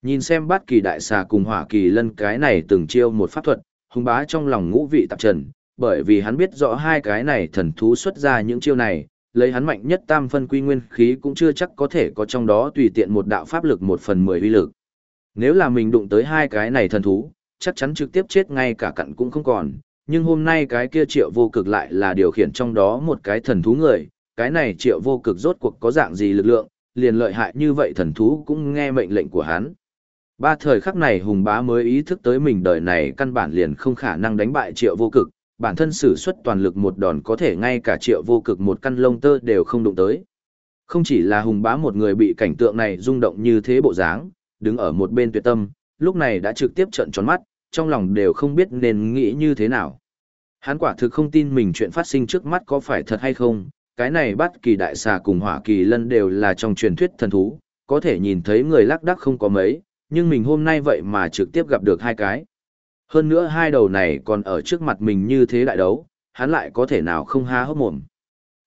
Nhìn xem bát kỳ đại xà cùng hỏa kỳ lân cái này từng chiêu một pháp thuật, hùng bá trong lòng ngũ vị tạp trần, bởi vì hắn biết rõ hai cái này thần thú xuất ra những chiêu này, lấy hắn mạnh nhất tam phân quy nguyên khí cũng chưa chắc có thể có trong đó tùy tiện một đạo pháp lực một phần mười uy lực. Nếu là mình đụng tới hai cái này thần thú, chắc chắn trực tiếp chết ngay cả cặn cũng không còn. Nhưng hôm nay cái kia triệu vô cực lại là điều khiển trong đó một cái thần thú người, cái này triệu vô cực rốt cuộc có dạng gì lực lượng, liền lợi hại như vậy thần thú cũng nghe mệnh lệnh của hắn. Ba thời khắc này hùng bá mới ý thức tới mình đời này căn bản liền không khả năng đánh bại triệu vô cực, bản thân sử xuất toàn lực một đòn có thể ngay cả triệu vô cực một căn lông tơ đều không đụng tới. Không chỉ là hùng bá một người bị cảnh tượng này rung động như thế bộ dáng, đứng ở một bên tuyệt tâm, lúc này đã trực tiếp trợn tròn mắt, trong lòng đều không biết nên nghĩ như thế nào. Hắn quả thực không tin mình chuyện phát sinh trước mắt có phải thật hay không, cái này bắt kỳ đại xà cùng hỏa kỳ lân đều là trong truyền thuyết thần thú, có thể nhìn thấy người lắc đắc không có mấy, nhưng mình hôm nay vậy mà trực tiếp gặp được hai cái. Hơn nữa hai đầu này còn ở trước mặt mình như thế đại đấu, hắn lại có thể nào không há hốc mồm.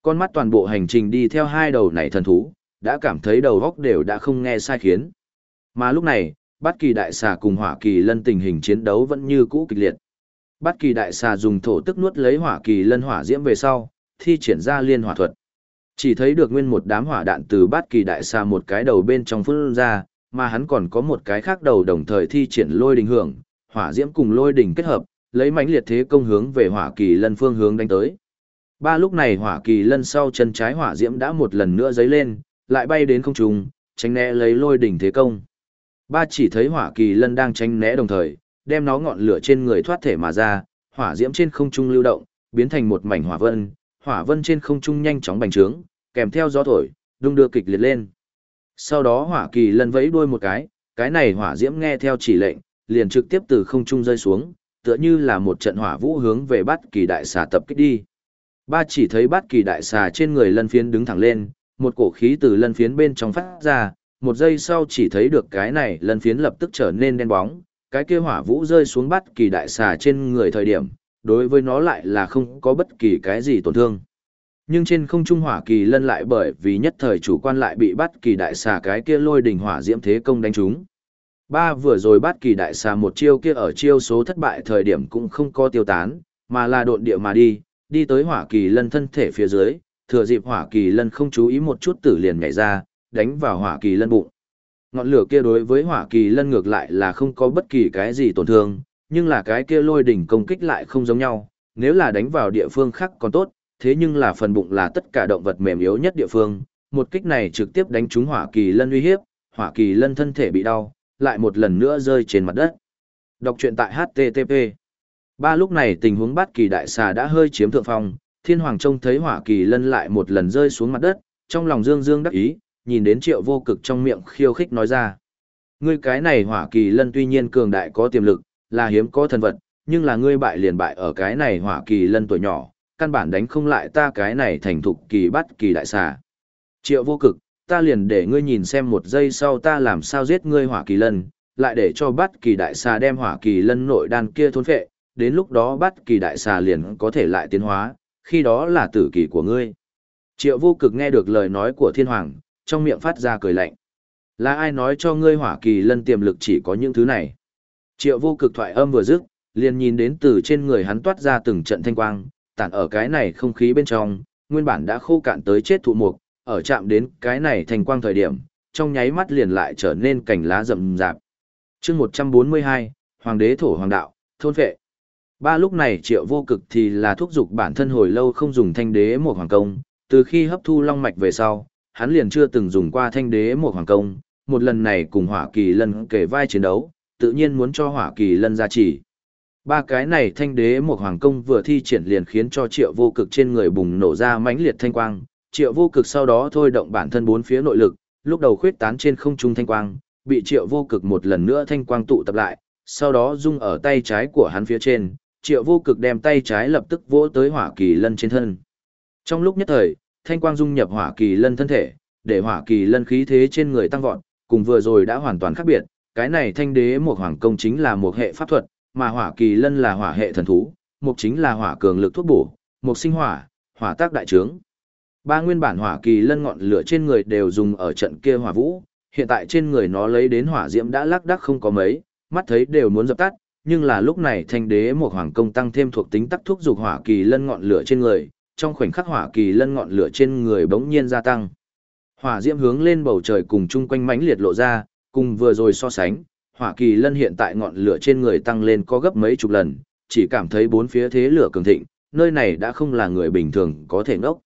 Con mắt toàn bộ hành trình đi theo hai đầu này thần thú, đã cảm thấy đầu góc đều đã không nghe sai khiến. Mà lúc này, Bát Kỳ Đại Xà cùng Hỏa Kỳ Lân tình hình chiến đấu vẫn như cũ kịch liệt. Bát Kỳ Đại Xà dùng thổ tức nuốt lấy Hỏa Kỳ Lân hỏa diễm về sau, thi triển ra liên hỏa thuật. Chỉ thấy được nguyên một đám hỏa đạn từ Bát Kỳ Đại Xà một cái đầu bên trong phun ra, mà hắn còn có một cái khác đầu đồng thời thi triển lôi đình hưởng, hỏa diễm cùng lôi đình kết hợp, lấy mãnh liệt thế công hướng về Hỏa Kỳ Lân phương hướng đánh tới. Ba lúc này Hỏa Kỳ Lân sau chân trái hỏa diễm đã một lần nữa dấy lên, lại bay đến không trung, tránh né lấy lôi đỉnh thế công. Ba chỉ thấy hỏa kỳ lân đang tránh né đồng thời, đem nó ngọn lửa trên người thoát thể mà ra, hỏa diễm trên không trung lưu động, biến thành một mảnh hỏa vân, hỏa vân trên không trung nhanh chóng bành trướng, kèm theo gió thổi, đung đưa kịch liệt lên. Sau đó hỏa kỳ lân vẫy đuôi một cái, cái này hỏa diễm nghe theo chỉ lệnh, liền trực tiếp từ không trung rơi xuống, tựa như là một trận hỏa vũ hướng về bát kỳ đại xà tập kích đi. Ba chỉ thấy bát kỳ đại xà trên người lân phiến đứng thẳng lên, một cổ khí từ lân phiến bên trong phát ra, một giây sau chỉ thấy được cái này lân phiến lập tức trở nên đen bóng, cái kia hỏa vũ rơi xuống bắt kỳ đại xà trên người thời điểm, đối với nó lại là không có bất kỳ cái gì tổn thương. Nhưng trên không trung hỏa kỳ lân lại bởi vì nhất thời chủ quan lại bị bắt kỳ đại xà cái kia lôi đỉnh hỏa diễm thế công đánh trúng. Ba vừa rồi bắt kỳ đại xà một chiêu kia ở chiêu số thất bại thời điểm cũng không có tiêu tán, mà là độn địa mà đi, đi tới hỏa kỳ lân thân thể phía dưới, thừa dịp hỏa kỳ lân không chú ý một chút tử liền nhảy ra, đánh vào hỏa kỳ lân bụng. Ngọn lửa kia đối với hỏa kỳ lân ngược lại là không có bất kỳ cái gì tổn thương, nhưng là cái kia lôi đỉnh công kích lại không giống nhau, nếu là đánh vào địa phương khác còn tốt, thế nhưng là phần bụng là tất cả động vật mềm yếu nhất địa phương, một kích này trực tiếp đánh trúng hỏa kỳ lân uy hiếp, hỏa kỳ lân thân thể bị đau, lại một lần nữa rơi trên mặt đất. Đọc truyện tại HTTP. Ba lúc này tình huống bát kỳ đại xà đã hơi chiếm thượng phong, thiên hoàng trông thấy hỏa kỳ lân lại một lần rơi xuống mặt đất, trong lòng dương dương đắc ý, nhìn đến triệu vô cực trong miệng khiêu khích nói ra. Ngươi cái này hỏa kỳ lân tuy nhiên cường đại có tiềm lực, là hiếm có thần vật, nhưng là ngươi bại liền bại ở cái này hỏa kỳ lân tuổi nhỏ, căn bản đánh không lại ta cái này thành thục kỳ bắt kỳ đại xà. Triệu vô cực, ta liền để ngươi nhìn xem một giây sau ta làm sao giết ngươi hỏa kỳ lân, lại để cho bắt kỳ đại xà đem hỏa kỳ lân nội đan kia thôn phệ, đến lúc đó bắt kỳ đại xà liền có thể lại tiến hóa, khi đó là tử kỳ của ngươi. Triệu vô cực nghe được lời nói của thiên hoàng, trong miệng phát ra cười lạnh. Là ai nói cho ngươi hỏa kỳ lân tiềm lực chỉ có những thứ này? Triệu vô cực thoại âm vừa dứt, liền nhìn đến từ trên người hắn toát ra từng trận thanh quang, tản ở cái này không khí bên trong, nguyên bản đã khô cạn tới chết thụ mục, ở chạm đến cái này thành quang thời điểm, trong nháy mắt liền lại trở nên cảnh lá rậm rạp. chương 142, Hoàng đế thổ hoàng đạo, thôn vệ. Ba lúc này triệu vô cực thì là thúc dục bản thân hồi lâu không dùng thanh đế một hoàng công, từ khi hấp thu long mạch về sau, hắn liền chưa từng dùng qua thanh đế một hoàng công, một lần này cùng hỏa kỳ lân kể vai chiến đấu, tự nhiên muốn cho hỏa kỳ lân ra chỉ. Ba cái này thanh đế một hoàng công vừa thi triển liền khiến cho triệu vô cực trên người bùng nổ ra mãnh liệt thanh quang, triệu vô cực sau đó thôi động bản thân bốn phía nội lực, lúc đầu khuyết tán trên không trung thanh quang, bị triệu vô cực một lần nữa thanh quang tụ tập lại, sau đó dung ở tay trái của hắn phía trên, triệu vô cực đem tay trái lập tức vỗ tới hỏa kỳ lân trên thân. Trong lúc nhất thời, thanh quang dung nhập hỏa kỳ lân thân thể, để hỏa kỳ lân khí thế trên người tăng vọt, cùng vừa rồi đã hoàn toàn khác biệt, cái này thanh đế một hoàng công chính là một hệ pháp thuật, mà hỏa kỳ lân là hỏa hệ thần thú, mục chính là hỏa cường lực thuốc bổ, mục sinh hỏa, hỏa tác đại trướng. Ba nguyên bản hỏa kỳ lân ngọn lửa trên người đều dùng ở trận kia hỏa vũ, hiện tại trên người nó lấy đến hỏa diễm đã lác đác không có mấy, mắt thấy đều muốn dập tắt, nhưng là lúc này thanh đế một hoàng công tăng thêm thuộc tính tắc thuốc dục hỏa kỳ lân ngọn lửa trên người, trong khoảnh khắc hỏa kỳ lân ngọn lửa trên người bỗng nhiên gia tăng. Hỏa diễm hướng lên bầu trời cùng chung quanh mãnh liệt lộ ra, cùng vừa rồi so sánh, hỏa kỳ lân hiện tại ngọn lửa trên người tăng lên có gấp mấy chục lần, chỉ cảm thấy bốn phía thế lửa cường thịnh, nơi này đã không là người bình thường có thể ngốc.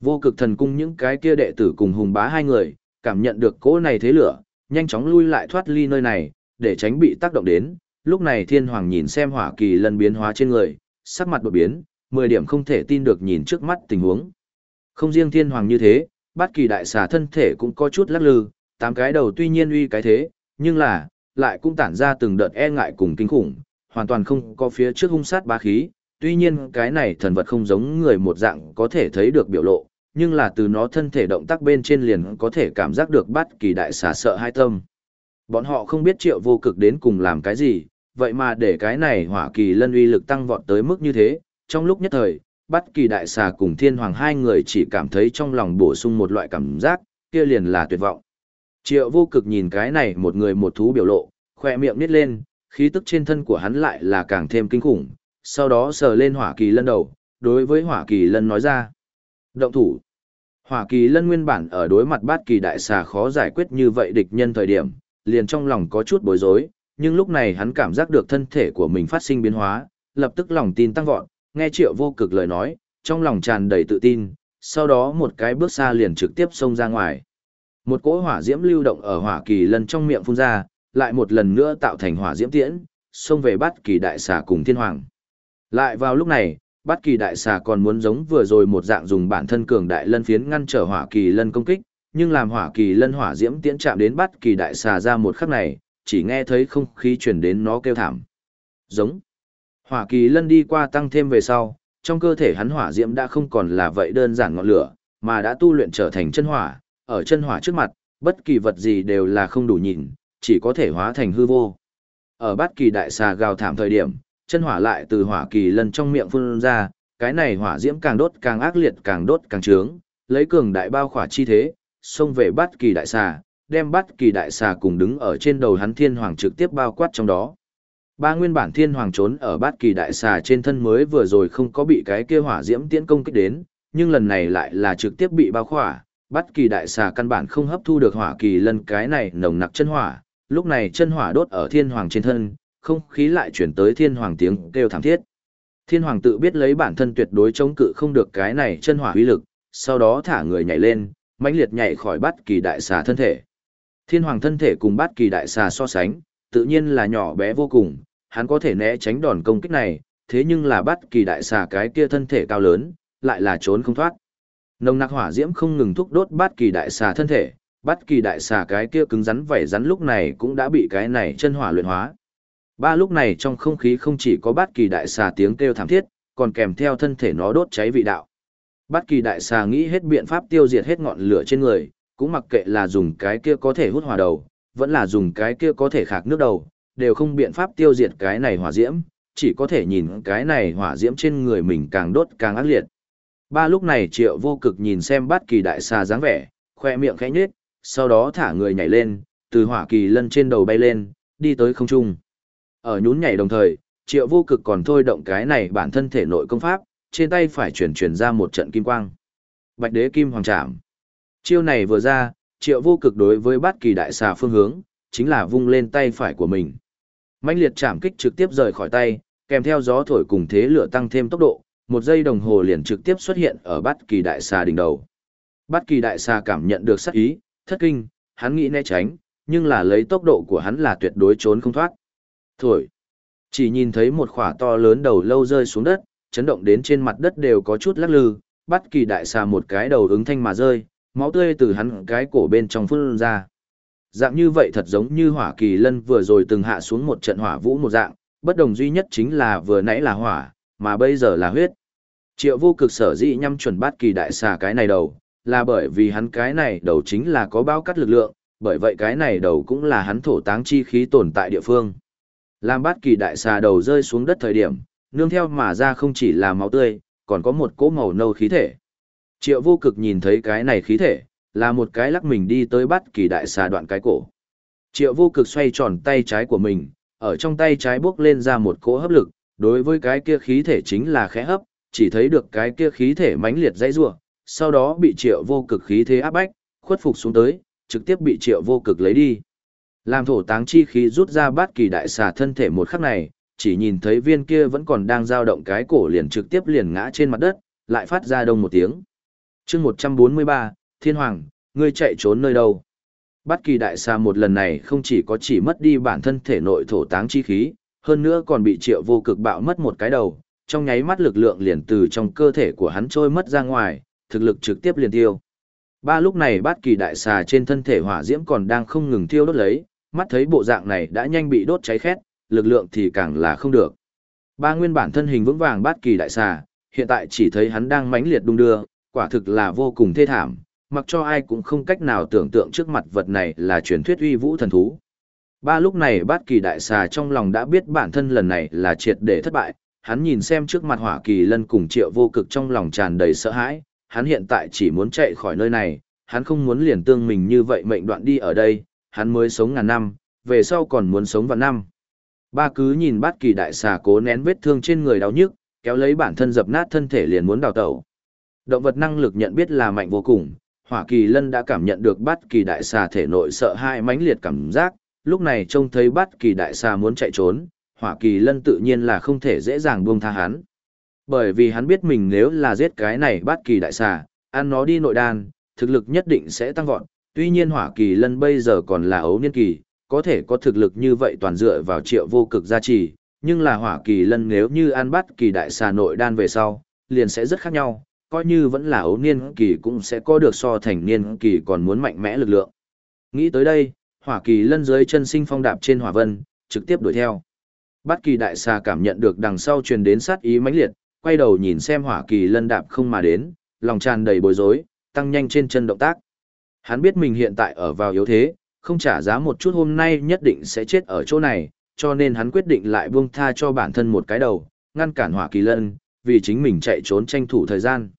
Vô cực thần cung những cái kia đệ tử cùng hùng bá hai người, cảm nhận được cỗ này thế lửa, nhanh chóng lui lại thoát ly nơi này, để tránh bị tác động đến. Lúc này thiên hoàng nhìn xem hỏa kỳ lân biến hóa trên người, sắc mặt đột biến, 10 điểm không thể tin được nhìn trước mắt tình huống. Không riêng thiên hoàng như thế, bát kỳ đại xà thân thể cũng có chút lắc lư, tám cái đầu tuy nhiên uy cái thế, nhưng là, lại cũng tản ra từng đợt e ngại cùng kinh khủng, hoàn toàn không có phía trước hung sát bá khí, tuy nhiên cái này thần vật không giống người một dạng có thể thấy được biểu lộ, nhưng là từ nó thân thể động tác bên trên liền có thể cảm giác được bắt kỳ đại xà sợ hai tâm. Bọn họ không biết triệu vô cực đến cùng làm cái gì, vậy mà để cái này hỏa kỳ lân uy lực tăng vọt tới mức như thế, trong lúc nhất thời, bắt kỳ đại xà cùng thiên hoàng hai người chỉ cảm thấy trong lòng bổ sung một loại cảm giác, kia liền là tuyệt vọng. Triệu vô cực nhìn cái này một người một thú biểu lộ, khoe miệng nít lên, khí tức trên thân của hắn lại là càng thêm kinh khủng, sau đó sờ lên hỏa kỳ lân đầu, đối với hỏa kỳ lân nói ra. Động thủ. Hỏa kỳ lân nguyên bản ở đối mặt bát kỳ đại xà khó giải quyết như vậy địch nhân thời điểm, liền trong lòng có chút bối rối, nhưng lúc này hắn cảm giác được thân thể của mình phát sinh biến hóa, lập tức lòng tin tăng vọt, nghe triệu vô cực lời nói, trong lòng tràn đầy tự tin, sau đó một cái bước xa liền trực tiếp xông ra ngoài. Một cỗ hỏa diễm lưu động ở hỏa kỳ lân trong miệng phun ra, lại một lần nữa tạo thành hỏa diễm tiễn, xông về bắt kỳ đại xà cùng thiên hoàng. Lại vào lúc này, bắt kỳ đại xà còn muốn giống vừa rồi một dạng dùng bản thân cường đại lân phiến ngăn trở hỏa kỳ lân công kích, nhưng làm hỏa kỳ lân hỏa diễm tiễn chạm đến bắt kỳ đại xà ra một khắc này, chỉ nghe thấy không khí truyền đến nó kêu thảm. Giống. Hỏa kỳ lân đi qua tăng thêm về sau, trong cơ thể hắn hỏa diễm đã không còn là vậy đơn giản ngọn lửa, mà đã tu luyện trở thành chân hỏa, ở chân hỏa trước mặt, bất kỳ vật gì đều là không đủ nhìn, chỉ có thể hóa thành hư vô. Ở bát kỳ đại xà gào thảm thời điểm, chân hỏa lại từ hỏa kỳ lần trong miệng phun ra, cái này hỏa diễm càng đốt càng ác liệt càng đốt càng trướng, lấy cường đại bao khỏa chi thế, xông về bát kỳ đại xà, đem bát kỳ đại xà cùng đứng ở trên đầu hắn thiên hoàng trực tiếp bao quát trong đó. Ba nguyên bản thiên hoàng trốn ở bát kỳ đại xà trên thân mới vừa rồi không có bị cái kia hỏa diễm tiễn công kích đến, nhưng lần này lại là trực tiếp bị bao khỏa, Bất kỳ đại xà căn bản không hấp thu được hỏa kỳ lân cái này nồng nặc chân hỏa, lúc này chân hỏa đốt ở thiên hoàng trên thân, không khí lại chuyển tới thiên hoàng tiếng kêu thảm thiết. Thiên hoàng tự biết lấy bản thân tuyệt đối chống cự không được cái này chân hỏa uy lực, sau đó thả người nhảy lên, mãnh liệt nhảy khỏi bất kỳ đại xà thân thể. Thiên hoàng thân thể cùng bất kỳ đại xà so sánh, tự nhiên là nhỏ bé vô cùng, hắn có thể né tránh đòn công kích này, thế nhưng là bất kỳ đại xà cái kia thân thể cao lớn, lại là trốn không thoát. Nồng nặc hỏa diễm không ngừng thúc đốt bát kỳ đại xà thân thể, bát kỳ đại xà cái kia cứng rắn vảy rắn lúc này cũng đã bị cái này chân hỏa luyện hóa. Ba lúc này trong không khí không chỉ có bát kỳ đại xà tiếng kêu thảm thiết, còn kèm theo thân thể nó đốt cháy vị đạo. Bát kỳ đại xà nghĩ hết biện pháp tiêu diệt hết ngọn lửa trên người, cũng mặc kệ là dùng cái kia có thể hút hỏa đầu, vẫn là dùng cái kia có thể khạc nước đầu, đều không biện pháp tiêu diệt cái này hỏa diễm, chỉ có thể nhìn cái này hỏa diễm trên người mình càng đốt càng ác liệt. Ba lúc này triệu vô cực nhìn xem bát kỳ đại xà dáng vẻ, khoe miệng khẽ nhếch, sau đó thả người nhảy lên, từ hỏa kỳ lân trên đầu bay lên, đi tới không trung. Ở nhún nhảy đồng thời, triệu vô cực còn thôi động cái này bản thân thể nội công pháp, trên tay phải chuyển chuyển ra một trận kim quang. Bạch đế kim hoàng trảm. Chiêu này vừa ra, triệu vô cực đối với bát kỳ đại xà phương hướng, chính là vung lên tay phải của mình. mãnh liệt chạm kích trực tiếp rời khỏi tay, kèm theo gió thổi cùng thế lửa tăng thêm tốc độ, một giây đồng hồ liền trực tiếp xuất hiện ở bát kỳ đại xà đỉnh đầu. Bát kỳ đại xà cảm nhận được sát ý, thất kinh, hắn nghĩ né tránh, nhưng là lấy tốc độ của hắn là tuyệt đối trốn không thoát. Thổi. Chỉ nhìn thấy một khỏa to lớn đầu lâu rơi xuống đất, chấn động đến trên mặt đất đều có chút lắc lư, bắt kỳ đại xà một cái đầu ứng thanh mà rơi, máu tươi từ hắn cái cổ bên trong phun ra. Dạng như vậy thật giống như hỏa kỳ lân vừa rồi từng hạ xuống một trận hỏa vũ một dạng, bất đồng duy nhất chính là vừa nãy là hỏa, mà bây giờ là huyết. Triệu vô cực sở dĩ nhằm chuẩn bát kỳ đại xà cái này đầu, là bởi vì hắn cái này đầu chính là có bao cắt lực lượng, bởi vậy cái này đầu cũng là hắn thổ táng chi khí tồn tại địa phương. Làm bát kỳ đại xà đầu rơi xuống đất thời điểm, nương theo mà ra không chỉ là máu tươi, còn có một cỗ màu nâu khí thể. Triệu vô cực nhìn thấy cái này khí thể, là một cái lắc mình đi tới bát kỳ đại xà đoạn cái cổ. Triệu vô cực xoay tròn tay trái của mình, ở trong tay trái bước lên ra một cỗ hấp lực, đối với cái kia khí thể chính là khẽ hấp, chỉ thấy được cái kia khí thể mãnh liệt dãy rủa, sau đó bị triệu vô cực khí thế áp bách, khuất phục xuống tới, trực tiếp bị triệu vô cực lấy đi. Làm thổ táng chi khí rút ra bát kỳ đại xà thân thể một khắc này, chỉ nhìn thấy viên kia vẫn còn đang dao động cái cổ liền trực tiếp liền ngã trên mặt đất, lại phát ra đông một tiếng. chương 143, Thiên Hoàng, ngươi chạy trốn nơi đâu? Bát kỳ đại xà một lần này không chỉ có chỉ mất đi bản thân thể nội thổ táng chi khí, hơn nữa còn bị triệu vô cực bạo mất một cái đầu, trong nháy mắt lực lượng liền từ trong cơ thể của hắn trôi mất ra ngoài, thực lực trực tiếp liền tiêu. Ba lúc này bát kỳ đại xà trên thân thể hỏa diễm còn đang không ngừng thiêu đốt lấy, mắt thấy bộ dạng này đã nhanh bị đốt cháy khét, lực lượng thì càng là không được. Ba nguyên bản thân hình vững vàng bát kỳ đại xà, hiện tại chỉ thấy hắn đang mãnh liệt đung đưa, quả thực là vô cùng thê thảm, mặc cho ai cũng không cách nào tưởng tượng trước mặt vật này là truyền thuyết uy vũ thần thú. Ba lúc này bát kỳ đại xà trong lòng đã biết bản thân lần này là triệt để thất bại, hắn nhìn xem trước mặt hỏa kỳ lân cùng triệu vô cực trong lòng tràn đầy sợ hãi, hắn hiện tại chỉ muốn chạy khỏi nơi này, hắn không muốn liền tương mình như vậy mệnh đoạn đi ở đây, hắn mới sống ngàn năm, về sau còn muốn sống vạn năm. Ba cứ nhìn bát kỳ đại xà cố nén vết thương trên người đau nhức, kéo lấy bản thân dập nát thân thể liền muốn đào tẩu. Động vật năng lực nhận biết là mạnh vô cùng, Hỏa Kỳ Lân đã cảm nhận được bát kỳ đại xà thể nội sợ hãi mãnh liệt cảm giác, lúc này trông thấy bát kỳ đại xà muốn chạy trốn, Hỏa Kỳ Lân tự nhiên là không thể dễ dàng buông tha hắn. Bởi vì hắn biết mình nếu là giết cái này bát kỳ đại xà, ăn nó đi nội đan, thực lực nhất định sẽ tăng vọt, tuy nhiên Hỏa Kỳ Lân bây giờ còn là ấu niên kỳ, có thể có thực lực như vậy toàn dựa vào triệu vô cực gia trì, nhưng là hỏa kỳ lân nếu như ăn bát kỳ đại xà nội đan về sau, liền sẽ rất khác nhau, coi như vẫn là ấu niên kỳ cũng sẽ có được so thành niên kỳ còn muốn mạnh mẽ lực lượng. Nghĩ tới đây, hỏa kỳ lân dưới chân sinh phong đạp trên hỏa vân, trực tiếp đuổi theo. Bát kỳ đại xà cảm nhận được đằng sau truyền đến sát ý mãnh liệt, quay đầu nhìn xem hỏa kỳ lân đạp không mà đến, lòng tràn đầy bối rối, tăng nhanh trên chân động tác. Hắn biết mình hiện tại ở vào yếu thế, không trả giá một chút hôm nay nhất định sẽ chết ở chỗ này, cho nên hắn quyết định lại buông tha cho bản thân một cái đầu, ngăn cản hỏa kỳ lân, vì chính mình chạy trốn tranh thủ thời gian.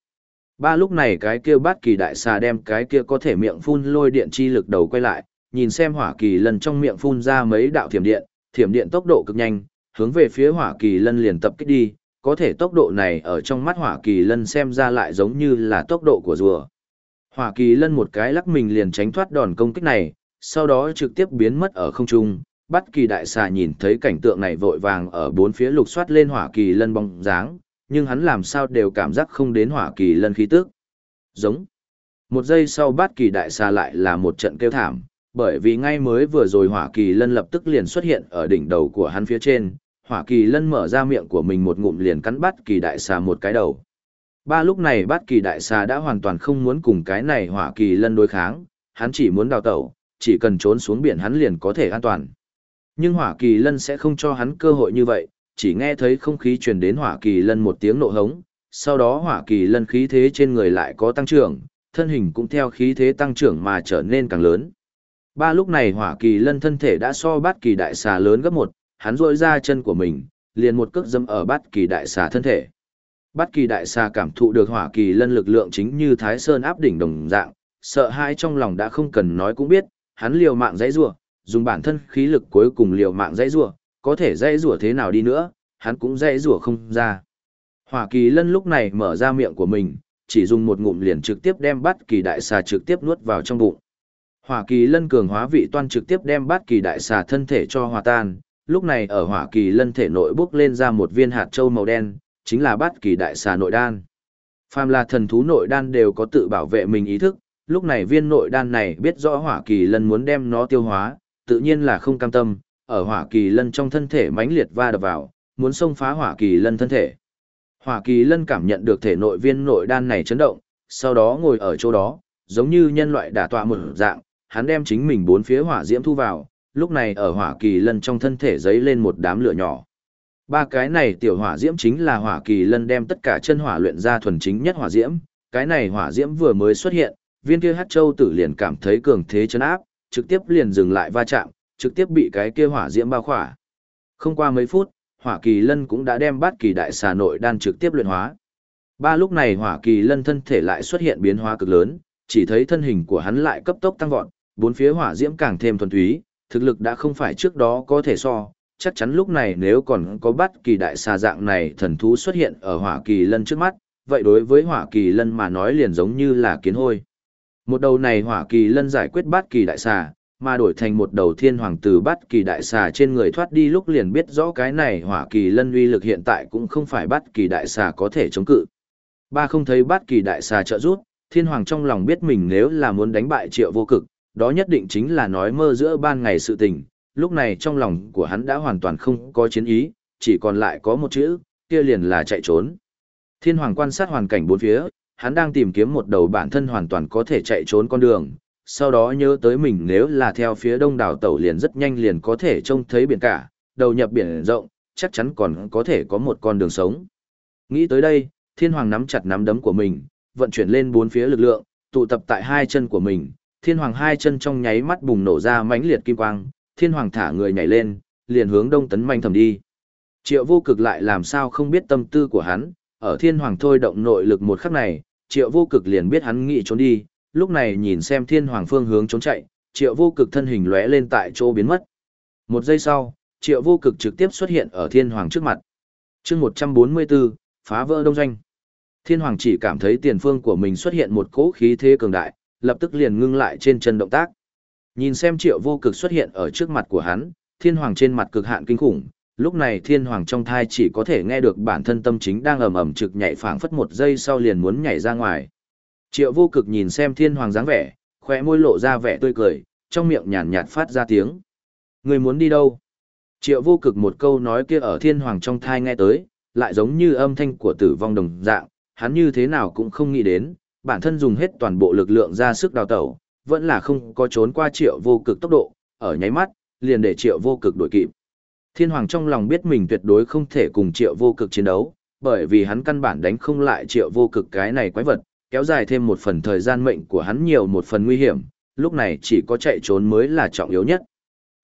Ba lúc này cái kia bát kỳ đại xà đem cái kia có thể miệng phun lôi điện chi lực đầu quay lại, nhìn xem hỏa kỳ lân trong miệng phun ra mấy đạo thiểm điện, thiểm điện tốc độ cực nhanh, hướng về phía hỏa kỳ lân liền tập kích đi, có thể tốc độ này ở trong mắt hỏa kỳ lân xem ra lại giống như là tốc độ của rùa. Hỏa kỳ lân một cái lắc mình liền tránh thoát đòn công kích này, sau đó trực tiếp biến mất ở không trung. Bắt kỳ đại xà nhìn thấy cảnh tượng này vội vàng ở bốn phía lục soát lên hỏa kỳ lân bóng dáng, nhưng hắn làm sao đều cảm giác không đến hỏa kỳ lân khí tức. Giống. Một giây sau bát kỳ đại xà lại là một trận kêu thảm, bởi vì ngay mới vừa rồi hỏa kỳ lân lập tức liền xuất hiện ở đỉnh đầu của hắn phía trên, hỏa kỳ lân mở ra miệng của mình một ngụm liền cắn bắt kỳ đại xà một cái đầu. Ba lúc này bắt kỳ đại xà đã hoàn toàn không muốn cùng cái này hỏa kỳ lân đối kháng, hắn chỉ muốn đào tẩu, chỉ cần trốn xuống biển hắn liền có thể an toàn. Nhưng hỏa kỳ lân sẽ không cho hắn cơ hội như vậy, chỉ nghe thấy không khí truyền đến hỏa kỳ lân một tiếng nộ hống, sau đó hỏa kỳ lân khí thế trên người lại có tăng trưởng, thân hình cũng theo khí thế tăng trưởng mà trở nên càng lớn. Ba lúc này hỏa kỳ lân thân thể đã so bát kỳ đại xà lớn gấp một, hắn rôi ra chân của mình, liền một cước dâm ở bát kỳ đại xà thân thể. Bát kỳ đại xà cảm thụ được hỏa kỳ lân lực lượng chính như thái sơn áp đỉnh đồng dạng, sợ hãi trong lòng đã không cần nói cũng biết, hắn liều mạng dãy rủa, dùng bản thân khí lực cuối cùng liều mạng dãy rủa, có thể dãy rủa thế nào đi nữa, hắn cũng dãy rủa không ra. Hỏa Kỳ Lân lúc này mở ra miệng của mình, chỉ dùng một ngụm liền trực tiếp đem bát kỳ đại xà trực tiếp nuốt vào trong bụng. Hỏa Kỳ Lân cường hóa vị toan trực tiếp đem Bát kỳ đại xà thân thể cho hòa tan, lúc này ở Hỏa Kỳ Lân thể nội bốc lên ra một viên hạt châu màu đen, chính là Bát kỳ đại xà nội đan. Phàm là thần thú nội đan đều có tự bảo vệ mình ý thức, lúc này viên nội đan này biết rõ hỏa kỳ lân muốn đem nó tiêu hóa, tự nhiên là không cam tâm, ở hỏa kỳ lân trong thân thể mãnh liệt va đập vào, muốn xông phá hỏa kỳ lân thân thể. Hỏa kỳ lân cảm nhận được thể nội viên nội đan này chấn động, sau đó ngồi ở chỗ đó, giống như nhân loại đả tọa một dạng, hắn đem chính mình bốn phía hỏa diễm thu vào, lúc này ở hỏa kỳ lân trong thân thể giấy lên một đám lửa nhỏ. Ba cái này tiểu hỏa diễm chính là hỏa kỳ lân đem tất cả chân hỏa luyện ra thuần chính nhất hỏa diễm, cái này hỏa diễm vừa mới xuất hiện, viên kia hát châu tử liền cảm thấy cường thế chấn áp, trực tiếp liền dừng lại va chạm, trực tiếp bị cái kia hỏa diễm bao khỏa. Không qua mấy phút, hỏa kỳ lân cũng đã đem bát kỳ đại xà nội đan trực tiếp luyện hóa. Ba lúc này hỏa kỳ lân thân thể lại xuất hiện biến hóa cực lớn, chỉ thấy thân hình của hắn lại cấp tốc tăng vọt, bốn phía hỏa diễm càng thêm thuần túy, thực lực đã không phải trước đó có thể so, chắc chắn lúc này nếu còn có bất kỳ đại xà dạng này thần thú xuất hiện ở hỏa kỳ lân trước mắt, vậy đối với hỏa kỳ lân mà nói liền giống như là kiến hôi. Một đầu này hỏa kỳ lân giải quyết bất kỳ đại xà, mà đổi thành một đầu thiên hoàng từ bắt kỳ đại xà trên người thoát đi lúc liền biết rõ cái này hỏa kỳ lân uy lực hiện tại cũng không phải bắt kỳ đại xà có thể chống cự. Ba không thấy bắt kỳ đại xà trợ rút, thiên hoàng trong lòng biết mình nếu là muốn đánh bại triệu vô cực, đó nhất định chính là nói mơ giữa ban ngày sự tình, lúc này trong lòng của hắn đã hoàn toàn không có chiến ý, chỉ còn lại có một chữ, kia liền là chạy trốn. Thiên hoàng quan sát hoàn cảnh bốn phía, hắn đang tìm kiếm một đầu bản thân hoàn toàn có thể chạy trốn con đường, sau đó nhớ tới mình nếu là theo phía đông đảo tàu liền rất nhanh liền có thể trông thấy biển cả, đầu nhập biển rộng, chắc chắn còn có thể có một con đường sống. Nghĩ tới đây, thiên hoàng nắm chặt nắm đấm của mình, vận chuyển lên bốn phía lực lượng, tụ tập tại hai chân của mình, thiên hoàng hai chân trong nháy mắt bùng nổ ra mãnh liệt kim quang, thiên hoàng thả người nhảy lên, liền hướng đông tấn manh thầm đi. Triệu vô cực lại làm sao không biết tâm tư của hắn, ở thiên hoàng thôi động nội lực một khắc này, triệu vô cực liền biết hắn nghĩ trốn đi, lúc này nhìn xem thiên hoàng phương hướng trốn chạy, triệu vô cực thân hình lóe lên tại chỗ biến mất. Một giây sau, triệu vô cực trực tiếp xuất hiện ở thiên hoàng trước mặt. chương 144, phá vỡ đông doanh. Thiên hoàng chỉ cảm thấy tiền phương của mình xuất hiện một cỗ khí thế cường đại, lập tức liền ngưng lại trên chân động tác. Nhìn xem triệu vô cực xuất hiện ở trước mặt của hắn, thiên hoàng trên mặt cực hạn kinh khủng, lúc này thiên hoàng trong thai chỉ có thể nghe được bản thân tâm chính đang ầm ầm trực nhảy phảng phất một giây sau liền muốn nhảy ra ngoài. Triệu vô cực nhìn xem thiên hoàng dáng vẻ, khỏe môi lộ ra vẻ tươi cười, trong miệng nhàn nhạt phát ra tiếng. Người muốn đi đâu? Triệu vô cực một câu nói kia ở thiên hoàng trong thai nghe tới, lại giống như âm thanh của tử vong đồng dạng, hắn như thế nào cũng không nghĩ đến, bản thân dùng hết toàn bộ lực lượng ra sức đào tẩu, vẫn là không có trốn qua triệu vô cực tốc độ, ở nháy mắt, liền để triệu vô cực đuổi kịp. Thiên hoàng trong lòng biết mình tuyệt đối không thể cùng triệu vô cực chiến đấu, bởi vì hắn căn bản đánh không lại triệu vô cực cái này quái vật, kéo dài thêm một phần thời gian mệnh của hắn nhiều một phần nguy hiểm, lúc này chỉ có chạy trốn mới là trọng yếu nhất.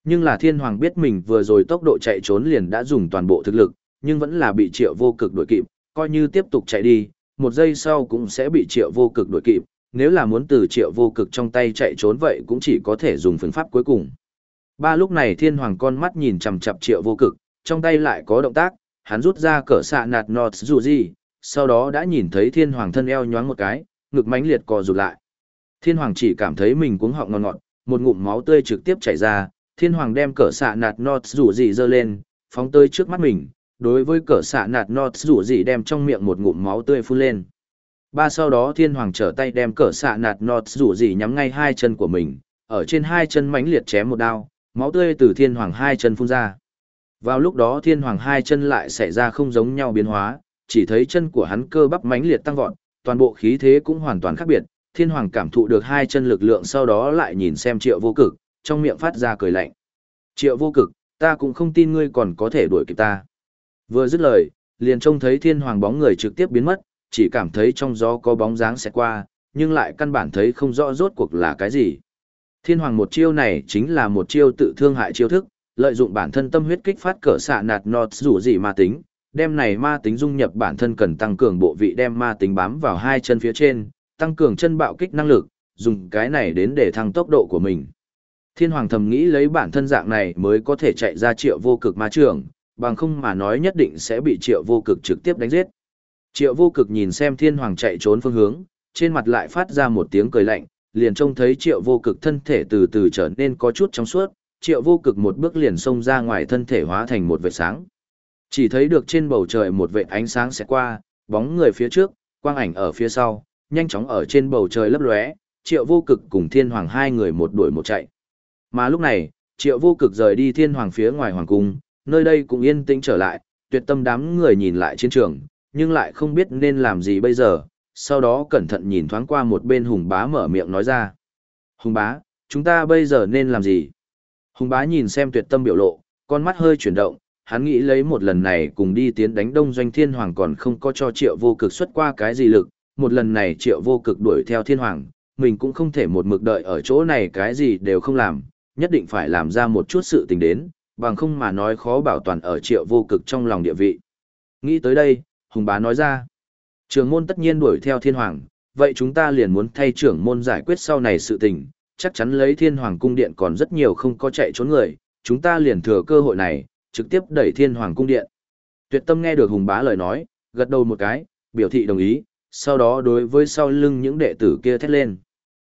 Nhưng là thiên hoàng biết mình vừa rồi tốc độ chạy trốn liền đã dùng toàn bộ thực lực, nhưng vẫn là bị triệu vô cực đuổi kịp, coi như tiếp tục chạy đi, một giây sau cũng sẽ bị triệu vô cực đuổi kịp, nếu là muốn từ triệu vô cực trong tay chạy trốn vậy cũng chỉ có thể dùng phương pháp cuối cùng. Ba lúc này thiên hoàng con mắt nhìn chằm chằm triệu vô cực, trong tay lại có động tác, hắn rút ra cỡ xạ nạt nọt dù gì, sau đó đã nhìn thấy thiên hoàng thân eo nhoáng một cái, ngực mãnh liệt co rụt lại. Thiên hoàng chỉ cảm thấy mình cuống họng ngọt ngọt, một ngụm máu tươi trực tiếp chảy ra, thiên hoàng đem cỡ xạ nạt nọt rủ gì dơ lên, phóng tới trước mắt mình, đối với cỡ xạ nạt nọt rủ gì đem trong miệng một ngụm máu tươi phun lên. Ba sau đó thiên hoàng trở tay đem cỡ xạ nạt nọt rủ gì nhắm ngay hai chân của mình, ở trên hai chân mãnh liệt chém một đao, máu tươi từ thiên hoàng hai chân phun ra. Vào lúc đó thiên hoàng hai chân lại xảy ra không giống nhau biến hóa, chỉ thấy chân của hắn cơ bắp mãnh liệt tăng vọt, toàn bộ khí thế cũng hoàn toàn khác biệt, thiên hoàng cảm thụ được hai chân lực lượng sau đó lại nhìn xem triệu vô cực, trong miệng phát ra cười lạnh. Triệu vô cực, ta cũng không tin ngươi còn có thể đuổi kịp ta. Vừa dứt lời, liền trông thấy thiên hoàng bóng người trực tiếp biến mất, chỉ cảm thấy trong gió có bóng dáng sẽ qua, nhưng lại căn bản thấy không rõ rốt cuộc là cái gì. Thiên hoàng một chiêu này chính là một chiêu tự thương hại chiêu thức, lợi dụng bản thân tâm huyết kích phát cỡ xạ nạt nọt rủ gì ma tính, đem này ma tính dung nhập bản thân cần tăng cường bộ vị đem ma tính bám vào hai chân phía trên, tăng cường chân bạo kích năng lực, dùng cái này đến để thăng tốc độ của mình. Thiên hoàng thầm nghĩ lấy bản thân dạng này mới có thể chạy ra triệu vô cực ma trường, bằng không mà nói nhất định sẽ bị triệu vô cực trực tiếp đánh giết. Triệu vô cực nhìn xem thiên hoàng chạy trốn phương hướng, trên mặt lại phát ra một tiếng cười lạnh, liền trông thấy triệu vô cực thân thể từ từ trở nên có chút trong suốt, triệu vô cực một bước liền xông ra ngoài thân thể hóa thành một vệt sáng. Chỉ thấy được trên bầu trời một vệt ánh sáng sẽ qua, bóng người phía trước, quang ảnh ở phía sau, nhanh chóng ở trên bầu trời lấp lóe, triệu vô cực cùng thiên hoàng hai người một đuổi một chạy. Mà lúc này, triệu vô cực rời đi thiên hoàng phía ngoài hoàng cung, nơi đây cũng yên tĩnh trở lại, tuyệt tâm đám người nhìn lại chiến trường, nhưng lại không biết nên làm gì bây giờ, sau đó cẩn thận nhìn thoáng qua một bên hùng bá mở miệng nói ra. Hùng bá, chúng ta bây giờ nên làm gì? Hùng bá nhìn xem tuyệt tâm biểu lộ, con mắt hơi chuyển động, hắn nghĩ lấy một lần này cùng đi tiến đánh đông doanh thiên hoàng còn không có cho triệu vô cực xuất qua cái gì lực, một lần này triệu vô cực đuổi theo thiên hoàng, mình cũng không thể một mực đợi ở chỗ này cái gì đều không làm, nhất định phải làm ra một chút sự tình đến, bằng không mà nói khó bảo toàn ở triệu vô cực trong lòng địa vị. Nghĩ tới đây, Hùng bá nói ra, trưởng môn tất nhiên đuổi theo thiên hoàng, vậy chúng ta liền muốn thay trưởng môn giải quyết sau này sự tình, chắc chắn lấy thiên hoàng cung điện còn rất nhiều không có chạy trốn người, chúng ta liền thừa cơ hội này, trực tiếp đẩy thiên hoàng cung điện. Tuyệt tâm nghe được hùng bá lời nói, gật đầu một cái, biểu thị đồng ý, sau đó đối với sau lưng những đệ tử kia thét lên.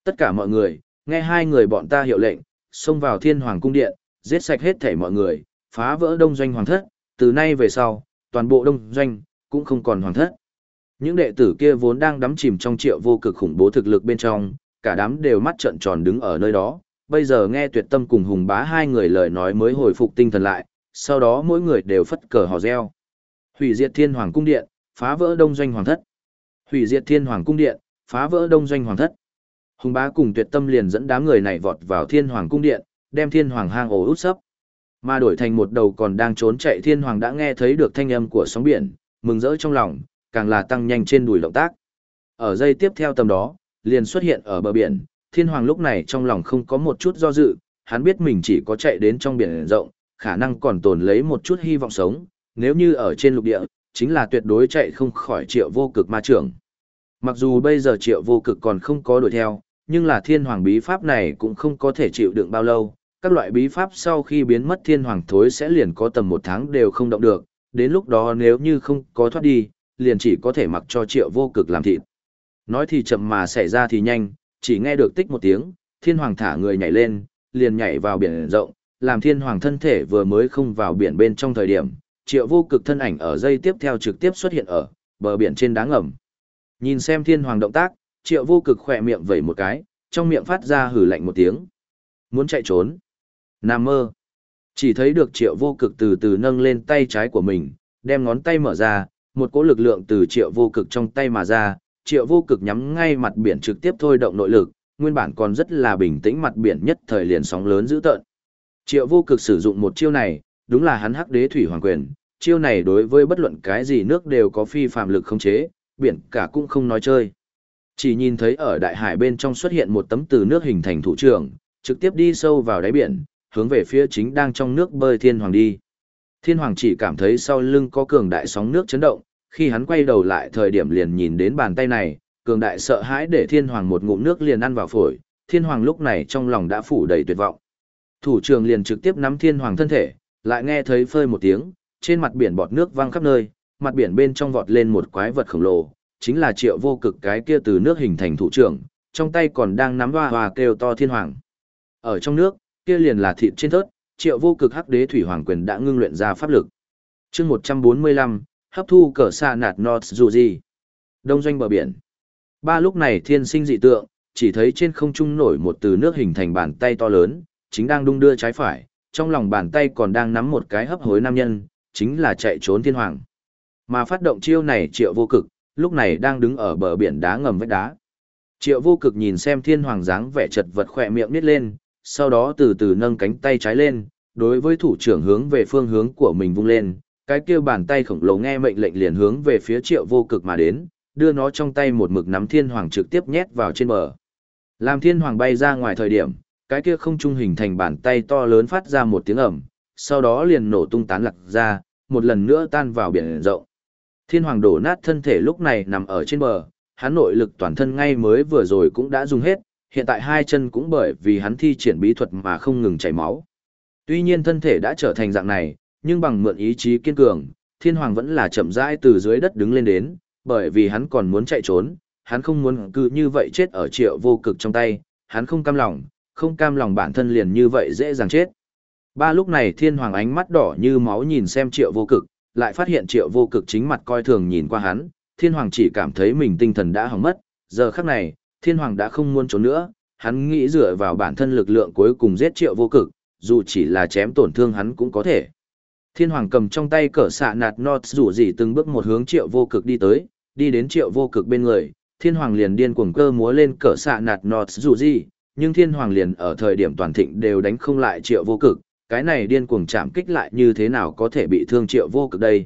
Tất cả mọi người, nghe hai người bọn ta hiệu lệnh, xông vào thiên hoàng cung điện, giết sạch hết thể mọi người, phá vỡ đông doanh hoàng thất, từ nay về sau, toàn bộ đông doanh, cũng không còn hoàng thất. Những đệ tử kia vốn đang đắm chìm trong triệu vô cực khủng bố thực lực bên trong, cả đám đều mắt trợn tròn đứng ở nơi đó, bây giờ nghe tuyệt tâm cùng hùng bá hai người lời nói mới hồi phục tinh thần lại, sau đó mỗi người đều phất cờ hò reo. Hủy diệt thiên hoàng cung điện, phá vỡ đông doanh hoàng thất. Hủy diệt thiên hoàng cung điện, phá vỡ đông doanh hoàng thất. Hùng bá cùng tuyệt tâm liền dẫn đám người này vọt vào thiên hoàng cung điện, đem thiên hoàng hang ổ út sấp. Mà đổi thành một đầu còn đang trốn chạy thiên hoàng đã nghe thấy được thanh âm của sóng biển, mừng rỡ trong lòng, càng là tăng nhanh trên đùi động tác. Ở giây tiếp theo tầm đó, liền xuất hiện ở bờ biển, thiên hoàng lúc này trong lòng không có một chút do dự, hắn biết mình chỉ có chạy đến trong biển rộng, khả năng còn tồn lấy một chút hy vọng sống, nếu như ở trên lục địa, chính là tuyệt đối chạy không khỏi triệu vô cực ma trưởng. Mặc dù bây giờ triệu vô cực còn không có đuổi theo, nhưng là thiên hoàng bí pháp này cũng không có thể chịu đựng bao lâu. Các loại bí pháp sau khi biến mất thiên hoàng thối sẽ liền có tầm một tháng đều không động được, đến lúc đó nếu như không có thoát đi, liền chỉ có thể mặc cho triệu vô cực làm thịt. Nói thì chậm mà xảy ra thì nhanh, chỉ nghe được tích một tiếng, thiên hoàng thả người nhảy lên, liền nhảy vào biển rộng, làm thiên hoàng thân thể vừa mới không vào biển bên trong thời điểm, triệu vô cực thân ảnh ở dây tiếp theo trực tiếp xuất hiện ở bờ biển trên đá ngầm. Nhìn xem thiên hoàng động tác, triệu vô cực khỏe miệng vẩy một cái, trong miệng phát ra hử lạnh một tiếng. Muốn chạy trốn. Nam mơ. Chỉ thấy được triệu vô cực từ từ nâng lên tay trái của mình, đem ngón tay mở ra, một cỗ lực lượng từ triệu vô cực trong tay mà ra, triệu vô cực nhắm ngay mặt biển trực tiếp thôi động nội lực, nguyên bản còn rất là bình tĩnh mặt biển nhất thời liền sóng lớn dữ tợn. Triệu vô cực sử dụng một chiêu này, đúng là hắn hắc đế thủy hoàng quyền, chiêu này đối với bất luận cái gì nước đều có phi phạm lực không chế, biển cả cũng không nói chơi. Chỉ nhìn thấy ở đại hải bên trong xuất hiện một tấm từ nước hình thành thủ trưởng, trực tiếp đi sâu vào đáy biển, hướng về phía chính đang trong nước bơi thiên hoàng đi. Thiên hoàng chỉ cảm thấy sau lưng có cường đại sóng nước chấn động, khi hắn quay đầu lại thời điểm liền nhìn đến bàn tay này, cường đại sợ hãi để thiên hoàng một ngụm nước liền ăn vào phổi, thiên hoàng lúc này trong lòng đã phủ đầy tuyệt vọng. Thủ trưởng liền trực tiếp nắm thiên hoàng thân thể, lại nghe thấy phơi một tiếng, trên mặt biển bọt nước văng khắp nơi, mặt biển bên trong vọt lên một quái vật khổng lồ, chính là triệu vô cực cái kia từ nước hình thành thủ trưởng, trong tay còn đang nắm hoa hoa kêu to thiên hoàng. Ở trong nước, kia liền là thịt trên thớt, triệu vô cực hắc đế thủy hoàng quyền đã ngưng luyện ra pháp lực. chương 145, hấp thu cỡ xa nạt nọt dù gì. Đông doanh bờ biển. Ba lúc này thiên sinh dị tượng, chỉ thấy trên không trung nổi một từ nước hình thành bàn tay to lớn, chính đang đung đưa trái phải, trong lòng bàn tay còn đang nắm một cái hấp hối nam nhân, chính là chạy trốn thiên hoàng. Mà phát động chiêu này triệu vô cực, lúc này đang đứng ở bờ biển đá ngầm vách đá. Triệu vô cực nhìn xem thiên hoàng dáng vẻ chật vật khỏe miệng nít lên, sau đó từ từ nâng cánh tay trái lên, đối với thủ trưởng hướng về phương hướng của mình vung lên, cái kia bàn tay khổng lồ nghe mệnh lệnh liền hướng về phía triệu vô cực mà đến, đưa nó trong tay một mực nắm thiên hoàng trực tiếp nhét vào trên bờ. Làm thiên hoàng bay ra ngoài thời điểm, cái kia không trung hình thành bàn tay to lớn phát ra một tiếng ẩm, sau đó liền nổ tung tán lạc ra, một lần nữa tan vào biển rộng. Thiên hoàng đổ nát thân thể lúc này nằm ở trên bờ, hắn nội lực toàn thân ngay mới vừa rồi cũng đã dùng hết, hiện tại hai chân cũng bởi vì hắn thi triển bí thuật mà không ngừng chảy máu. Tuy nhiên thân thể đã trở thành dạng này, nhưng bằng mượn ý chí kiên cường, thiên hoàng vẫn là chậm rãi từ dưới đất đứng lên đến, bởi vì hắn còn muốn chạy trốn, hắn không muốn cứ như vậy chết ở triệu vô cực trong tay, hắn không cam lòng, không cam lòng bản thân liền như vậy dễ dàng chết. Ba lúc này thiên hoàng ánh mắt đỏ như máu nhìn xem triệu vô cực, lại phát hiện triệu vô cực chính mặt coi thường nhìn qua hắn, thiên hoàng chỉ cảm thấy mình tinh thần đã hỏng mất, giờ khắc này, thiên hoàng đã không muốn trốn nữa, hắn nghĩ dựa vào bản thân lực lượng cuối cùng giết triệu vô cực, dù chỉ là chém tổn thương hắn cũng có thể. Thiên hoàng cầm trong tay cỡ xạ nạt nọt rủ gì từng bước một hướng triệu vô cực đi tới, đi đến triệu vô cực bên người, thiên hoàng liền điên cuồng cơ múa lên cỡ xạ nạt nọt rủ gì, nhưng thiên hoàng liền ở thời điểm toàn thịnh đều đánh không lại triệu vô cực, cái này điên cuồng chạm kích lại như thế nào có thể bị thương triệu vô cực đây.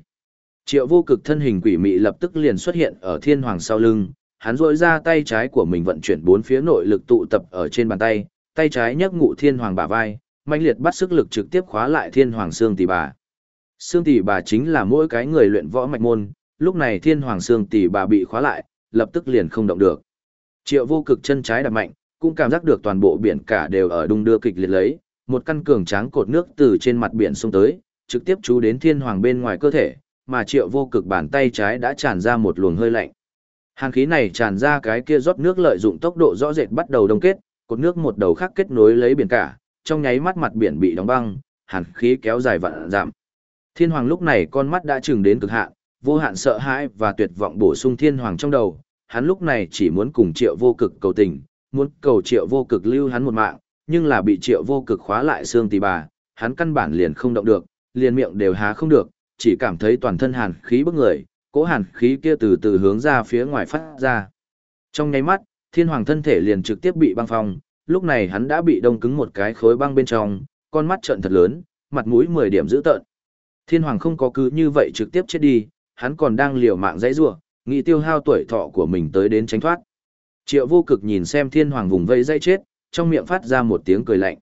Triệu vô cực thân hình quỷ mị lập tức liền xuất hiện ở thiên hoàng sau lưng, hắn rỗi ra tay trái của mình vận chuyển bốn phía nội lực tụ tập ở trên bàn tay, tay trái nhấc ngụ thiên hoàng bả vai, mãnh liệt bắt sức lực trực tiếp khóa lại thiên hoàng xương tỷ bà. Xương tỷ bà chính là mỗi cái người luyện võ mạch môn, lúc này thiên hoàng xương tỷ bà bị khóa lại, lập tức liền không động được. Triệu vô cực chân trái đạp mạnh, cũng cảm giác được toàn bộ biển cả đều ở đung đưa kịch liệt lấy, một căn cường tráng cột nước từ trên mặt biển xông tới, trực tiếp chú đến thiên hoàng bên ngoài cơ thể, mà triệu vô cực bàn tay trái đã tràn ra một luồng hơi lạnh. Hàn khí này tràn ra cái kia rót nước lợi dụng tốc độ rõ rệt bắt đầu đông kết, cột nước một đầu khác kết nối lấy biển cả, trong nháy mắt mặt biển bị đóng băng, hàn khí kéo dài vạn giảm. Thiên hoàng lúc này con mắt đã trừng đến cực hạn, vô hạn sợ hãi và tuyệt vọng bổ sung thiên hoàng trong đầu, hắn lúc này chỉ muốn cùng triệu vô cực cầu tình, muốn cầu triệu vô cực lưu hắn một mạng, nhưng là bị triệu vô cực khóa lại xương tỳ bà, hắn căn bản liền không động được, liền miệng đều há không được, chỉ cảm thấy toàn thân hàn khí bức người, cỗ hàn khí kia từ từ hướng ra phía ngoài phát ra. Trong nháy mắt, thiên hoàng thân thể liền trực tiếp bị băng phong, lúc này hắn đã bị đông cứng một cái khối băng bên trong, con mắt trợn thật lớn, mặt mũi 10 điểm dữ tợn. Thiên hoàng không có cứ như vậy trực tiếp chết đi, hắn còn đang liều mạng dãy rủa, nghĩ tiêu hao tuổi thọ của mình tới đến tránh thoát. Triệu vô cực nhìn xem thiên hoàng vùng vây dây chết, trong miệng phát ra một tiếng cười lạnh.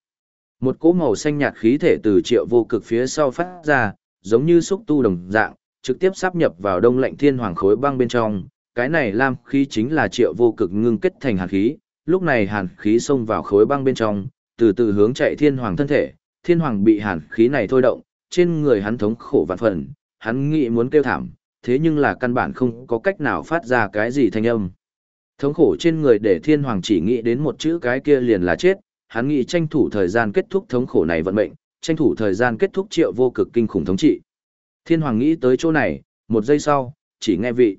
Một cỗ màu xanh nhạt khí thể từ triệu vô cực phía sau phát ra, giống như xúc tu đồng dạng, trực tiếp sắp nhập vào đông lạnh thiên hoàng khối băng bên trong. Cái này lam khí chính là triệu vô cực ngưng kết thành hàn khí, lúc này hàn khí xông vào khối băng bên trong, từ từ hướng chạy thiên hoàng thân thể, thiên hoàng bị hàn khí này thôi động, trên người hắn thống khổ vạn phần, hắn nghĩ muốn kêu thảm, thế nhưng là căn bản không có cách nào phát ra cái gì thanh âm. Thống khổ trên người để thiên hoàng chỉ nghĩ đến một chữ cái kia liền là chết, hắn nghĩ tranh thủ thời gian kết thúc thống khổ này vận mệnh, tranh thủ thời gian kết thúc triệu vô cực kinh khủng thống trị. Thiên hoàng nghĩ tới chỗ này, một giây sau, chỉ nghe vị.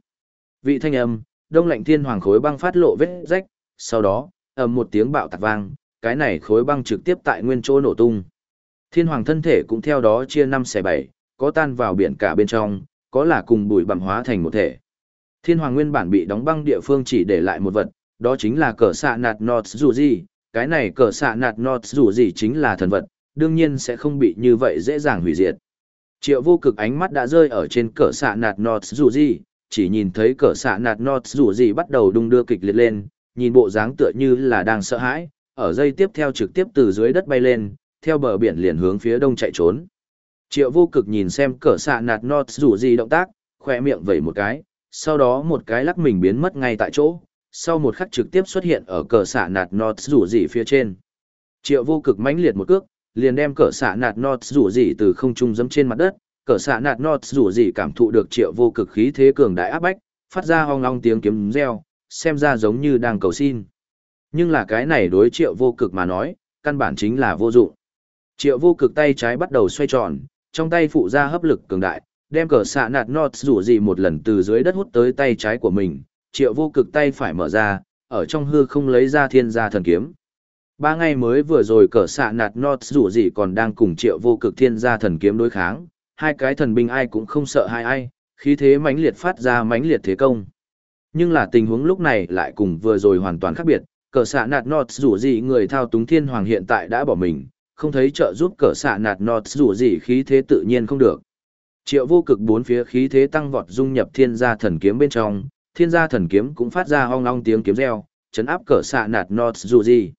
Vị thanh âm, đông lạnh thiên hoàng khối băng phát lộ vết rách, sau đó, ầm một tiếng bạo tạc vang, cái này khối băng trực tiếp tại nguyên chỗ nổ tung. Thiên hoàng thân thể cũng theo đó chia năm xẻ bảy, có tan vào biển cả bên trong, có là cùng bụi bặm hóa thành một thể. Thiên hoàng nguyên bản bị đóng băng địa phương chỉ để lại một vật, đó chính là cờ xạ nạt nọt dù gì, cái này cờ xạ nạt nọt dù gì chính là thần vật, đương nhiên sẽ không bị như vậy dễ dàng hủy diệt. Triệu vô cực ánh mắt đã rơi ở trên cờ xạ nạt nọt dù gì, chỉ nhìn thấy cờ xạ nạt nọt dù gì bắt đầu đung đưa kịch liệt lên, nhìn bộ dáng tựa như là đang sợ hãi, ở dây tiếp theo trực tiếp từ dưới đất bay lên, theo bờ biển liền hướng phía đông chạy trốn. Triệu vô cực nhìn xem cờ xạ nạt nọt dù gì động tác, khỏe miệng vẩy một cái, sau đó một cái lắc mình biến mất ngay tại chỗ, sau một khắc trực tiếp xuất hiện ở cờ xạ nạt nọt rủ gì phía trên. Triệu vô cực mãnh liệt một cước, liền đem cờ xạ nạt nọt rủ gì từ không trung dẫm trên mặt đất, cờ xạ nạt nọt rủ gì cảm thụ được triệu vô cực khí thế cường đại áp bách, phát ra hoang long tiếng kiếm reo, xem ra giống như đang cầu xin. Nhưng là cái này đối triệu vô cực mà nói, căn bản chính là vô dụng. Triệu vô cực tay trái bắt đầu xoay tròn, trong tay phụ ra hấp lực cường đại, đem cờ xạ nạt nọt rủ gì một lần từ dưới đất hút tới tay trái của mình, triệu vô cực tay phải mở ra, ở trong hư không lấy ra thiên gia thần kiếm. Ba ngày mới vừa rồi cỡ xạ nạt not rủ gì còn đang cùng triệu vô cực thiên gia thần kiếm đối kháng, hai cái thần binh ai cũng không sợ hai ai, khí thế mãnh liệt phát ra mãnh liệt thế công. Nhưng là tình huống lúc này lại cùng vừa rồi hoàn toàn khác biệt, cỡ xạ nạt not rủ gì người thao túng thiên hoàng hiện tại đã bỏ mình, không thấy trợ giúp cỡ xạ nạt not rủ gì khí thế tự nhiên không được. Triệu vô cực bốn phía khí thế tăng vọt dung nhập thiên gia thần kiếm bên trong, thiên gia thần kiếm cũng phát ra hoang long tiếng kiếm reo, chấn áp cỡ xạ nạt not dù gì.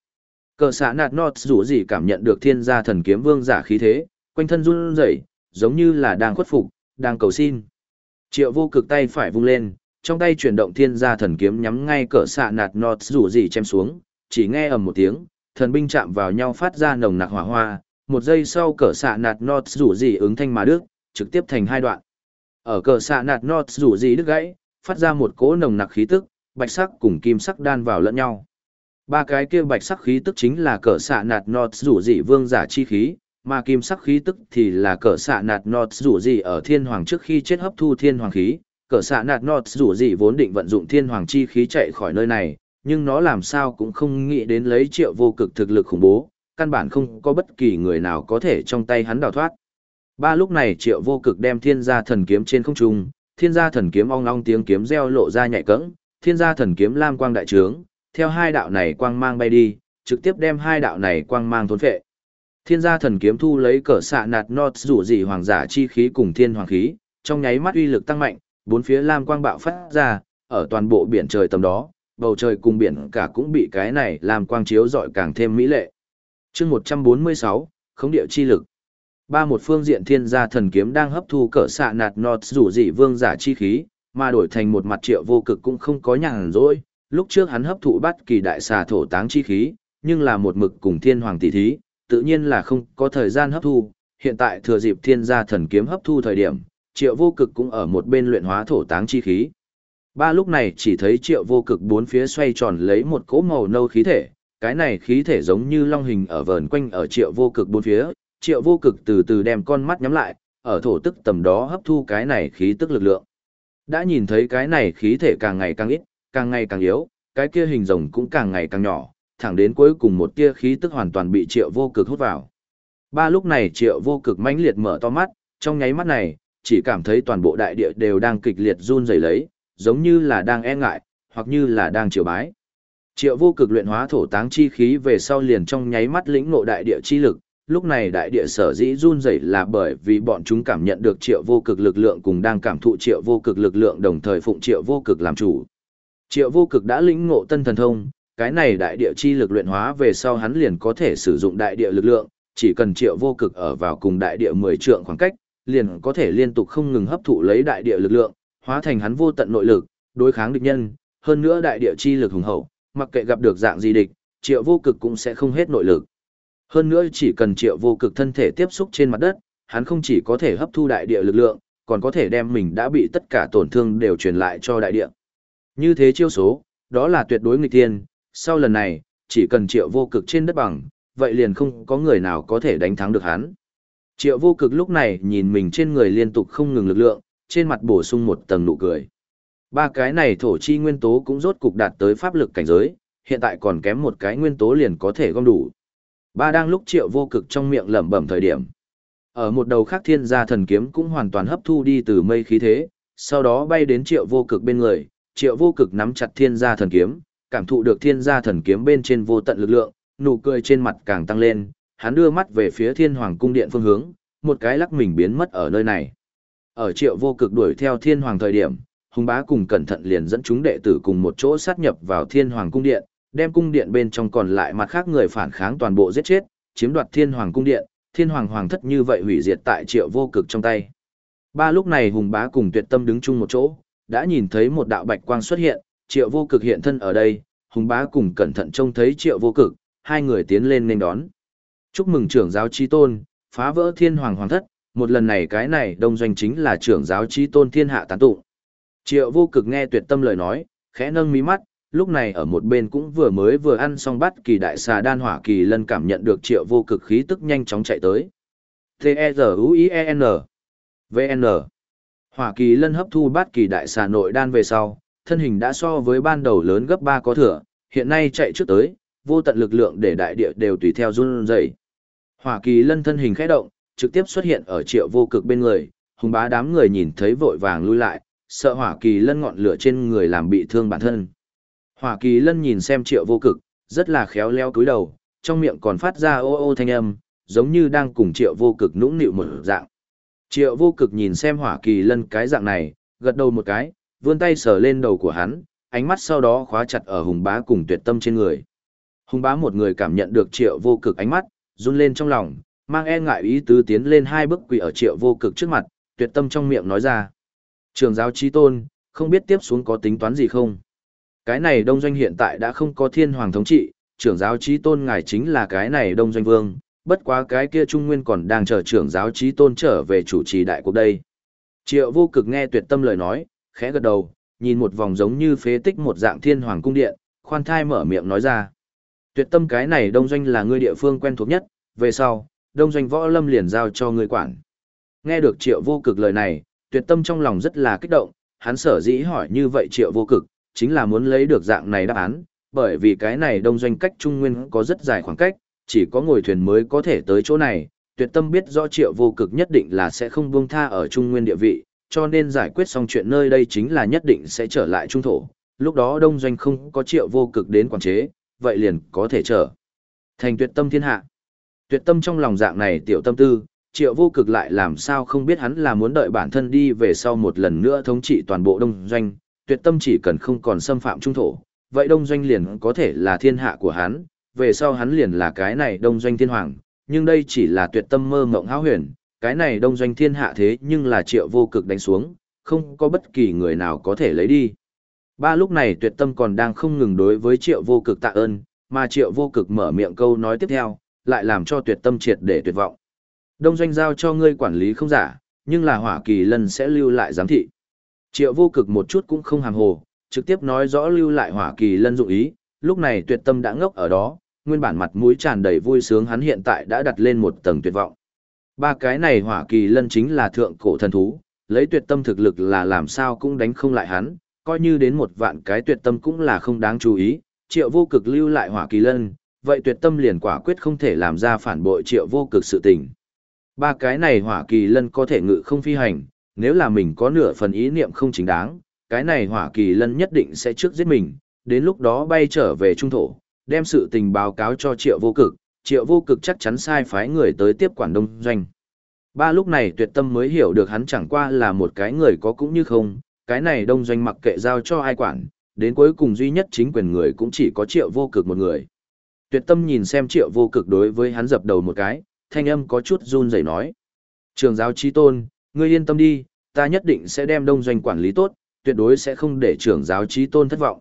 Cờ xạ nạt nọt dù gì cảm nhận được thiên gia thần kiếm vương giả khí thế, quanh thân run rẩy, giống như là đang khuất phục, đang cầu xin. Triệu vô cực tay phải vung lên, trong tay chuyển động thiên gia thần kiếm nhắm ngay cờ xạ nạt nọt dù gì chém xuống, chỉ nghe ầm một tiếng, thần binh chạm vào nhau phát ra nồng nặc hỏa hoa, một giây sau cờ xạ nạt nọt rủ gì ứng thanh mà đức, trực tiếp thành hai đoạn. Ở cờ xạ nạt nọt rủ gì đứt gãy, phát ra một cỗ nồng nặc khí tức, bạch sắc cùng kim sắc đan vào lẫn nhau. Ba cái kia bạch sắc khí tức chính là cỡ xạ nạt nọt rủ dị vương giả chi khí, mà kim sắc khí tức thì là cỡ xạ nạt nọt rủ dị ở thiên hoàng trước khi chết hấp thu thiên hoàng khí. cỡ xạ nạt nọt rủ dị vốn định vận dụng thiên hoàng chi khí chạy khỏi nơi này, nhưng nó làm sao cũng không nghĩ đến lấy triệu vô cực thực lực khủng bố, căn bản không có bất kỳ người nào có thể trong tay hắn đào thoát. Ba lúc này triệu vô cực đem thiên gia thần kiếm trên không trung, thiên gia thần kiếm ong ong tiếng kiếm reo lộ ra nhạy cẫng, thiên gia thần kiếm lam quang đại trướng, theo hai đạo này quang mang bay đi, trực tiếp đem hai đạo này quang mang thốn phệ. Thiên gia thần kiếm thu lấy cỡ xạ nạt nọt rủ dị hoàng giả chi khí cùng thiên hoàng khí, trong nháy mắt uy lực tăng mạnh, bốn phía lam quang bạo phát ra, ở toàn bộ biển trời tầm đó, bầu trời cùng biển cả cũng bị cái này làm quang chiếu rọi càng thêm mỹ lệ. Chương 146, khống địa chi lực. Ba một phương diện thiên gia thần kiếm đang hấp thu cỡ xạ nạt nọt rủ dị vương giả chi khí, mà đổi thành một mặt triệu vô cực cũng không có nhàn rỗi. Lúc trước hắn hấp thụ bắt kỳ đại xà thổ táng chi khí, nhưng là một mực cùng thiên hoàng tỷ thí, tự nhiên là không có thời gian hấp thu. Hiện tại thừa dịp thiên gia thần kiếm hấp thu thời điểm, triệu vô cực cũng ở một bên luyện hóa thổ táng chi khí. Ba lúc này chỉ thấy triệu vô cực bốn phía xoay tròn lấy một cỗ màu nâu khí thể, cái này khí thể giống như long hình ở vờn quanh ở triệu vô cực bốn phía, triệu vô cực từ từ đem con mắt nhắm lại, ở thổ tức tầm đó hấp thu cái này khí tức lực lượng. Đã nhìn thấy cái này khí thể càng ngày càng ít, càng ngày càng yếu, cái kia hình rồng cũng càng ngày càng nhỏ, thẳng đến cuối cùng một tia khí tức hoàn toàn bị triệu vô cực hút vào. Ba lúc này triệu vô cực mãnh liệt mở to mắt, trong nháy mắt này, chỉ cảm thấy toàn bộ đại địa đều đang kịch liệt run rẩy lấy, giống như là đang e ngại, hoặc như là đang triều bái. Triệu vô cực luyện hóa thổ táng chi khí về sau liền trong nháy mắt lĩnh ngộ đại địa chi lực, lúc này đại địa sở dĩ run rẩy là bởi vì bọn chúng cảm nhận được triệu vô cực lực lượng cùng đang cảm thụ triệu vô cực lực lượng đồng thời phụng triệu vô cực làm chủ. Triệu vô cực đã lĩnh ngộ tân thần thông, cái này đại địa chi lực luyện hóa về sau hắn liền có thể sử dụng đại địa lực lượng, chỉ cần triệu vô cực ở vào cùng đại địa 10 trượng khoảng cách, liền có thể liên tục không ngừng hấp thụ lấy đại địa lực lượng, hóa thành hắn vô tận nội lực, đối kháng địch nhân, hơn nữa đại địa chi lực hùng hậu, mặc kệ gặp được dạng gì địch, triệu vô cực cũng sẽ không hết nội lực. Hơn nữa chỉ cần triệu vô cực thân thể tiếp xúc trên mặt đất, hắn không chỉ có thể hấp thu đại địa lực lượng, còn có thể đem mình đã bị tất cả tổn thương đều truyền lại cho đại địa. Như thế chiêu số, đó là tuyệt đối nghịch thiên, sau lần này, chỉ cần triệu vô cực trên đất bằng, vậy liền không có người nào có thể đánh thắng được hắn. Triệu vô cực lúc này nhìn mình trên người liên tục không ngừng lực lượng, trên mặt bổ sung một tầng nụ cười. Ba cái này thổ chi nguyên tố cũng rốt cục đạt tới pháp lực cảnh giới, hiện tại còn kém một cái nguyên tố liền có thể gom đủ. Ba đang lúc triệu vô cực trong miệng lẩm bẩm thời điểm. Ở một đầu khác thiên gia thần kiếm cũng hoàn toàn hấp thu đi từ mây khí thế, sau đó bay đến triệu vô cực bên người, triệu vô cực nắm chặt thiên gia thần kiếm, cảm thụ được thiên gia thần kiếm bên trên vô tận lực lượng, nụ cười trên mặt càng tăng lên, hắn đưa mắt về phía thiên hoàng cung điện phương hướng, một cái lắc mình biến mất ở nơi này. Ở triệu vô cực đuổi theo thiên hoàng thời điểm, hùng bá cùng cẩn thận liền dẫn chúng đệ tử cùng một chỗ sát nhập vào thiên hoàng cung điện, đem cung điện bên trong còn lại mặt khác người phản kháng toàn bộ giết chết, chiếm đoạt thiên hoàng cung điện, thiên hoàng hoàng thất như vậy hủy diệt tại triệu vô cực trong tay. Ba lúc này hùng bá cùng tuyệt tâm đứng chung một chỗ, đã nhìn thấy một đạo bạch quang xuất hiện, triệu vô cực hiện thân ở đây, hùng bá cùng cẩn thận trông thấy triệu vô cực, hai người tiến lên nên đón. Chúc mừng trưởng giáo chi tôn, phá vỡ thiên hoàng hoàng thất, một lần này cái này đông doanh chính là trưởng giáo chi tôn thiên hạ tán tụng. Triệu vô cực nghe tuyệt tâm lời nói, khẽ nâng mí mắt, lúc này ở một bên cũng vừa mới vừa ăn xong bắt kỳ đại xà đan hỏa kỳ lân cảm nhận được triệu vô cực khí tức nhanh chóng chạy tới. T-E-Z-U-I-E-N VN Hỏa kỳ lân hấp thu bát kỳ đại xà nội đan về sau, thân hình đã so với ban đầu lớn gấp 3 có thừa, hiện nay chạy trước tới, vô tận lực lượng để đại địa đều tùy theo run rẩy. Hỏa kỳ lân thân hình khẽ động, trực tiếp xuất hiện ở triệu vô cực bên người, hùng bá đám người nhìn thấy vội vàng lui lại, sợ hỏa kỳ lân ngọn lửa trên người làm bị thương bản thân. Hỏa kỳ lân nhìn xem triệu vô cực, rất là khéo léo cúi đầu, trong miệng còn phát ra ô ô thanh âm, giống như đang cùng triệu vô cực nũng nịu một dạng. Triệu vô cực nhìn xem hỏa kỳ lân cái dạng này, gật đầu một cái, vươn tay sờ lên đầu của hắn, ánh mắt sau đó khóa chặt ở hùng bá cùng tuyệt tâm trên người. Hùng bá một người cảm nhận được triệu vô cực ánh mắt, run lên trong lòng, mang e ngại ý tứ tiến lên hai bước quỳ ở triệu vô cực trước mặt, tuyệt tâm trong miệng nói ra. Trường giáo trí tôn, không biết tiếp xuống có tính toán gì không? Cái này đông doanh hiện tại đã không có thiên hoàng thống trị, trưởng giáo trí tôn ngài chính là cái này đông doanh vương, bất quá cái kia trung nguyên còn đang chờ trưởng giáo trí tôn trở về chủ trì đại cuộc đây. Triệu vô cực nghe tuyệt tâm lời nói, khẽ gật đầu, nhìn một vòng giống như phế tích một dạng thiên hoàng cung điện, khoan thai mở miệng nói ra. Tuyệt tâm cái này đông doanh là ngươi địa phương quen thuộc nhất, về sau, đông doanh võ lâm liền giao cho ngươi quản. Nghe được triệu vô cực lời này, tuyệt tâm trong lòng rất là kích động, hắn sở dĩ hỏi như vậy triệu vô cực, chính là muốn lấy được dạng này đáp án, bởi vì cái này đông doanh cách trung nguyên có rất dài khoảng cách, chỉ có ngồi thuyền mới có thể tới chỗ này, tuyệt tâm biết rõ triệu vô cực nhất định là sẽ không buông tha ở trung nguyên địa vị, cho nên giải quyết xong chuyện nơi đây chính là nhất định sẽ trở lại trung thổ, lúc đó đông doanh không có triệu vô cực đến quản chế, vậy liền có thể trở thành tuyệt tâm thiên hạ. Tuyệt tâm trong lòng dạng này tiểu tâm tư, triệu vô cực lại làm sao không biết hắn là muốn đợi bản thân đi về sau một lần nữa thống trị toàn bộ đông doanh, tuyệt tâm chỉ cần không còn xâm phạm trung thổ, vậy đông doanh liền có thể là thiên hạ của hắn, về sau hắn liền là cái này đông doanh thiên hoàng, nhưng đây chỉ là tuyệt tâm mơ mộng hão huyền, cái này đông doanh thiên hạ thế nhưng là triệu vô cực đánh xuống, không có bất kỳ người nào có thể lấy đi. Ba lúc này tuyệt tâm còn đang không ngừng đối với triệu vô cực tạ ơn, mà triệu vô cực mở miệng câu nói tiếp theo, lại làm cho tuyệt tâm triệt để tuyệt vọng. Đông doanh giao cho ngươi quản lý không giả, nhưng là hỏa kỳ lân sẽ lưu lại giám thị. Triệu vô cực một chút cũng không hàng hồ, trực tiếp nói rõ lưu lại hỏa kỳ lân dụng ý, lúc này tuyệt tâm đã ngốc ở đó, nguyên bản mặt mũi tràn đầy vui sướng hắn hiện tại đã đặt lên một tầng tuyệt vọng. Ba cái này hỏa kỳ lân chính là thượng cổ thần thú, lấy tuyệt tâm thực lực là làm sao cũng đánh không lại hắn, coi như đến một vạn cái tuyệt tâm cũng là không đáng chú ý, triệu vô cực lưu lại hỏa kỳ lân, vậy tuyệt tâm liền quả quyết không thể làm ra phản bội triệu vô cực sự tình. Ba cái này hỏa kỳ lân có thể ngự không phi hành, nếu là mình có nửa phần ý niệm không chính đáng, cái này hỏa kỳ lân nhất định sẽ trước giết mình, đến lúc đó bay trở về trung thổ, đem sự tình báo cáo cho triệu vô cực, triệu vô cực chắc chắn sai phái người tới tiếp quản đông doanh. Ba lúc này tuyệt tâm mới hiểu được hắn chẳng qua là một cái người có cũng như không, cái này đông doanh mặc kệ giao cho ai quản, đến cuối cùng duy nhất chính quyền người cũng chỉ có triệu vô cực một người. Tuyệt tâm nhìn xem triệu vô cực đối với hắn dập đầu một cái, thanh âm có chút run rẩy nói. Trường giáo chi tôn, ngươi yên tâm đi, ta nhất định sẽ đem đông doanh quản lý tốt, tuyệt đối sẽ không để trưởng giáo chi tôn thất vọng.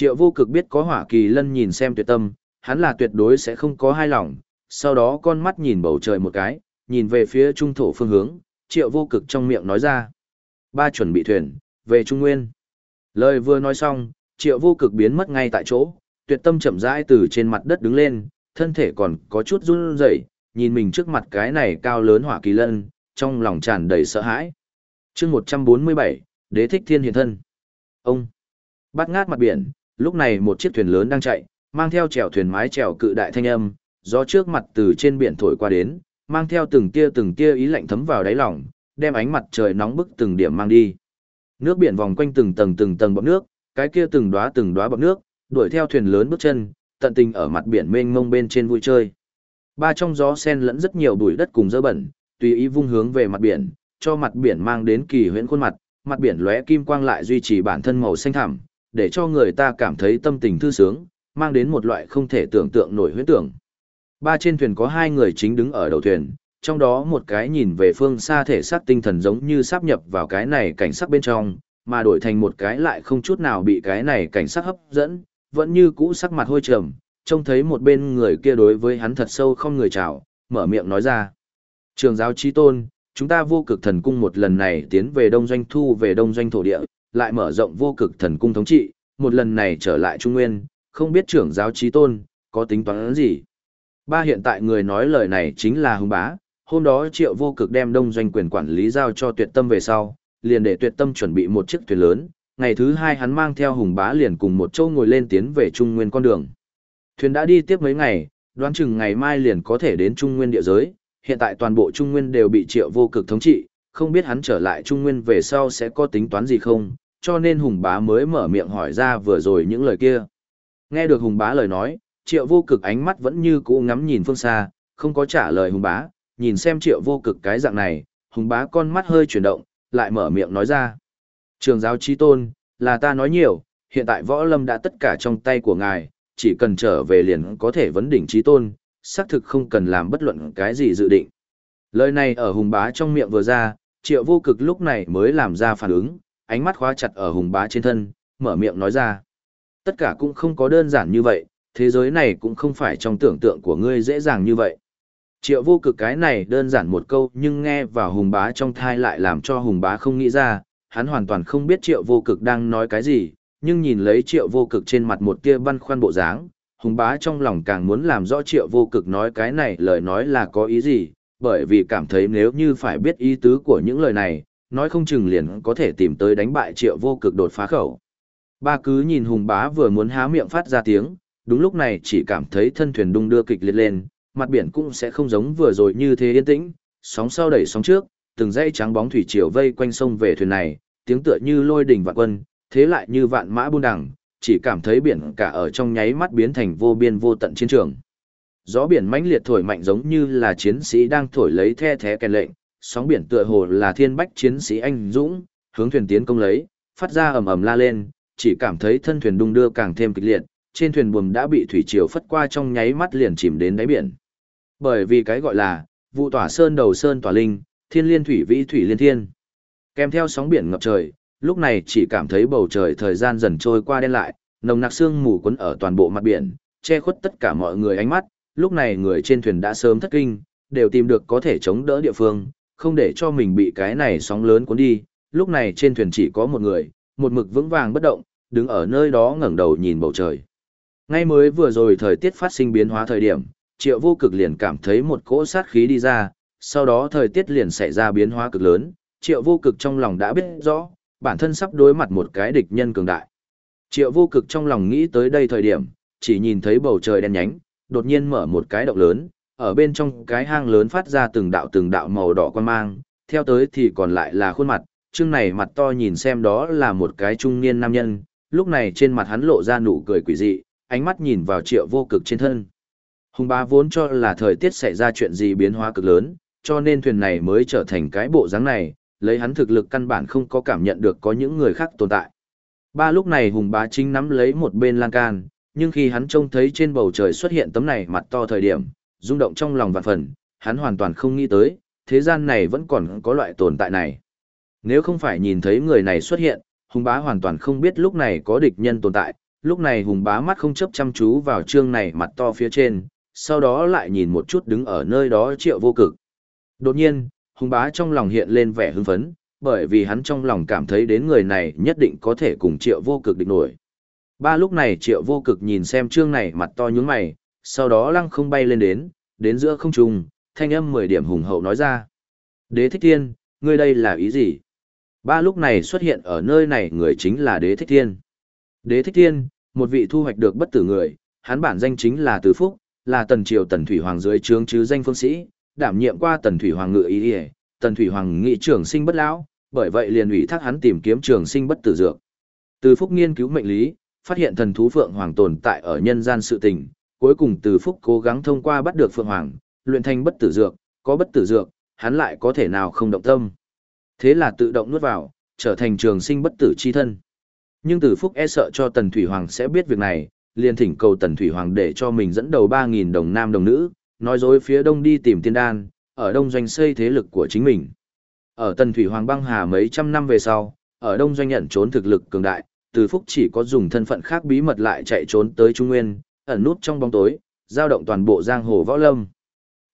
Triệu vô cực biết có hỏa kỳ lân nhìn xem tuyệt tâm, hắn là tuyệt đối sẽ không có hai lòng, sau đó con mắt nhìn bầu trời một cái, nhìn về phía trung thổ phương hướng, triệu vô cực trong miệng nói ra. Ba chuẩn bị thuyền, về Trung Nguyên. Lời vừa nói xong, triệu vô cực biến mất ngay tại chỗ, tuyệt tâm chậm rãi từ trên mặt đất đứng lên, thân thể còn có chút run rẩy, nhìn mình trước mặt cái này cao lớn hỏa kỳ lân, trong lòng tràn đầy sợ hãi. chương 147, Đế thích thiên hiện thân. Ông, bắt ngát mặt biển, lúc này một chiếc thuyền lớn đang chạy, mang theo chèo thuyền mái chèo cự đại thanh âm, gió trước mặt từ trên biển thổi qua đến, mang theo từng tia từng tia ý lạnh thấm vào đáy lòng, đem ánh mặt trời nóng bức từng điểm mang đi. Nước biển vòng quanh từng tầng từng tầng bọt nước, cái kia từng đóa từng đóa bọt nước, đuổi theo thuyền lớn bước chân, tận tình ở mặt biển mênh mông bên trên vui chơi. Ba trong gió sen lẫn rất nhiều bụi đất cùng dơ bẩn, tùy ý vung hướng về mặt biển, cho mặt biển mang đến kỳ huyễn khuôn mặt, mặt biển lóe kim quang lại duy trì bản thân màu xanh thẳm, để cho người ta cảm thấy tâm tình thư sướng, mang đến một loại không thể tưởng tượng nổi huyễn tưởng. Ba trên thuyền có hai người chính đứng ở đầu thuyền, trong đó một cái nhìn về phương xa thể xác tinh thần giống như sáp nhập vào cái này cảnh sắc bên trong, mà đổi thành một cái lại không chút nào bị cái này cảnh sắc hấp dẫn, vẫn như cũ sắc mặt hôi trầm, trông thấy một bên người kia đối với hắn thật sâu không người chào, mở miệng nói ra. Trường giáo chi tôn, chúng ta vô cực thần cung một lần này tiến về đông doanh thu về đông doanh thổ địa, lại mở rộng vô cực thần cung thống trị, một lần này trở lại Trung Nguyên, không biết trưởng giáo trí tôn, có tính toán gì. Ba hiện tại người nói lời này chính là hùng bá, hôm đó triệu vô cực đem đông doanh quyền quản lý giao cho tuyệt tâm về sau, liền để tuyệt tâm chuẩn bị một chiếc thuyền lớn, ngày thứ hai hắn mang theo hùng bá liền cùng một châu ngồi lên tiến về Trung Nguyên con đường. Thuyền đã đi tiếp mấy ngày, đoán chừng ngày mai liền có thể đến Trung Nguyên địa giới, hiện tại toàn bộ Trung Nguyên đều bị triệu vô cực thống trị, không biết hắn trở lại Trung Nguyên về sau sẽ có tính toán gì không, cho nên Hùng Bá mới mở miệng hỏi ra vừa rồi những lời kia. Nghe được Hùng Bá lời nói, triệu vô cực ánh mắt vẫn như cũ ngắm nhìn phương xa, không có trả lời Hùng Bá, nhìn xem triệu vô cực cái dạng này, Hùng Bá con mắt hơi chuyển động, lại mở miệng nói ra. Trường giáo chi tôn, là ta nói nhiều, hiện tại võ lâm đã tất cả trong tay của ngài, chỉ cần trở về liền có thể vấn đỉnh trí tôn, xác thực không cần làm bất luận cái gì dự định. Lời này ở hùng bá trong miệng vừa ra, triệu vô cực lúc này mới làm ra phản ứng, ánh mắt khóa chặt ở hùng bá trên thân, mở miệng nói ra. Tất cả cũng không có đơn giản như vậy, thế giới này cũng không phải trong tưởng tượng của ngươi dễ dàng như vậy. Triệu vô cực cái này đơn giản một câu nhưng nghe vào hùng bá trong thai lại làm cho hùng bá không nghĩ ra, hắn hoàn toàn không biết triệu vô cực đang nói cái gì, nhưng nhìn lấy triệu vô cực trên mặt một tia băn khoăn bộ dáng, hùng bá trong lòng càng muốn làm rõ triệu vô cực nói cái này lời nói là có ý gì, bởi vì cảm thấy nếu như phải biết ý tứ của những lời này, nói không chừng liền có thể tìm tới đánh bại triệu vô cực đột phá khẩu. Ba cứ nhìn hùng bá vừa muốn há miệng phát ra tiếng, đúng lúc này chỉ cảm thấy thân thuyền đung đưa kịch liệt lên, mặt biển cũng sẽ không giống vừa rồi như thế yên tĩnh, sóng sau đẩy sóng trước, từng dây trắng bóng thủy triều vây quanh sông về thuyền này, tiếng tựa như lôi đình vạn quân, thế lại như vạn mã buôn đằng, chỉ cảm thấy biển cả ở trong nháy mắt biến thành vô biên vô tận chiến trường. Gió biển mãnh liệt thổi mạnh giống như là chiến sĩ đang thổi lấy the thé kèn lệnh, sóng biển tựa hồ là thiên bách chiến sĩ anh dũng, hướng thuyền tiến công lấy, phát ra ầm ầm la lên, chỉ cảm thấy thân thuyền đung đưa càng thêm kịch liệt, trên thuyền buồm đã bị thủy triều phất qua trong nháy mắt liền chìm đến đáy biển. Bởi vì cái gọi là vụ tỏa sơn đầu sơn tỏa linh, thiên liên thủy vĩ thủy liên thiên. Kèm theo sóng biển ngập trời, lúc này chỉ cảm thấy bầu trời thời gian dần trôi qua đen lại, nồng nặc sương mù quấn ở toàn bộ mặt biển, che khuất tất cả mọi người ánh mắt, lúc này người trên thuyền đã sớm thất kinh, đều tìm được có thể chống đỡ địa phương, không để cho mình bị cái này sóng lớn cuốn đi, lúc này trên thuyền chỉ có một người, một mực vững vàng bất động, đứng ở nơi đó ngẩng đầu nhìn bầu trời. Ngay mới vừa rồi thời tiết phát sinh biến hóa thời điểm, triệu vô cực liền cảm thấy một cỗ sát khí đi ra, sau đó thời tiết liền xảy ra biến hóa cực lớn, triệu vô cực trong lòng đã biết rõ, bản thân sắp đối mặt một cái địch nhân cường đại. Triệu vô cực trong lòng nghĩ tới đây thời điểm, chỉ nhìn thấy bầu trời đen nhánh, đột nhiên mở một cái động lớn, ở bên trong cái hang lớn phát ra từng đạo từng đạo màu đỏ quan mang, theo tới thì còn lại là khuôn mặt, chương này mặt to nhìn xem đó là một cái trung niên nam nhân, lúc này trên mặt hắn lộ ra nụ cười quỷ dị, ánh mắt nhìn vào triệu vô cực trên thân. Hùng bá vốn cho là thời tiết xảy ra chuyện gì biến hóa cực lớn, cho nên thuyền này mới trở thành cái bộ dáng này, lấy hắn thực lực căn bản không có cảm nhận được có những người khác tồn tại. Ba lúc này Hùng bá chính nắm lấy một bên lan can, nhưng khi hắn trông thấy trên bầu trời xuất hiện tấm này mặt to thời điểm, rung động trong lòng vạn phần, hắn hoàn toàn không nghĩ tới, thế gian này vẫn còn có loại tồn tại này. Nếu không phải nhìn thấy người này xuất hiện, Hùng bá hoàn toàn không biết lúc này có địch nhân tồn tại, lúc này Hùng bá mắt không chấp chăm chú vào trương này mặt to phía trên, sau đó lại nhìn một chút đứng ở nơi đó triệu vô cực. Đột nhiên, Hùng bá trong lòng hiện lên vẻ hưng phấn, bởi vì hắn trong lòng cảm thấy đến người này nhất định có thể cùng triệu vô cực địch nổi. Ba lúc này triệu vô cực nhìn xem trương này mặt to nhướng mày, sau đó lăng không bay lên đến, đến giữa không trung, thanh âm mười điểm hùng hậu nói ra. Đế thích thiên, ngươi đây là ý gì? Ba lúc này xuất hiện ở nơi này người chính là đế thích thiên. Đế thích thiên, một vị thu hoạch được bất tử người, hắn bản danh chính là Từ Phúc, là tần triều tần thủy hoàng dưới trướng chứ danh phương sĩ, đảm nhiệm qua tần thủy hoàng ngự ý ỉa tần thủy hoàng nghị trưởng sinh bất lão bởi vậy liền ủy thác hắn tìm kiếm trường sinh bất tử dược từ phúc nghiên cứu mệnh lý phát hiện thần thú phượng hoàng tồn tại ở nhân gian sự tình cuối cùng từ phúc cố gắng thông qua bắt được phượng hoàng luyện thành bất tử dược có bất tử dược hắn lại có thể nào không động tâm thế là tự động nuốt vào trở thành trường sinh bất tử c h i thân nhưng từ phúc e sợ cho tần thủy hoàng sẽ biết việc này liền thỉnh cầu tần thủy hoàng để cho mình dẫn đầu ba nghìn đồng nam đồng nữ nói dối phía đông đi tìm tiên đan, ở đông doanh xây thế lực của chính mình. Ở Tần Thủy Hoàng băng hà mấy trăm năm về sau, ở đông doanh nhận trốn thực lực cường đại, từ phúc chỉ có dùng thân phận khác bí mật lại chạy trốn tới Trung Nguyên, ẩn nút trong bóng tối, giao động toàn bộ giang hồ võ lâm.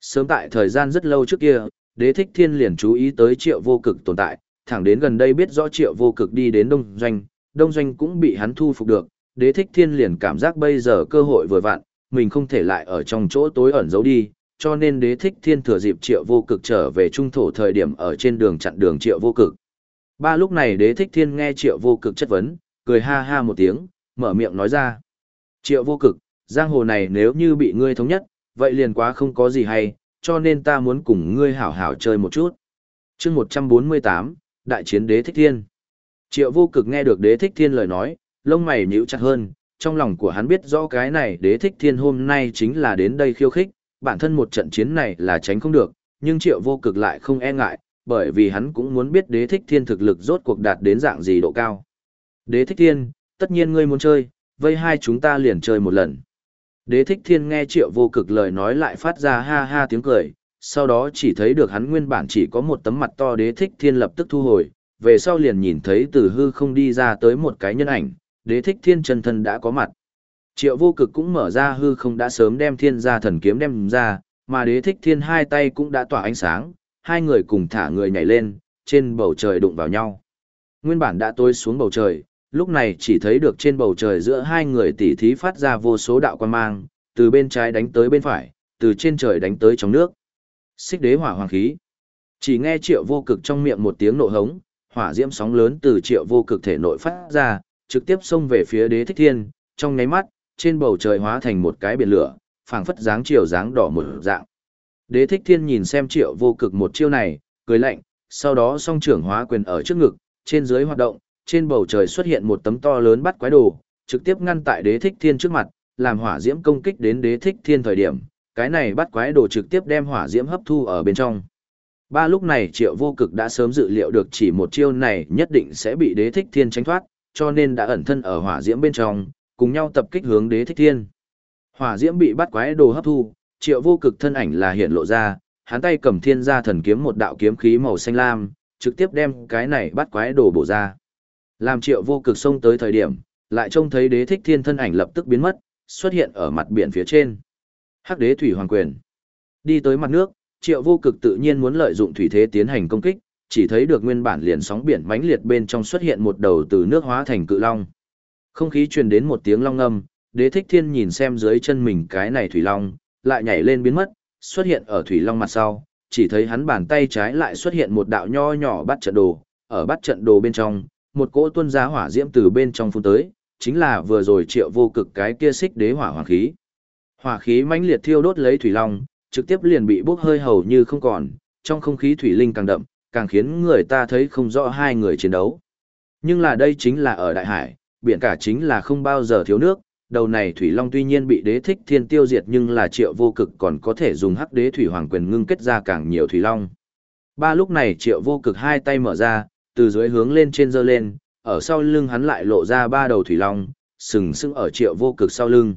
Sớm tại thời gian rất lâu trước kia, đế thích thiên liền chú ý tới triệu vô cực tồn tại, thẳng đến gần đây biết rõ triệu vô cực đi đến đông doanh, đông doanh cũng bị hắn thu phục được, đế thích thiên liền cảm giác bây giờ cơ hội vừa vặn, mình không thể lại ở trong chỗ tối ẩn giấu đi, cho nên đế thích thiên thừa dịp triệu vô cực trở về trung thổ thời điểm ở trên đường chặn đường triệu vô cực. Ba lúc này đế thích thiên nghe triệu vô cực chất vấn, cười ha ha một tiếng, mở miệng nói ra. Triệu vô cực, giang hồ này nếu như bị ngươi thống nhất, vậy liền quá không có gì hay, cho nên ta muốn cùng ngươi hảo hảo chơi một chút. chương 148, Đại chiến đế thích thiên. Triệu vô cực nghe được đế thích thiên lời nói, lông mày nhíu chặt hơn, trong lòng của hắn biết rõ cái này đế thích thiên hôm nay chính là đến đây khiêu khích, bản thân một trận chiến này là tránh không được, nhưng triệu vô cực lại không e ngại, bởi vì hắn cũng muốn biết đế thích thiên thực lực rốt cuộc đạt đến dạng gì độ cao. Đế thích thiên, tất nhiên ngươi muốn chơi, vây hai chúng ta liền chơi một lần. Đế thích thiên nghe triệu vô cực lời nói lại phát ra ha ha tiếng cười, sau đó chỉ thấy được hắn nguyên bản chỉ có một tấm mặt to đế thích thiên lập tức thu hồi, về sau liền nhìn thấy từ hư không đi ra tới một cái nhân ảnh, đế thích thiên chân thân đã có mặt. Triệu vô cực cũng mở ra hư không đã sớm đem thiên gia thần kiếm đem ra, mà đế thích thiên hai tay cũng đã tỏa ánh sáng, hai người cùng thả người nhảy lên, trên bầu trời đụng vào nhau. Nguyên bản đã tối xuống bầu trời, lúc này chỉ thấy được trên bầu trời giữa hai người tỉ thí phát ra vô số đạo quan mang, từ bên trái đánh tới bên phải, từ trên trời đánh tới trong nước. Xích đế hỏa hoàng khí. Chỉ nghe triệu vô cực trong miệng một tiếng nộ hống, hỏa diễm sóng lớn từ triệu vô cực thể nội phát ra, trực tiếp xông về phía đế thích thiên, trong nháy mắt, trên bầu trời hóa thành một cái biển lửa, phảng phất dáng chiều dáng đỏ một dạng. Đế thích thiên nhìn xem triệu vô cực một chiêu này, cười lạnh, sau đó song trưởng hóa quyền ở trước ngực, trên dưới hoạt động, trên bầu trời xuất hiện một tấm to lớn bắt quái đồ, trực tiếp ngăn tại đế thích thiên trước mặt, làm hỏa diễm công kích đến đế thích thiên thời điểm, cái này bắt quái đồ trực tiếp đem hỏa diễm hấp thu ở bên trong. Ba lúc này triệu vô cực đã sớm dự liệu được chỉ một chiêu này nhất định sẽ bị đế thích thiên tránh thoát, cho nên đã ẩn thân ở hỏa diễm bên trong, cùng nhau tập kích hướng đế thích thiên. Hỏa diễm bị bắt quái đồ hấp thu, triệu vô cực thân ảnh là hiện lộ ra, hắn tay cầm thiên gia thần kiếm một đạo kiếm khí màu xanh lam, trực tiếp đem cái này bắt quái đồ bổ ra. Làm triệu vô cực xông tới thời điểm, lại trông thấy đế thích thiên thân ảnh lập tức biến mất, xuất hiện ở mặt biển phía trên. Hắc đế thủy hoàng quyền. Đi tới mặt nước, triệu vô cực tự nhiên muốn lợi dụng thủy thế tiến hành công kích, chỉ thấy được nguyên bản liền sóng biển mãnh liệt bên trong xuất hiện một đầu từ nước hóa thành cự long. Không khí truyền đến một tiếng long ngâm, Đế thích thiên nhìn xem dưới chân mình cái này thủy long, lại nhảy lên biến mất, xuất hiện ở thủy long mặt sau, chỉ thấy hắn bàn tay trái lại xuất hiện một đạo nho nhỏ bắt trận đồ, ở bắt trận đồ bên trong, một cỗ tuôn ra hỏa diễm từ bên trong phun tới, chính là vừa rồi triệu vô cực cái kia xích đế hỏa hoàng khí. Hỏa khí mãnh liệt thiêu đốt lấy thủy long, trực tiếp liền bị bốc hơi hầu như không còn, trong không khí thủy linh càng đậm, càng khiến người ta thấy không rõ hai người chiến đấu. Nhưng là đây chính là ở đại hải, biển cả chính là không bao giờ thiếu nước, đầu này thủy long tuy nhiên bị đế thích thiên tiêu diệt nhưng là triệu vô cực còn có thể dùng hắc đế thủy hoàng quyền ngưng kết ra càng nhiều thủy long. Ba lúc này triệu vô cực hai tay mở ra, từ dưới hướng lên trên dơ lên, ở sau lưng hắn lại lộ ra ba đầu thủy long, sừng sững ở triệu vô cực sau lưng.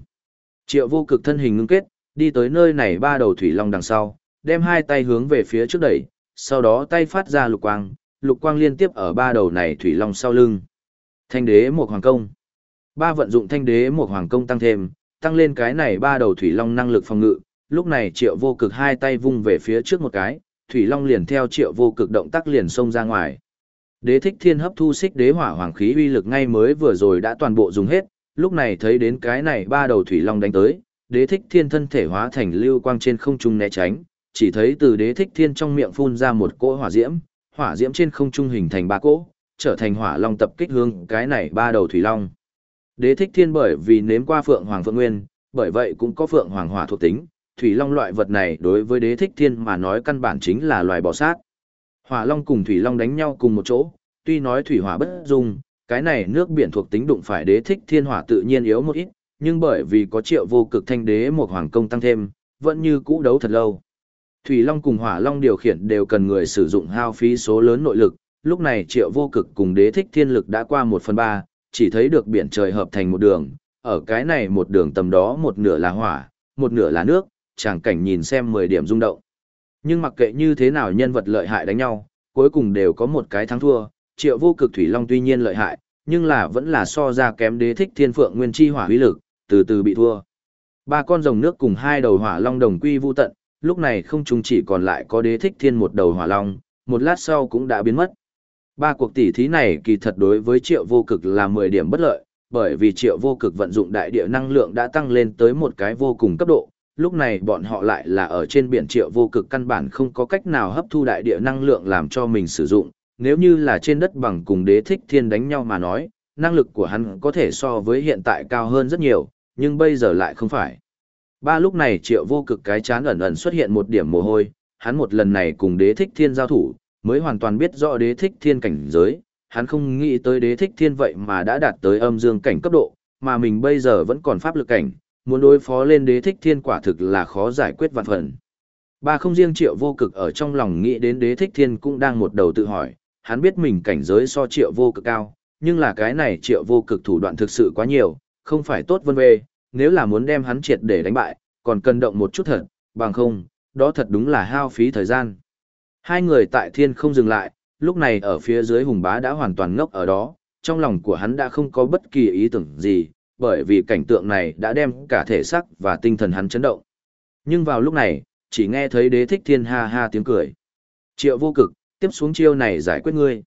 Triệu vô cực thân hình ngưng kết, đi tới nơi này ba đầu thủy long đằng sau, đem hai tay hướng về phía trước đẩy, sau đó tay phát ra lục quang, lục quang liên tiếp ở ba đầu này thủy long sau lưng. Thanh đế một hoàng công. Ba vận dụng thanh đế một hoàng công tăng thêm, tăng lên cái này ba đầu thủy long năng lực phòng ngự, lúc này triệu vô cực hai tay vung về phía trước một cái, thủy long liền theo triệu vô cực động tác liền xông ra ngoài. Đế thích thiên hấp thu xích đế hỏa hoàng khí uy lực ngay mới vừa rồi đã toàn bộ dùng hết, lúc này thấy đến cái này ba đầu thủy long đánh tới, đế thích thiên thân thể hóa thành lưu quang trên không trung né tránh, chỉ thấy từ đế thích thiên trong miệng phun ra một cỗ hỏa diễm, hỏa diễm trên không trung hình thành ba cỗ, trở thành hỏa long tập kích hướng cái này ba đầu thủy long. Đế thích thiên bởi vì nếm qua phượng hoàng phượng nguyên, bởi vậy cũng có phượng hoàng hỏa thuộc tính, thủy long loại vật này đối với đế thích thiên mà nói căn bản chính là loài bò sát. Hỏa long cùng thủy long đánh nhau cùng một chỗ, tuy nói thủy hỏa bất dung, cái này nước biển thuộc tính đụng phải đế thích thiên hỏa tự nhiên yếu một ít, nhưng bởi vì có triệu vô cực thanh đế một hoàng công tăng thêm, vẫn như cũ đấu thật lâu. Thủy Long cùng Hỏa Long điều khiển đều cần người sử dụng hao phí số lớn nội lực, lúc này triệu vô cực cùng đế thích thiên lực đã qua một phần ba, chỉ thấy được biển trời hợp thành một đường, ở cái này một đường tầm đó một nửa là hỏa, một nửa là nước, chàng cảnh nhìn xem 10 điểm rung động. Nhưng mặc kệ như thế nào nhân vật lợi hại đánh nhau, cuối cùng đều có một cái thắng thua, triệu vô cực Thủy Long tuy nhiên lợi hại, nhưng là vẫn là so ra kém đế thích thiên phượng nguyên chi hỏa uy lực, từ từ bị thua. Ba con rồng nước cùng hai đầu hỏa long đồng quy vu tận, lúc này không chung chỉ còn lại có đế thích thiên một đầu hỏa long, một lát sau cũng đã biến mất. Ba cuộc tỷ thí này kỳ thật đối với triệu vô cực là 10 điểm bất lợi, bởi vì triệu vô cực vận dụng đại địa năng lượng đã tăng lên tới một cái vô cùng cấp độ, lúc này bọn họ lại là ở trên biển triệu vô cực căn bản không có cách nào hấp thu đại địa năng lượng làm cho mình sử dụng, nếu như là trên đất bằng cùng đế thích thiên đánh nhau mà nói, năng lực của hắn có thể so với hiện tại cao hơn rất nhiều, nhưng bây giờ lại không phải. Ba lúc này triệu vô cực cái chán ẩn ẩn xuất hiện một điểm mồ hôi, hắn một lần này cùng đế thích thiên giao thủ, mới hoàn toàn biết rõ đế thích thiên cảnh giới, hắn không nghĩ tới đế thích thiên vậy mà đã đạt tới âm dương cảnh cấp độ, mà mình bây giờ vẫn còn pháp lực cảnh, muốn đối phó lên đế thích thiên quả thực là khó giải quyết vạn phần. Ba không riêng triệu vô cực ở trong lòng nghĩ đến đế thích thiên cũng đang một đầu tự hỏi, hắn biết mình cảnh giới so triệu vô cực cao, nhưng là cái này triệu vô cực thủ đoạn thực sự quá nhiều, không phải tốt vân về, nếu là muốn đem hắn triệt để đánh bại, còn cần động một chút thật, bằng không, đó thật đúng là hao phí thời gian. Hai người tại thiên không dừng lại, lúc này ở phía dưới hùng bá đã hoàn toàn ngốc ở đó, trong lòng của hắn đã không có bất kỳ ý tưởng gì, bởi vì cảnh tượng này đã đem cả thể xác và tinh thần hắn chấn động. Nhưng vào lúc này, chỉ nghe thấy đế thích thiên ha ha tiếng cười. Triệu vô cực, tiếp xuống chiêu này giải quyết ngươi.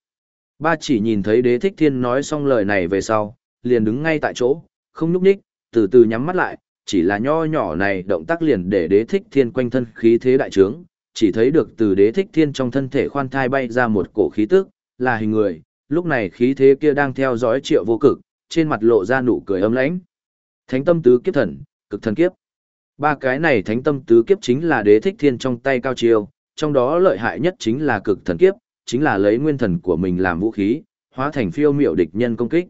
Ba chỉ nhìn thấy đế thích thiên nói xong lời này về sau, liền đứng ngay tại chỗ, không nhúc nhích, từ từ nhắm mắt lại, chỉ là nho nhỏ này động tác liền để đế thích thiên quanh thân khí thế đại trướng, chỉ thấy được từ đế thích thiên trong thân thể khoan thai bay ra một cổ khí tức, là hình người, lúc này khí thế kia đang theo dõi triệu vô cực, trên mặt lộ ra nụ cười ấm lãnh. Thánh tâm tứ kiếp thần, cực thần kiếp. Ba cái này thánh tâm tứ kiếp chính là đế thích thiên trong tay cao chiêu, trong đó lợi hại nhất chính là cực thần kiếp, chính là lấy nguyên thần của mình làm vũ khí, hóa thành phiêu miệu địch nhân công kích.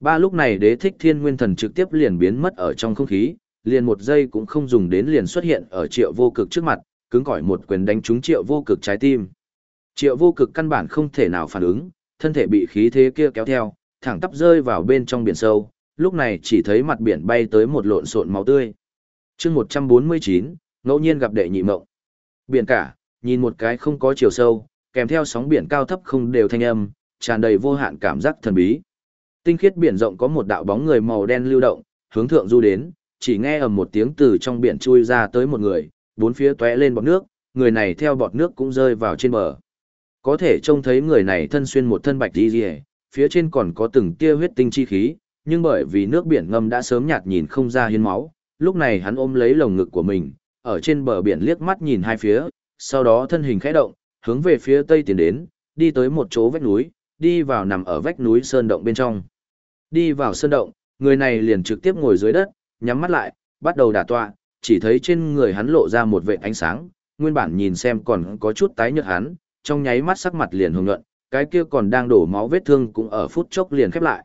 Ba lúc này đế thích thiên nguyên thần trực tiếp liền biến mất ở trong không khí, liền một giây cũng không dùng đến liền xuất hiện ở triệu vô cực trước mặt, cứng cỏi một quyền đánh trúng triệu vô cực trái tim. Triệu vô cực căn bản không thể nào phản ứng, thân thể bị khí thế kia kéo theo, thẳng tắp rơi vào bên trong biển sâu, lúc này chỉ thấy mặt biển bay tới một lộn xộn máu tươi. chương 149, ngẫu nhiên gặp đệ nhị mộng. Biển cả, nhìn một cái không có chiều sâu, kèm theo sóng biển cao thấp không đều thanh âm, tràn đầy vô hạn cảm giác thần bí. Tinh khiết biển rộng có một đạo bóng người màu đen lưu động, hướng thượng du đến, chỉ nghe ầm một tiếng từ trong biển chui ra tới một người, bốn phía tóe lên bọt nước, người này theo bọt nước cũng rơi vào trên bờ. Có thể trông thấy người này thân xuyên một thân bạch đi rìa, phía trên còn có từng tia huyết tinh chi khí, nhưng bởi vì nước biển ngâm đã sớm nhạt nhìn không ra hiến máu, lúc này hắn ôm lấy lồng ngực của mình, ở trên bờ biển liếc mắt nhìn hai phía, sau đó thân hình khẽ động, hướng về phía tây tiến đến, đi tới một chỗ vách núi, đi vào nằm ở vách núi sơn động bên trong. Đi vào sơn động, người này liền trực tiếp ngồi dưới đất, nhắm mắt lại, bắt đầu đả tọa, chỉ thấy trên người hắn lộ ra một vệt ánh sáng, nguyên bản nhìn xem còn có chút tái nhợt hắn, trong nháy mắt sắc mặt liền hồng nhuận, cái kia còn đang đổ máu vết thương cũng ở phút chốc liền khép lại.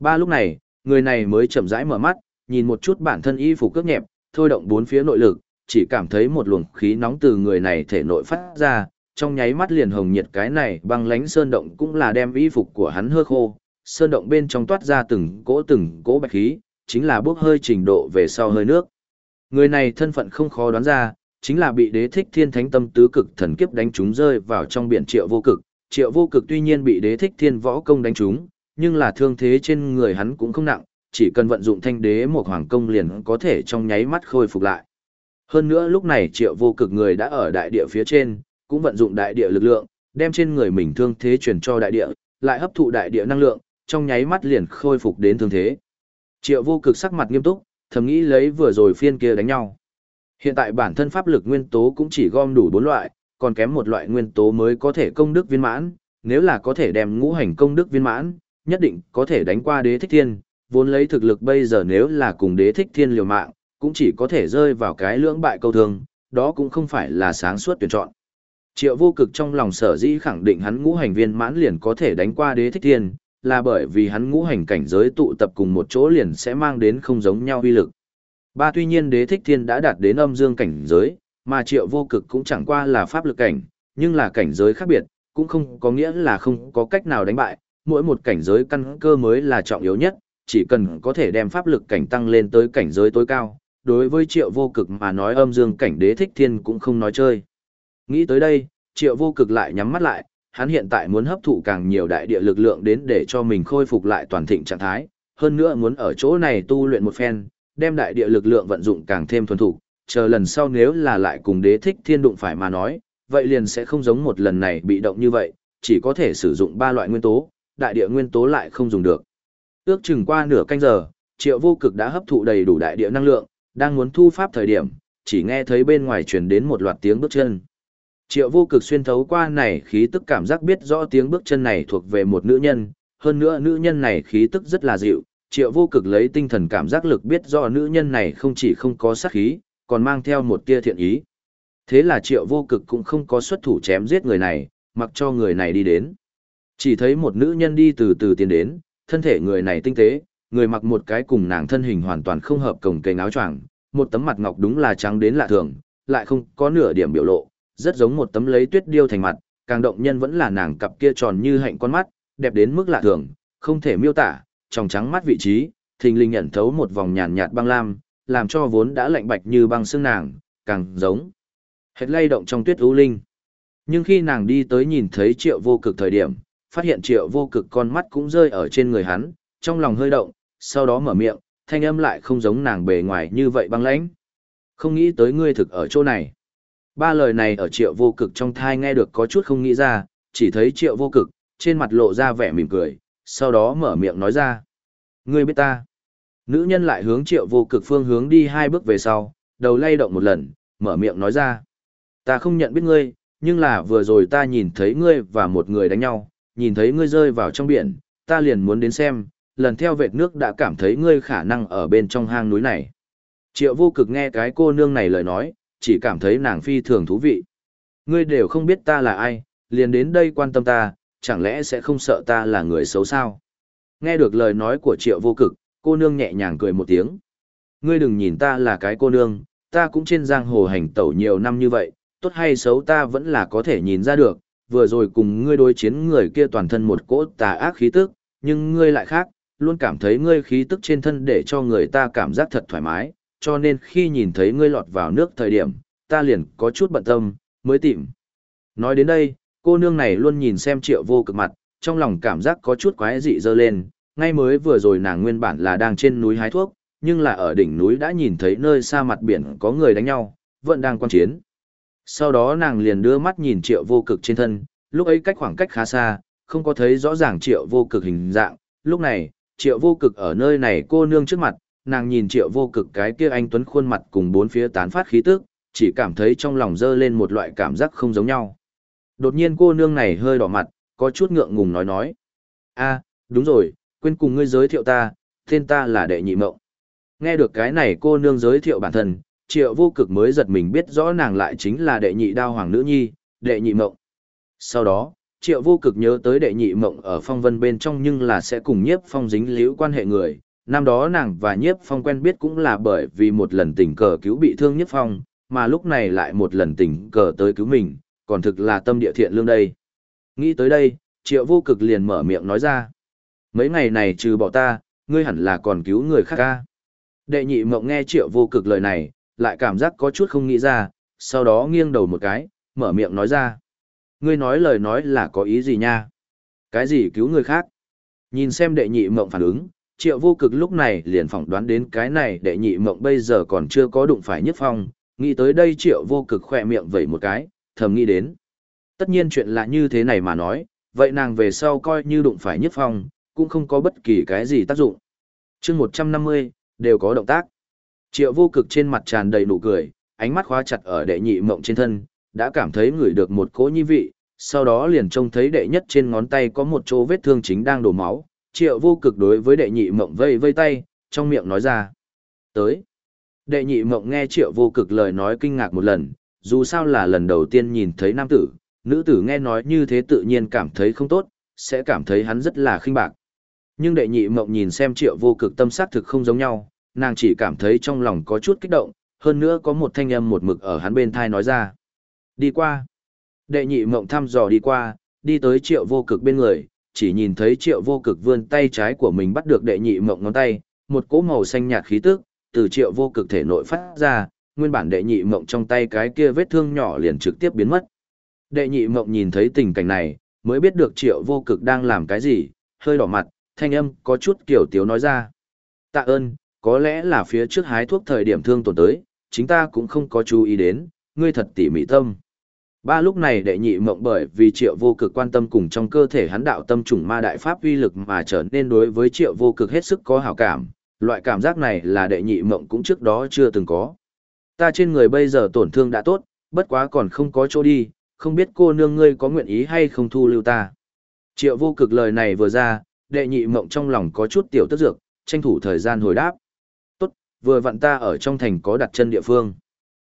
Ba lúc này, người này mới chậm rãi mở mắt, nhìn một chút bản thân y phục cước nhẹp, thôi động bốn phía nội lực, chỉ cảm thấy một luồng khí nóng từ người này thể nội phát ra, trong nháy mắt liền hồng nhiệt cái này băng lánh sơn động cũng là đem y phục của hắn hơ khô, sơn động bên trong toát ra từng cỗ từng cỗ bạch khí, chính là bước hơi trình độ về sau hơi nước. Người này thân phận không khó đoán ra, chính là bị đế thích thiên thánh tâm tứ cực thần kiếp đánh trúng rơi vào trong biển triệu vô cực. Triệu vô cực tuy nhiên bị đế thích thiên võ công đánh trúng, nhưng là thương thế trên người hắn cũng không nặng, chỉ cần vận dụng thanh đế một hoàng công liền có thể trong nháy mắt khôi phục lại. Hơn nữa lúc này triệu vô cực người đã ở đại địa phía trên, cũng vận dụng đại địa lực lượng, đem trên người mình thương thế truyền cho đại địa, lại hấp thụ đại địa năng lượng, trong nháy mắt liền khôi phục đến thương thế. Triệu vô cực sắc mặt nghiêm túc, thầm nghĩ lấy vừa rồi phiên kia đánh nhau. Hiện tại bản thân pháp lực nguyên tố cũng chỉ gom đủ bốn loại, còn kém một loại nguyên tố mới có thể công đức viên mãn, nếu là có thể đem ngũ hành công đức viên mãn, nhất định có thể đánh qua đế thích thiên, vốn lấy thực lực bây giờ nếu là cùng đế thích thiên liều mạng, cũng chỉ có thể rơi vào cái lưỡng bại câu thương, đó cũng không phải là sáng suốt tuyển chọn. Triệu vô cực trong lòng sở dĩ khẳng định hắn ngũ hành viên mãn liền có thể đánh qua đế thích thiên, là bởi vì hắn ngũ hành cảnh giới tụ tập cùng một chỗ liền sẽ mang đến không giống nhau uy lực. Ba tuy nhiên đế thích thiên đã đạt đến âm dương cảnh giới, mà triệu vô cực cũng chẳng qua là pháp lực cảnh, nhưng là cảnh giới khác biệt, cũng không có nghĩa là không có cách nào đánh bại, mỗi một cảnh giới căn cơ mới là trọng yếu nhất, chỉ cần có thể đem pháp lực cảnh tăng lên tới cảnh giới tối cao, đối với triệu vô cực mà nói âm dương cảnh đế thích thiên cũng không nói chơi. Nghĩ tới đây, triệu vô cực lại nhắm mắt lại, hắn hiện tại muốn hấp thụ càng nhiều đại địa lực lượng đến để cho mình khôi phục lại toàn thịnh trạng thái, hơn nữa muốn ở chỗ này tu luyện một phen, đem đại địa lực lượng vận dụng càng thêm thuần thủ, chờ lần sau nếu là lại cùng đế thích thiên đụng phải mà nói, vậy liền sẽ không giống một lần này bị động như vậy, chỉ có thể sử dụng ba loại nguyên tố, đại địa nguyên tố lại không dùng được. Ước chừng qua nửa canh giờ, triệu vô cực đã hấp thụ đầy đủ đại địa năng lượng, đang muốn thu pháp thời điểm, chỉ nghe thấy bên ngoài truyền đến một loạt tiếng bước chân. Triệu vô cực xuyên thấu qua này khí tức cảm giác biết rõ tiếng bước chân này thuộc về một nữ nhân, hơn nữa nữ nhân này khí tức rất là dịu, triệu vô cực lấy tinh thần cảm giác lực biết rõ nữ nhân này không chỉ không có sát khí, còn mang theo một tia thiện ý. Thế là triệu vô cực cũng không có xuất thủ chém giết người này, mặc cho người này đi đến. Chỉ thấy một nữ nhân đi từ từ tiến đến, thân thể người này tinh tế, người mặc một cái cùng nàng thân hình hoàn toàn không hợp cổng cây áo choàng, một tấm mặt ngọc đúng là trắng đến lạ thường, lại không có nửa điểm biểu lộ, rất giống một tấm lấy tuyết điêu thành mặt, càng động nhân vẫn là nàng cặp kia tròn như hạnh con mắt, đẹp đến mức lạ thường, không thể miêu tả, trong trắng mắt vị trí, thình lình nhận thấu một vòng nhàn nhạt băng lam, làm cho vốn đã lạnh bạch như băng xương nàng, càng giống hết lay động trong tuyết ưu linh. Nhưng khi nàng đi tới nhìn thấy triệu vô cực thời điểm, phát hiện triệu vô cực con mắt cũng rơi ở trên người hắn, trong lòng hơi động, sau đó mở miệng, thanh âm lại không giống nàng bề ngoài như vậy băng lãnh. Không nghĩ tới ngươi thực ở chỗ này. Ba lời này ở triệu vô cực trong thai nghe được có chút không nghĩ ra, chỉ thấy triệu vô cực, trên mặt lộ ra vẻ mỉm cười, sau đó mở miệng nói ra. Ngươi biết ta. Nữ nhân lại hướng triệu vô cực phương hướng đi hai bước về sau, đầu lay động một lần, mở miệng nói ra. Ta không nhận biết ngươi, nhưng là vừa rồi ta nhìn thấy ngươi và một người đánh nhau, nhìn thấy ngươi rơi vào trong biển, ta liền muốn đến xem, lần theo vệt nước đã cảm thấy ngươi khả năng ở bên trong hang núi này. Triệu vô cực nghe cái cô nương này lời nói, chỉ cảm thấy nàng phi thường thú vị. Ngươi đều không biết ta là ai, liền đến đây quan tâm ta, chẳng lẽ sẽ không sợ ta là người xấu sao? Nghe được lời nói của triệu vô cực, cô nương nhẹ nhàng cười một tiếng. Ngươi đừng nhìn ta là cái cô nương, ta cũng trên giang hồ hành tẩu nhiều năm như vậy, tốt hay xấu ta vẫn là có thể nhìn ra được, vừa rồi cùng ngươi đối chiến người kia toàn thân một cỗ tà ác khí tức, nhưng ngươi lại khác, luôn cảm thấy ngươi khí tức trên thân để cho người ta cảm giác thật thoải mái, cho nên khi nhìn thấy ngươi lọt vào nước thời điểm, ta liền có chút bận tâm, mới tìm. Nói đến đây, cô nương này luôn nhìn xem triệu vô cực mặt, trong lòng cảm giác có chút quái dị dơ lên, ngay mới vừa rồi nàng nguyên bản là đang trên núi hái thuốc, nhưng là ở đỉnh núi đã nhìn thấy nơi xa mặt biển có người đánh nhau, vẫn đang quan chiến. Sau đó nàng liền đưa mắt nhìn triệu vô cực trên thân, lúc ấy cách khoảng cách khá xa, không có thấy rõ ràng triệu vô cực hình dạng, lúc này, triệu vô cực ở nơi này cô nương trước mặt, nàng nhìn triệu vô cực cái kia anh tuấn khuôn mặt cùng bốn phía tán phát khí tức, chỉ cảm thấy trong lòng dơ lên một loại cảm giác không giống nhau. Đột nhiên cô nương này hơi đỏ mặt, có chút ngượng ngùng nói nói. a đúng rồi, quên cùng ngươi giới thiệu ta, tên ta là đệ nhị mộng. Nghe được cái này cô nương giới thiệu bản thân, triệu vô cực mới giật mình biết rõ nàng lại chính là đệ nhị đao hoàng nữ nhi, đệ nhị mộng. Sau đó, triệu vô cực nhớ tới đệ nhị mộng ở phong vân bên trong nhưng là sẽ cùng nhiếp phong dính liễu quan hệ người. Năm đó nàng và nhiếp phong quen biết cũng là bởi vì một lần tình cờ cứu bị thương nhiếp phong, mà lúc này lại một lần tình cờ tới cứu mình, còn thực là tâm địa thiện lương đây. Nghĩ tới đây, triệu vô cực liền mở miệng nói ra. Mấy ngày này trừ bỏ ta, ngươi hẳn là còn cứu người khác ca. Đệ nhị mộng nghe triệu vô cực lời này, lại cảm giác có chút không nghĩ ra, sau đó nghiêng đầu một cái, mở miệng nói ra. Ngươi nói lời nói là có ý gì nha? Cái gì cứu người khác? Nhìn xem đệ nhị mộng phản ứng, triệu vô cực lúc này liền phỏng đoán đến cái này đệ nhị mộng bây giờ còn chưa có đụng phải nhất phong, nghĩ tới đây triệu vô cực khỏe miệng vẩy một cái, thầm nghĩ đến. Tất nhiên chuyện là như thế này mà nói, vậy nàng về sau coi như đụng phải nhất phong, cũng không có bất kỳ cái gì tác dụng. chương 150, đều có động tác. Triệu vô cực trên mặt tràn đầy nụ cười, ánh mắt khóa chặt ở đệ nhị mộng trên thân, đã cảm thấy ngửi được một cỗ nhi vị, sau đó liền trông thấy đệ nhất trên ngón tay có một chỗ vết thương chính đang đổ máu. Triệu vô cực đối với đệ nhị mộng vây vây tay, trong miệng nói ra. Tới. Đệ nhị mộng nghe triệu vô cực lời nói kinh ngạc một lần, dù sao là lần đầu tiên nhìn thấy nam tử, nữ tử nghe nói như thế tự nhiên cảm thấy không tốt, sẽ cảm thấy hắn rất là khinh bạc. Nhưng đệ nhị mộng nhìn xem triệu vô cực tâm sát thực không giống nhau, nàng chỉ cảm thấy trong lòng có chút kích động, hơn nữa có một thanh âm một mực ở hắn bên thai nói ra. Đi qua. Đệ nhị mộng thăm dò đi qua, đi tới triệu vô cực bên người, chỉ nhìn thấy triệu vô cực vươn tay trái của mình bắt được đệ nhị mộng ngón tay, một cỗ màu xanh nhạt khí tức, từ triệu vô cực thể nội phát ra, nguyên bản đệ nhị mộng trong tay cái kia vết thương nhỏ liền trực tiếp biến mất. Đệ nhị mộng nhìn thấy tình cảnh này, mới biết được triệu vô cực đang làm cái gì, hơi đỏ mặt, thanh âm có chút kiểu tiếu nói ra. Tạ ơn, có lẽ là phía trước hái thuốc thời điểm thương tổn tới, chính ta cũng không có chú ý đến, ngươi thật tỉ mỉ tâm. Ba lúc này đệ nhị mộng bởi vì triệu vô cực quan tâm cùng trong cơ thể hắn đạo tâm trùng ma đại pháp uy lực mà trở nên đối với triệu vô cực hết sức có hảo cảm, loại cảm giác này là đệ nhị mộng cũng trước đó chưa từng có. Ta trên người bây giờ tổn thương đã tốt, bất quá còn không có chỗ đi, không biết cô nương ngươi có nguyện ý hay không thu lưu ta. Triệu vô cực lời này vừa ra, đệ nhị mộng trong lòng có chút tiểu tức dược, tranh thủ thời gian hồi đáp. Tốt, vừa vặn ta ở trong thành có đặt chân địa phương.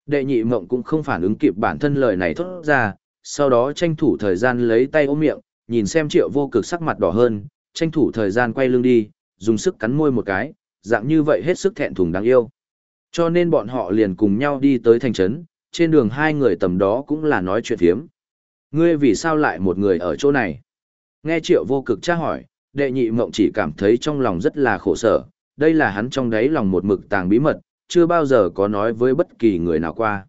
Đệ nhị mộng cũng không phản ứng kịp bản thân lời này thốt ra, sau đó tranh thủ thời gian lấy tay ôm miệng, nhìn xem triệu vô cực sắc mặt đỏ hơn, tranh thủ thời gian quay lưng đi, dùng sức cắn môi một cái, dạng như vậy hết sức thẹn thùng đáng yêu. Cho nên bọn họ liền cùng nhau đi tới thành trấn, trên đường hai người tầm đó cũng là nói chuyện hiếm. Ngươi vì sao lại một người ở chỗ này? Nghe triệu vô cực tra hỏi, đệ nhị mộng chỉ cảm thấy trong lòng rất là khổ sở, đây là hắn trong đáy lòng một mực tàng bí mật, chưa bao giờ có nói với bất kỳ người nào qua.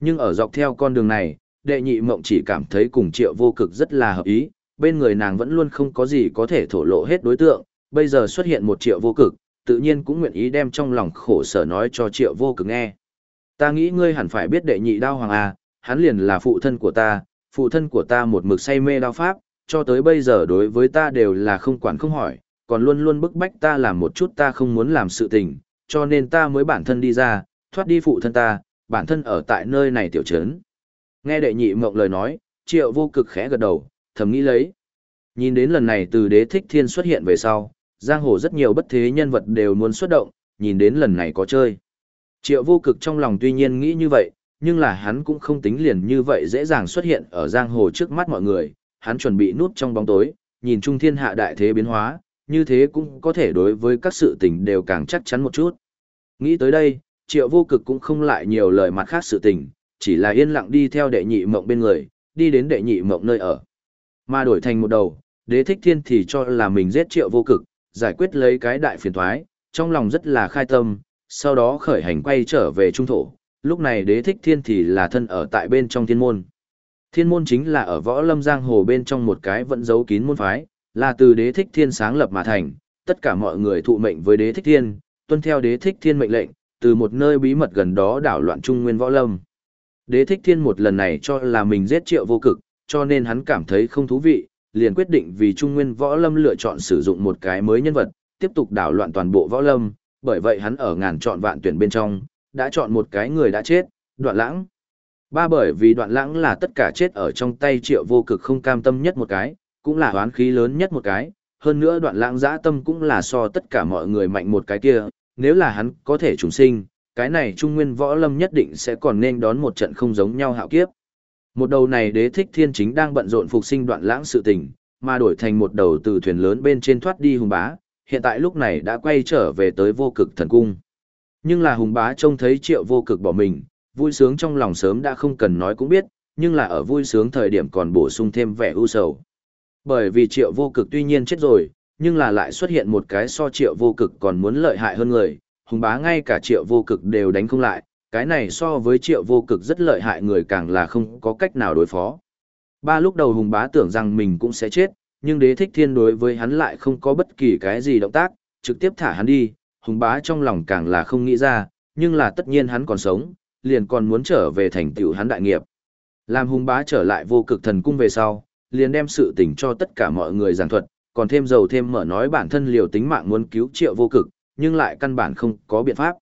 Nhưng ở dọc theo con đường này, đệ nhị mộng chỉ cảm thấy cùng triệu vô cực rất là hợp ý, bên người nàng vẫn luôn không có gì có thể thổ lộ hết đối tượng, bây giờ xuất hiện một triệu vô cực, tự nhiên cũng nguyện ý đem trong lòng khổ sở nói cho triệu vô cực nghe. Ta nghĩ ngươi hẳn phải biết đệ nhị đao hoàng A, hắn liền là phụ thân của ta, phụ thân của ta một mực say mê đao pháp, cho tới bây giờ đối với ta đều là không quản không hỏi, còn luôn luôn bức bách ta làm một chút ta không muốn làm sự tình, cho nên ta mới bản thân đi ra, thoát đi phụ thân ta, bản thân ở tại nơi này tiểu trấn. Nghe đệ nhị mộng lời nói, triệu vô cực khẽ gật đầu, thầm nghĩ lấy. Nhìn đến lần này từ đế thích thiên xuất hiện về sau, giang hồ rất nhiều bất thế nhân vật đều muốn xuất động, nhìn đến lần này có chơi. Triệu vô cực trong lòng tuy nhiên nghĩ như vậy, nhưng là hắn cũng không tính liền như vậy dễ dàng xuất hiện ở giang hồ trước mắt mọi người, hắn chuẩn bị núp trong bóng tối, nhìn trung thiên hạ đại thế biến hóa, như thế cũng có thể đối với các sự tình đều càng chắc chắn một chút. Nghĩ tới đây, triệu vô cực cũng không lại nhiều lời mặt khác sự tình, chỉ là yên lặng đi theo đệ nhị mộng bên người, đi đến đệ nhị mộng nơi ở. Mà đổi thành một đầu, đế thích thiên thì cho là mình giết triệu vô cực, giải quyết lấy cái đại phiền thoái, trong lòng rất là khai tâm, sau đó khởi hành quay trở về trung thổ. Lúc này đế thích thiên thì là thân ở tại bên trong thiên môn. Thiên môn chính là ở võ lâm giang hồ bên trong một cái vẫn giấu kín môn phái, là từ đế thích thiên sáng lập mà thành, tất cả mọi người thụ mệnh với đế thích thiên, tuân theo đế thích thiên mệnh lệnh, từ một nơi bí mật gần đó đảo loạn trung nguyên võ lâm. Đế thích thiên một lần này cho là mình giết triệu vô cực, cho nên hắn cảm thấy không thú vị, liền quyết định vì trung nguyên võ lâm lựa chọn sử dụng một cái mới nhân vật, tiếp tục đảo loạn toàn bộ võ lâm, bởi vậy hắn ở ngàn chọn vạn tuyển bên trong, đã chọn một cái người đã chết, đoạn lãng. Ba bởi vì đoạn lãng là tất cả chết ở trong tay triệu vô cực không cam tâm nhất một cái, cũng là hoán khí lớn nhất một cái, hơn nữa đoạn lãng giã tâm cũng là so tất cả mọi người mạnh một cái kia, nếu là hắn có thể trùng sinh, cái này trung nguyên võ lâm nhất định sẽ còn nên đón một trận không giống nhau hạo kiếp. Một đầu này đế thích thiên chính đang bận rộn phục sinh đoạn lãng sự tình, mà đổi thành một đầu từ thuyền lớn bên trên thoát đi hùng bá, hiện tại lúc này đã quay trở về tới vô cực thần cung. Nhưng là hùng bá trông thấy triệu vô cực bỏ mình, vui sướng trong lòng sớm đã không cần nói cũng biết, nhưng là ở vui sướng thời điểm còn bổ sung thêm vẻ ưu sầu. Bởi vì triệu vô cực tuy nhiên chết rồi, nhưng là lại xuất hiện một cái so triệu vô cực còn muốn lợi hại hơn người, hùng bá ngay cả triệu vô cực đều đánh không lại, cái này so với triệu vô cực rất lợi hại người càng là không có cách nào đối phó. Ba lúc đầu hùng bá tưởng rằng mình cũng sẽ chết, nhưng đế thích thiên đối với hắn lại không có bất kỳ cái gì động tác, trực tiếp thả hắn đi, hùng bá trong lòng càng là không nghĩ ra, nhưng là tất nhiên hắn còn sống, liền còn muốn trở về thành tựu hắn đại nghiệp. Làm hung bá trở lại vô cực thần cung về sau, liền đem sự tình cho tất cả mọi người giảng thuật, còn thêm dầu thêm mở nói bản thân liều tính mạng muốn cứu triệu vô cực, nhưng lại căn bản không có biện pháp.